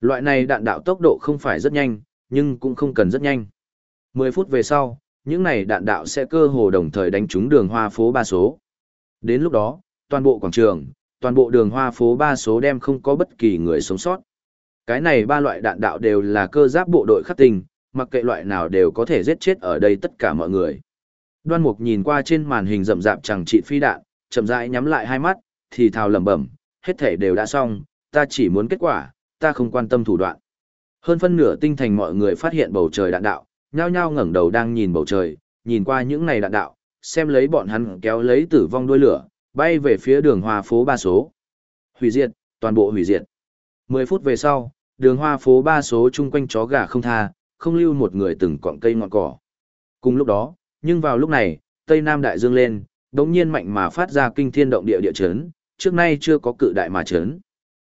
Loại này đạn đạo tốc độ không phải rất nhanh, nhưng cũng không cần rất nhanh. 10 phút về sau, những này đạn đạo sẽ cơ hồ đồng thời đánh trúng đường hoa phố ba số. Đến lúc đó, toàn bộ quảng trường, toàn bộ đường hoa phố ba số đem không có bất kỳ người sống sót. Cái này ba loại đạn đạo đều là cơ giáp bộ đội khắc tình, mặc kệ loại nào đều có thể giết chết ở đây tất cả mọi người. Đoan Mục nhìn qua trên màn hình rậm rạp chẳng trị phi đạn, chậm rãi nhắm lại hai mắt, thì thào lẩm bẩm, hết thể đều đã xong, ta chỉ muốn kết quả, ta không quan tâm thủ đoạn. Hơn phân nửa tinh thành mọi người phát hiện bầu trời đạn đạo, nhao nhao ngẩng đầu đang nhìn bầu trời, nhìn qua những này đạn đạo, xem lấy bọn hắn kéo lấy tử vong đuôi lửa, bay về phía đường hoa phố ba số. Hủy diệt, toàn bộ hủy diệt. 10 phút về sau, đường hoa phố ba số chung quanh chó gà không tha, không lưu một người từng cọng cây ngọn cỏ. Cùng lúc đó, nhưng vào lúc này, Tây Nam đại dương lên, đống nhiên mạnh mà phát ra kinh thiên động địa địa chấn, trước nay chưa có cự đại mà chấn.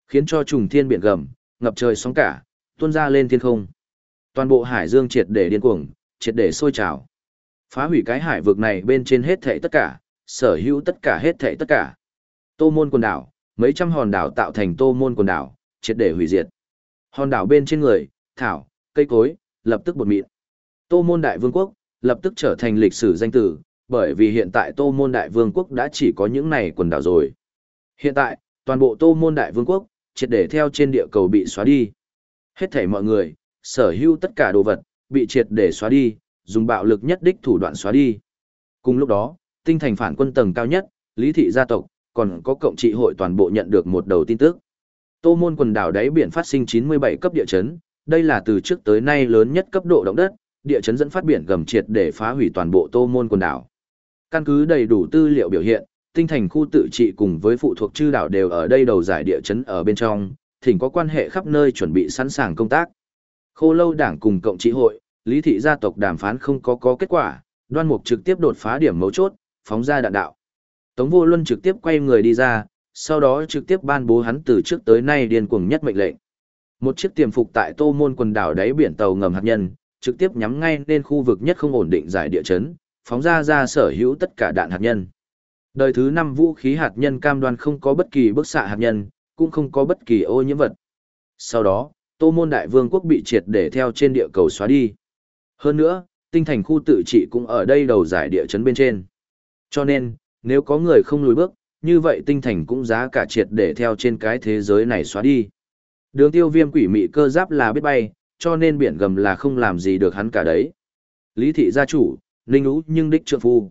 Khiến cho trùng thiên biển gầm, ngập trời sóng cả, tuôn ra lên thiên không. Toàn bộ hải dương triệt để điên cuồng, triệt để sôi trào. Phá hủy cái hải vực này bên trên hết thảy tất cả, sở hữu tất cả hết thảy tất cả. Tô môn quần đảo, mấy trăm hòn đảo tạo thành tô môn quần đảo, triệt để hủy diệt. Hòn đảo bên trên người, thảo, cây cối, lập tức bột mịn. Tô môn đại vương quốc, lập tức trở thành lịch sử danh tử, bởi vì hiện tại Tô môn đại vương quốc đã chỉ có những này quần đảo rồi. Hiện tại, toàn bộ Tô môn đại vương quốc, triệt để theo trên địa cầu bị xóa đi. Hết thảy mọi người, sở hữu tất cả đồ vật, bị triệt để xóa đi, dùng bạo lực nhất đích thủ đoạn xóa đi. Cùng lúc đó, tinh thành phản quân tầng cao nhất, lý thị gia tộc, còn có cộng trị hội toàn bộ nhận được một đầu tin tức. Tô môn quần đảo đáy biển phát sinh 97 cấp địa chấn, đây là từ trước tới nay lớn nhất cấp độ động đất, địa chấn dẫn phát biển gầm triệt để phá hủy toàn bộ Tô môn quần đảo. Căn cứ đầy đủ tư liệu biểu hiện, tinh thành khu tự trị cùng với phụ thuộc chư đảo đều ở đây đầu giải địa chấn ở bên trong, thỉnh có quan hệ khắp nơi chuẩn bị sẵn sàng công tác. Khô lâu đảng cùng cộng trị hội, lý thị gia tộc đàm phán không có có kết quả, đoan mục trực tiếp đột phá điểm mấu chốt, phóng ra đạn đạo. Tống vô luân trực tiếp quay người đi ra, sau đó trực tiếp ban bố hắn từ trước tới nay điên cuồng nhất mệnh lệnh. Một chiếc tiềm phục tại tô môn quần đảo đáy biển tàu ngầm hạt nhân, trực tiếp nhắm ngay lên khu vực nhất không ổn định giải địa chấn, phóng ra ra sở hữu tất cả đạn hạt nhân. Đời thứ 5 vũ khí hạt nhân cam đoan không có bất kỳ bức xạ hạt nhân, cũng không có bất kỳ ô nhiễm vật. Sau đó, Tô Môn Đại Vương quốc bị triệt để theo trên địa cầu xóa đi. Hơn nữa, tinh thành khu tự trị cũng ở đây đầu giải địa chấn bên trên. Cho nên, nếu có người không lùi bước, như vậy tinh thành cũng giá cả triệt để theo trên cái thế giới này xóa đi. Đường tiêu viêm quỷ mị cơ giáp là biết bay, cho nên biển gầm là không làm gì được hắn cả đấy. Lý thị gia chủ, ninh ú nhưng đích trượng phu.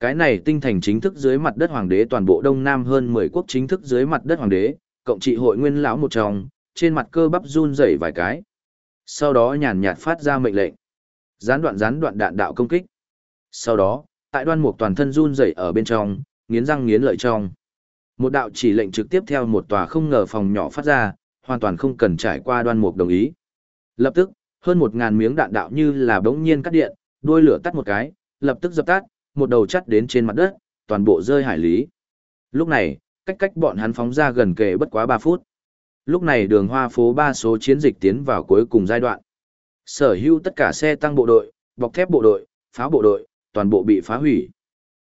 Cái này tinh thành chính thức dưới mặt đất hoàng đế toàn bộ Đông Nam hơn 10 quốc chính thức dưới mặt đất hoàng đế, cộng trị hội nguyên lão một trong, trên mặt cơ bắp run rẩy vài cái. Sau đó nhàn nhạt phát ra mệnh lệnh. Gián đoạn gián đoạn đạn đạo công kích. Sau đó, tại đoan mục toàn thân run rẩy ở bên trong, nghiến răng nghiến lợi trong. Một đạo chỉ lệnh trực tiếp theo một tòa không ngờ phòng nhỏ phát ra, hoàn toàn không cần trải qua đoan mục đồng ý. Lập tức, hơn một ngàn miếng đạn đạo như là bỗng nhiên cắt điện, đuôi lửa tắt một cái, lập tức dập tắt, một đầu chắt đến trên mặt đất, toàn bộ rơi hải lý. Lúc này, cách cách bọn hắn phóng ra gần kề bất quá 3 phút. Lúc này đường hoa phố 3 số chiến dịch tiến vào cuối cùng giai đoạn. Sở hữu tất cả xe tăng bộ đội, bọc thép bộ đội, pháo bộ đội, toàn bộ bị phá hủy.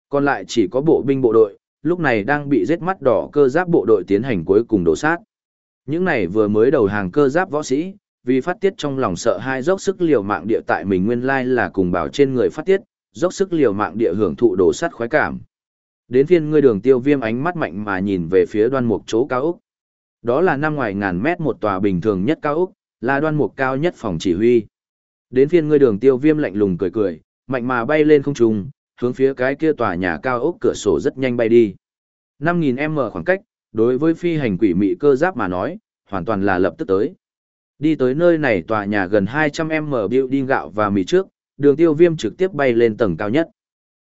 Còn lại chỉ có bộ binh bộ đội, lúc này đang bị giết mắt đỏ cơ giáp bộ đội tiến hành cuối cùng đổ sát. Những này vừa mới đầu hàng cơ giáp võ sĩ, vì phát tiết trong lòng sợ hai dốc sức liều mạng địa tại mình nguyên lai là cùng bảo trên người phát tiết, dốc sức liều mạng địa hưởng thụ đổ sắt khoái cảm. Đến phiên ngươi đường tiêu viêm ánh mắt mạnh mà nhìn về phía đoan mục chỗ cao Úc. Đó là năm ngoài ngàn mét một tòa bình thường nhất cao Úc, là đoan mục cao nhất phòng chỉ huy. Đến phiên ngươi đường tiêu viêm lạnh lùng cười cười, mạnh mà bay lên không trung, hướng phía cái kia tòa nhà cao úc cửa sổ rất nhanh bay đi. 5.000m khoảng cách, đối với phi hành quỷ mị cơ giáp mà nói, hoàn toàn là lập tức tới. Đi tới nơi này tòa nhà gần 200m building gạo và mì trước, đường tiêu viêm trực tiếp bay lên tầng cao nhất.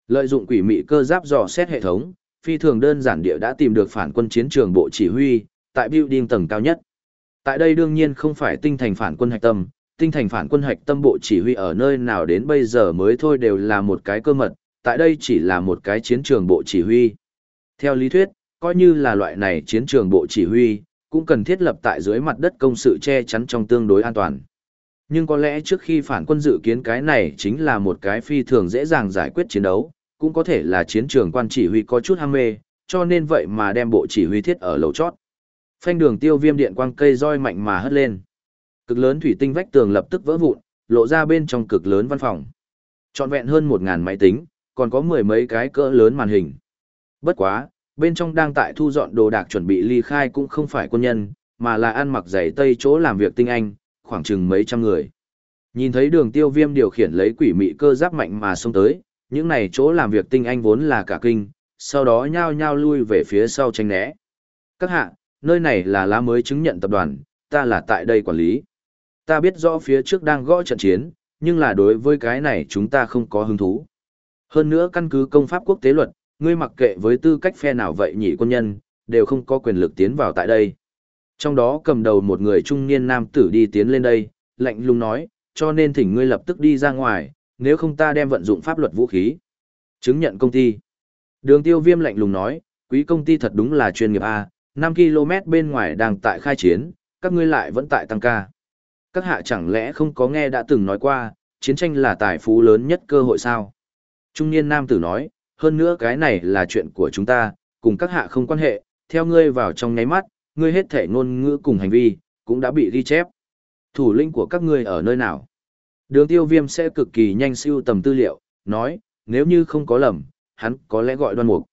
Lợi dụng quỷ mị cơ giáp dò xét hệ thống, phi thường đơn giản địa đã tìm được phản quân chiến trường bộ chỉ huy, tại building tầng cao nhất. Tại đây đương nhiên không phải tinh thành phản quân hạch tâm, tinh thành phản quân hạch tâm bộ chỉ huy ở nơi nào đến bây giờ mới thôi đều là một cái cơ mật, tại đây chỉ là một cái chiến trường bộ chỉ huy. Theo lý thuyết, coi như là loại này chiến trường bộ chỉ huy, cũng cần thiết lập tại dưới mặt đất công sự che chắn trong tương đối an toàn. Nhưng có lẽ trước khi phản quân dự kiến cái này chính là một cái phi thường dễ dàng giải quyết chiến đấu, cũng có thể là chiến trường quan chỉ huy có chút ham mê, cho nên vậy mà đem bộ chỉ huy thiết ở lầu chót. Phanh đường tiêu viêm điện quang cây roi mạnh mà hất lên. Cực lớn thủy tinh vách tường lập tức vỡ vụn, lộ ra bên trong cực lớn văn phòng. Trọn vẹn hơn một ngàn máy tính, còn có mười mấy cái cỡ lớn màn hình. Bất quá, bên trong đang tại thu dọn đồ đạc chuẩn bị ly khai cũng không phải quân nhân, mà là ăn mặc giày tây chỗ làm việc tinh anh, khoảng chừng mấy trăm người. Nhìn thấy đường tiêu viêm điều khiển lấy quỷ mị cơ giáp mạnh mà xông tới, những này chỗ làm việc tinh anh vốn là cả kinh, sau đó nhao nhao lui về phía sau tranh né. Các hạ, nơi này là lá mới chứng nhận tập đoàn, ta là tại đây quản lý. Ta biết rõ phía trước đang gõ trận chiến, nhưng là đối với cái này chúng ta không có hứng thú. Hơn nữa căn cứ công pháp quốc tế luật, ngươi mặc kệ với tư cách phe nào vậy nhỉ quân nhân, đều không có quyền lực tiến vào tại đây. Trong đó cầm đầu một người trung niên nam tử đi tiến lên đây, lạnh lùng nói, cho nên thỉnh ngươi lập tức đi ra ngoài, nếu không ta đem vận dụng pháp luật vũ khí. Chứng nhận công ty. Đường tiêu viêm lạnh lùng nói, quý công ty thật đúng là chuyên nghiệp A, 5 km bên ngoài đang tại khai chiến, các ngươi lại vẫn tại tăng ca. Các hạ chẳng lẽ không có nghe đã từng nói qua, chiến tranh là tài phú lớn nhất cơ hội sao? Trung niên nam tử nói, hơn nữa cái này là chuyện của chúng ta, cùng các hạ không quan hệ, theo ngươi vào trong nháy mắt, ngươi hết thể ngôn ngữ cùng hành vi, cũng đã bị ghi chép. Thủ lĩnh của các ngươi ở nơi nào? Đường tiêu viêm sẽ cực kỳ nhanh siêu tầm tư liệu, nói, nếu như không có lầm, hắn có lẽ gọi đoan mục.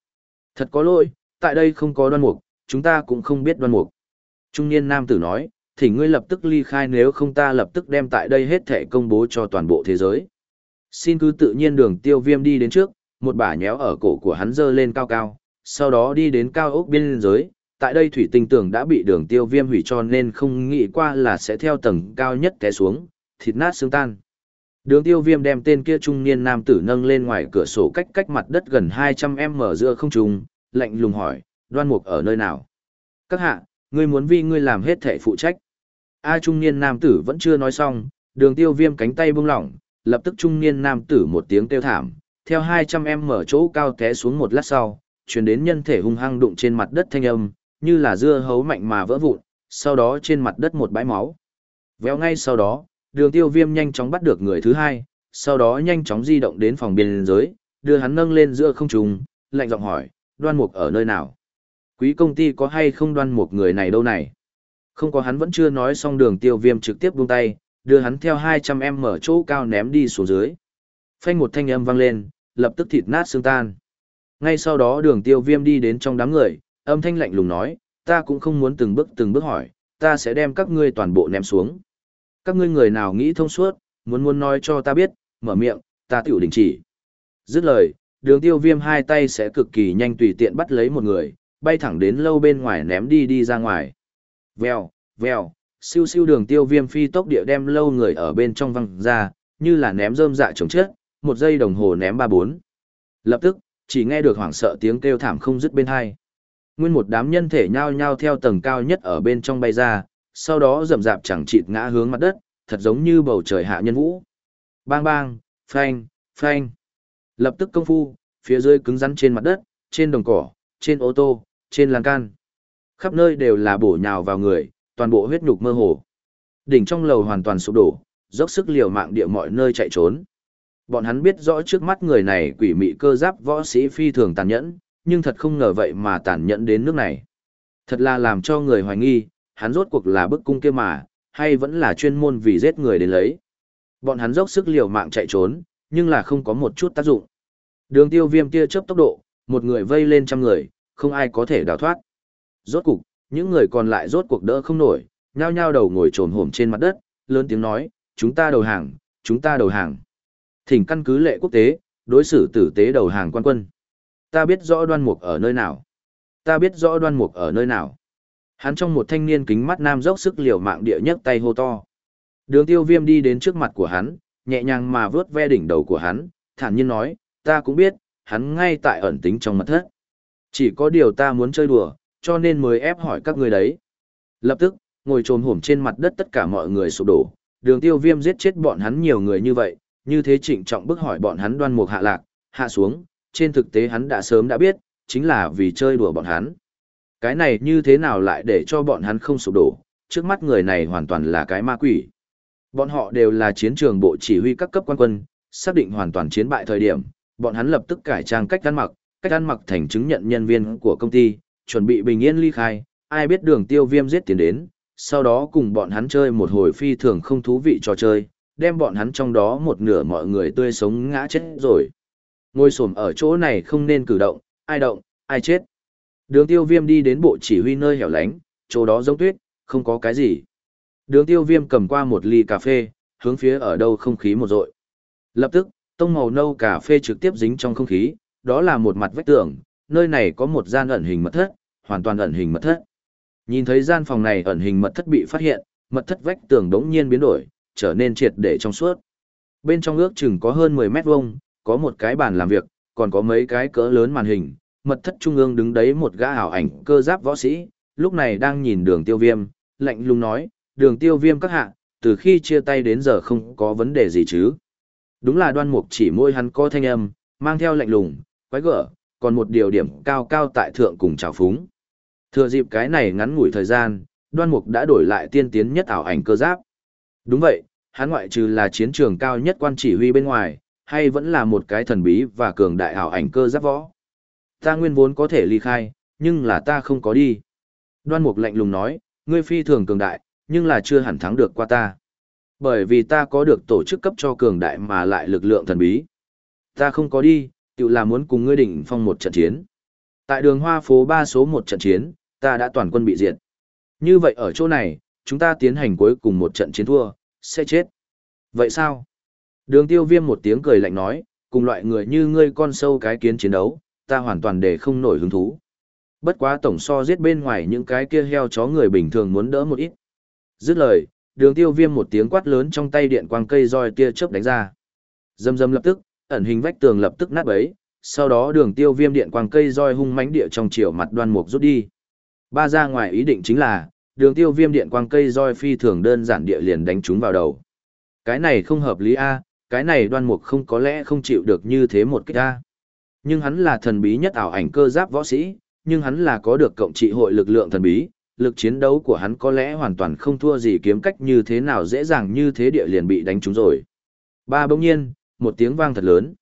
Thật có lỗi, tại đây không có đoan mục, chúng ta cũng không biết đoan mục. Trung niên nam tử nói, thì ngươi lập tức ly khai nếu không ta lập tức đem tại đây hết thể công bố cho toàn bộ thế giới. Xin cứ tự nhiên đường tiêu viêm đi đến trước, một bả nhéo ở cổ của hắn dơ lên cao cao, sau đó đi đến cao ốc biên giới. Tại đây thủy tinh tường đã bị đường tiêu viêm hủy cho nên không nghĩ qua là sẽ theo tầng cao nhất té xuống, thịt nát xương tan. Đường tiêu viêm đem tên kia trung niên nam tử nâng lên ngoài cửa sổ cách cách mặt đất gần 200m giữa không trung, lạnh lùng hỏi, đoan mục ở nơi nào? Các hạ, ngươi muốn vi ngươi làm hết thể phụ trách. A trung niên nam tử vẫn chưa nói xong, đường tiêu viêm cánh tay bung lỏng, lập tức trung niên nam tử một tiếng kêu thảm, theo 200m chỗ cao té xuống một lát sau, chuyển đến nhân thể hung hăng đụng trên mặt đất thanh âm, như là dưa hấu mạnh mà vỡ vụn, sau đó trên mặt đất một bãi máu. Véo ngay sau đó, đường tiêu viêm nhanh chóng bắt được người thứ hai, sau đó nhanh chóng di động đến phòng biên giới, đưa hắn nâng lên giữa không trung, lạnh giọng hỏi, đoan mục ở nơi nào? Quý công ty có hay không đoan mục người này đâu này? Không có hắn vẫn chưa nói xong đường tiêu viêm trực tiếp buông tay, đưa hắn theo 200 em mở chỗ cao ném đi xuống dưới. Phanh một thanh âm vang lên, lập tức thịt nát xương tan. Ngay sau đó đường tiêu viêm đi đến trong đám người, âm thanh lạnh lùng nói, ta cũng không muốn từng bước từng bước hỏi, ta sẽ đem các ngươi toàn bộ ném xuống các ngươi người nào nghĩ thông suốt, muốn muốn nói cho ta biết, mở miệng, ta tiểu đình chỉ. Dứt lời, đường tiêu viêm hai tay sẽ cực kỳ nhanh tùy tiện bắt lấy một người, bay thẳng đến lâu bên ngoài ném đi đi ra ngoài. Vèo, vèo, siêu siêu đường tiêu viêm phi tốc địa đem lâu người ở bên trong văng ra, như là ném rơm dạ chống chết, một giây đồng hồ ném ba bốn. Lập tức, chỉ nghe được hoảng sợ tiếng kêu thảm không dứt bên hai. Nguyên một đám nhân thể nhao nhao theo tầng cao nhất ở bên trong bay ra, sau đó rầm rạp chẳng chịt ngã hướng mặt đất, thật giống như bầu trời hạ nhân vũ. Bang bang, phanh, phanh. Lập tức công phu, phía dưới cứng rắn trên mặt đất, trên đồng cỏ, trên ô tô, trên lan can. Khắp nơi đều là bổ nhào vào người, toàn bộ huyết nhục mơ hồ. Đỉnh trong lầu hoàn toàn sụp đổ, dốc sức liều mạng địa mọi nơi chạy trốn. Bọn hắn biết rõ trước mắt người này quỷ mị cơ giáp võ sĩ phi thường tàn nhẫn, nhưng thật không ngờ vậy mà tàn nhẫn đến nước này. Thật là làm cho người hoài nghi, hắn rốt cuộc là bức cung kia mà, hay vẫn là chuyên môn vì giết người đến lấy. Bọn hắn dốc sức liều mạng chạy trốn, nhưng là không có một chút tác dụng. Đường tiêu viêm kia chớp tốc độ, một người vây lên trăm người, không ai có thể đào thoát. Rốt cục, những người còn lại rốt cuộc đỡ không nổi, nhao nhao đầu ngồi trồn hổm trên mặt đất, lớn tiếng nói, chúng ta đầu hàng, chúng ta đầu hàng. Thỉnh căn cứ lệ quốc tế, đối xử tử tế đầu hàng quan quân. Ta biết rõ đoan mục ở nơi nào. Ta biết rõ đoan mục ở nơi nào. Hắn trong một thanh niên kính mắt nam dốc sức liều mạng địa nhấc tay hô to. Đường tiêu viêm đi đến trước mặt của hắn, nhẹ nhàng mà vớt ve đỉnh đầu của hắn, thản nhiên nói, ta cũng biết, hắn ngay tại ẩn tính trong mật thất. Chỉ có điều ta muốn chơi đùa, cho nên mới ép hỏi các người đấy. Lập tức, ngồi trồm hổm trên mặt đất tất cả mọi người sụp đổ, đường tiêu viêm giết chết bọn hắn nhiều người như vậy, như thế trịnh trọng bức hỏi bọn hắn đoan mục hạ lạc, hạ xuống, trên thực tế hắn đã sớm đã biết, chính là vì chơi đùa bọn hắn. Cái này như thế nào lại để cho bọn hắn không sụp đổ, trước mắt người này hoàn toàn là cái ma quỷ. Bọn họ đều là chiến trường bộ chỉ huy các cấp quan quân, xác định hoàn toàn chiến bại thời điểm, bọn hắn lập tức cải trang cách ăn mặc, cách ăn mặc thành chứng nhận nhân viên của công ty, chuẩn bị bình yên ly khai, ai biết đường tiêu viêm giết tiền đến, sau đó cùng bọn hắn chơi một hồi phi thường không thú vị trò chơi, đem bọn hắn trong đó một nửa mọi người tươi sống ngã chết rồi. Ngồi xổm ở chỗ này không nên cử động, ai động, ai chết. Đường tiêu viêm đi đến bộ chỉ huy nơi hẻo lánh, chỗ đó giống tuyết, không có cái gì. Đường tiêu viêm cầm qua một ly cà phê, hướng phía ở đâu không khí một rội. Lập tức, tông màu nâu cà phê trực tiếp dính trong không khí, đó là một mặt vách tường, nơi này có một gian ẩn hình mật thất, hoàn toàn ẩn hình mật thất. Nhìn thấy gian phòng này ẩn hình mật thất bị phát hiện, mật thất vách tường đống nhiên biến đổi, trở nên triệt để trong suốt. Bên trong ước chừng có hơn 10 mét vuông, có một cái bàn làm việc, còn có mấy cái cỡ lớn màn hình, mật thất trung ương đứng đấy một gã ảo ảnh cơ giáp võ sĩ, lúc này đang nhìn đường tiêu viêm, lạnh lùng nói, đường tiêu viêm các hạ, từ khi chia tay đến giờ không có vấn đề gì chứ. Đúng là đoan mục chỉ môi hắn có thanh âm, mang theo lạnh lùng, quái gở, còn một điều điểm cao cao tại thượng cùng trào phúng. Thừa dịp cái này ngắn ngủi thời gian, đoan mục đã đổi lại tiên tiến nhất ảo ảnh cơ giáp. Đúng vậy, hắn ngoại trừ là chiến trường cao nhất quan chỉ huy bên ngoài, hay vẫn là một cái thần bí và cường đại ảo ảnh cơ giáp võ. Ta nguyên vốn có thể ly khai, nhưng là ta không có đi. Đoan mục lạnh lùng nói, ngươi phi thường cường đại, nhưng là chưa hẳn thắng được qua ta. Bởi vì ta có được tổ chức cấp cho cường đại mà lại lực lượng thần bí. Ta không có đi, tự là muốn cùng ngươi đỉnh phong một trận chiến. Tại đường hoa phố 3 số một trận chiến, ta đã toàn quân bị diệt. Như vậy ở chỗ này, chúng ta tiến hành cuối cùng một trận chiến thua, sẽ chết. Vậy sao? Đường tiêu viêm một tiếng cười lạnh nói, cùng loại người như ngươi con sâu cái kiến chiến đấu, ta hoàn toàn để không nổi hứng thú. Bất quá tổng so giết bên ngoài những cái kia heo chó người bình thường muốn đỡ một ít. Dứt lời, đường tiêu viêm một tiếng quát lớn trong tay điện quang cây roi tia chớp đánh ra. Dâm dâm lập tức, ẩn hình vách tường lập tức nát bấy, sau đó đường tiêu viêm điện quang cây roi hung mãnh địa trong chiều mặt đoan mục rút đi. Ba ra ngoài ý định chính là, đường tiêu viêm điện quang cây roi phi thường đơn giản địa liền đánh chúng vào đầu. Cái này không hợp lý A, cái này đoan mục không có lẽ không chịu được như thế một kích ta. Nhưng hắn là thần bí nhất ảo ảnh cơ giáp võ sĩ, nhưng hắn là có được cộng trị hội lực lượng thần bí, lực chiến đấu của hắn có lẽ hoàn toàn không thua gì kiếm cách như thế nào dễ dàng như thế địa liền bị đánh trúng rồi. Ba bỗng nhiên, một tiếng vang thật lớn.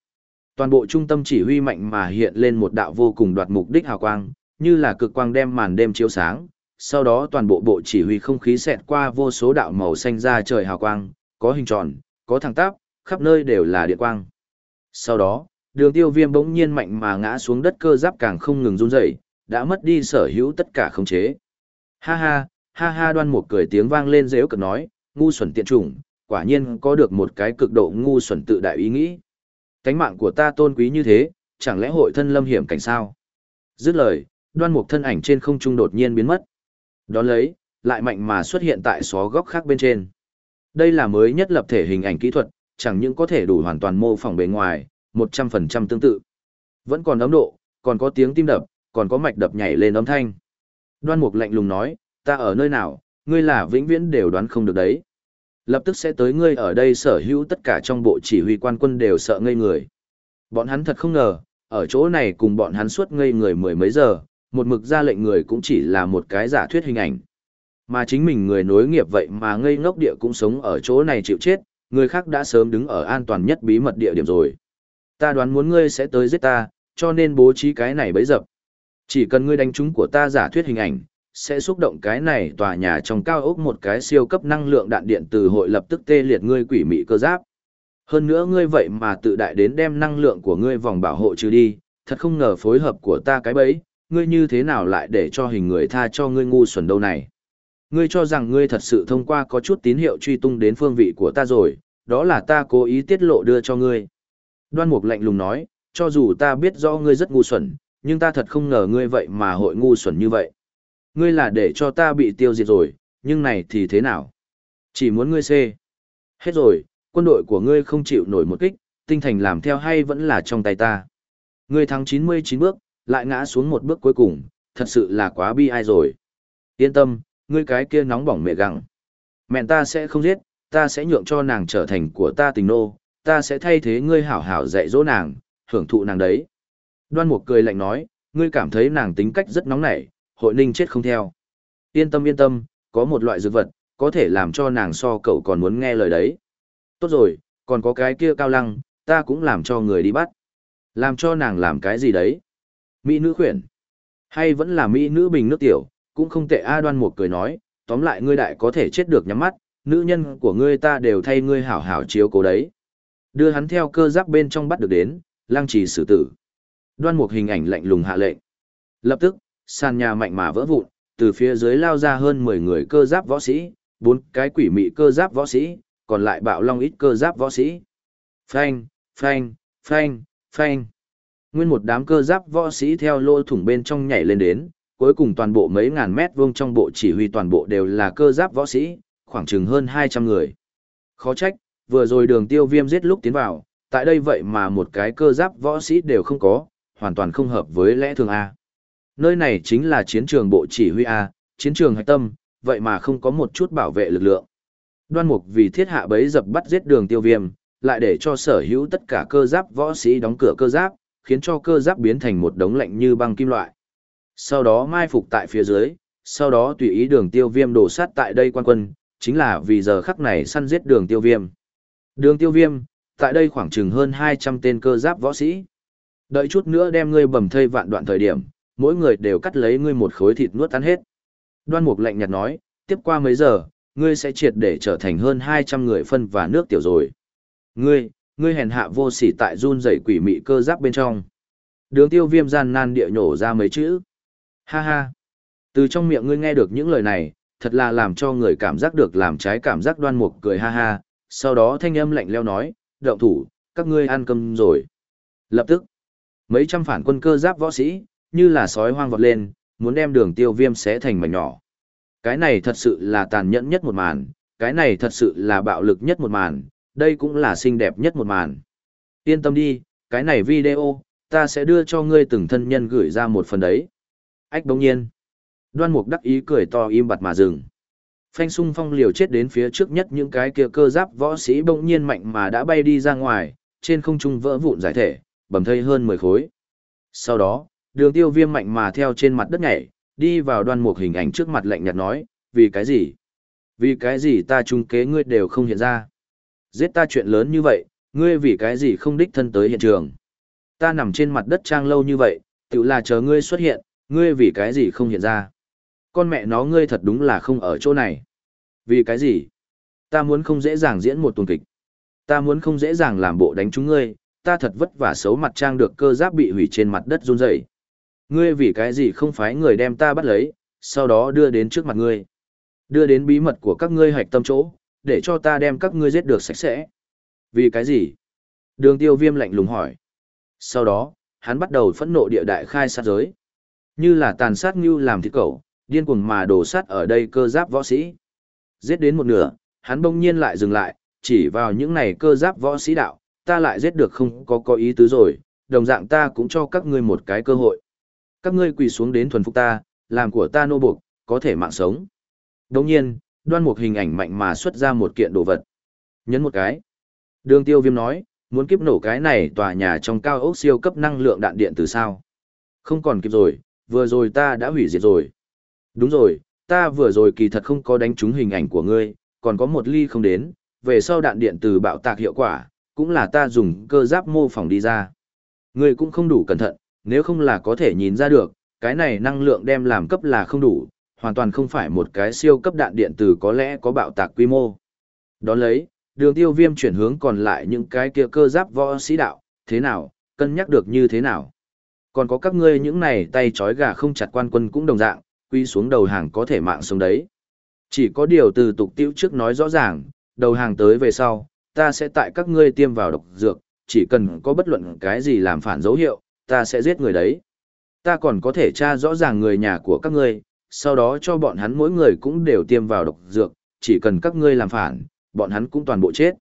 Toàn bộ trung tâm chỉ huy mạnh mà hiện lên một đạo vô cùng đoạt mục đích hào quang, như là cực quang đem màn đêm chiếu sáng, sau đó toàn bộ bộ chỉ huy không khí xẹt qua vô số đạo màu xanh ra trời hào quang, có hình tròn, có thẳng tắp, khắp nơi đều là điện quang. Sau đó, đường tiêu viêm bỗng nhiên mạnh mà ngã xuống đất cơ giáp càng không ngừng run dậy, đã mất đi sở hữu tất cả khống chế. Ha ha, ha ha đoan một cười tiếng vang lên dễu cực nói, ngu xuẩn tiện chủng, quả nhiên có được một cái cực độ ngu xuẩn tự đại ý nghĩ. Cánh mạng của ta tôn quý như thế, chẳng lẽ hội thân lâm hiểm cảnh sao? Dứt lời, đoan mục thân ảnh trên không trung đột nhiên biến mất. Đón lấy, lại mạnh mà xuất hiện tại xó góc khác bên trên. Đây là mới nhất lập thể hình ảnh kỹ thuật, chẳng những có thể đủ hoàn toàn mô phỏng bề ngoài, 100% tương tự. Vẫn còn ấm độ, còn có tiếng tim đập, còn có mạch đập nhảy lên âm thanh. Đoan mục lạnh lùng nói, ta ở nơi nào, ngươi là vĩnh viễn đều đoán không được đấy. Lập tức sẽ tới ngươi ở đây sở hữu tất cả trong bộ chỉ huy quan quân đều sợ ngây người. Bọn hắn thật không ngờ, ở chỗ này cùng bọn hắn suốt ngây người mười mấy giờ, một mực ra lệnh người cũng chỉ là một cái giả thuyết hình ảnh. Mà chính mình người nối nghiệp vậy mà ngây ngốc địa cũng sống ở chỗ này chịu chết, người khác đã sớm đứng ở an toàn nhất bí mật địa điểm rồi. Ta đoán muốn ngươi sẽ tới giết ta, cho nên bố trí cái này bấy dập. Chỉ cần ngươi đánh trúng của ta giả thuyết hình ảnh, sẽ xúc động cái này tòa nhà trong cao ốc một cái siêu cấp năng lượng đạn điện từ hội lập tức tê liệt ngươi quỷ mị cơ giáp. Hơn nữa ngươi vậy mà tự đại đến đem năng lượng của ngươi vòng bảo hộ trừ đi, thật không ngờ phối hợp của ta cái bấy, ngươi như thế nào lại để cho hình người tha cho ngươi ngu xuẩn đâu này. Ngươi cho rằng ngươi thật sự thông qua có chút tín hiệu truy tung đến phương vị của ta rồi, đó là ta cố ý tiết lộ đưa cho ngươi. Đoan Mục lạnh lùng nói, cho dù ta biết rõ ngươi rất ngu xuẩn, nhưng ta thật không ngờ ngươi vậy mà hội ngu xuẩn như vậy. Ngươi là để cho ta bị tiêu diệt rồi, nhưng này thì thế nào? Chỉ muốn ngươi xê. Hết rồi, quân đội của ngươi không chịu nổi một kích, tinh thành làm theo hay vẫn là trong tay ta. Ngươi thắng 99 bước, lại ngã xuống một bước cuối cùng, thật sự là quá bi ai rồi. Yên tâm, ngươi cái kia nóng bỏng mẹ gặng. Mẹ ta sẽ không giết, ta sẽ nhượng cho nàng trở thành của ta tình nô, ta sẽ thay thế ngươi hảo hảo dạy dỗ nàng, hưởng thụ nàng đấy. Đoan Mục cười lạnh nói, ngươi cảm thấy nàng tính cách rất nóng nảy, hội ninh chết không theo. Yên tâm yên tâm, có một loại dược vật, có thể làm cho nàng so cậu còn muốn nghe lời đấy. Tốt rồi, còn có cái kia cao lăng, ta cũng làm cho người đi bắt. Làm cho nàng làm cái gì đấy? Mỹ nữ khuyển. Hay vẫn là Mỹ nữ bình nước tiểu, cũng không tệ A đoan một cười nói, tóm lại ngươi đại có thể chết được nhắm mắt, nữ nhân của ngươi ta đều thay ngươi hảo hảo chiếu cố đấy. Đưa hắn theo cơ giáp bên trong bắt được đến, lang trì xử tử. Đoan mục hình ảnh lạnh lùng hạ lệnh. Lập tức, sàn nhà mạnh mà vỡ vụn, từ phía dưới lao ra hơn 10 người cơ giáp võ sĩ, bốn cái quỷ mị cơ giáp võ sĩ, còn lại bạo long ít cơ giáp võ sĩ. Phanh, phanh, phanh, phanh. Nguyên một đám cơ giáp võ sĩ theo lỗ thủng bên trong nhảy lên đến, cuối cùng toàn bộ mấy ngàn mét vuông trong bộ chỉ huy toàn bộ đều là cơ giáp võ sĩ, khoảng chừng hơn 200 người. Khó trách, vừa rồi đường tiêu viêm giết lúc tiến vào, tại đây vậy mà một cái cơ giáp võ sĩ đều không có, hoàn toàn không hợp với lẽ thường A. Nơi này chính là chiến trường bộ chỉ huy A, chiến trường hạch tâm, vậy mà không có một chút bảo vệ lực lượng. Đoan mục vì thiết hạ bấy dập bắt giết đường tiêu viêm, lại để cho sở hữu tất cả cơ giáp võ sĩ đóng cửa cơ giáp, khiến cho cơ giáp biến thành một đống lạnh như băng kim loại. Sau đó mai phục tại phía dưới, sau đó tùy ý đường tiêu viêm đổ sát tại đây quan quân, chính là vì giờ khắc này săn giết đường tiêu viêm. Đường tiêu viêm, tại đây khoảng chừng hơn 200 tên cơ giáp võ sĩ. Đợi chút nữa đem ngươi bầm thây vạn đoạn thời điểm, mỗi người đều cắt lấy ngươi một khối thịt nuốt tan hết. Đoan mục lạnh nhạt nói, tiếp qua mấy giờ, ngươi sẽ triệt để trở thành hơn 200 người phân và nước tiểu rồi. Ngươi, ngươi hèn hạ vô sỉ tại run rẩy quỷ mị cơ giáp bên trong. Đường tiêu viêm gian nan địa nhổ ra mấy chữ. Ha ha. Từ trong miệng ngươi nghe được những lời này, thật là làm cho người cảm giác được làm trái cảm giác đoan mục cười ha ha. Sau đó thanh âm lạnh leo nói, động thủ, các ngươi ăn cơm rồi. Lập tức, mấy trăm phản quân cơ giáp võ sĩ, như là sói hoang vọt lên, muốn đem đường tiêu viêm xé thành mảnh nhỏ. Cái này thật sự là tàn nhẫn nhất một màn, cái này thật sự là bạo lực nhất một màn, đây cũng là xinh đẹp nhất một màn. Yên tâm đi, cái này video, ta sẽ đưa cho ngươi từng thân nhân gửi ra một phần đấy. Ách bỗng nhiên. Đoan mục đắc ý cười to im bặt mà dừng. Phanh sung phong liều chết đến phía trước nhất những cái kia cơ giáp võ sĩ bỗng nhiên mạnh mà đã bay đi ra ngoài, trên không trung vỡ vụn giải thể, bầm thây hơn 10 khối. Sau đó, đường tiêu viêm mạnh mà theo trên mặt đất nhảy, đi vào đoan mục hình ảnh trước mặt lạnh nhạt nói, vì cái gì? Vì cái gì ta trung kế ngươi đều không hiện ra? Giết ta chuyện lớn như vậy, ngươi vì cái gì không đích thân tới hiện trường? Ta nằm trên mặt đất trang lâu như vậy, tự là chờ ngươi xuất hiện, ngươi vì cái gì không hiện ra? Con mẹ nó ngươi thật đúng là không ở chỗ này. Vì cái gì? Ta muốn không dễ dàng diễn một tuần kịch. Ta muốn không dễ dàng làm bộ đánh chúng ngươi, ta thật vất vả xấu mặt trang được cơ giáp bị hủy trên mặt đất run rẩy. Ngươi vì cái gì không phái người đem ta bắt lấy, sau đó đưa đến trước mặt ngươi. Đưa đến bí mật của các ngươi hạch tâm chỗ, để cho ta đem các ngươi giết được sạch sẽ. Vì cái gì? Đường tiêu viêm lạnh lùng hỏi. Sau đó, hắn bắt đầu phẫn nộ địa đại khai sát giới. Như là tàn sát như làm thịt cẩu, điên cuồng mà đổ sát ở đây cơ giáp võ sĩ. Giết đến một nửa, hắn bỗng nhiên lại dừng lại, chỉ vào những này cơ giáp võ sĩ đạo, ta lại giết được không có có ý tứ rồi, đồng dạng ta cũng cho các ngươi một cái cơ hội. Các ngươi quỳ xuống đến thuần phục ta, làm của ta nô buộc, có thể mạng sống. Đồng nhiên, đoan một hình ảnh mạnh mà xuất ra một kiện đồ vật. Nhấn một cái. Đường tiêu viêm nói, muốn kiếp nổ cái này tòa nhà trong cao ốc siêu cấp năng lượng đạn điện từ sao. Không còn kịp rồi, vừa rồi ta đã hủy diệt rồi. Đúng rồi, ta vừa rồi kỳ thật không có đánh trúng hình ảnh của ngươi, còn có một ly không đến, về sau đạn điện từ bạo tạc hiệu quả, cũng là ta dùng cơ giáp mô phỏng đi ra. Ngươi cũng không đủ cẩn thận, nếu không là có thể nhìn ra được, cái này năng lượng đem làm cấp là không đủ, hoàn toàn không phải một cái siêu cấp đạn điện từ có lẽ có bạo tạc quy mô. Đón lấy, đường tiêu viêm chuyển hướng còn lại những cái kia cơ giáp võ sĩ đạo, thế nào, cân nhắc được như thế nào. Còn có các ngươi những này tay trói gà không chặt quan quân cũng đồng dạng, quy xuống đầu hàng có thể mạng sống đấy. Chỉ có điều từ tục tiêu trước nói rõ ràng, đầu hàng tới về sau, ta sẽ tại các ngươi tiêm vào độc dược, chỉ cần có bất luận cái gì làm phản dấu hiệu, ta sẽ giết người đấy. Ta còn có thể tra rõ ràng người nhà của các ngươi, sau đó cho bọn hắn mỗi người cũng đều tiêm vào độc dược, chỉ cần các ngươi làm phản, bọn hắn cũng toàn bộ chết.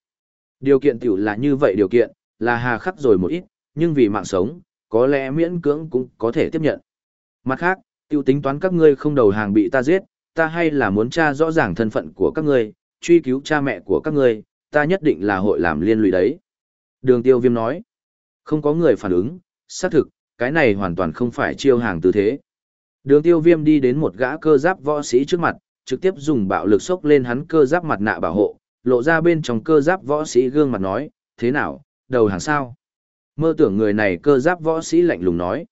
Điều kiện tiểu là như vậy điều kiện, là hà khắc rồi một ít, nhưng vì mạng sống, có lẽ miễn cưỡng cũng có thể tiếp nhận. Mặt khác, tiêu tính toán các ngươi không đầu hàng bị ta giết, ta hay là muốn tra rõ ràng thân phận của các ngươi, truy cứu cha mẹ của các ngươi, ta nhất định là hội làm liên lụy đấy. Đường tiêu viêm nói, không có người phản ứng, xác thực, cái này hoàn toàn không phải chiêu hàng tư thế. Đường tiêu viêm đi đến một gã cơ giáp võ sĩ trước mặt, trực tiếp dùng bạo lực sốc lên hắn cơ giáp mặt nạ bảo hộ, lộ ra bên trong cơ giáp võ sĩ gương mặt nói, thế nào, đầu hàng sao? Mơ tưởng người này cơ giáp võ sĩ lạnh lùng nói.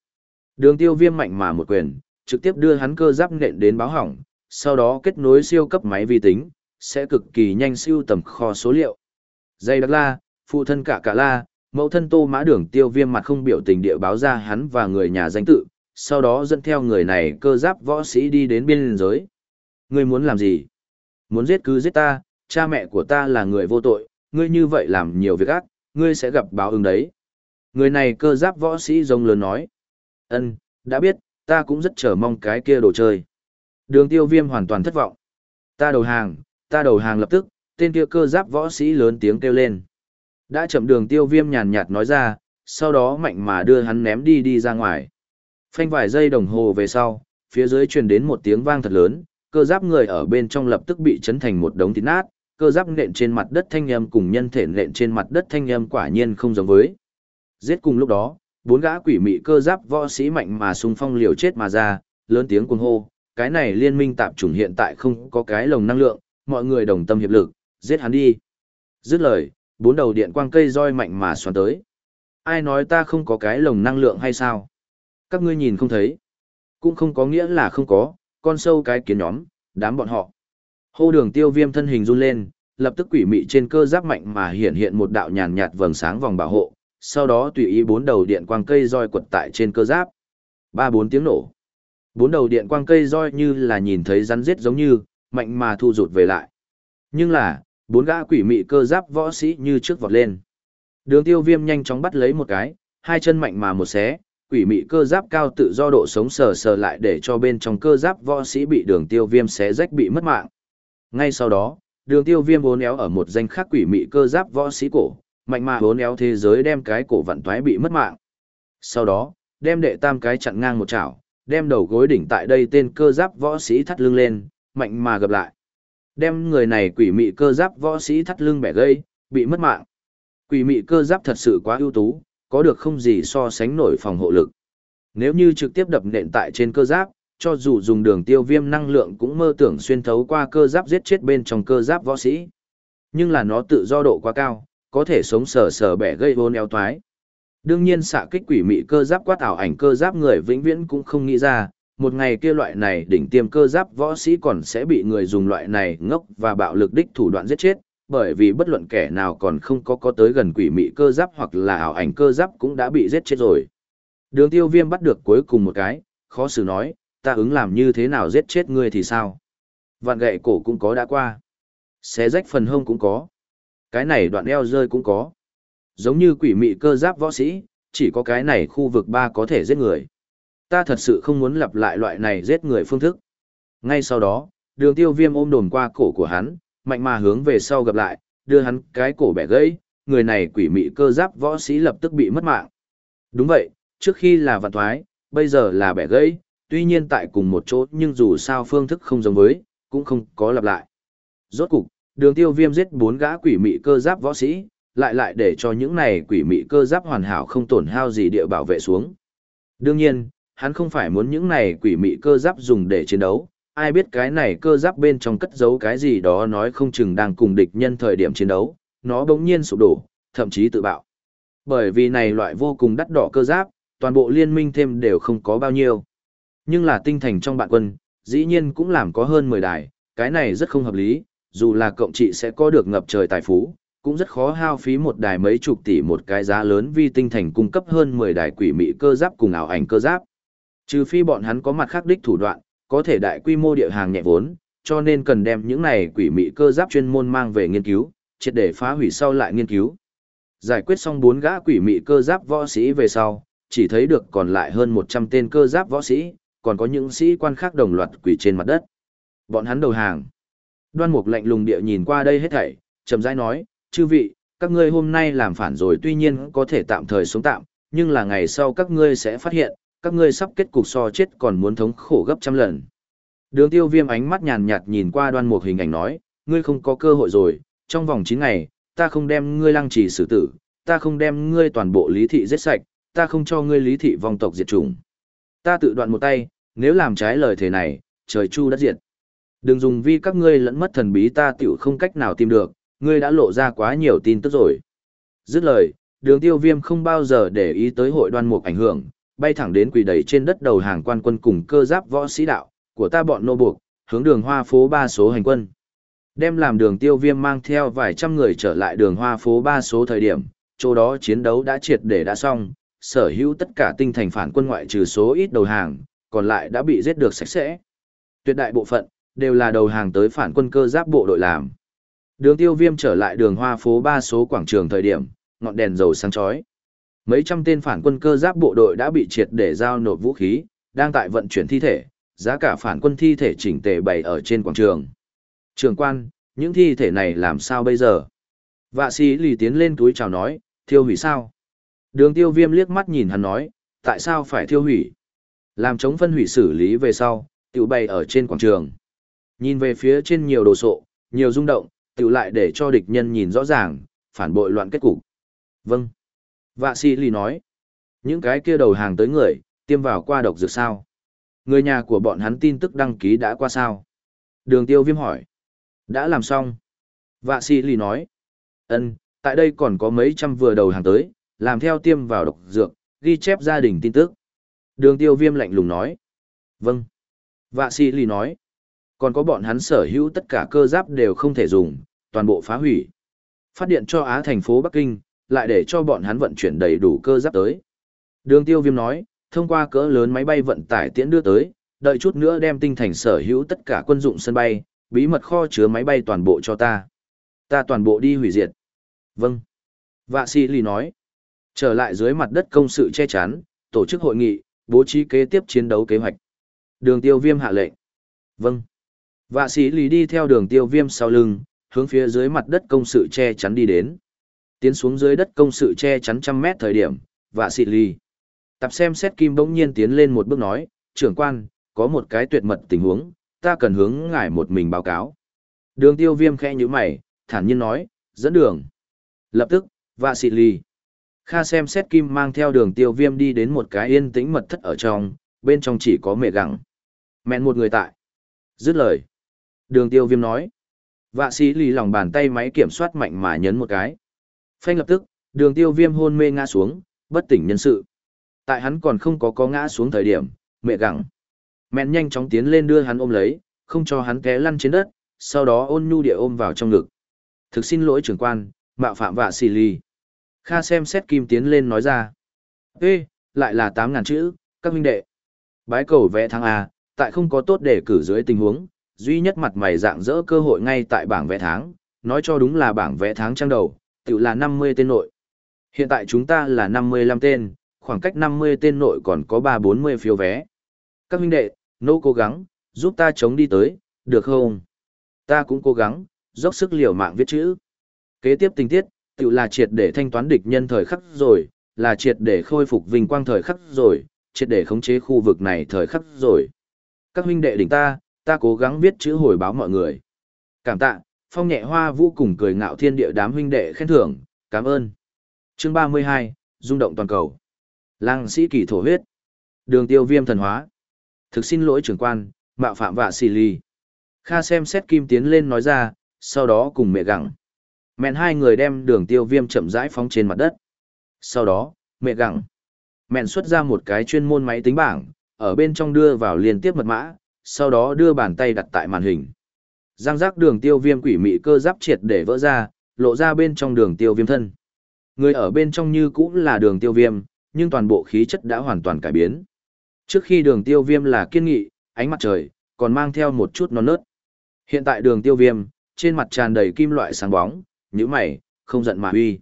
Đường tiêu viêm mạnh mà một quyền, trực tiếp đưa hắn cơ giáp nện đến báo hỏng, sau đó kết nối siêu cấp máy vi tính, sẽ cực kỳ nhanh siêu tầm kho số liệu. Dây đặc la, phụ thân cả cả la, mẫu thân tô mã đường tiêu viêm mặt không biểu tình địa báo ra hắn và người nhà danh tự, sau đó dẫn theo người này cơ giáp võ sĩ đi đến biên giới. Ngươi muốn làm gì? Muốn giết cứ giết ta, cha mẹ của ta là người vô tội, ngươi như vậy làm nhiều việc ác, ngươi sẽ gặp báo ứng đấy. Người này cơ giáp võ sĩ rông lớn nói. ân đã biết, ta cũng rất chờ mong cái kia đồ chơi. Đường tiêu viêm hoàn toàn thất vọng. Ta đầu hàng, ta đầu hàng lập tức, tên kia cơ giáp võ sĩ lớn tiếng kêu lên. Đã chậm đường tiêu viêm nhàn nhạt nói ra, sau đó mạnh mà đưa hắn ném đi đi ra ngoài. Phanh vài giây đồng hồ về sau, phía dưới truyền đến một tiếng vang thật lớn, cơ giáp người ở bên trong lập tức bị chấn thành một đống thịt nát, cơ giáp nện trên mặt đất thanh âm cùng nhân thể nện trên mặt đất thanh âm quả nhiên không giống với. Giết cùng lúc đó, bốn gã quỷ mị cơ giáp võ sĩ mạnh mà xung phong liều chết mà ra, lớn tiếng cuồng hô, cái này liên minh tạp chủng hiện tại không có cái lồng năng lượng, mọi người đồng tâm hiệp lực, giết hắn đi. Dứt lời, bốn đầu điện quang cây roi mạnh mà xoắn tới. Ai nói ta không có cái lồng năng lượng hay sao? Các ngươi nhìn không thấy. Cũng không có nghĩa là không có, con sâu cái kiến nhóm, đám bọn họ. Hô đường tiêu viêm thân hình run lên, lập tức quỷ mị trên cơ giáp mạnh mà hiện hiện một đạo nhàn nhạt vầng sáng vòng bảo hộ, sau đó tùy ý bốn đầu điện quang cây roi quật tại trên cơ giáp. Ba bốn tiếng nổ. Bốn đầu điện quang cây roi như là nhìn thấy rắn giết giống như, mạnh mà thu rụt về lại. Nhưng là, bốn gã quỷ mị cơ giáp võ sĩ như trước vọt lên. Đường tiêu viêm nhanh chóng bắt lấy một cái, hai chân mạnh mà một xé, quỷ mị cơ giáp cao tự do độ sống sờ sờ lại để cho bên trong cơ giáp võ sĩ bị đường tiêu viêm xé rách bị mất mạng. Ngay sau đó, đường tiêu viêm bốn éo ở một danh khác quỷ mị cơ giáp võ sĩ cổ, mạnh mà hốn éo thế giới đem cái cổ vặn toái bị mất mạng. Sau đó, đem đệ tam cái chặn ngang một chảo, đem đầu gối đỉnh tại đây tên cơ giáp võ sĩ thắt lưng lên, mạnh mà gặp lại. Đem người này quỷ mị cơ giáp võ sĩ thắt lưng bẻ gây, bị mất mạng. Quỷ mị cơ giáp thật sự quá ưu tú, có được không gì so sánh nổi phòng hộ lực. Nếu như trực tiếp đập nện tại trên cơ giáp, cho dù dùng đường tiêu viêm năng lượng cũng mơ tưởng xuyên thấu qua cơ giáp giết chết bên trong cơ giáp võ sĩ. Nhưng là nó tự do độ quá cao, có thể sống sờ sờ bẻ gây vô neo toái. Đương nhiên xạ kích quỷ mị cơ giáp quát ảo ảnh cơ giáp người vĩnh viễn cũng không nghĩ ra, một ngày kia loại này đỉnh tiêm cơ giáp võ sĩ còn sẽ bị người dùng loại này ngốc và bạo lực đích thủ đoạn giết chết, bởi vì bất luận kẻ nào còn không có có tới gần quỷ mị cơ giáp hoặc là ảo ảnh cơ giáp cũng đã bị giết chết rồi. Đường tiêu viêm bắt được cuối cùng một cái, khó xử nói, ta ứng làm như thế nào giết chết ngươi thì sao? Vạn gậy cổ cũng có đã qua. Xé rách phần hông cũng có. Cái này đoạn eo rơi cũng có. Giống như quỷ mị cơ giáp võ sĩ, chỉ có cái này khu vực ba có thể giết người. Ta thật sự không muốn lặp lại loại này giết người phương thức. Ngay sau đó, đường tiêu viêm ôm đồn qua cổ của hắn, mạnh mà hướng về sau gặp lại, đưa hắn cái cổ bẻ gãy, người này quỷ mị cơ giáp võ sĩ lập tức bị mất mạng. Đúng vậy, trước khi là vạn thoái, bây giờ là bẻ gãy, tuy nhiên tại cùng một chỗ nhưng dù sao phương thức không giống với, cũng không có lặp lại. Rốt cục, đường tiêu viêm giết bốn gã quỷ mị cơ giáp võ sĩ, lại lại để cho những này quỷ mị cơ giáp hoàn hảo không tổn hao gì địa bảo vệ xuống. Đương nhiên, hắn không phải muốn những này quỷ mị cơ giáp dùng để chiến đấu, ai biết cái này cơ giáp bên trong cất giấu cái gì đó nói không chừng đang cùng địch nhân thời điểm chiến đấu, nó bỗng nhiên sụp đổ, thậm chí tự bạo. Bởi vì này loại vô cùng đắt đỏ cơ giáp, toàn bộ liên minh thêm đều không có bao nhiêu. Nhưng là tinh thành trong bạn quân, dĩ nhiên cũng làm có hơn 10 đài, cái này rất không hợp lý, dù là cộng trị sẽ có được ngập trời tài phú, cũng rất khó hao phí một đài mấy chục tỷ một cái giá lớn vì tinh thành cung cấp hơn 10 đài quỷ mị cơ giáp cùng ảo ảnh cơ giáp. Trừ phi bọn hắn có mặt khác đích thủ đoạn, có thể đại quy mô địa hàng nhẹ vốn, cho nên cần đem những này quỷ mị cơ giáp chuyên môn mang về nghiên cứu, triệt để phá hủy sau lại nghiên cứu. Giải quyết xong bốn gã quỷ mị cơ giáp võ sĩ về sau, chỉ thấy được còn lại hơn 100 tên cơ giáp võ sĩ, còn có những sĩ quan khác đồng loạt quỷ trên mặt đất. Bọn hắn đầu hàng. Đoan Mục lạnh lùng địa nhìn qua đây hết thảy, chậm rãi nói, "Chư vị, các ngươi hôm nay làm phản rồi tuy nhiên có thể tạm thời sống tạm, nhưng là ngày sau các ngươi sẽ phát hiện, các ngươi sắp kết cục so chết còn muốn thống khổ gấp trăm lần. Đường tiêu viêm ánh mắt nhàn nhạt nhìn qua đoan mục hình ảnh nói, ngươi không có cơ hội rồi, trong vòng 9 ngày, ta không đem ngươi lăng trì xử tử, ta không đem ngươi toàn bộ lý thị giết sạch, ta không cho ngươi lý thị vong tộc diệt chủng. Ta tự đoạn một tay, nếu làm trái lời thế này, trời chu đất diệt. Đừng dùng vì các ngươi lẫn mất thần bí ta tiểu không cách nào tìm được, ngươi đã lộ ra quá nhiều tin tức rồi. Dứt lời, đường tiêu viêm không bao giờ để ý tới hội đoan mục ảnh hưởng, bay thẳng đến quỳ đầy trên đất đầu hàng quan quân cùng cơ giáp võ sĩ đạo, của ta bọn nô buộc, hướng đường hoa phố ba số hành quân. Đem làm đường tiêu viêm mang theo vài trăm người trở lại đường hoa phố ba số thời điểm, chỗ đó chiến đấu đã triệt để đã xong, sở hữu tất cả tinh thành phản quân ngoại trừ số ít đầu hàng, còn lại đã bị giết được sạch sẽ. Tuyệt đại bộ phận, đều là đầu hàng tới phản quân cơ giáp bộ đội làm. Đường tiêu viêm trở lại đường hoa phố ba số quảng trường thời điểm, ngọn đèn dầu sáng chói. Mấy trăm tên phản quân cơ giáp bộ đội đã bị triệt để giao nộp vũ khí, đang tại vận chuyển thi thể, giá cả phản quân thi thể chỉnh tề bày ở trên quảng trường. Trường quan, những thi thể này làm sao bây giờ? Vạ sĩ lì tiến lên túi chào nói, thiêu hủy sao? Đường tiêu viêm liếc mắt nhìn hắn nói, tại sao phải thiêu hủy? Làm chống phân hủy xử lý về sau, tiểu bày ở trên quảng trường. Nhìn về phía trên nhiều đồ sộ, nhiều rung động, tự lại để cho địch nhân nhìn rõ ràng, phản bội loạn kết cục. Vâng. Vạ sĩ lì nói, những cái kia đầu hàng tới người, tiêm vào qua độc dược sao? Người nhà của bọn hắn tin tức đăng ký đã qua sao? Đường tiêu viêm hỏi. Đã làm xong. Vạ sĩ lì nói. ân tại đây còn có mấy trăm vừa đầu hàng tới, làm theo tiêm vào độc dược, ghi chép gia đình tin tức. Đường tiêu viêm lạnh lùng nói. Vâng. Vạ sĩ lì nói. Còn có bọn hắn sở hữu tất cả cơ giáp đều không thể dùng, toàn bộ phá hủy. Phát điện cho Á thành phố Bắc Kinh, lại để cho bọn hắn vận chuyển đầy đủ cơ giáp tới. Đường tiêu viêm nói, thông qua cỡ lớn máy bay vận tải tiễn đưa tới, đợi chút nữa đem tinh thành sở hữu tất cả quân dụng sân bay, bí mật kho chứa máy bay toàn bộ cho ta. Ta toàn bộ đi hủy diệt. Vâng. Vạ sĩ lì nói. Trở lại dưới mặt đất công sự che chắn, tổ chức hội nghị, bố trí kế tiếp chiến đấu kế hoạch. Đường tiêu viêm hạ lệnh. Vâng. Vạ sĩ lì đi theo đường tiêu viêm sau lưng, hướng phía dưới mặt đất công sự che chắn đi đến. Tiến xuống dưới đất công sự che chắn trăm mét thời điểm, vạ sĩ lì. Tập xem xét kim bỗng nhiên tiến lên một bước nói, trưởng quan, có một cái tuyệt mật tình huống, ta cần hướng ngài một mình báo cáo. Đường tiêu viêm khẽ như mày, thản nhiên nói, dẫn đường. Lập tức, vạ Sĩ lì. Kha xem xét kim mang theo đường tiêu viêm đi đến một cái yên tĩnh mật thất ở trong, bên trong chỉ có mẹ gặng. Mẹn một người tại. Dứt lời. Đường tiêu viêm nói. Vạ sĩ lì lòng bàn tay máy kiểm soát mạnh mà nhấn một cái. Phanh lập tức, đường tiêu viêm hôn mê ngã xuống, bất tỉnh nhân sự. Tại hắn còn không có có ngã xuống thời điểm, mẹ gặng. Mẹn nhanh chóng tiến lên đưa hắn ôm lấy, không cho hắn té lăn trên đất, sau đó ôn nhu địa ôm vào trong ngực. Thực xin lỗi trưởng quan, mạo phạm vạ xì ly. Kha xem xét kim tiến lên nói ra. Ê, lại là tám ngàn chữ, các huynh đệ. Bái cầu vẽ thắng A, tại không có tốt để cử dưới tình huống, duy nhất mặt mày dạng dỡ cơ hội ngay tại bảng vẽ tháng, nói cho đúng là bảng vẽ tháng trang đầu, tự là năm mươi tên nội. Hiện tại chúng ta là năm mươi 55 tên, khoảng cách năm mươi tên nội còn có ba bốn mươi phiếu vé. Các huynh đệ, nô cố gắng, giúp ta chống đi tới, được không? Ta cũng cố gắng, dốc sức liều mạng viết chữ. Kế tiếp tình tiết, tự là triệt để thanh toán địch nhân thời khắc rồi, là triệt để khôi phục vinh quang thời khắc rồi, triệt để khống chế khu vực này thời khắc rồi. Các huynh đệ đỉnh ta, ta cố gắng viết chữ hồi báo mọi người. Cảm tạ, phong nhẹ hoa vũ cùng cười ngạo thiên địa đám huynh đệ khen thưởng, cảm ơn. Chương 32, rung động toàn cầu. Lang sĩ kỳ thổ huyết. Đường tiêu viêm thần hóa. Thực xin lỗi trưởng quan, mạo phạm vạ xì ly. Kha xem xét kim tiến lên nói ra, sau đó cùng mẹ gặng. Mẹn hai người đem đường tiêu viêm chậm rãi phóng trên mặt đất. Sau đó, mẹ gặng. Mẹn xuất ra một cái chuyên môn máy tính bảng, ở bên trong đưa vào liên tiếp mật mã, sau đó đưa bàn tay đặt tại màn hình. Giang giác đường tiêu viêm quỷ mị cơ giáp triệt để vỡ ra, lộ ra bên trong đường tiêu viêm thân. Người ở bên trong như cũng là đường tiêu viêm, nhưng toàn bộ khí chất đã hoàn toàn cải biến. Trước khi đường tiêu viêm là kiên nghị, ánh mặt trời, còn mang theo một chút non nớt. Hiện tại đường tiêu viêm, trên mặt tràn đầy kim loại sáng bóng, như mày, không giận mà huy.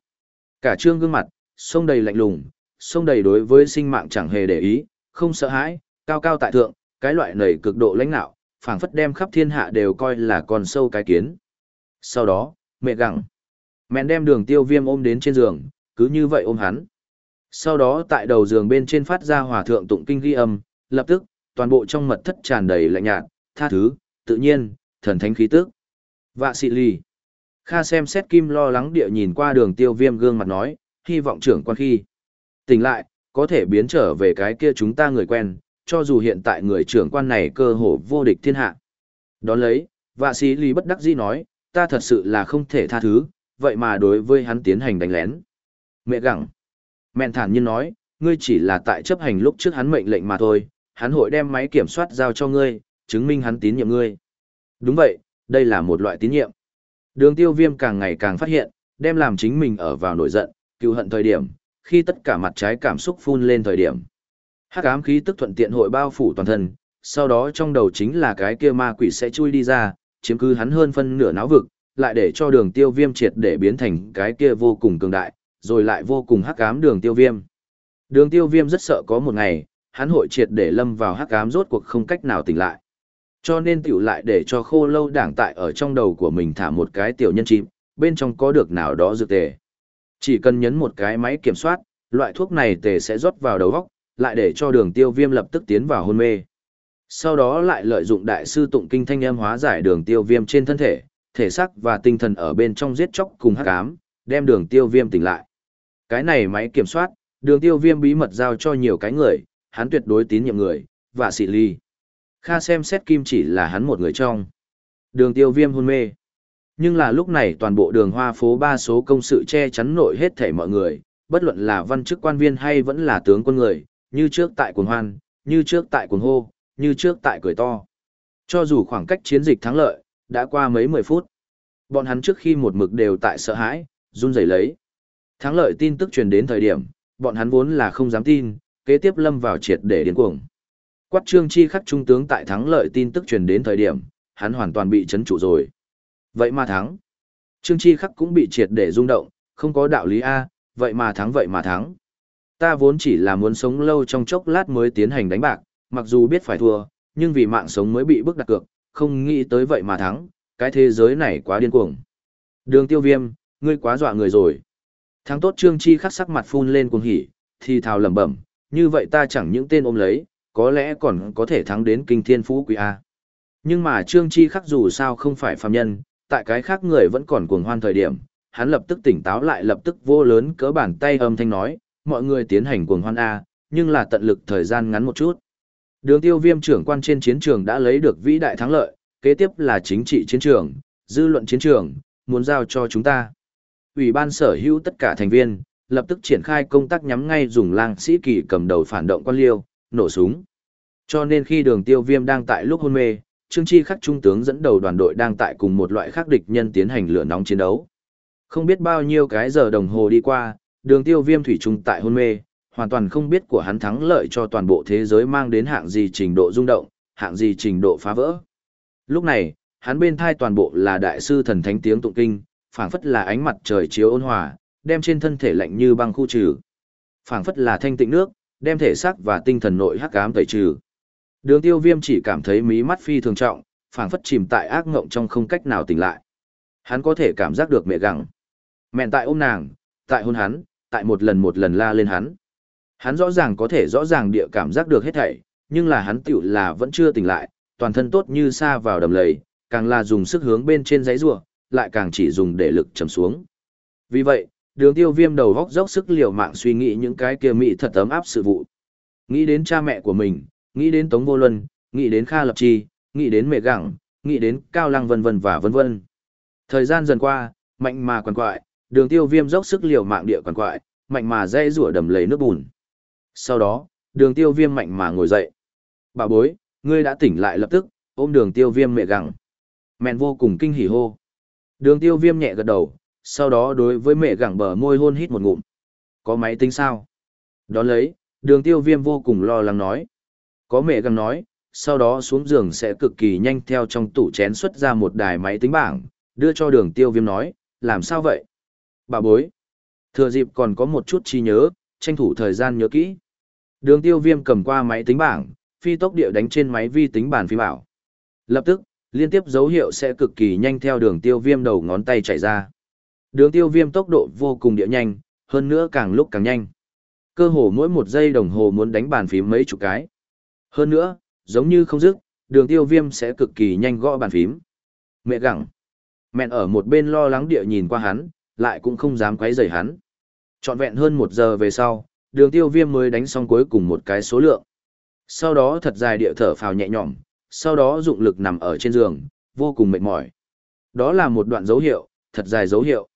Cả trương gương mặt, sông đầy lạnh lùng, sông đầy đối với sinh mạng chẳng hề để ý, không sợ hãi, cao cao tại thượng, cái loại nầy cực độ lãnh nạo, phảng phất đem khắp thiên hạ đều coi là con sâu cái kiến. Sau đó, mẹ gặng. Mẹ đem đường tiêu viêm ôm đến trên giường, cứ như vậy ôm hắn. Sau đó tại đầu giường bên trên phát ra hòa thượng tụng kinh ghi âm, lập tức, toàn bộ trong mật thất tràn đầy lạnh nhạt, tha thứ, tự nhiên, thần thánh khí tức. Vạ sĩ ly. Kha xem xét kim lo lắng địa nhìn qua đường tiêu viêm gương mặt nói, hy vọng trưởng quan khi. Tỉnh lại, có thể biến trở về cái kia chúng ta người quen, cho dù hiện tại người trưởng quan này cơ hồ vô địch thiên hạ. Đón lấy, vạ sĩ lý bất đắc dĩ nói, ta thật sự là không thể tha thứ, vậy mà đối với hắn tiến hành đánh lén. Mẹ gặng. Mẹn thản nhiên nói, ngươi chỉ là tại chấp hành lúc trước hắn mệnh lệnh mà thôi, hắn hội đem máy kiểm soát giao cho ngươi, chứng minh hắn tín nhiệm ngươi. Đúng vậy, đây là một loại tín nhiệm. Đường tiêu viêm càng ngày càng phát hiện, đem làm chính mình ở vào nổi giận, cựu hận thời điểm, khi tất cả mặt trái cảm xúc phun lên thời điểm. Hắc ám khí tức thuận tiện hội bao phủ toàn thân, sau đó trong đầu chính là cái kia ma quỷ sẽ chui đi ra, chiếm cứ hắn hơn phân nửa não vực, lại để cho đường tiêu viêm triệt để biến thành cái kia vô cùng cường đại, rồi lại vô cùng hắc ám đường tiêu viêm. Đường tiêu viêm rất sợ có một ngày, hắn hội triệt để lâm vào hắc ám rốt cuộc không cách nào tỉnh lại. Cho nên tiểu lại để cho khô lâu đảng tại ở trong đầu của mình thả một cái tiểu nhân chim, bên trong có được nào đó dược tề. Chỉ cần nhấn một cái máy kiểm soát, loại thuốc này tề sẽ rót vào đầu góc, lại để cho đường tiêu viêm lập tức tiến vào hôn mê. Sau đó lại lợi dụng đại sư tụng kinh thanh âm hóa giải đường tiêu viêm trên thân thể, thể xác và tinh thần ở bên trong giết chóc cùng hắc ám, đem đường tiêu viêm tỉnh lại. Cái này máy kiểm soát, đường tiêu viêm bí mật giao cho nhiều cái người, hắn tuyệt đối tín nhiệm người, và xị ly. Kha xem xét kim chỉ là hắn một người trong. Đường tiêu viêm hôn mê. Nhưng là lúc này toàn bộ đường hoa phố ba số công sự che chắn nội hết thể mọi người, bất luận là văn chức quan viên hay vẫn là tướng quân người, như trước tại cuồng hoan, như trước tại cuồng hô, như trước tại cười to. Cho dù khoảng cách chiến dịch thắng lợi, đã qua mấy mười phút. Bọn hắn trước khi một mực đều tại sợ hãi, run rẩy lấy. Thắng lợi tin tức truyền đến thời điểm, bọn hắn vốn là không dám tin, kế tiếp lâm vào triệt để điên cuồng. Quát trương chi khắc trung tướng tại thắng lợi tin tức truyền đến thời điểm, hắn hoàn toàn bị chấn trụ rồi. Vậy mà thắng. Trương chi khắc cũng bị triệt để rung động, không có đạo lý A, vậy mà thắng vậy mà thắng. Ta vốn chỉ là muốn sống lâu trong chốc lát mới tiến hành đánh bạc, mặc dù biết phải thua, nhưng vì mạng sống mới bị bức đặt cược, không nghĩ tới vậy mà thắng, cái thế giới này quá điên cuồng. Đường tiêu viêm, ngươi quá dọa người rồi. Thắng tốt Trương Chi khắc sắc mặt phun lên cuồng hỉ, thì thào lẩm bẩm, như vậy ta chẳng những tên ôm lấy, có lẽ còn có thể thắng đến kinh thiên phú quý A. Nhưng mà Trương Chi khắc dù sao không phải phàm nhân, tại cái khác người vẫn còn cuồng hoan thời điểm, hắn lập tức tỉnh táo lại lập tức vô lớn cỡ bàn tay âm thanh nói, mọi người tiến hành cuồng hoan A, nhưng là tận lực thời gian ngắn một chút. Đường tiêu viêm trưởng quan trên chiến trường đã lấy được vĩ đại thắng lợi, kế tiếp là chính trị chiến trường, dư luận chiến trường, muốn giao cho chúng ta. Ủy ban sở hữu tất cả thành viên, lập tức triển khai công tác nhắm ngay dùng lang sĩ kỳ cầm đầu phản động quan liêu, nổ súng. Cho nên khi đường tiêu viêm đang tại lúc hôn mê, Trương Chi khắc trung tướng dẫn đầu đoàn đội đang tại cùng một loại khác địch nhân tiến hành lửa nóng chiến đấu. Không biết bao nhiêu cái giờ đồng hồ đi qua, đường tiêu viêm thủy trung tại hôn mê, hoàn toàn không biết của hắn thắng lợi cho toàn bộ thế giới mang đến hạng gì trình độ rung động, hạng gì trình độ phá vỡ. Lúc này, hắn bên thai toàn bộ là đại sư thần thánh tiếng tụng kinh, phảng phất là ánh mặt trời chiếu ôn hòa, đem trên thân thể lạnh như băng khu trừ. Phảng phất là thanh tịnh nước, đem thể xác và tinh thần nội hắc ám tẩy trừ. Đường Tiêu Viêm chỉ cảm thấy mí mắt phi thường trọng, phảng phất chìm tại ác ngộng trong không cách nào tỉnh lại. Hắn có thể cảm giác được mẹ gặng. Mẹn tại ôm nàng, tại hôn hắn, tại một lần một lần la lên hắn. Hắn rõ ràng có thể rõ ràng địa cảm giác được hết thảy, nhưng là hắn tiểu là vẫn chưa tỉnh lại, toàn thân tốt như xa vào đầm lầy, càng là dùng sức hướng bên trên giấy rùa, lại càng chỉ dùng để lực trầm xuống. Vì vậy, đường tiêu viêm đầu góc dốc sức liều mạng suy nghĩ những cái kia mỹ thật ấm áp sự vụ. Nghĩ đến cha mẹ của mình, nghĩ đến Tống Vô Luân, nghĩ đến Kha Lập Chi, nghĩ đến mẹ gẳng, nghĩ đến Cao Lăng vân vân và vân vân. Thời gian dần qua, mạnh mà quằn quại, đường tiêu viêm dốc sức liều mạng địa quằn quại, mạnh mà dây rủa đầm lấy nước bùn. Sau đó, đường tiêu viêm mạnh mà ngồi dậy. Bà bối, ngươi đã tỉnh lại lập tức, ôm đường tiêu viêm mẹ gặng. Mẹn vô cùng kinh hỉ hô. Đường tiêu viêm nhẹ gật đầu, sau đó đối với mẹ gặng bờ môi hôn hít một ngụm. Có máy tính sao? Đón lấy, đường tiêu viêm vô cùng lo lắng nói. Có mẹ gặng nói, sau đó xuống giường sẽ cực kỳ nhanh theo trong tủ chén xuất ra một đài máy tính bảng, đưa cho đường tiêu viêm nói, làm sao vậy? Bà bối. Thừa dịp còn có một chút chi nhớ, tranh thủ thời gian nhớ kỹ. Đường tiêu viêm cầm qua máy tính bảng, phi tốc địa đánh trên máy vi tính bản phím ảo. Lập tức, liên tiếp dấu hiệu sẽ cực kỳ nhanh theo đường tiêu viêm đầu ngón tay chảy ra. Đường tiêu viêm tốc độ vô cùng địa nhanh, hơn nữa càng lúc càng nhanh. Cơ hồ mỗi một giây đồng hồ muốn đánh bàn phím mấy chục cái. Hơn nữa, giống như không dứt, đường tiêu viêm sẽ cực kỳ nhanh gõ bàn phím. Mẹ gặng. Mẹ ở một bên lo lắng địa nhìn qua hắn, lại cũng không dám quấy rầy hắn. Trọn vẹn hơn một giờ về sau, đường tiêu viêm mới đánh xong cuối cùng một cái số lượng. Sau đó thật dài địa thở phào nhẹ nhõm, sau đó dụng lực nằm ở trên giường, vô cùng mệt mỏi. Đó là một đoạn dấu hiệu, thật dài dấu hiệu.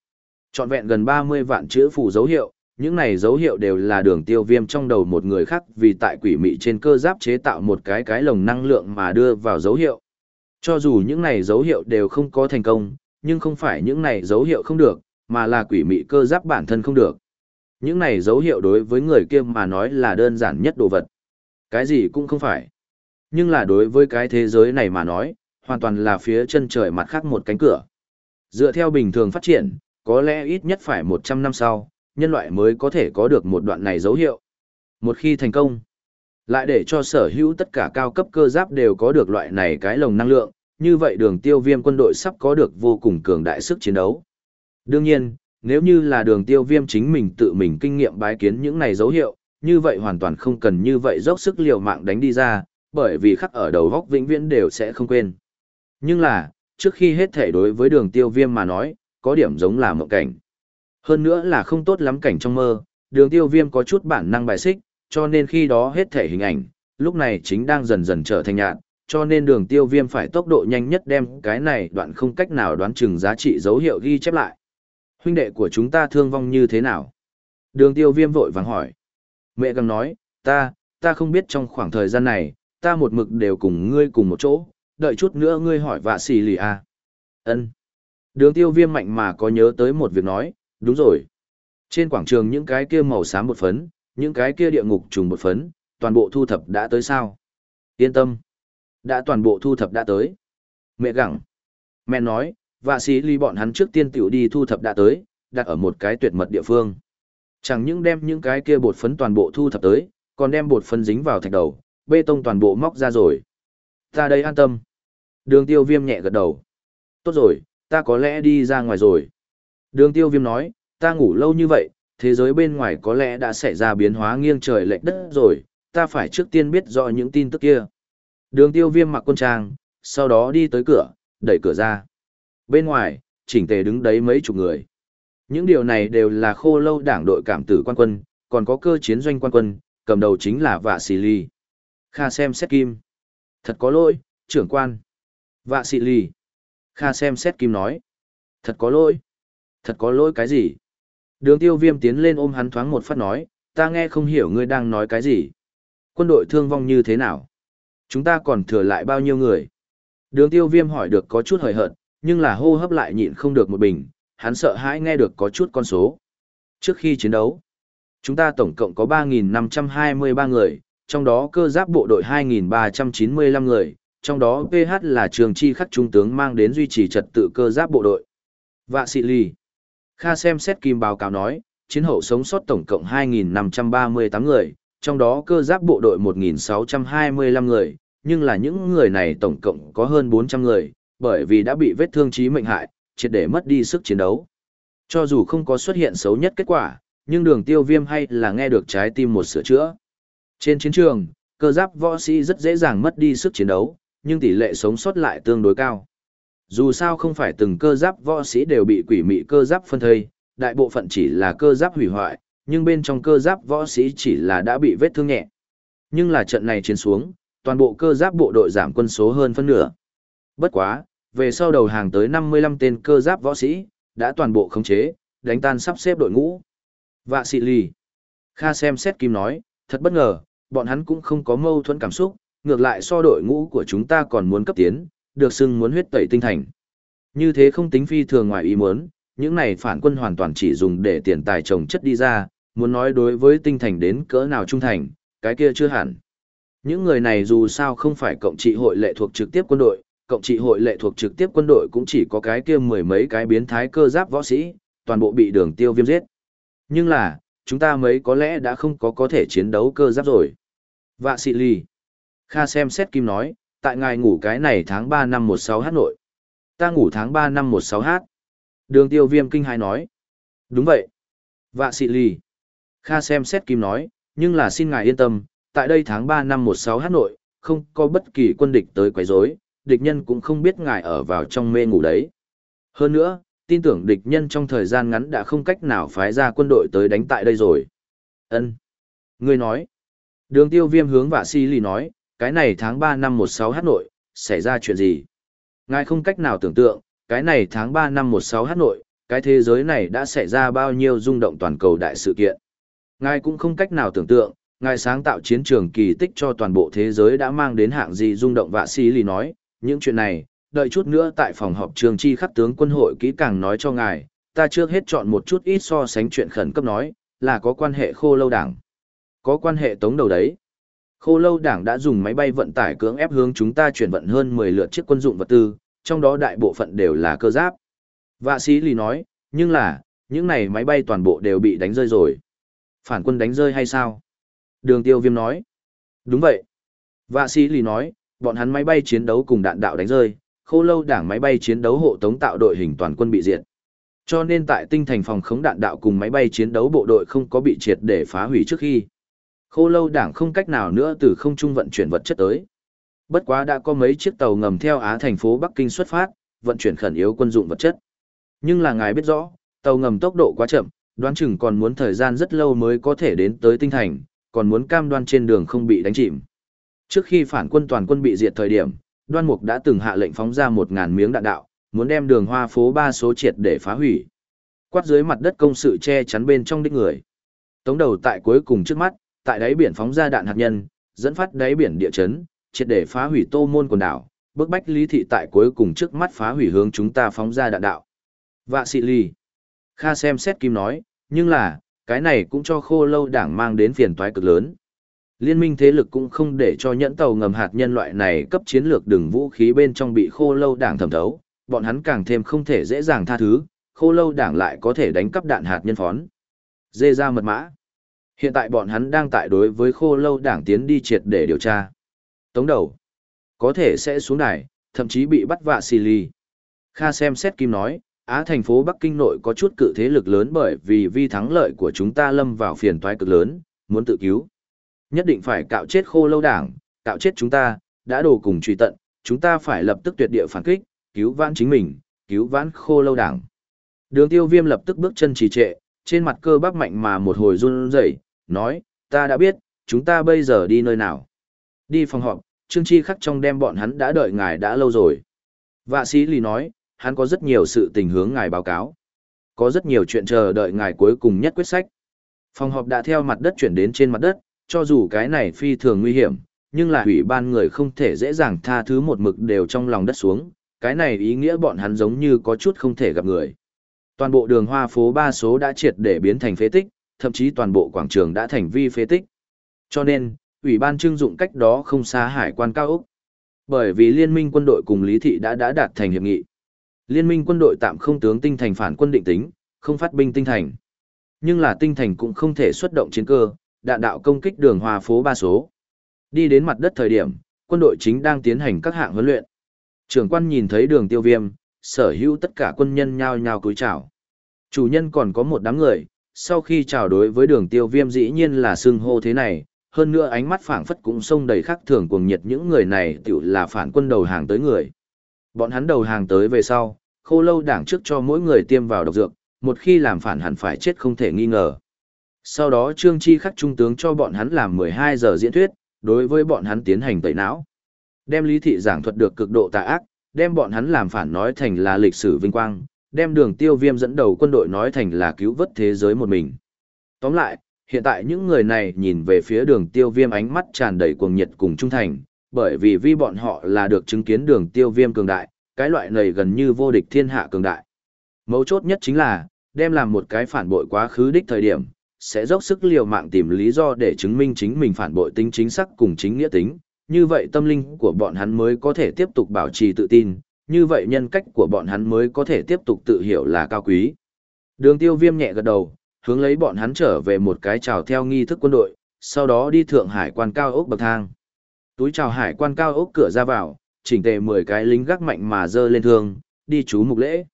Trọn vẹn gần 30 vạn chữ phù dấu hiệu, những này dấu hiệu đều là đường tiêu viêm trong đầu một người khác vì tại quỷ mị trên cơ giáp chế tạo một cái cái lồng năng lượng mà đưa vào dấu hiệu. Cho dù những này dấu hiệu đều không có thành công, nhưng không phải những này dấu hiệu không được, mà là quỷ mị cơ giáp bản thân không được. Những này dấu hiệu đối với người kia mà nói là đơn giản nhất đồ vật. Cái gì cũng không phải. Nhưng là đối với cái thế giới này mà nói, hoàn toàn là phía chân trời mặt khác một cánh cửa. Dựa theo bình thường phát triển, có lẽ ít nhất phải 100 năm sau, nhân loại mới có thể có được một đoạn này dấu hiệu. Một khi thành công, lại để cho sở hữu tất cả cao cấp cơ giáp đều có được loại này cái lồng năng lượng, như vậy đường tiêu viêm quân đội sắp có được vô cùng cường đại sức chiến đấu. Đương nhiên, nếu như là đường tiêu viêm chính mình tự mình kinh nghiệm bái kiến những này dấu hiệu, như vậy hoàn toàn không cần như vậy dốc sức liều mạng đánh đi ra, bởi vì khắc ở đầu góc vĩnh viễn đều sẽ không quên. Nhưng là, trước khi hết thể đối với đường tiêu viêm mà nói, có điểm giống là mộng cảnh. Hơn nữa là không tốt lắm cảnh trong mơ, đường tiêu viêm có chút bản năng bài xích, cho nên khi đó hết thể hình ảnh, lúc này chính đang dần dần trở thành nhạt, cho nên đường tiêu viêm phải tốc độ nhanh nhất đem cái này đoạn không cách nào đoán chừng giá trị dấu hiệu ghi chép lại. Huynh đệ của chúng ta thương vong như thế nào? Đường tiêu viêm vội vàng hỏi. Mẹ gầm nói, ta, ta không biết trong khoảng thời gian này, ta một mực đều cùng ngươi cùng một chỗ, đợi chút nữa ngươi hỏi vạ xì lì à. ân Đường tiêu viêm mạnh mà có nhớ tới một việc nói, đúng rồi. Trên quảng trường những cái kia màu xám một phấn, những cái kia địa ngục trùng một phấn, toàn bộ thu thập đã tới sao? Yên tâm. Đã toàn bộ thu thập đã tới. Mẹ gặng. Mẹ nói, và sĩ ly bọn hắn trước tiên tiểu đi thu thập đã tới, đặt ở một cái tuyệt mật địa phương. Chẳng những đem những cái kia bột phấn toàn bộ thu thập tới, còn đem bột phấn dính vào thạch đầu, bê tông toàn bộ móc ra rồi. Ta đây an tâm. Đường tiêu viêm nhẹ gật đầu. Tốt rồi, ta có lẽ đi ra ngoài rồi. Đường tiêu viêm nói, ta ngủ lâu như vậy, thế giới bên ngoài có lẽ đã xảy ra biến hóa nghiêng trời lệch đất rồi, ta phải trước tiên biết rõ những tin tức kia. Đường tiêu viêm mặc quân trang, sau đó đi tới cửa, đẩy cửa ra. Bên ngoài, chỉnh tề đứng đấy mấy chục người. Những điều này đều là khô lâu đảng đội cảm tử quan quân, còn có cơ chiến doanh quan quân, cầm đầu chính là Vạ Sĩ Ly. Kha xem xét kim. Thật có lỗi, trưởng quan. Vạ Sĩ Ly. Kha xem xét kim nói. Thật có lỗi. Thật có lỗi cái gì? Đường tiêu viêm tiến lên ôm hắn thoáng một phát nói, ta nghe không hiểu ngươi đang nói cái gì. Quân đội thương vong như thế nào? Chúng ta còn thừa lại bao nhiêu người? Đường tiêu viêm hỏi được có chút hời hợt, nhưng là hô hấp lại nhịn không được một bình, hắn sợ hãi nghe được có chút con số. Trước khi chiến đấu, chúng ta tổng cộng có 3.523 người, trong đó cơ giáp bộ đội 2.395 người, trong đó PH là trường chi khắc trung tướng mang đến duy trì trật tự cơ giáp bộ đội. Vạ sĩ lì, Kha xem xét kim báo cáo nói, chiến hậu sống sót tổng cộng 2.538 người, trong đó cơ giáp bộ đội 1.625 người, nhưng là những người này tổng cộng có hơn 400 người, bởi vì đã bị vết thương chí mệnh hại, triệt để mất đi sức chiến đấu. Cho dù không có xuất hiện xấu nhất kết quả, nhưng đường tiêu viêm hay là nghe được trái tim một sửa chữa. Trên chiến trường, cơ giáp võ sĩ rất dễ dàng mất đi sức chiến đấu, nhưng tỷ lệ sống sót lại tương đối cao. Dù sao không phải từng cơ giáp võ sĩ đều bị quỷ mị cơ giáp phân thây, đại bộ phận chỉ là cơ giáp hủy hoại, nhưng bên trong cơ giáp võ sĩ chỉ là đã bị vết thương nhẹ. Nhưng là trận này chiến xuống, toàn bộ cơ giáp bộ đội giảm quân số hơn phân nửa. Bất quá, về sau đầu hàng tới 55 tên cơ giáp võ sĩ, đã toàn bộ khống chế, đánh tan sắp xếp đội ngũ. Vạ sĩ lì. Kha xem xét kim nói, thật bất ngờ, bọn hắn cũng không có mâu thuẫn cảm xúc, ngược lại so đội ngũ của chúng ta còn muốn cấp tiến, được xưng muốn huyết tẩy tinh thành. Như thế không tính phi thường ngoài ý muốn, những này phản quân hoàn toàn chỉ dùng để tiền tài trồng chất đi ra, muốn nói đối với tinh thành đến cỡ nào trung thành, cái kia chưa hẳn. Những người này dù sao không phải cộng trị hội lệ thuộc trực tiếp quân đội, cộng trị hội lệ thuộc trực tiếp quân đội cũng chỉ có cái kia mười mấy cái biến thái cơ giáp võ sĩ, toàn bộ bị đường tiêu viêm giết. Nhưng là, chúng ta mấy có lẽ đã không có có thể chiến đấu cơ giáp rồi. Vạ sĩ Lì, Kha xem xét kim nói, tại ngài ngủ cái này tháng 3 năm 16H nội. Ta ngủ tháng 3 năm 16H. Đường tiêu viêm kinh hài nói. Đúng vậy. Vạ sĩ Lì, Kha xem xét kim nói, nhưng là xin ngài yên tâm, tại đây tháng 3 năm 16H nội, không có bất kỳ quân địch tới quấy rối, địch nhân cũng không biết ngài ở vào trong mê ngủ đấy. Hơn nữa, tin tưởng địch nhân trong thời gian ngắn đã không cách nào phái ra quân đội tới đánh tại đây rồi. Ân, Ngươi nói. Đường tiêu viêm hướng vả si lì nói, cái này tháng 3 năm 16 hát nội, xảy ra chuyện gì? Ngài không cách nào tưởng tượng, cái này tháng 3 năm 16 hát nội, cái thế giới này đã xảy ra bao nhiêu rung động toàn cầu đại sự kiện. Ngài cũng không cách nào tưởng tượng, ngài sáng tạo chiến trường kỳ tích cho toàn bộ thế giới đã mang đến hạng gì rung động vạ sĩ lì nói, những chuyện này, đợi chút nữa tại phòng họp trường chi khắc tướng quân hội kỹ càng nói cho ngài, ta trước hết chọn một chút ít so sánh chuyện khẩn cấp nói, là có quan hệ khô lâu đảng. Có quan hệ tống đầu đấy. Khô lâu đảng đã dùng máy bay vận tải cưỡng ép hướng chúng ta chuyển vận hơn 10 lượt chiếc quân dụng vật tư, trong đó đại bộ phận đều là cơ giáp. Vạ sĩ lì nói, nhưng là, những này máy bay toàn bộ đều bị đánh rơi rồi. Phản quân đánh rơi hay sao? Đường tiêu viêm nói. Đúng vậy. Vạ sĩ lì nói, bọn hắn máy bay chiến đấu cùng đạn đạo đánh rơi, khô lâu đảng máy bay chiến đấu hộ tống tạo đội hình toàn quân bị diệt. Cho nên tại tinh thành phòng khống đạn đạo cùng máy bay chiến đấu bộ đội không có bị triệt để phá hủy trước khi. Khô lâu đảng không cách nào nữa từ không trung vận chuyển vật chất tới. Bất quá đã có mấy chiếc tàu ngầm theo Á thành phố Bắc Kinh xuất phát, vận chuyển khẩn yếu quân dụng vật chất. Nhưng là ngài biết rõ, tàu ngầm tốc độ quá chậm, đoán chừng còn muốn thời gian rất lâu mới có thể đến tới tinh thành, còn muốn cam đoan trên đường không bị đánh chìm. Trước khi phản quân toàn quân bị diệt thời điểm, đoan mục đã từng hạ lệnh phóng ra một ngàn miếng đạn đạo, muốn đem đường hoa phố ba số triệt để phá hủy. Quát dưới mặt đất công sự che chắn bên trong đích người. Tống đầu tại cuối cùng trước mắt, tại đáy biển phóng ra đạn hạt nhân, dẫn phát đáy biển địa chấn, triệt để phá hủy tô môn quần đảo, bước bách lý thị tại cuối cùng trước mắt phá hủy hướng chúng ta phóng ra đạn đạo. Vạ sĩ ly. Kha xem xét kim nói, nhưng là, cái này cũng cho khô lâu đảng mang đến phiền toái cực lớn. Liên minh thế lực cũng không để cho nhẫn tàu ngầm hạt nhân loại này cấp chiến lược đường vũ khí bên trong bị khô lâu đảng thẩm thấu, bọn hắn càng thêm không thể dễ dàng tha thứ, khô lâu đảng lại có thể đánh cắp đạn hạt nhân phón. Dê ra mật mã. Hiện tại bọn hắn đang tại đối với khô lâu đảng tiến đi triệt để điều tra. Tống đầu. Có thể sẽ xuống đài, thậm chí bị bắt vạ xì ly. Kha xem xét kim nói, Á thành phố Bắc Kinh nội có chút cự thế lực lớn bởi vì vi thắng lợi của chúng ta lâm vào phiền toái cực lớn, muốn tự cứu. Nhất định phải cạo chết khô lâu đảng, cạo chết chúng ta, đã đổ cùng truy tận, chúng ta phải lập tức tuyệt địa phản kích, cứu vãn chính mình, cứu vãn khô lâu đảng. Đường tiêu viêm lập tức bước chân trì trệ, trên mặt cơ bắp mạnh mà một hồi run rẩy nói, ta đã biết, chúng ta bây giờ đi nơi nào. Đi phòng họp, Trương Chi khắc trong đem bọn hắn đã đợi ngài đã lâu rồi. Vạ sĩ lì nói, hắn có rất nhiều sự tình hướng ngài báo cáo. Có rất nhiều chuyện chờ đợi ngài cuối cùng nhất quyết sách. Phòng họp đã theo mặt đất chuyển đến trên mặt đất, cho dù cái này phi thường nguy hiểm, nhưng là ủy ban người không thể dễ dàng tha thứ một mực đều trong lòng đất xuống, cái này ý nghĩa bọn hắn giống như có chút không thể gặp người. Toàn bộ đường hoa phố ba số đã triệt để biến thành phế tích, thậm chí toàn bộ quảng trường đã thành vi phế tích. Cho nên, ủy ban trưng dụng cách đó không xa hải quan cao ốc. Bởi vì liên minh quân đội cùng Lý Thị đã đã đạt thành hiệp nghị. Liên minh quân đội tạm không tướng tinh thành phản quân định tính, không phát binh tinh thành. Nhưng là tinh thành cũng không thể xuất động chiến cơ, đạn đạo công kích đường hòa phố ba số. Đi đến mặt đất thời điểm, quân đội chính đang tiến hành các hạng huấn luyện. Trưởng quan nhìn thấy đường tiêu viêm, sở hữu tất cả quân nhân nhao nhao cúi chào. Chủ nhân còn có một đám người, sau khi chào đối với đường tiêu viêm dĩ nhiên là xưng hô thế này, hơn nữa ánh mắt phảng phất cũng sông đầy khắc thường cuồng nhiệt những người này tiểu là phản quân đầu hàng tới người. Bọn hắn đầu hàng tới về sau, khô lâu đảng trước cho mỗi người tiêm vào độc dược, một khi làm phản hẳn phải chết không thể nghi ngờ. Sau đó Trương Chi khắc trung tướng cho bọn hắn làm 12 giờ diễn thuyết, đối với bọn hắn tiến hành tẩy não. Đem lý thị giảng thuật được cực độ tà ác, đem bọn hắn làm phản nói thành là lịch sử vinh quang, đem đường tiêu viêm dẫn đầu quân đội nói thành là cứu vớt thế giới một mình. Tóm lại, hiện tại những người này nhìn về phía đường tiêu viêm ánh mắt tràn đầy cuồng nhiệt cùng trung thành, bởi vì vi bọn họ là được chứng kiến đường tiêu viêm cường đại, cái loại này gần như vô địch thiên hạ cường đại. Mấu chốt nhất chính là, đem làm một cái phản bội quá khứ đích thời điểm, sẽ dốc sức liều mạng tìm lý do để chứng minh chính mình phản bội tính chính xác cùng chính nghĩa tính, như vậy tâm linh của bọn hắn mới có thể tiếp tục bảo trì tự tin, như vậy nhân cách của bọn hắn mới có thể tiếp tục tự hiểu là cao quý. Đường tiêu viêm nhẹ gật đầu, hướng lấy bọn hắn trở về một cái chào theo nghi thức quân đội, sau đó đi thượng hải quan cao ốc bậc thang. Túi chào hải quan cao ốc cửa ra vào, chỉnh tề 10 cái lính gác mạnh mà dơ lên thương, đi chú mục lễ.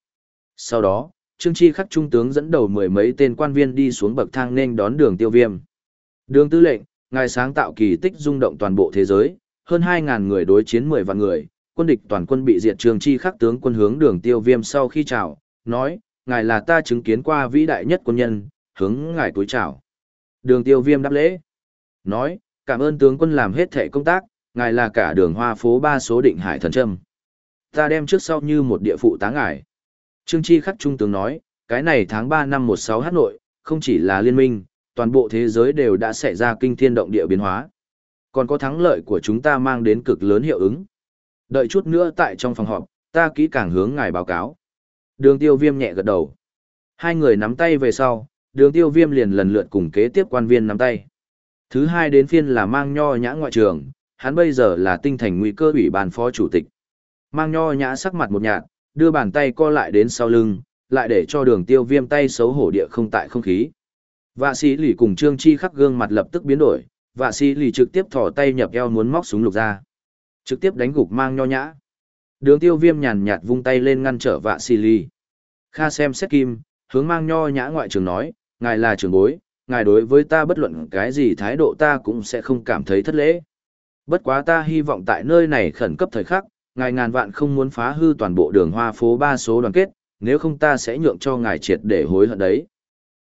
Sau đó, Trương Chi khắc trung tướng dẫn đầu mười mấy tên quan viên đi xuống bậc thang nên đón đường tiêu viêm. Đường tư lệnh, ngài sáng tạo kỳ tích rung động toàn bộ thế giới, hơn 2.000 người đối chiến 10 vạn người, quân địch toàn quân bị diệt Trương Chi khắc tướng quân hướng đường tiêu viêm sau khi chào, nói, ngài là ta chứng kiến qua vĩ đại nhất quân nhân, hướng ngài túi chào. Đường tiêu viêm đáp lễ, nói, cảm ơn tướng quân làm hết thể công tác, ngài là cả đường hoa phố ba số định hải thần trâm. Ta đem trước sau như một địa phụ tá ngài. Trương Chi khắc trung tướng nói, cái này tháng 3 năm 16 hát nội, không chỉ là liên minh, toàn bộ thế giới đều đã xảy ra kinh thiên động địa biến hóa. Còn có thắng lợi của chúng ta mang đến cực lớn hiệu ứng. Đợi chút nữa tại trong phòng họp, ta kỹ càng hướng ngài báo cáo. Đường tiêu viêm nhẹ gật đầu. Hai người nắm tay về sau, đường tiêu viêm liền lần lượt cùng kế tiếp quan viên nắm tay. Thứ hai đến phiên là mang nho nhã ngoại trường, hắn bây giờ là tinh thành nguy cơ ủy ban phó chủ tịch. Mang nho nhã sắc mặt một nhạt, đưa bàn tay co lại đến sau lưng, lại để cho đường tiêu viêm tay xấu hổ địa không tại không khí. Vạ sĩ lì cùng Trương Chi khắc gương mặt lập tức biến đổi, vạ sĩ lì trực tiếp thỏ tay nhập eo muốn móc súng lục ra. Trực tiếp đánh gục mang nho nhã. Đường tiêu viêm nhàn nhạt vung tay lên ngăn trở vạ sĩ lì. Kha xem xét kim, hướng mang nho nhã ngoại trường nói, ngài là trưởng bối, ngài đối với ta bất luận cái gì thái độ ta cũng sẽ không cảm thấy thất lễ. Bất quá ta hy vọng tại nơi này khẩn cấp thời khắc, ngài ngàn vạn không muốn phá hư toàn bộ đường hoa phố ba số đoàn kết, nếu không ta sẽ nhượng cho ngài triệt để hối hận đấy.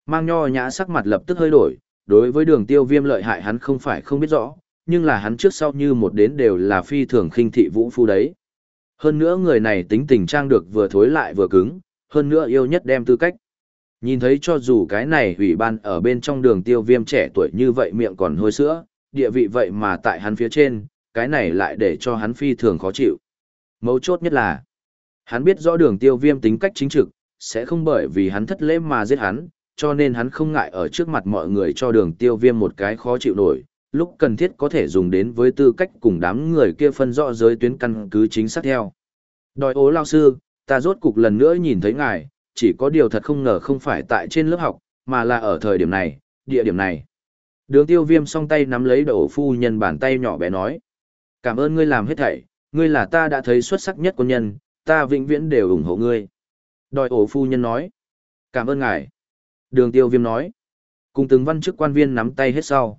Mang nho nhã sắc mặt lập tức hơi đổi, đối với đường tiêu viêm lợi hại hắn không phải không biết rõ, nhưng là hắn trước sau như một đến đều là phi thường khinh thị vũ phu đấy. Hơn nữa người này tính tình trang được vừa thối lại vừa cứng, hơn nữa yêu nhất đem tư cách. Nhìn thấy cho dù cái này ủy ban ở bên trong đường tiêu viêm trẻ tuổi như vậy miệng còn hôi sữa, địa vị vậy mà tại hắn phía trên, cái này lại để cho hắn phi thường khó chịu. Mấu chốt nhất là, hắn biết rõ đường tiêu viêm tính cách chính trực, sẽ không bởi vì hắn thất lễ mà giết hắn, cho nên hắn không ngại ở trước mặt mọi người cho đường tiêu viêm một cái khó chịu nổi, lúc cần thiết có thể dùng đến với tư cách cùng đám người kia phân rõ giới tuyến căn cứ chính xác theo. Đòi ố lao sư, ta rốt cục lần nữa nhìn thấy ngài, chỉ có điều thật không ngờ không phải tại trên lớp học, mà là ở thời điểm này, địa điểm này. Đường tiêu viêm song tay nắm lấy đổ phu nhân bàn tay nhỏ bé nói. Cảm ơn ngươi làm hết thảy, ngươi là ta đã thấy xuất sắc nhất quân nhân, ta vĩnh viễn đều ủng hộ ngươi. Đòi ổ phu nhân nói. Cảm ơn ngài. Đường tiêu viêm nói. Cùng từng văn chức quan viên nắm tay hết sau.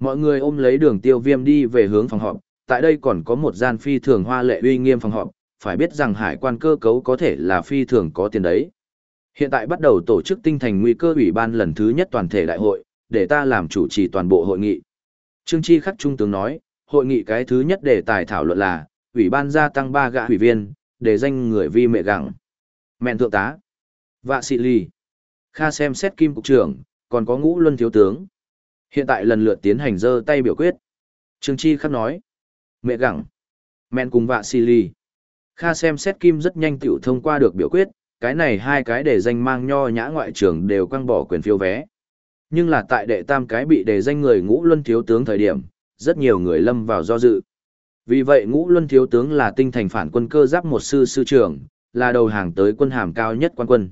Mọi người ôm lấy đường tiêu viêm đi về hướng phòng họp, tại đây còn có một gian phi thường hoa lệ uy nghiêm phòng họp, phải biết rằng hải quan cơ cấu có thể là phi thường có tiền đấy. Hiện tại bắt đầu tổ chức tinh thành nguy cơ ủy ban lần thứ nhất toàn thể đại hội, để ta làm chủ trì toàn bộ hội nghị. Trương Chi khắc trung tướng nói, hội nghị cái thứ nhất để tài thảo luận là, ủy ban gia tăng ba gã ủy viên, để danh người vi mẹ gặng. Mẹn thượng tá, vạ sĩ ly, kha xem xét kim cục trưởng, còn có ngũ luân thiếu tướng. Hiện tại lần lượt tiến hành dơ tay biểu quyết. Trương Chi khắc nói, mẹ gặng, mẹn cùng vạ sĩ ly. Kha xem xét kim rất nhanh tiểu thông qua được biểu quyết, cái này hai cái để danh mang nho nhã ngoại trưởng đều quăng bỏ quyền phiếu vé. Nhưng là tại đệ tam cái bị đề danh người ngũ luân thiếu tướng thời điểm, rất nhiều người lâm vào do dự. Vì vậy ngũ luân thiếu tướng là tinh thành phản quân cơ giáp một sư sư trưởng, là đầu hàng tới quân hàm cao nhất quan quân.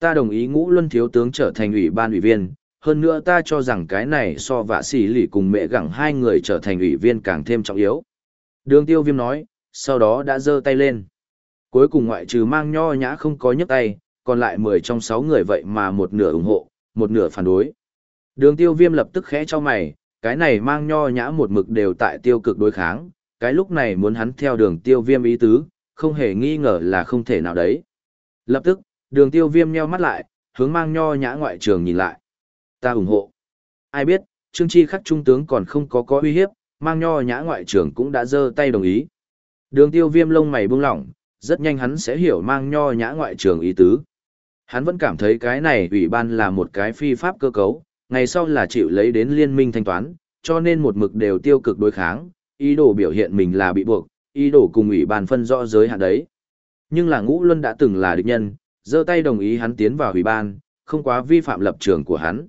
Ta đồng ý ngũ luân thiếu tướng trở thành ủy ban ủy viên, hơn nữa ta cho rằng cái này so vạ sĩ lì cùng mẹ gẳng hai người trở thành ủy viên càng thêm trọng yếu. Đường tiêu viêm nói, sau đó đã giơ tay lên. Cuối cùng ngoại trừ mang nho nhã không có nhấc tay, còn lại 10 trong 6 người vậy mà một nửa ủng hộ, một nửa phản đối. Đường tiêu viêm lập tức khẽ cho mày, cái này mang nho nhã một mực đều tại tiêu cực đối kháng, cái lúc này muốn hắn theo đường tiêu viêm ý tứ, không hề nghi ngờ là không thể nào đấy. Lập tức, đường tiêu viêm nheo mắt lại, hướng mang nho nhã ngoại trường nhìn lại. Ta ủng hộ. Ai biết, Trương Chi khắc trung tướng còn không có có uy hiếp, mang nho nhã ngoại trưởng cũng đã giơ tay đồng ý. Đường tiêu viêm lông mày buông lỏng, rất nhanh hắn sẽ hiểu mang nho nhã ngoại trường ý tứ. Hắn vẫn cảm thấy cái này ủy ban là một cái phi pháp cơ cấu, ngày sau là chịu lấy đến liên minh thanh toán, cho nên một mực đều tiêu cực đối kháng, ý đồ biểu hiện mình là bị buộc, ý đồ cùng ủy ban phân rõ giới hạn đấy. Nhưng là Ngũ Luân đã từng là địch nhân, giơ tay đồng ý hắn tiến vào ủy ban, không quá vi phạm lập trường của hắn.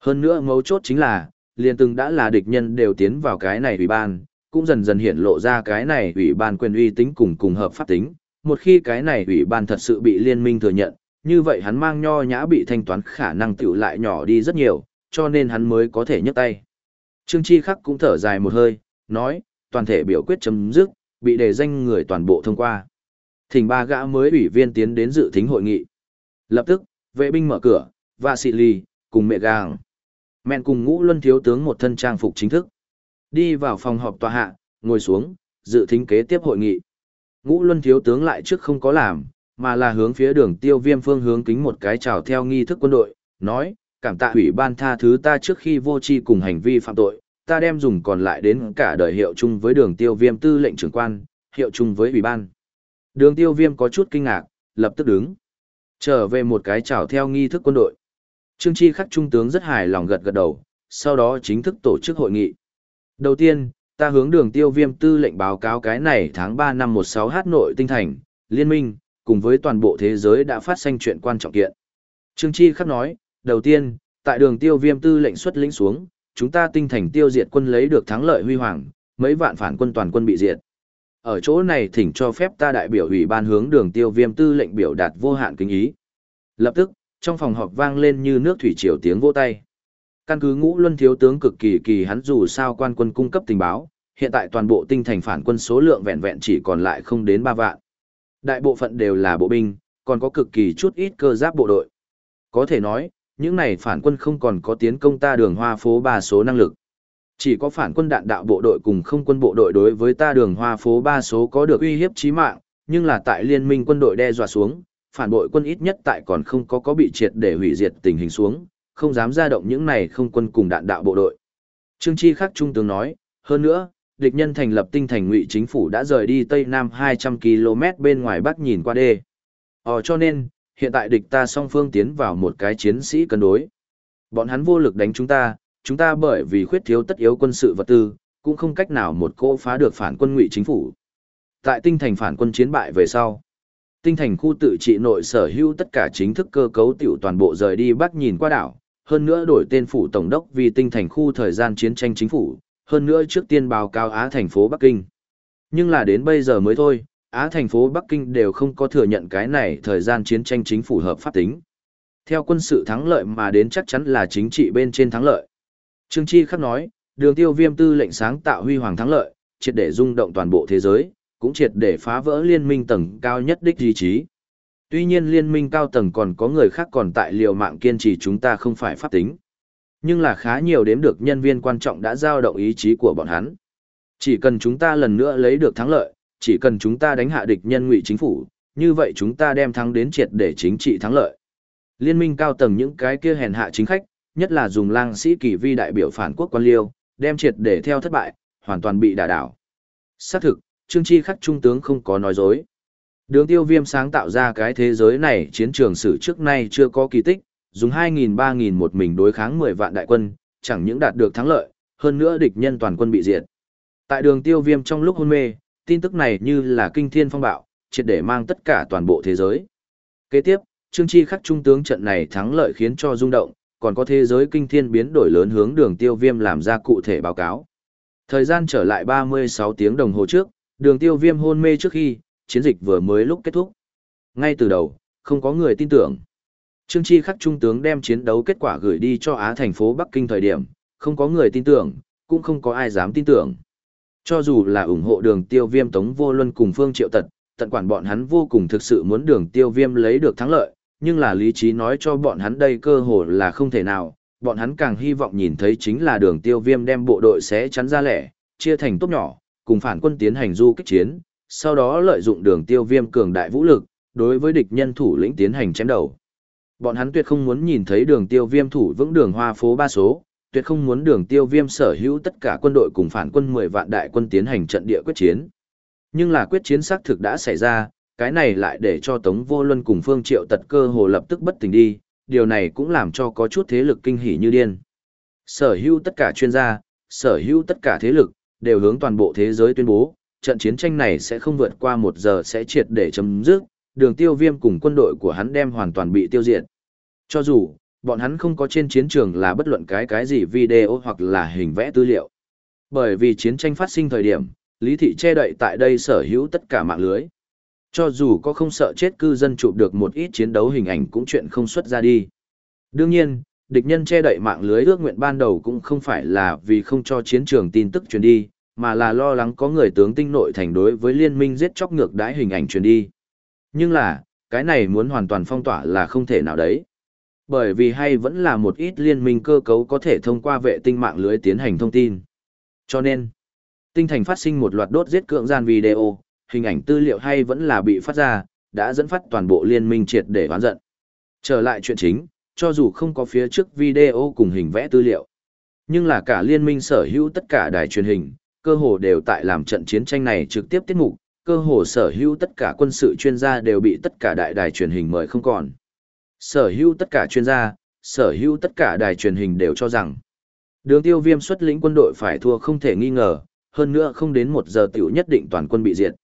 Hơn nữa mấu chốt chính là, liền từng đã là địch nhân đều tiến vào cái này ủy ban, cũng dần dần hiện lộ ra cái này ủy ban quyền uy tính cùng cùng hợp pháp tính. Một khi cái này ủy ban thật sự bị liên minh thừa nhận, như vậy hắn mang nho nhã bị thanh toán khả năng tiểu lại nhỏ đi rất nhiều, cho nên hắn mới có thể nhấc tay. Trương Chi Khắc cũng thở dài một hơi, nói, toàn thể biểu quyết chấm dứt, bị đề danh người toàn bộ thông qua. Thỉnh ba gã mới ủy viên tiến đến dự thính hội nghị. Lập tức, vệ binh mở cửa, và xị lì, cùng mẹ gàng. Mẹn cùng ngũ luân thiếu tướng một thân trang phục chính thức. Đi vào phòng họp tòa hạ, ngồi xuống, dự thính kế tiếp hội nghị. Ngũ luân thiếu tướng lại trước không có làm, mà là hướng phía đường tiêu viêm phương hướng kính một cái chào theo nghi thức quân đội, nói, cảm tạ ủy ban tha thứ ta trước khi vô tri cùng hành vi phạm tội, ta đem dùng còn lại đến cả đời hiệu chung với đường tiêu viêm tư lệnh trưởng quan, hiệu chung với ủy ban. Đường tiêu viêm có chút kinh ngạc, lập tức đứng. Trở về một cái chào theo nghi thức quân đội. Trương Chi khắc trung tướng rất hài lòng gật gật đầu, sau đó chính thức tổ chức hội nghị. Đầu tiên, ta hướng đường tiêu viêm tư lệnh báo cáo cái này tháng 3 năm 16 hát nội tinh thành, liên minh, cùng với toàn bộ thế giới đã phát sinh chuyện quan trọng kiện. Trương Chi khắc nói, đầu tiên, tại đường tiêu viêm tư lệnh xuất lĩnh xuống, chúng ta tinh thành tiêu diệt quân lấy được thắng lợi huy hoàng, mấy vạn phản quân toàn quân bị diệt. Ở chỗ này thỉnh cho phép ta đại biểu ủy ban hướng đường tiêu viêm tư lệnh biểu đạt vô hạn kính ý. Lập tức, trong phòng họp vang lên như nước thủy triều tiếng vỗ tay. Căn cứ ngũ luân thiếu tướng cực kỳ kỳ hắn dù sao quan quân cung cấp tình báo, hiện tại toàn bộ tinh thành phản quân số lượng vẹn vẹn chỉ còn lại không đến 3 vạn. Đại bộ phận đều là bộ binh, còn có cực kỳ chút ít cơ giáp bộ đội. Có thể nói, những này phản quân không còn có tiến công ta đường hoa phố ba số năng lực. Chỉ có phản quân đạn đạo bộ đội cùng không quân bộ đội đối với ta đường hoa phố ba số có được uy hiếp chí mạng, nhưng là tại liên minh quân đội đe dọa xuống, phản bội quân ít nhất tại còn không có có bị triệt để hủy diệt tình hình xuống, không dám ra động những này không quân cùng đạn đạo bộ đội. Trương Chi khắc trung tướng nói, hơn nữa, địch nhân thành lập tinh thành ngụy chính phủ đã rời đi Tây Nam 200 km bên ngoài Bắc nhìn qua đê. Ờ cho nên, hiện tại địch ta song phương tiến vào một cái chiến sĩ cân đối. Bọn hắn vô lực đánh chúng ta, chúng ta bởi vì khuyết thiếu tất yếu quân sự vật tư, cũng không cách nào một cô phá được phản quân ngụy chính phủ. Tại tinh thành phản quân chiến bại về sau, tinh thành khu tự trị nội sở hữu tất cả chính thức cơ cấu tiểu toàn bộ rời đi bắc nhìn qua đảo, hơn nữa đổi tên phủ tổng đốc vì tinh thành khu thời gian chiến tranh chính phủ, hơn nữa trước tiên báo cáo Á thành phố Bắc Kinh. Nhưng là đến bây giờ mới thôi, Á thành phố Bắc Kinh đều không có thừa nhận cái này thời gian chiến tranh chính phủ hợp pháp tính. Theo quân sự thắng lợi mà đến chắc chắn là chính trị bên trên thắng lợi. Trương Chi khắc nói, đường tiêu viêm tư lệnh sáng tạo huy hoàng thắng lợi, triệt để rung động toàn bộ thế giới, cũng triệt để phá vỡ liên minh tầng cao nhất đích duy chí. Tuy nhiên liên minh cao tầng còn có người khác còn tại liều mạng kiên trì chúng ta không phải pháp tính. Nhưng là khá nhiều đếm được nhân viên quan trọng đã giao động ý chí của bọn hắn. Chỉ cần chúng ta lần nữa lấy được thắng lợi, chỉ cần chúng ta đánh hạ địch nhân ngụy chính phủ, như vậy chúng ta đem thắng đến triệt để chính trị thắng lợi. Liên minh cao tầng những cái kia hèn hạ chính khách, nhất là dùng lang sĩ kỳ vi đại biểu phản quốc quan liêu, đem triệt để theo thất bại, hoàn toàn bị đả đảo. Xác thực, Trương Chi khắc trung tướng không có nói dối. Đường tiêu viêm sáng tạo ra cái thế giới này chiến trường sử trước nay chưa có kỳ tích, dùng 2.000-3.000 một mình đối kháng 10 vạn đại quân, chẳng những đạt được thắng lợi, hơn nữa địch nhân toàn quân bị diệt. Tại đường tiêu viêm trong lúc hôn mê, tin tức này như là kinh thiên phong bạo, triệt để mang tất cả toàn bộ thế giới. Kế tiếp, Trương Chi khắc trung tướng trận này thắng lợi khiến cho rung động, còn có thế giới kinh thiên biến đổi lớn hướng đường tiêu viêm làm ra cụ thể báo cáo. Thời gian trở lại 36 tiếng đồng hồ trước, đường tiêu viêm hôn mê trước khi, chiến dịch vừa mới lúc kết thúc. Ngay từ đầu, không có người tin tưởng. Trương Chi khắc trung tướng đem chiến đấu kết quả gửi đi cho Á thành phố Bắc Kinh thời điểm, không có người tin tưởng, cũng không có ai dám tin tưởng. Cho dù là ủng hộ đường tiêu viêm Tống Vô Luân cùng Phương Triệu Tật, tận quản bọn hắn vô cùng thực sự muốn đường tiêu viêm lấy được thắng lợi, nhưng là lý trí nói cho bọn hắn đây cơ hội là không thể nào, bọn hắn càng hy vọng nhìn thấy chính là đường tiêu viêm đem bộ đội sẽ chắn ra lẻ, chia thành tốt nhỏ, cùng phản quân tiến hành du kích chiến, sau đó lợi dụng đường tiêu viêm cường đại vũ lực, đối với địch nhân thủ lĩnh tiến hành chém đầu. Bọn hắn tuyệt không muốn nhìn thấy đường tiêu viêm thủ vững đường hoa phố ba số, tuyệt không muốn đường tiêu viêm sở hữu tất cả quân đội cùng phản quân 10 vạn đại quân tiến hành trận địa quyết chiến. Nhưng là quyết chiến xác thực đã xảy ra, cái này lại để cho Tống Vô Luân cùng Phương Triệu tật cơ hồ lập tức bất tỉnh đi, điều này cũng làm cho có chút thế lực kinh hỉ như điên. Sở hữu tất cả chuyên gia, sở hữu tất cả thế lực, đều hướng toàn bộ thế giới tuyên bố, trận chiến tranh này sẽ không vượt qua một giờ sẽ triệt để chấm dứt, đường tiêu viêm cùng quân đội của hắn đem hoàn toàn bị tiêu diệt. Cho dù, bọn hắn không có trên chiến trường là bất luận cái cái gì video hoặc là hình vẽ tư liệu. Bởi vì chiến tranh phát sinh thời điểm, Lý Thị che đậy tại đây sở hữu tất cả mạng lưới. Cho dù có không sợ chết cư dân chụp được một ít chiến đấu hình ảnh cũng chuyện không xuất ra đi. Đương nhiên, địch nhân che đậy mạng lưới ước nguyện ban đầu cũng không phải là vì không cho chiến trường tin tức truyền đi, mà là lo lắng có người tướng tinh nội thành đối với liên minh giết chóc ngược đãi hình ảnh truyền đi. Nhưng là, cái này muốn hoàn toàn phong tỏa là không thể nào đấy. Bởi vì hay vẫn là một ít liên minh cơ cấu có thể thông qua vệ tinh mạng lưới tiến hành thông tin. Cho nên, tinh thành phát sinh một loạt đốt giết cưỡng gian video, hình ảnh tư liệu hay vẫn là bị phát ra, đã dẫn phát toàn bộ liên minh triệt để oán giận. Trở lại chuyện chính, cho dù không có phía trước video cùng hình vẽ tư liệu, nhưng là cả liên minh sở hữu tất cả đài truyền hình, cơ hồ đều tại làm trận chiến tranh này trực tiếp tiết mục, cơ hồ sở hữu tất cả quân sự chuyên gia đều bị tất cả đại đài truyền hình mời không còn. Sở hữu tất cả chuyên gia, sở hữu tất cả đài truyền hình đều cho rằng, đường tiêu viêm xuất lĩnh quân đội phải thua không thể nghi ngờ, hơn nữa không đến một giờ tiểu nhất định toàn quân bị diệt.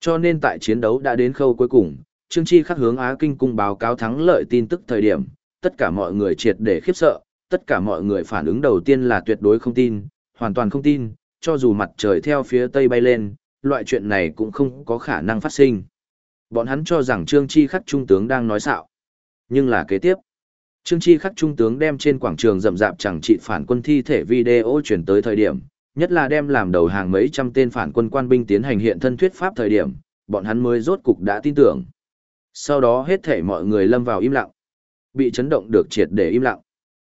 Cho nên tại chiến đấu đã đến khâu cuối cùng, Trương Chi khắc hướng Á Kinh cung báo cáo thắng lợi tin tức thời điểm, tất cả mọi người triệt để khiếp sợ, tất cả mọi người phản ứng đầu tiên là tuyệt đối không tin, hoàn toàn không tin, cho dù mặt trời theo phía tây bay lên, loại chuyện này cũng không có khả năng phát sinh. Bọn hắn cho rằng Trương Chi khắc trung tướng đang nói xạo. Nhưng là kế tiếp, Trương Chi khắc trung tướng đem trên quảng trường rậm rạp chẳng trị phản quân thi thể video chuyển tới thời điểm, nhất là đem làm đầu hàng mấy trăm tên phản quân quan binh tiến hành hiện thân thuyết pháp thời điểm, bọn hắn mới rốt cục đã tin tưởng. Sau đó hết thể mọi người lâm vào im lặng. Bị chấn động được triệt để im lặng.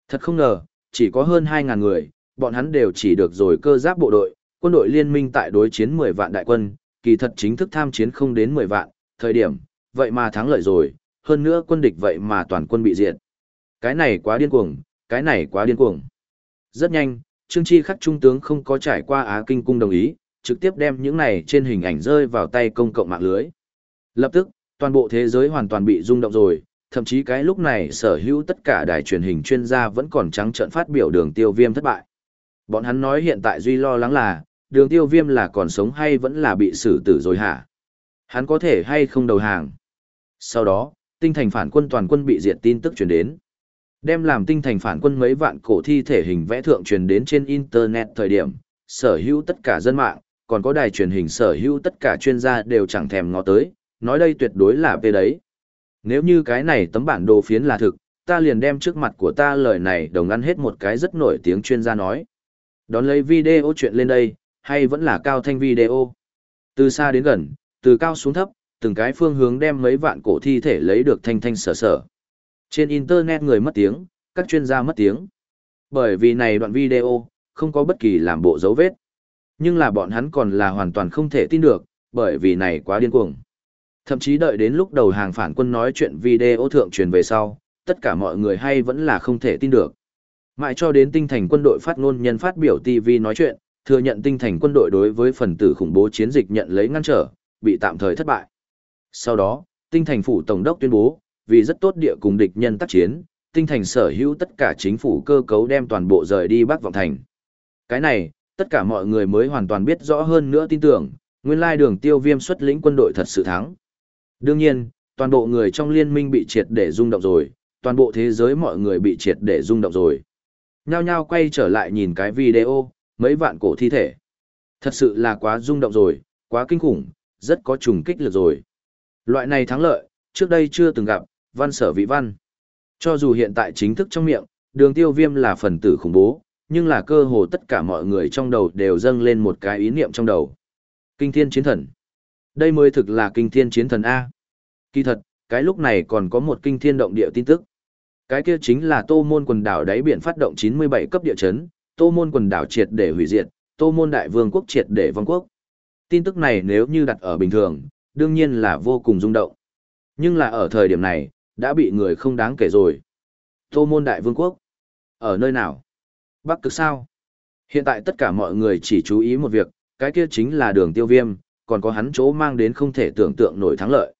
Thật không ngờ, chỉ có hơn 2.000 người, bọn hắn đều chỉ được rồi cơ giáp bộ đội, quân đội liên minh tại đối chiến 10 vạn đại quân, kỳ thật chính thức tham chiến không đến 10 vạn, thời điểm, vậy mà thắng lợi rồi, hơn nữa quân địch vậy mà toàn quân bị diệt. Cái này quá điên cuồng, cái này quá điên cuồng. Rất nhanh, Trương Chi khắc trung tướng không có trải qua Á Kinh cung đồng ý, trực tiếp đem những này trên hình ảnh rơi vào tay công cộng mạng lưới. Lập tức, toàn bộ thế giới hoàn toàn bị rung động rồi, thậm chí cái lúc này sở hữu tất cả đài truyền hình chuyên gia vẫn còn trắng trợn phát biểu đường tiêu viêm thất bại. Bọn hắn nói hiện tại duy lo lắng là, đường tiêu viêm là còn sống hay vẫn là bị xử tử rồi hả? Hắn có thể hay không đầu hàng? Sau đó, tinh thành phản quân toàn quân bị diệt tin tức truyền đến. Đem làm tinh thành phản quân mấy vạn cổ thi thể hình vẽ thượng truyền đến trên Internet thời điểm, sở hữu tất cả dân mạng, còn có đài truyền hình sở hữu tất cả chuyên gia đều chẳng thèm ngó tới, nói đây tuyệt đối là về đấy. Nếu như cái này tấm bản đồ phiến là thực, ta liền đem trước mặt của ta lời này đồng ăn hết một cái rất nổi tiếng chuyên gia nói. Đón lấy video chuyện lên đây, hay vẫn là cao thanh video. Từ xa đến gần, từ cao xuống thấp, từng cái phương hướng đem mấy vạn cổ thi thể lấy được thanh thanh sở sở. Trên Internet người mất tiếng, các chuyên gia mất tiếng. Bởi vì này đoạn video, không có bất kỳ làm bộ dấu vết. Nhưng là bọn hắn còn là hoàn toàn không thể tin được, bởi vì này quá điên cuồng. Thậm chí đợi đến lúc đầu hàng phản quân nói chuyện video thượng truyền về sau, tất cả mọi người hay vẫn là không thể tin được. Mãi cho đến tinh thành quân đội phát ngôn nhân phát biểu TV nói chuyện, thừa nhận tinh thành quân đội đối với phần tử khủng bố chiến dịch nhận lấy ngăn trở, bị tạm thời thất bại. Sau đó, tinh thành phủ tổng đốc tuyên bố, vì rất tốt địa cùng địch nhân tác chiến, tinh thành sở hữu tất cả chính phủ cơ cấu đem toàn bộ rời đi Bắc Vọng Thành. Cái này, tất cả mọi người mới hoàn toàn biết rõ hơn nữa tin tưởng, nguyên lai đường tiêu viêm xuất lĩnh quân đội thật sự thắng. Đương nhiên, toàn bộ người trong liên minh bị triệt để rung động rồi, toàn bộ thế giới mọi người bị triệt để rung động rồi. Nhao nhao quay trở lại nhìn cái video, mấy vạn cổ thi thể. Thật sự là quá rung động rồi, quá kinh khủng, rất có trùng kích lực rồi. Loại này thắng lợi, trước đây chưa từng gặp, văn sở vị văn. Cho dù hiện tại chính thức trong miệng, đường tiêu viêm là phần tử khủng bố, nhưng là cơ hồ tất cả mọi người trong đầu đều dâng lên một cái ý niệm trong đầu. Kinh thiên chiến thần. Đây mới thực là kinh thiên chiến thần A. Kỳ thật, cái lúc này còn có một kinh thiên động địa tin tức. Cái kia chính là tô môn quần đảo đáy biển phát động 97 cấp địa chấn, tô môn quần đảo triệt để hủy diệt, tô môn đại vương quốc triệt để vong quốc. Tin tức này nếu như đặt ở bình thường, đương nhiên là vô cùng rung động. Nhưng là ở thời điểm này, đã bị người không đáng kể rồi. Tô môn đại vương quốc. Ở nơi nào? Bắc cực sao? Hiện tại tất cả mọi người chỉ chú ý một việc, cái kia chính là đường tiêu viêm, còn có hắn chỗ mang đến không thể tưởng tượng nổi thắng lợi.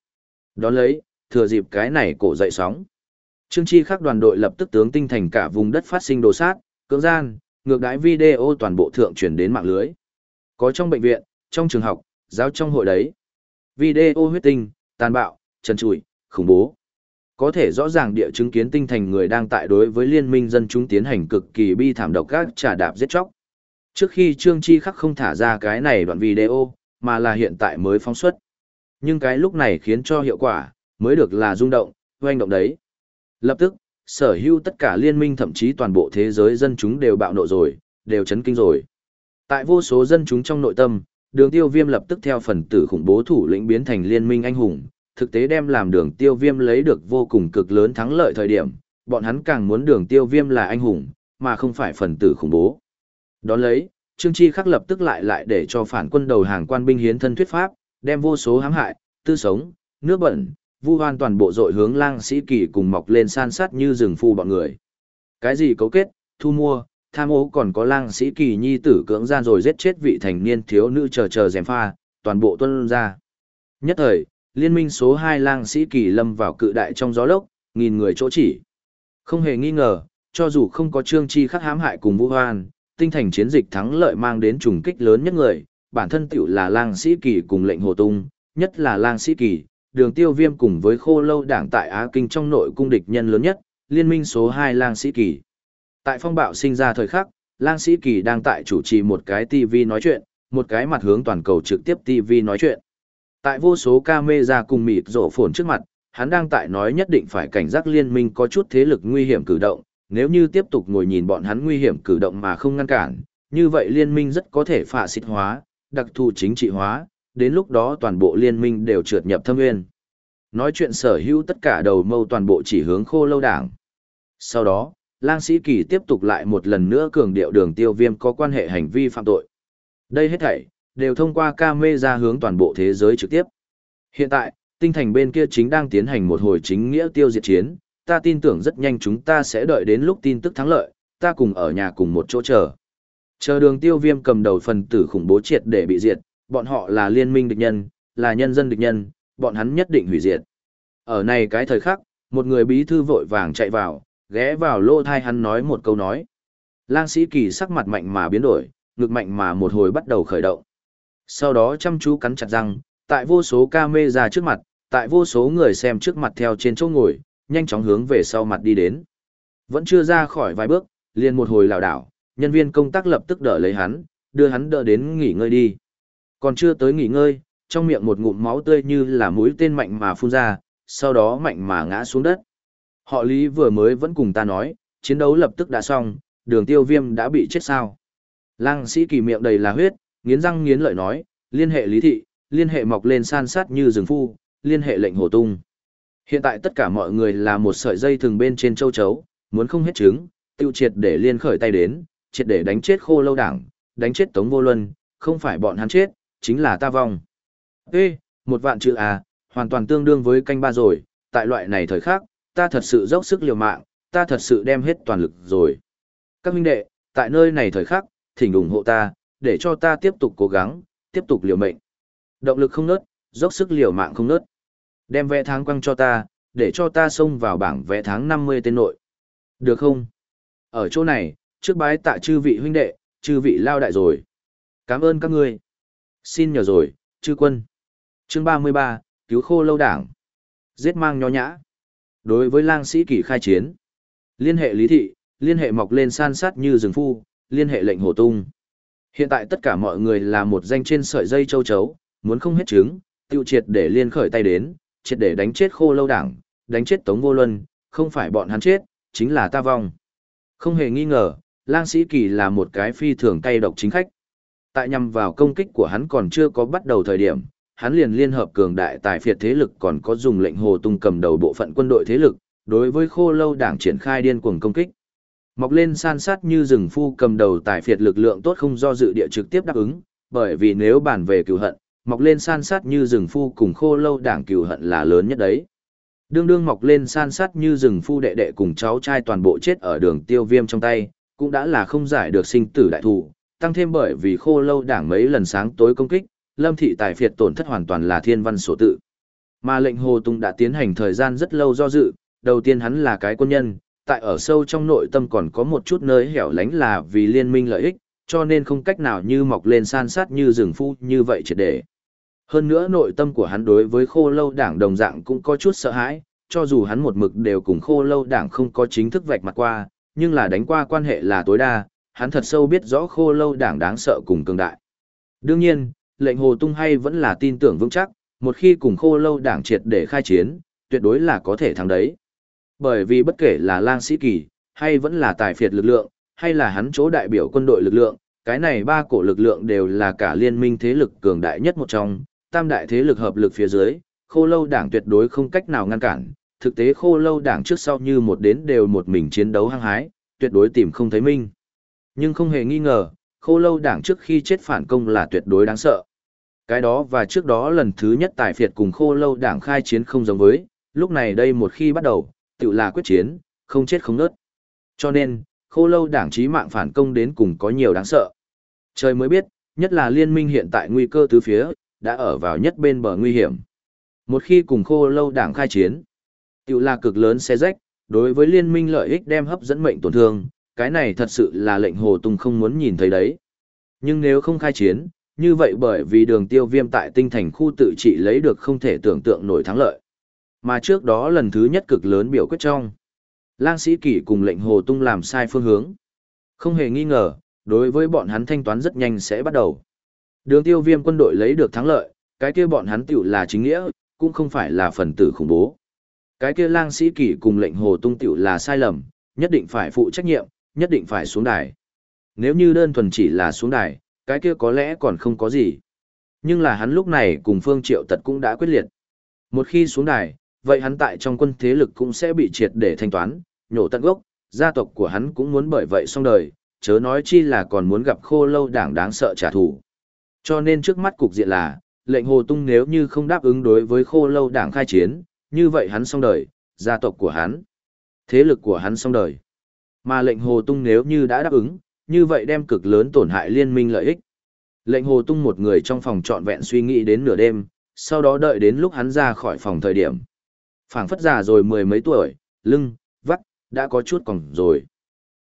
Đón lấy, thừa dịp cái này cổ dậy sóng. Trương Chi khắc đoàn đội lập tức tướng tinh thành cả vùng đất phát sinh đồ sát, cưỡng gian, ngược đãi video toàn bộ thượng truyền đến mạng lưới. Có trong bệnh viện, trong trường học, giáo trong hội đấy. Video huyết tinh, tàn bạo, trần trụi, khủng bố. Có thể rõ ràng địa chứng kiến tinh thành người đang tại đối với liên minh dân chúng tiến hành cực kỳ bi thảm độc các trả đạp giết chóc. Trước khi Trương Chi khắc không thả ra cái này đoạn video, mà là hiện tại mới phóng xuất. Nhưng cái lúc này khiến cho hiệu quả, mới được là rung động, hoành động đấy. Lập tức, sở hữu tất cả liên minh thậm chí toàn bộ thế giới dân chúng đều bạo nộ rồi, đều chấn kinh rồi. Tại vô số dân chúng trong nội tâm, đường tiêu viêm lập tức theo phần tử khủng bố thủ lĩnh biến thành liên minh anh hùng, thực tế đem làm đường tiêu viêm lấy được vô cùng cực lớn thắng lợi thời điểm, bọn hắn càng muốn đường tiêu viêm là anh hùng, mà không phải phần tử khủng bố. Đón lấy, Trương Chi khắc lập tức lại lại để cho phản quân đầu hàng quan binh hiến thân thuyết pháp, đem vô số hãm hại, tư sống, nước bẩn, vu hoan toàn bộ dội hướng lang sĩ kỳ cùng mọc lên san sát như rừng phu bọn người. Cái gì cấu kết, thu mua, tham ô còn có lang sĩ kỳ nhi tử cưỡng gian rồi giết chết vị thành niên thiếu nữ chờ chờ dèm pha, toàn bộ tuân ra. Nhất thời, liên minh số 2 lang sĩ kỳ lâm vào cự đại trong gió lốc, nghìn người chỗ chỉ. Không hề nghi ngờ, cho dù không có trương chi khắc hãm hại cùng vũ hoan, tinh thành chiến dịch thắng lợi mang đến trùng kích lớn nhất người, bản thân tiểu là lang sĩ kỳ cùng lệnh hồ tung, nhất là lang sĩ kỳ, đường tiêu viêm cùng với khô lâu đảng tại Á Kinh trong nội cung địch nhân lớn nhất, liên minh số 2 lang sĩ kỳ. Tại phong bạo sinh ra thời khắc, lang sĩ kỳ đang tại chủ trì một cái TV nói chuyện, một cái mặt hướng toàn cầu trực tiếp TV nói chuyện. Tại vô số camera cùng mịt rổ phồn trước mặt, hắn đang tại nói nhất định phải cảnh giác liên minh có chút thế lực nguy hiểm cử động, nếu như tiếp tục ngồi nhìn bọn hắn nguy hiểm cử động mà không ngăn cản, như vậy liên minh rất có thể phạ xịt hóa, đặc thù chính trị hóa, đến lúc đó toàn bộ liên minh đều trượt nhập thâm nguyên. Nói chuyện sở hữu tất cả đầu mâu toàn bộ chỉ hướng khô lâu đảng. Sau đó, lang sĩ kỳ tiếp tục lại một lần nữa cường điệu đường tiêu viêm có quan hệ hành vi phạm tội. Đây hết thảy, đều thông qua camera hướng toàn bộ thế giới trực tiếp. Hiện tại, tinh thành bên kia chính đang tiến hành một hồi chính nghĩa tiêu diệt chiến, ta tin tưởng rất nhanh chúng ta sẽ đợi đến lúc tin tức thắng lợi, ta cùng ở nhà cùng một chỗ chờ. Chờ đường tiêu viêm cầm đầu phần tử khủng bố triệt để bị diệt, bọn họ là liên minh địch nhân, là nhân dân địch nhân, bọn hắn nhất định hủy diệt. Ở này cái thời khắc, một người bí thư vội vàng chạy vào, ghé vào lô thai hắn nói một câu nói. Lang sĩ kỳ sắc mặt mạnh mà biến đổi, ngực mạnh mà một hồi bắt đầu khởi động. Sau đó chăm chú cắn chặt răng, tại vô số ca mê ra trước mặt, tại vô số người xem trước mặt theo trên chỗ ngồi, nhanh chóng hướng về sau mặt đi đến. Vẫn chưa ra khỏi vài bước, liền một hồi lảo đảo, nhân viên công tác lập tức đỡ lấy hắn, đưa hắn đỡ đến nghỉ ngơi đi. Còn chưa tới nghỉ ngơi, trong miệng một ngụm máu tươi như là mũi tên mạnh mà phun ra, sau đó mạnh mà ngã xuống đất. Họ Lý vừa mới vẫn cùng ta nói, chiến đấu lập tức đã xong, đường tiêu viêm đã bị chết sao. Lăng sĩ kỳ miệng đầy là huyết, nghiến răng nghiến lợi nói, liên hệ lý thị, liên hệ mọc lên san sát như rừng phu, liên hệ lệnh hồ tung. Hiện tại tất cả mọi người là một sợi dây thường bên trên châu chấu, muốn không hết trứng, tiêu triệt để liên khởi tay đến, triệt để đánh chết khô lâu đảng, đánh chết tống vô luân, không phải bọn hắn chết, chính là ta vong. Ê, một vạn chữ à, hoàn toàn tương đương với canh ba rồi, tại loại này thời khắc, ta thật sự dốc sức liều mạng, ta thật sự đem hết toàn lực rồi. Các huynh đệ, tại nơi này thời khắc, thỉnh ủng hộ ta, để cho ta tiếp tục cố gắng, tiếp tục liều mệnh. Động lực không nớt, dốc sức liều mạng không nớt. Đem vé tháng quăng cho ta, để cho ta xông vào bảng vé tháng 50 tên nội. Được không? Ở chỗ này, trước bái tạ chư vị huynh đệ, chư vị lao đại rồi. Cảm ơn các ngươi. Xin nhờ rồi, chư quân. Chương 33, cứu khô lâu đảng. Giết mang nho nhã. Đối với lang sĩ kỳ khai chiến, liên hệ lý thị, liên hệ mọc lên san sát như rừng phu, liên hệ lệnh hồ tung. Hiện tại tất cả mọi người là một danh trên sợi dây châu chấu, muốn không hết trứng, tiêu triệt để liên khởi tay đến, triệt để đánh chết khô lâu đảng, đánh chết tống vô luân, không phải bọn hắn chết, chính là ta vong. Không hề nghi ngờ, lang sĩ kỳ là một cái phi thường cay độc chính khách. Tại nhằm vào công kích của hắn còn chưa có bắt đầu thời điểm, hắn liền liên hợp cường đại tài phiệt thế lực còn có dùng lệnh hồ tung cầm đầu bộ phận quân đội thế lực, đối với khô lâu đảng triển khai điên cuồng công kích. Mọc lên san sát như rừng phu cầm đầu tài phiệt lực lượng tốt không do dự địa trực tiếp đáp ứng, bởi vì nếu bàn về cựu hận, mọc lên san sát như rừng phu cùng khô lâu đảng cựu hận là lớn nhất đấy. Đương đương mọc lên san sát như rừng phu đệ đệ cùng cháu trai toàn bộ chết ở đường tiêu viêm trong tay, cũng đã là không giải được sinh tử đại thủ, tăng thêm bởi vì khô lâu đảng mấy lần sáng tối công kích, lâm thị tài phiệt tổn thất hoàn toàn là thiên văn sổ tự. Mà lệnh Hồ Tùng đã tiến hành thời gian rất lâu do dự, đầu tiên hắn là cái quân nhân, tại ở sâu trong nội tâm còn có một chút nơi hẻo lánh là vì liên minh lợi ích, cho nên không cách nào như mọc lên san sát như rừng phu như vậy triệt để. Hơn nữa nội tâm của hắn đối với khô lâu đảng đồng dạng cũng có chút sợ hãi, cho dù hắn một mực đều cùng khô lâu đảng không có chính thức vạch mặt qua, nhưng là đánh qua quan hệ là tối đa, hắn thật sâu biết rõ khô lâu đảng đáng sợ cùng cường đại. Đương nhiên, lệnh hồ tung hay vẫn là tin tưởng vững chắc, một khi cùng khô lâu đảng triệt để khai chiến, tuyệt đối là có thể thắng đấy. Bởi vì bất kể là lang sĩ kỳ, hay vẫn là tài phiệt lực lượng, hay là hắn chỗ đại biểu quân đội lực lượng, cái này ba cổ lực lượng đều là cả liên minh thế lực cường đại nhất một trong, tam đại thế lực hợp lực phía dưới, khô lâu đảng tuyệt đối không cách nào ngăn cản, thực tế khô lâu đảng trước sau như một đến đều một mình chiến đấu hăng hái, tuyệt đối tìm không thấy minh. Nhưng không hề nghi ngờ, khô lâu đảng trước khi chết phản công là tuyệt đối đáng sợ. Cái đó và trước đó lần thứ nhất tài phiệt cùng khô lâu đảng khai chiến không giống với, lúc này đây một khi bắt đầu, tự là quyết chiến, không chết không nớt. Cho nên, khô lâu đảng trí mạng phản công đến cùng có nhiều đáng sợ. Trời mới biết, nhất là liên minh hiện tại nguy cơ tứ phía, đã ở vào nhất bên bờ nguy hiểm. Một khi cùng khô lâu đảng khai chiến, tự là cực lớn xe rách, đối với liên minh lợi ích đem hấp dẫn mệnh tổn thương, cái này thật sự là lệnh hồ tung không muốn nhìn thấy đấy. Nhưng nếu không khai chiến, như vậy bởi vì đường tiêu viêm tại tinh thành khu tự trị lấy được không thể tưởng tượng nổi thắng lợi. Mà trước đó lần thứ nhất cực lớn biểu quyết trong. Lang sĩ kỷ cùng lệnh hồ tung làm sai phương hướng. Không hề nghi ngờ, đối với bọn hắn thanh toán rất nhanh sẽ bắt đầu. Đường tiêu viêm quân đội lấy được thắng lợi, cái kia bọn hắn tiểu là chính nghĩa, cũng không phải là phần tử khủng bố. Cái kia lang sĩ kỷ cùng lệnh hồ tung tiểu là sai lầm, nhất định phải phụ trách nhiệm, nhất định phải xuống đài. Nếu như đơn thuần chỉ là xuống đài, cái kia có lẽ còn không có gì. Nhưng là hắn lúc này cùng Phương Triệu Tật cũng đã quyết liệt. Một khi xuống đài, vậy hắn tại trong quân thế lực cũng sẽ bị triệt để thanh toán, nhổ tận gốc, gia tộc của hắn cũng muốn bởi vậy xong đời, chớ nói chi là còn muốn gặp khô lâu đảng đáng sợ trả thù. Cho nên trước mắt cục diện là, lệnh hồ tung nếu như không đáp ứng đối với khô lâu đảng khai chiến, như vậy hắn xong đời, gia tộc của hắn, thế lực của hắn xong đời. Mà lệnh hồ tung nếu như đã đáp ứng, như vậy đem cực lớn tổn hại liên minh lợi ích. Lệnh hồ tung một người trong phòng trọn vẹn suy nghĩ đến nửa đêm, sau đó đợi đến lúc hắn ra khỏi phòng thời điểm. phảng phất già rồi mười mấy tuổi, lưng, vắt, đã có chút còng rồi.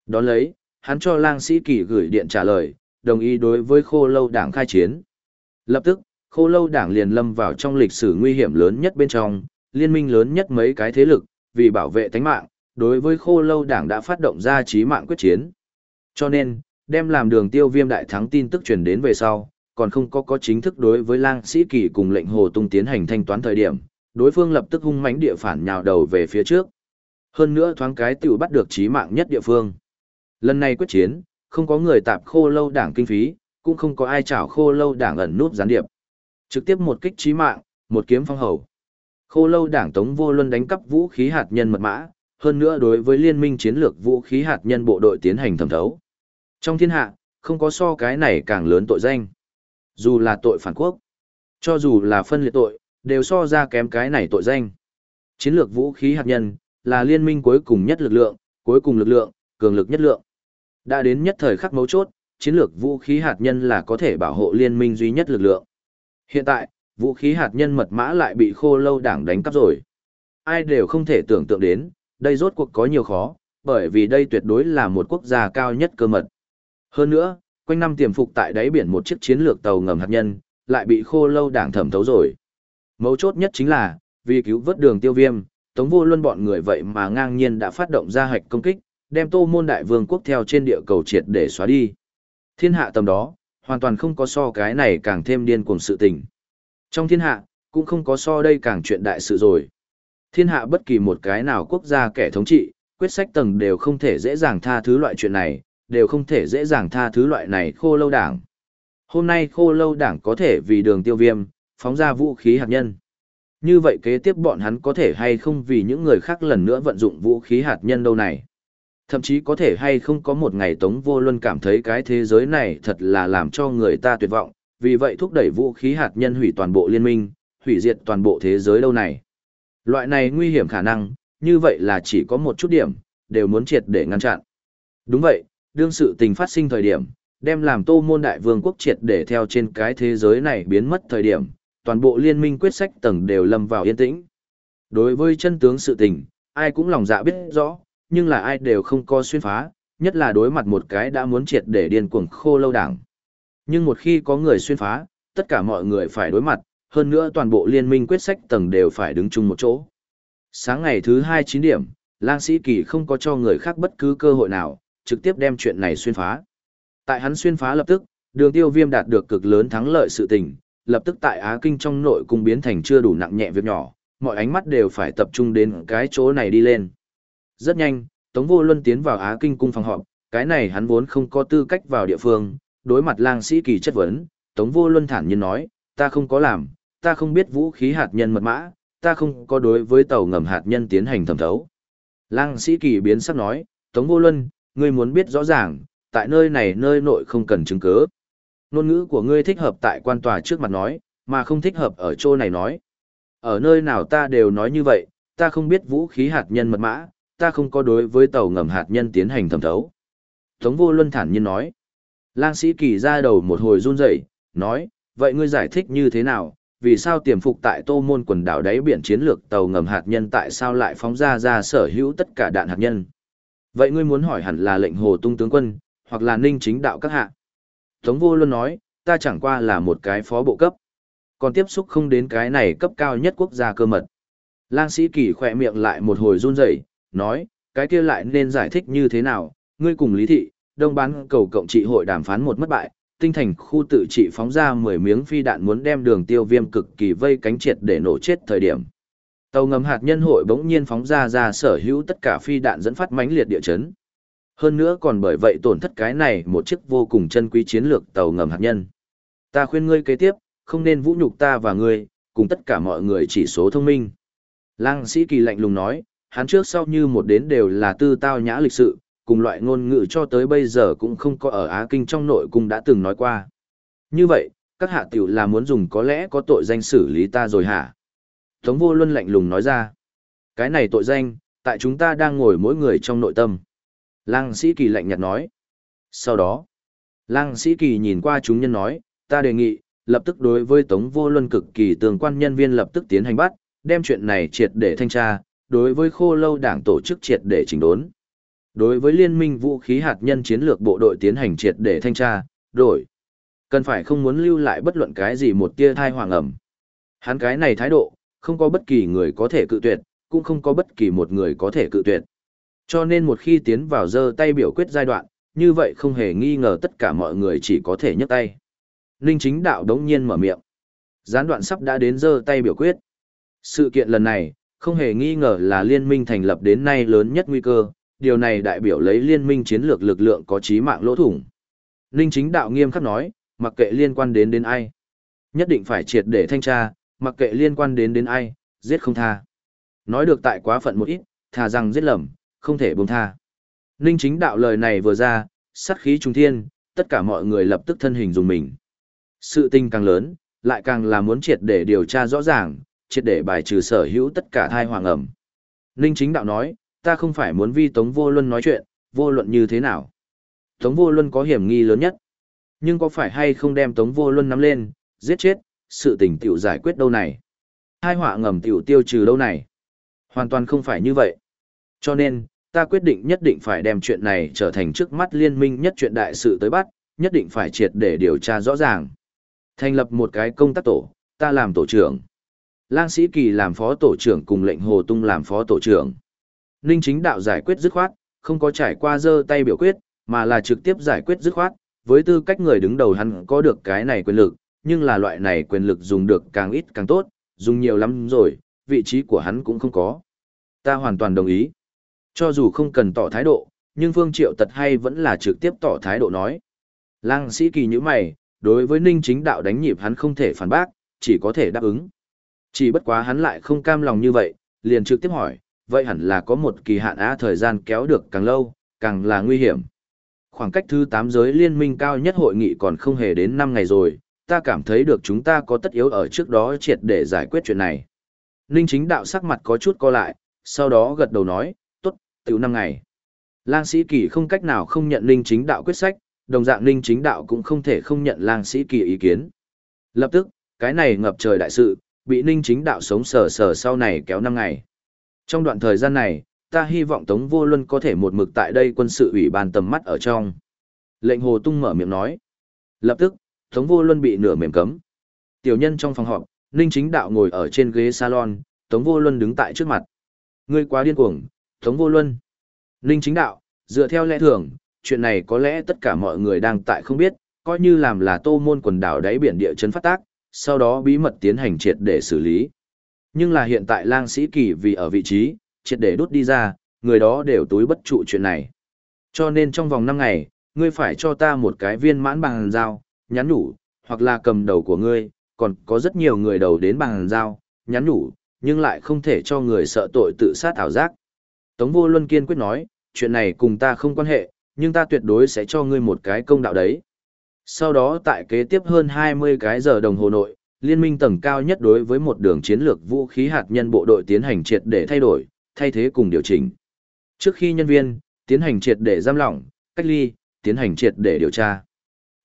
Đón lấy, hắn cho lang sĩ kỳ gửi điện trả lời, đồng ý đối với khô lâu đảng khai chiến. Lập tức, khô lâu đảng liền lâm vào trong lịch sử nguy hiểm lớn nhất bên trong, liên minh lớn nhất mấy cái thế lực, vì bảo vệ tánh mạng, đối với khô lâu đảng đã phát động ra trí mạng quyết chiến. Cho nên, đem làm đường tiêu viêm đại thắng tin tức truyền đến về sau, còn không có có chính thức đối với lang sĩ kỳ cùng lệnh hồ tung tiến hành thanh toán thời điểm, đối phương lập tức hung mãnh địa phản nhào đầu về phía trước. Hơn nữa thoáng cái tiểu bắt được trí mạng nhất địa phương. Lần này quyết chiến, không có người tạp khô lâu đảng kinh phí, cũng không có ai chảo khô lâu đảng ẩn nút gián điệp. Trực tiếp một kích trí mạng, một kiếm phong hầu. Khô lâu đảng Tống Vô Luân đánh cắp vũ khí hạt nhân mật mã, hơn nữa đối với liên minh chiến lược vũ khí hạt nhân bộ đội tiến hành thẩm thấu. Trong thiên hạ, không có so cái này càng lớn tội danh. Dù là tội phản quốc, cho dù là phân liệt tội, đều so ra kém cái này tội danh. Chiến lược vũ khí hạt nhân, là liên minh cuối cùng nhất lực lượng, cuối cùng lực lượng, cường lực nhất lượng. Đã đến nhất thời khắc mấu chốt, chiến lược vũ khí hạt nhân là có thể bảo hộ liên minh duy nhất lực lượng. Hiện tại, vũ khí hạt nhân mật mã lại bị khô lâu đảng đánh cắp rồi. Ai đều không thể tưởng tượng đến, đây rốt cuộc có nhiều khó, bởi vì đây tuyệt đối là một quốc gia cao nhất cơ mật. Hơn nữa, quanh năm tiềm phục tại đáy biển một chiếc chiến lược tàu ngầm hạt nhân, lại bị khô lâu đảng thẩm thấu rồi. Mấu chốt nhất chính là, vì cứu vớt đường tiêu viêm, tống vô luân bọn người vậy mà ngang nhiên đã phát động ra hạch công kích, đem tô môn đại vương quốc theo trên địa cầu triệt để xóa đi. Thiên hạ tầm đó, hoàn toàn không có so cái này càng thêm điên cuồng sự tình. Trong thiên hạ, cũng không có so đây càng chuyện đại sự rồi. Thiên hạ bất kỳ một cái nào quốc gia kẻ thống trị, quyết sách tầng đều không thể dễ dàng tha thứ loại chuyện này, đều không thể dễ dàng tha thứ loại này khô lâu đảng. Hôm nay khô lâu đảng có thể vì đường tiêu viêm, phóng ra vũ khí hạt nhân. Như vậy kế tiếp bọn hắn có thể hay không vì những người khác lần nữa vận dụng vũ khí hạt nhân đâu này. Thậm chí có thể hay không có một ngày Tống Vô Luân cảm thấy cái thế giới này thật là làm cho người ta tuyệt vọng, vì vậy thúc đẩy vũ khí hạt nhân hủy toàn bộ liên minh, hủy diệt toàn bộ thế giới đâu này. Loại này nguy hiểm khả năng, như vậy là chỉ có một chút điểm, đều muốn triệt để ngăn chặn. Đúng vậy, đương sự tình phát sinh thời điểm, đem làm tô môn đại vương quốc triệt để theo trên cái thế giới này biến mất thời điểm, toàn bộ liên minh quyết sách tầng đều lâm vào yên tĩnh. Đối với chân tướng sự tình, ai cũng lòng dạ biết rõ, nhưng là ai đều không có xuyên phá, nhất là đối mặt một cái đã muốn triệt để điên cuồng khô lâu đảng. Nhưng một khi có người xuyên phá, tất cả mọi người phải đối mặt, hơn nữa toàn bộ liên minh quyết sách tầng đều phải đứng chung một chỗ. Sáng ngày thứ 29 điểm, Lang Sĩ Kỳ không có cho người khác bất cứ cơ hội nào, trực tiếp đem chuyện này xuyên phá. Tại hắn xuyên phá lập tức, đường tiêu viêm đạt được cực lớn thắng lợi sự tình, lập tức tại Á Kinh trong nội cung biến thành chưa đủ nặng nhẹ việc nhỏ, mọi ánh mắt đều phải tập trung đến cái chỗ này đi lên. Rất nhanh, Tống Vô Luân tiến vào Á Kinh cung phòng họp, cái này hắn vốn không có tư cách vào địa phương, đối mặt lang sĩ kỳ chất vấn, Tống Vô Luân thản nhiên nói, ta không có làm, ta không biết vũ khí hạt nhân mật mã, ta không có đối với tàu ngầm hạt nhân tiến hành thẩm thấu. Lang sĩ kỳ biến sắc nói, Tống Vô Luân, ngươi muốn biết rõ ràng, tại nơi này nơi nội không cần chứng cứ. Nôn ngữ của ngươi thích hợp tại quan tòa trước mặt nói, mà không thích hợp ở chỗ này nói. Ở nơi nào ta đều nói như vậy, ta không biết vũ khí hạt nhân mật mã, ta không có đối với tàu ngầm hạt nhân tiến hành thẩm thấu. Tống vô luân thản nhiên nói. Lang sĩ kỳ ra đầu một hồi run rẩy, nói, vậy ngươi giải thích như thế nào, vì sao tiềm phục tại tô môn quần đảo đáy biển chiến lược tàu ngầm hạt nhân tại sao lại phóng ra ra sở hữu tất cả đạn hạt nhân? Vậy ngươi muốn hỏi hẳn là lệnh hồ tung tướng quân, hoặc là ninh chính đạo các hạ. Tống vô luân nói, ta chẳng qua là một cái phó bộ cấp. Còn tiếp xúc không đến cái này cấp cao nhất quốc gia cơ mật. Lang sĩ kỳ khỏe miệng lại một hồi run rẩy, nói, cái kia lại nên giải thích như thế nào, ngươi cùng lý thị, đông bán cầu cộng trị hội đàm phán một mất bại, tinh thành khu tự trị phóng ra 10 miếng phi đạn muốn đem đường tiêu viêm cực kỳ vây cánh triệt để nổ chết thời điểm. Tàu ngầm hạt nhân hội bỗng nhiên phóng ra ra sở hữu tất cả phi đạn dẫn phát mãnh liệt địa chấn. Hơn nữa còn bởi vậy tổn thất cái này một chiếc vô cùng chân quý chiến lược tàu ngầm hạt nhân. Ta khuyên ngươi kế tiếp, không nên vũ nhục ta và ngươi, cùng tất cả mọi người chỉ số thông minh. Lăng sĩ kỳ lạnh lùng nói, hắn trước sau như một đến đều là tư tao nhã lịch sự, cùng loại ngôn ngữ cho tới bây giờ cũng không có ở Á Kinh trong nội cung đã từng nói qua. Như vậy, các hạ tiểu là muốn dùng có lẽ có tội danh xử lý ta rồi hả? Tống vô luân lạnh lùng nói ra. Cái này tội danh, tại chúng ta đang ngồi mỗi người trong nội tâm. Lăng sĩ kỳ lạnh nhạt nói. Sau đó, Lăng sĩ kỳ nhìn qua chúng nhân nói, ta đề nghị, lập tức đối với Tống vô luân cực kỳ tường quan nhân viên lập tức tiến hành bắt, đem chuyện này triệt để thanh tra, đối với khô lâu đảng tổ chức triệt để chỉnh đốn. Đối với liên minh vũ khí hạt nhân chiến lược bộ đội tiến hành triệt để thanh tra, đổi. Cần phải không muốn lưu lại bất luận cái gì một tia thai hoàng ẩm. Hắn cái này thái độ, không có bất kỳ người có thể cự tuyệt, cũng không có bất kỳ một người có thể cự tuyệt. Cho nên một khi tiến vào giơ tay biểu quyết giai đoạn, như vậy không hề nghi ngờ tất cả mọi người chỉ có thể nhấc tay. Ninh chính đạo đống nhiên mở miệng. Gián đoạn sắp đã đến giơ tay biểu quyết. Sự kiện lần này, không hề nghi ngờ là liên minh thành lập đến nay lớn nhất nguy cơ, điều này đại biểu lấy liên minh chiến lược lực lượng có trí mạng lỗ thủng. Ninh chính đạo nghiêm khắc nói, mặc kệ liên quan đến đến ai. Nhất định phải triệt để thanh tra, mặc kệ liên quan đến đến ai, giết không tha. Nói được tại quá phận một ít, thà rằng giết lầm, không thể buông tha. Ninh chính đạo lời này vừa ra, sát khí trung thiên, tất cả mọi người lập tức thân hình dùng mình. Sự tình càng lớn, lại càng là muốn triệt để điều tra rõ ràng, triệt để bài trừ sở hữu tất cả thai hoàng ẩm. Ninh chính đạo nói, ta không phải muốn vi Tống Vô Luân nói chuyện, vô luận như thế nào. Tống Vô Luân có hiểm nghi lớn nhất. Nhưng có phải hay không đem Tống Vô Luân nắm lên, giết chết, sự tình tiểu giải quyết đâu này. Hai họa ngầm tiểu tiêu trừ đâu này. Hoàn toàn không phải như vậy. Cho nên, ta quyết định nhất định phải đem chuyện này trở thành trước mắt liên minh nhất chuyện đại sự tới bắt, nhất định phải triệt để điều tra rõ ràng. Thành lập một cái công tác tổ, ta làm tổ trưởng. Lang Sĩ Kỳ làm phó tổ trưởng cùng lệnh Hồ Tung làm phó tổ trưởng. Ninh chính đạo giải quyết dứt khoát, không có trải qua dơ tay biểu quyết, mà là trực tiếp giải quyết dứt khoát, với tư cách người đứng đầu hắn có được cái này quyền lực, nhưng là loại này quyền lực dùng được càng ít càng tốt, dùng nhiều lắm rồi, vị trí của hắn cũng không có. Ta hoàn toàn đồng ý. Cho dù không cần tỏ thái độ, nhưng Phương Triệu tật hay vẫn là trực tiếp tỏ thái độ nói. Lang sĩ kỳ như mày, đối với ninh chính đạo đánh nhịp hắn không thể phản bác, chỉ có thể đáp ứng. Chỉ bất quá hắn lại không cam lòng như vậy, liền trực tiếp hỏi, vậy hẳn là có một kỳ hạn á thời gian kéo được càng lâu, càng là nguy hiểm. Khoảng cách thứ 8 giới liên minh cao nhất hội nghị còn không hề đến 5 ngày rồi, ta cảm thấy được chúng ta có tất yếu ở trước đó triệt để giải quyết chuyện này. Ninh chính đạo sắc mặt có chút co lại, sau đó gật đầu nói, tốt, tiểu 5 ngày. Lang sĩ kỳ không cách nào không nhận Ninh chính đạo quyết sách, đồng dạng Ninh chính đạo cũng không thể không nhận lang sĩ kỳ ý kiến. Lập tức, cái này ngập trời đại sự, bị Ninh chính đạo sống sờ sờ sau này kéo 5 ngày. Trong đoạn thời gian này, ta hy vọng Tống Vô Luân có thể một mực tại đây quân sự ủy ban tầm mắt ở trong. Lệnh Hồ Tung mở miệng nói. Lập tức, Tống Vô Luân bị nửa mềm cấm. Tiểu nhân trong phòng họp, Ninh Chính Đạo ngồi ở trên ghế salon, Tống Vô Luân đứng tại trước mặt. Ngươi quá điên cuồng, Tống Vô Luân. Ninh Chính Đạo, dựa theo lẽ thường, chuyện này có lẽ tất cả mọi người đang tại không biết, coi như làm là tô môn quần đảo đáy biển địa chấn phát tác, sau đó bí mật tiến hành triệt để xử lý. Nhưng là hiện tại lang sĩ kỳ vì ở vị trí, triệt để đốt đi ra, người đó đều túi bất trụ chuyện này. Cho nên trong vòng 5 ngày, ngươi phải cho ta một cái viên mãn bằng dao, nhắn nhủ, hoặc là cầm đầu của ngươi, còn có rất nhiều người đầu đến bằng dao, nhắn nhủ, nhưng lại không thể cho người sợ tội tự sát ảo giác. Tống vô luân kiên quyết nói, chuyện này cùng ta không quan hệ, nhưng ta tuyệt đối sẽ cho ngươi một cái công đạo đấy. Sau đó tại kế tiếp hơn 20 cái giờ đồng hồ nội, liên minh tầng cao nhất đối với một đường chiến lược vũ khí hạt nhân bộ đội tiến hành triệt để thay đổi, thay thế cùng điều chỉnh. Trước khi nhân viên, tiến hành triệt để giam lỏng, cách ly, tiến hành triệt để điều tra.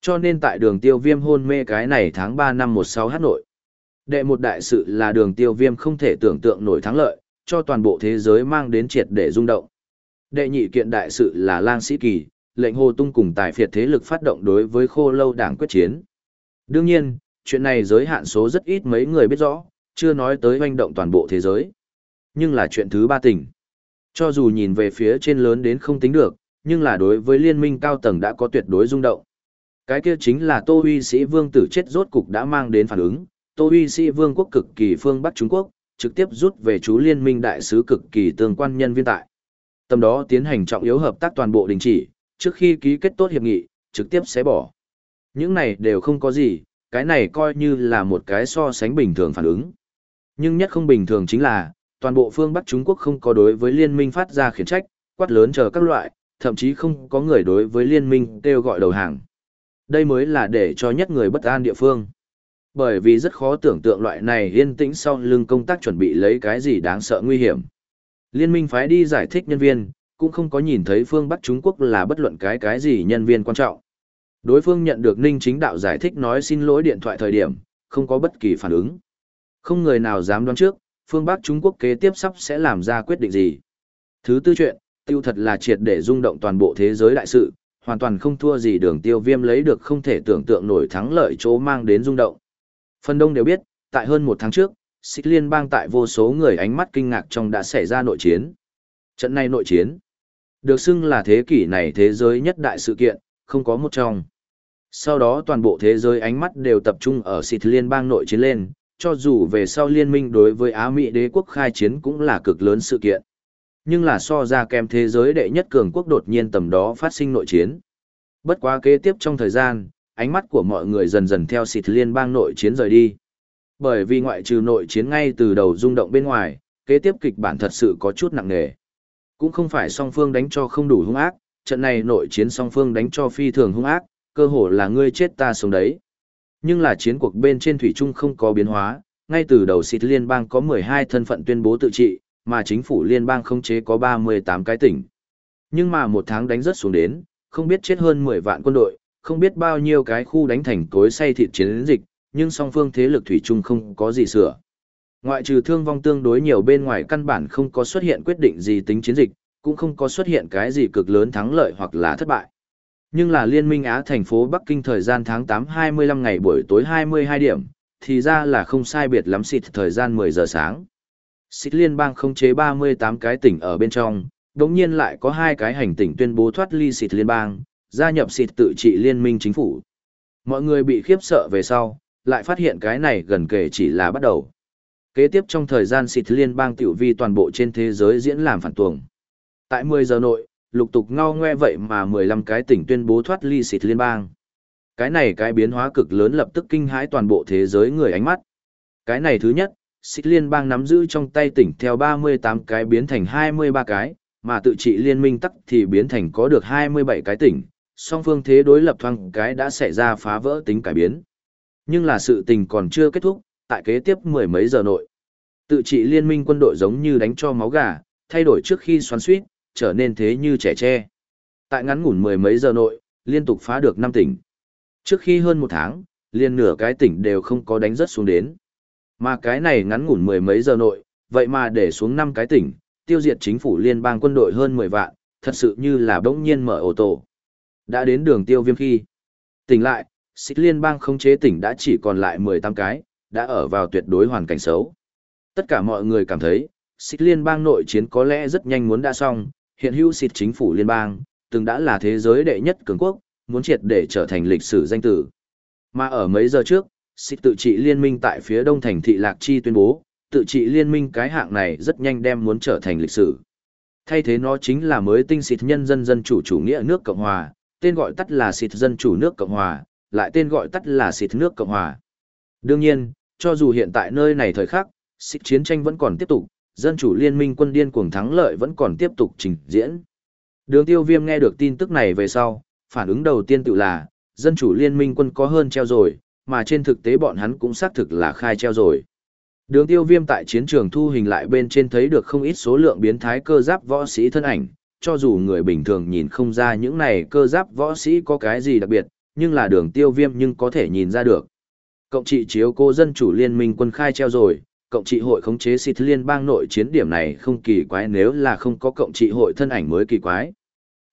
Cho nên tại đường tiêu viêm hôn mê cái này tháng 3 năm 16 hát nội. Đệ một đại sự là đường tiêu viêm không thể tưởng tượng nổi thắng lợi, cho toàn bộ thế giới mang đến triệt để rung động. Đệ nhị kiện đại sự là lang sĩ kỳ, lệnh hồ tung cùng tài phiệt thế lực phát động đối với khô lâu đảng quyết chiến. Đương nhiên, chuyện này giới hạn số rất ít mấy người biết rõ, chưa nói tới hoành động toàn bộ thế giới. Nhưng là chuyện thứ ba tỉnh. Cho dù nhìn về phía trên lớn đến không tính được, nhưng là đối với liên minh cao tầng đã có tuyệt đối rung động. Cái kia chính là Tô Huy Sĩ Vương tử chết rốt cục đã mang đến phản ứng, Tô Huy Sĩ Vương quốc cực kỳ phương Bắc Trung Quốc, trực tiếp rút về chú liên minh đại sứ cực kỳ tương quan nhân viên tại. Tầm đó tiến hành trọng yếu hợp tác toàn bộ đình chỉ, trước khi ký kết tốt hiệp nghị, trực tiếp sẽ bỏ. Những này đều không có gì, cái này coi như là một cái so sánh bình thường phản ứng. Nhưng nhất không bình thường chính là, toàn bộ phương Bắc Trung Quốc không có đối với liên minh phát ra khiển trách, quát lớn chờ các loại, thậm chí không có người đối với liên minh kêu gọi đầu hàng. Đây mới là để cho nhất người bất an địa phương. Bởi vì rất khó tưởng tượng loại này yên tĩnh sau lưng công tác chuẩn bị lấy cái gì đáng sợ nguy hiểm. Liên minh phái đi giải thích nhân viên, cũng không có nhìn thấy phương Bắc Trung Quốc là bất luận cái cái gì nhân viên quan trọng. Đối phương nhận được Ninh Chính Đạo giải thích nói xin lỗi điện thoại thời điểm, không có bất kỳ phản ứng. Không người nào dám đoán trước, phương Bắc Trung Quốc kế tiếp sắp sẽ làm ra quyết định gì. Thứ tư chuyện, tiêu thật là triệt để rung động toàn bộ thế giới đại sự, hoàn toàn không thua gì đường tiêu viêm lấy được không thể tưởng tượng nổi thắng lợi chỗ mang đến rung động. Phần đông đều biết, tại hơn một tháng trước, xích liên bang tại vô số người ánh mắt kinh ngạc trong đã xảy ra nội chiến. Trận này nội chiến, được xưng là thế kỷ này thế giới nhất đại sự kiện, không có một trong. Sau đó toàn bộ thế giới ánh mắt đều tập trung ở xịt liên bang nội chiến lên, cho dù về sau liên minh đối với Á Mỹ đế quốc khai chiến cũng là cực lớn sự kiện. Nhưng là so ra kèm thế giới đệ nhất cường quốc đột nhiên tầm đó phát sinh nội chiến. Bất quá kế tiếp trong thời gian, ánh mắt của mọi người dần dần theo xịt liên bang nội chiến rời đi. Bởi vì ngoại trừ nội chiến ngay từ đầu rung động bên ngoài, kế tiếp kịch bản thật sự có chút nặng nề. Cũng không phải song phương đánh cho không đủ hung ác, trận này nội chiến song phương đánh cho phi thường hung ác, cơ hồ là ngươi chết ta sống đấy. Nhưng là chiến cuộc bên trên thủy trung không có biến hóa, ngay từ đầu xịt liên bang có 12 thân phận tuyên bố tự trị, mà chính phủ liên bang không chế có 38 cái tỉnh. Nhưng mà một tháng đánh rất xuống đến, không biết chết hơn 10 vạn quân đội, không biết bao nhiêu cái khu đánh thành cối say thịt chiến dịch, nhưng song phương thế lực thủy chung không có gì sửa. Ngoại trừ thương vong tương đối nhiều bên ngoài căn bản không có xuất hiện quyết định gì tính chiến dịch, cũng không có xuất hiện cái gì cực lớn thắng lợi hoặc là thất bại. Nhưng là Liên minh Á thành phố Bắc Kinh thời gian tháng 8 25 ngày buổi tối 22 điểm, thì ra là không sai biệt lắm xịt thời gian 10 giờ sáng. Xịt liên bang không chế 38 cái tỉnh ở bên trong, đồng nhiên lại có hai cái hành tỉnh tuyên bố thoát ly xịt liên bang, gia nhập xịt tự trị liên minh chính phủ. Mọi người bị khiếp sợ về sau, lại phát hiện cái này gần kể chỉ là bắt đầu. Kế tiếp trong thời gian xịt liên bang tiểu vi toàn bộ trên thế giới diễn làm phản tuồng. Tại 10 giờ nội, lục tục ngao ngoe vậy mà 15 cái tỉnh tuyên bố thoát ly xịt liên bang. Cái này cái biến hóa cực lớn lập tức kinh hãi toàn bộ thế giới người ánh mắt. Cái này thứ nhất, xịt liên bang nắm giữ trong tay tỉnh theo 38 cái biến thành 23 cái, mà tự trị liên minh tắc thì biến thành có được 27 cái tỉnh, song phương thế đối lập thoang cái đã xảy ra phá vỡ tính cải biến. Nhưng là sự tình còn chưa kết thúc, tại kế tiếp mười mấy giờ nội. Tự trị liên minh quân đội giống như đánh cho máu gà, thay đổi trước khi xoắn suýt, trở nên thế như trẻ tre. Tại ngắn ngủn mười mấy giờ nội, liên tục phá được 5 tỉnh. Trước khi hơn một tháng, liên nửa cái tỉnh đều không có đánh rất xuống đến. Mà cái này ngắn ngủn mười mấy giờ nội, vậy mà để xuống 5 cái tỉnh, tiêu diệt chính phủ liên bang quân đội hơn 10 vạn, thật sự như là bỗng nhiên mở ô tô. Đã đến đường tiêu viêm khi. Tỉnh lại, xích liên bang không chế tỉnh đã chỉ còn lại 18 cái, đã ở vào tuyệt đối hoàn cảnh xấu. Tất cả mọi người cảm thấy, xích liên bang nội chiến có lẽ rất nhanh muốn đã xong, hiện hữu xịt chính phủ liên bang, từng đã là thế giới đệ nhất cường quốc, muốn triệt để trở thành lịch sử danh tử. Mà ở mấy giờ trước, xịt tự trị liên minh tại phía đông thành thị Lạc Chi tuyên bố, tự trị liên minh cái hạng này rất nhanh đem muốn trở thành lịch sử. Thay thế nó chính là mới tinh xịt nhân dân dân chủ chủ nghĩa nước Cộng Hòa, tên gọi tắt là xịt dân chủ nước Cộng Hòa, lại tên gọi tắt là xịt nước Cộng Hòa. Đương nhiên, cho dù hiện tại nơi này thời khắc, xịt chiến tranh vẫn còn tiếp tục, dân chủ liên minh quân điên cuồng thắng lợi vẫn còn tiếp tục trình diễn. Đường tiêu viêm nghe được tin tức này về sau, phản ứng đầu tiên tự là, dân chủ liên minh quân có hơn treo rồi, mà trên thực tế bọn hắn cũng xác thực là khai treo rồi. Đường tiêu viêm tại chiến trường thu hình lại bên trên thấy được không ít số lượng biến thái cơ giáp võ sĩ thân ảnh, cho dù người bình thường nhìn không ra những này cơ giáp võ sĩ có cái gì đặc biệt, nhưng là đường tiêu viêm nhưng có thể nhìn ra được. Cộng trị chiếu cô dân chủ liên minh quân khai treo rồi, cộng trị hội khống chế xịt liên bang nội chiến điểm này không kỳ quái nếu là không có cộng trị hội thân ảnh mới kỳ quái.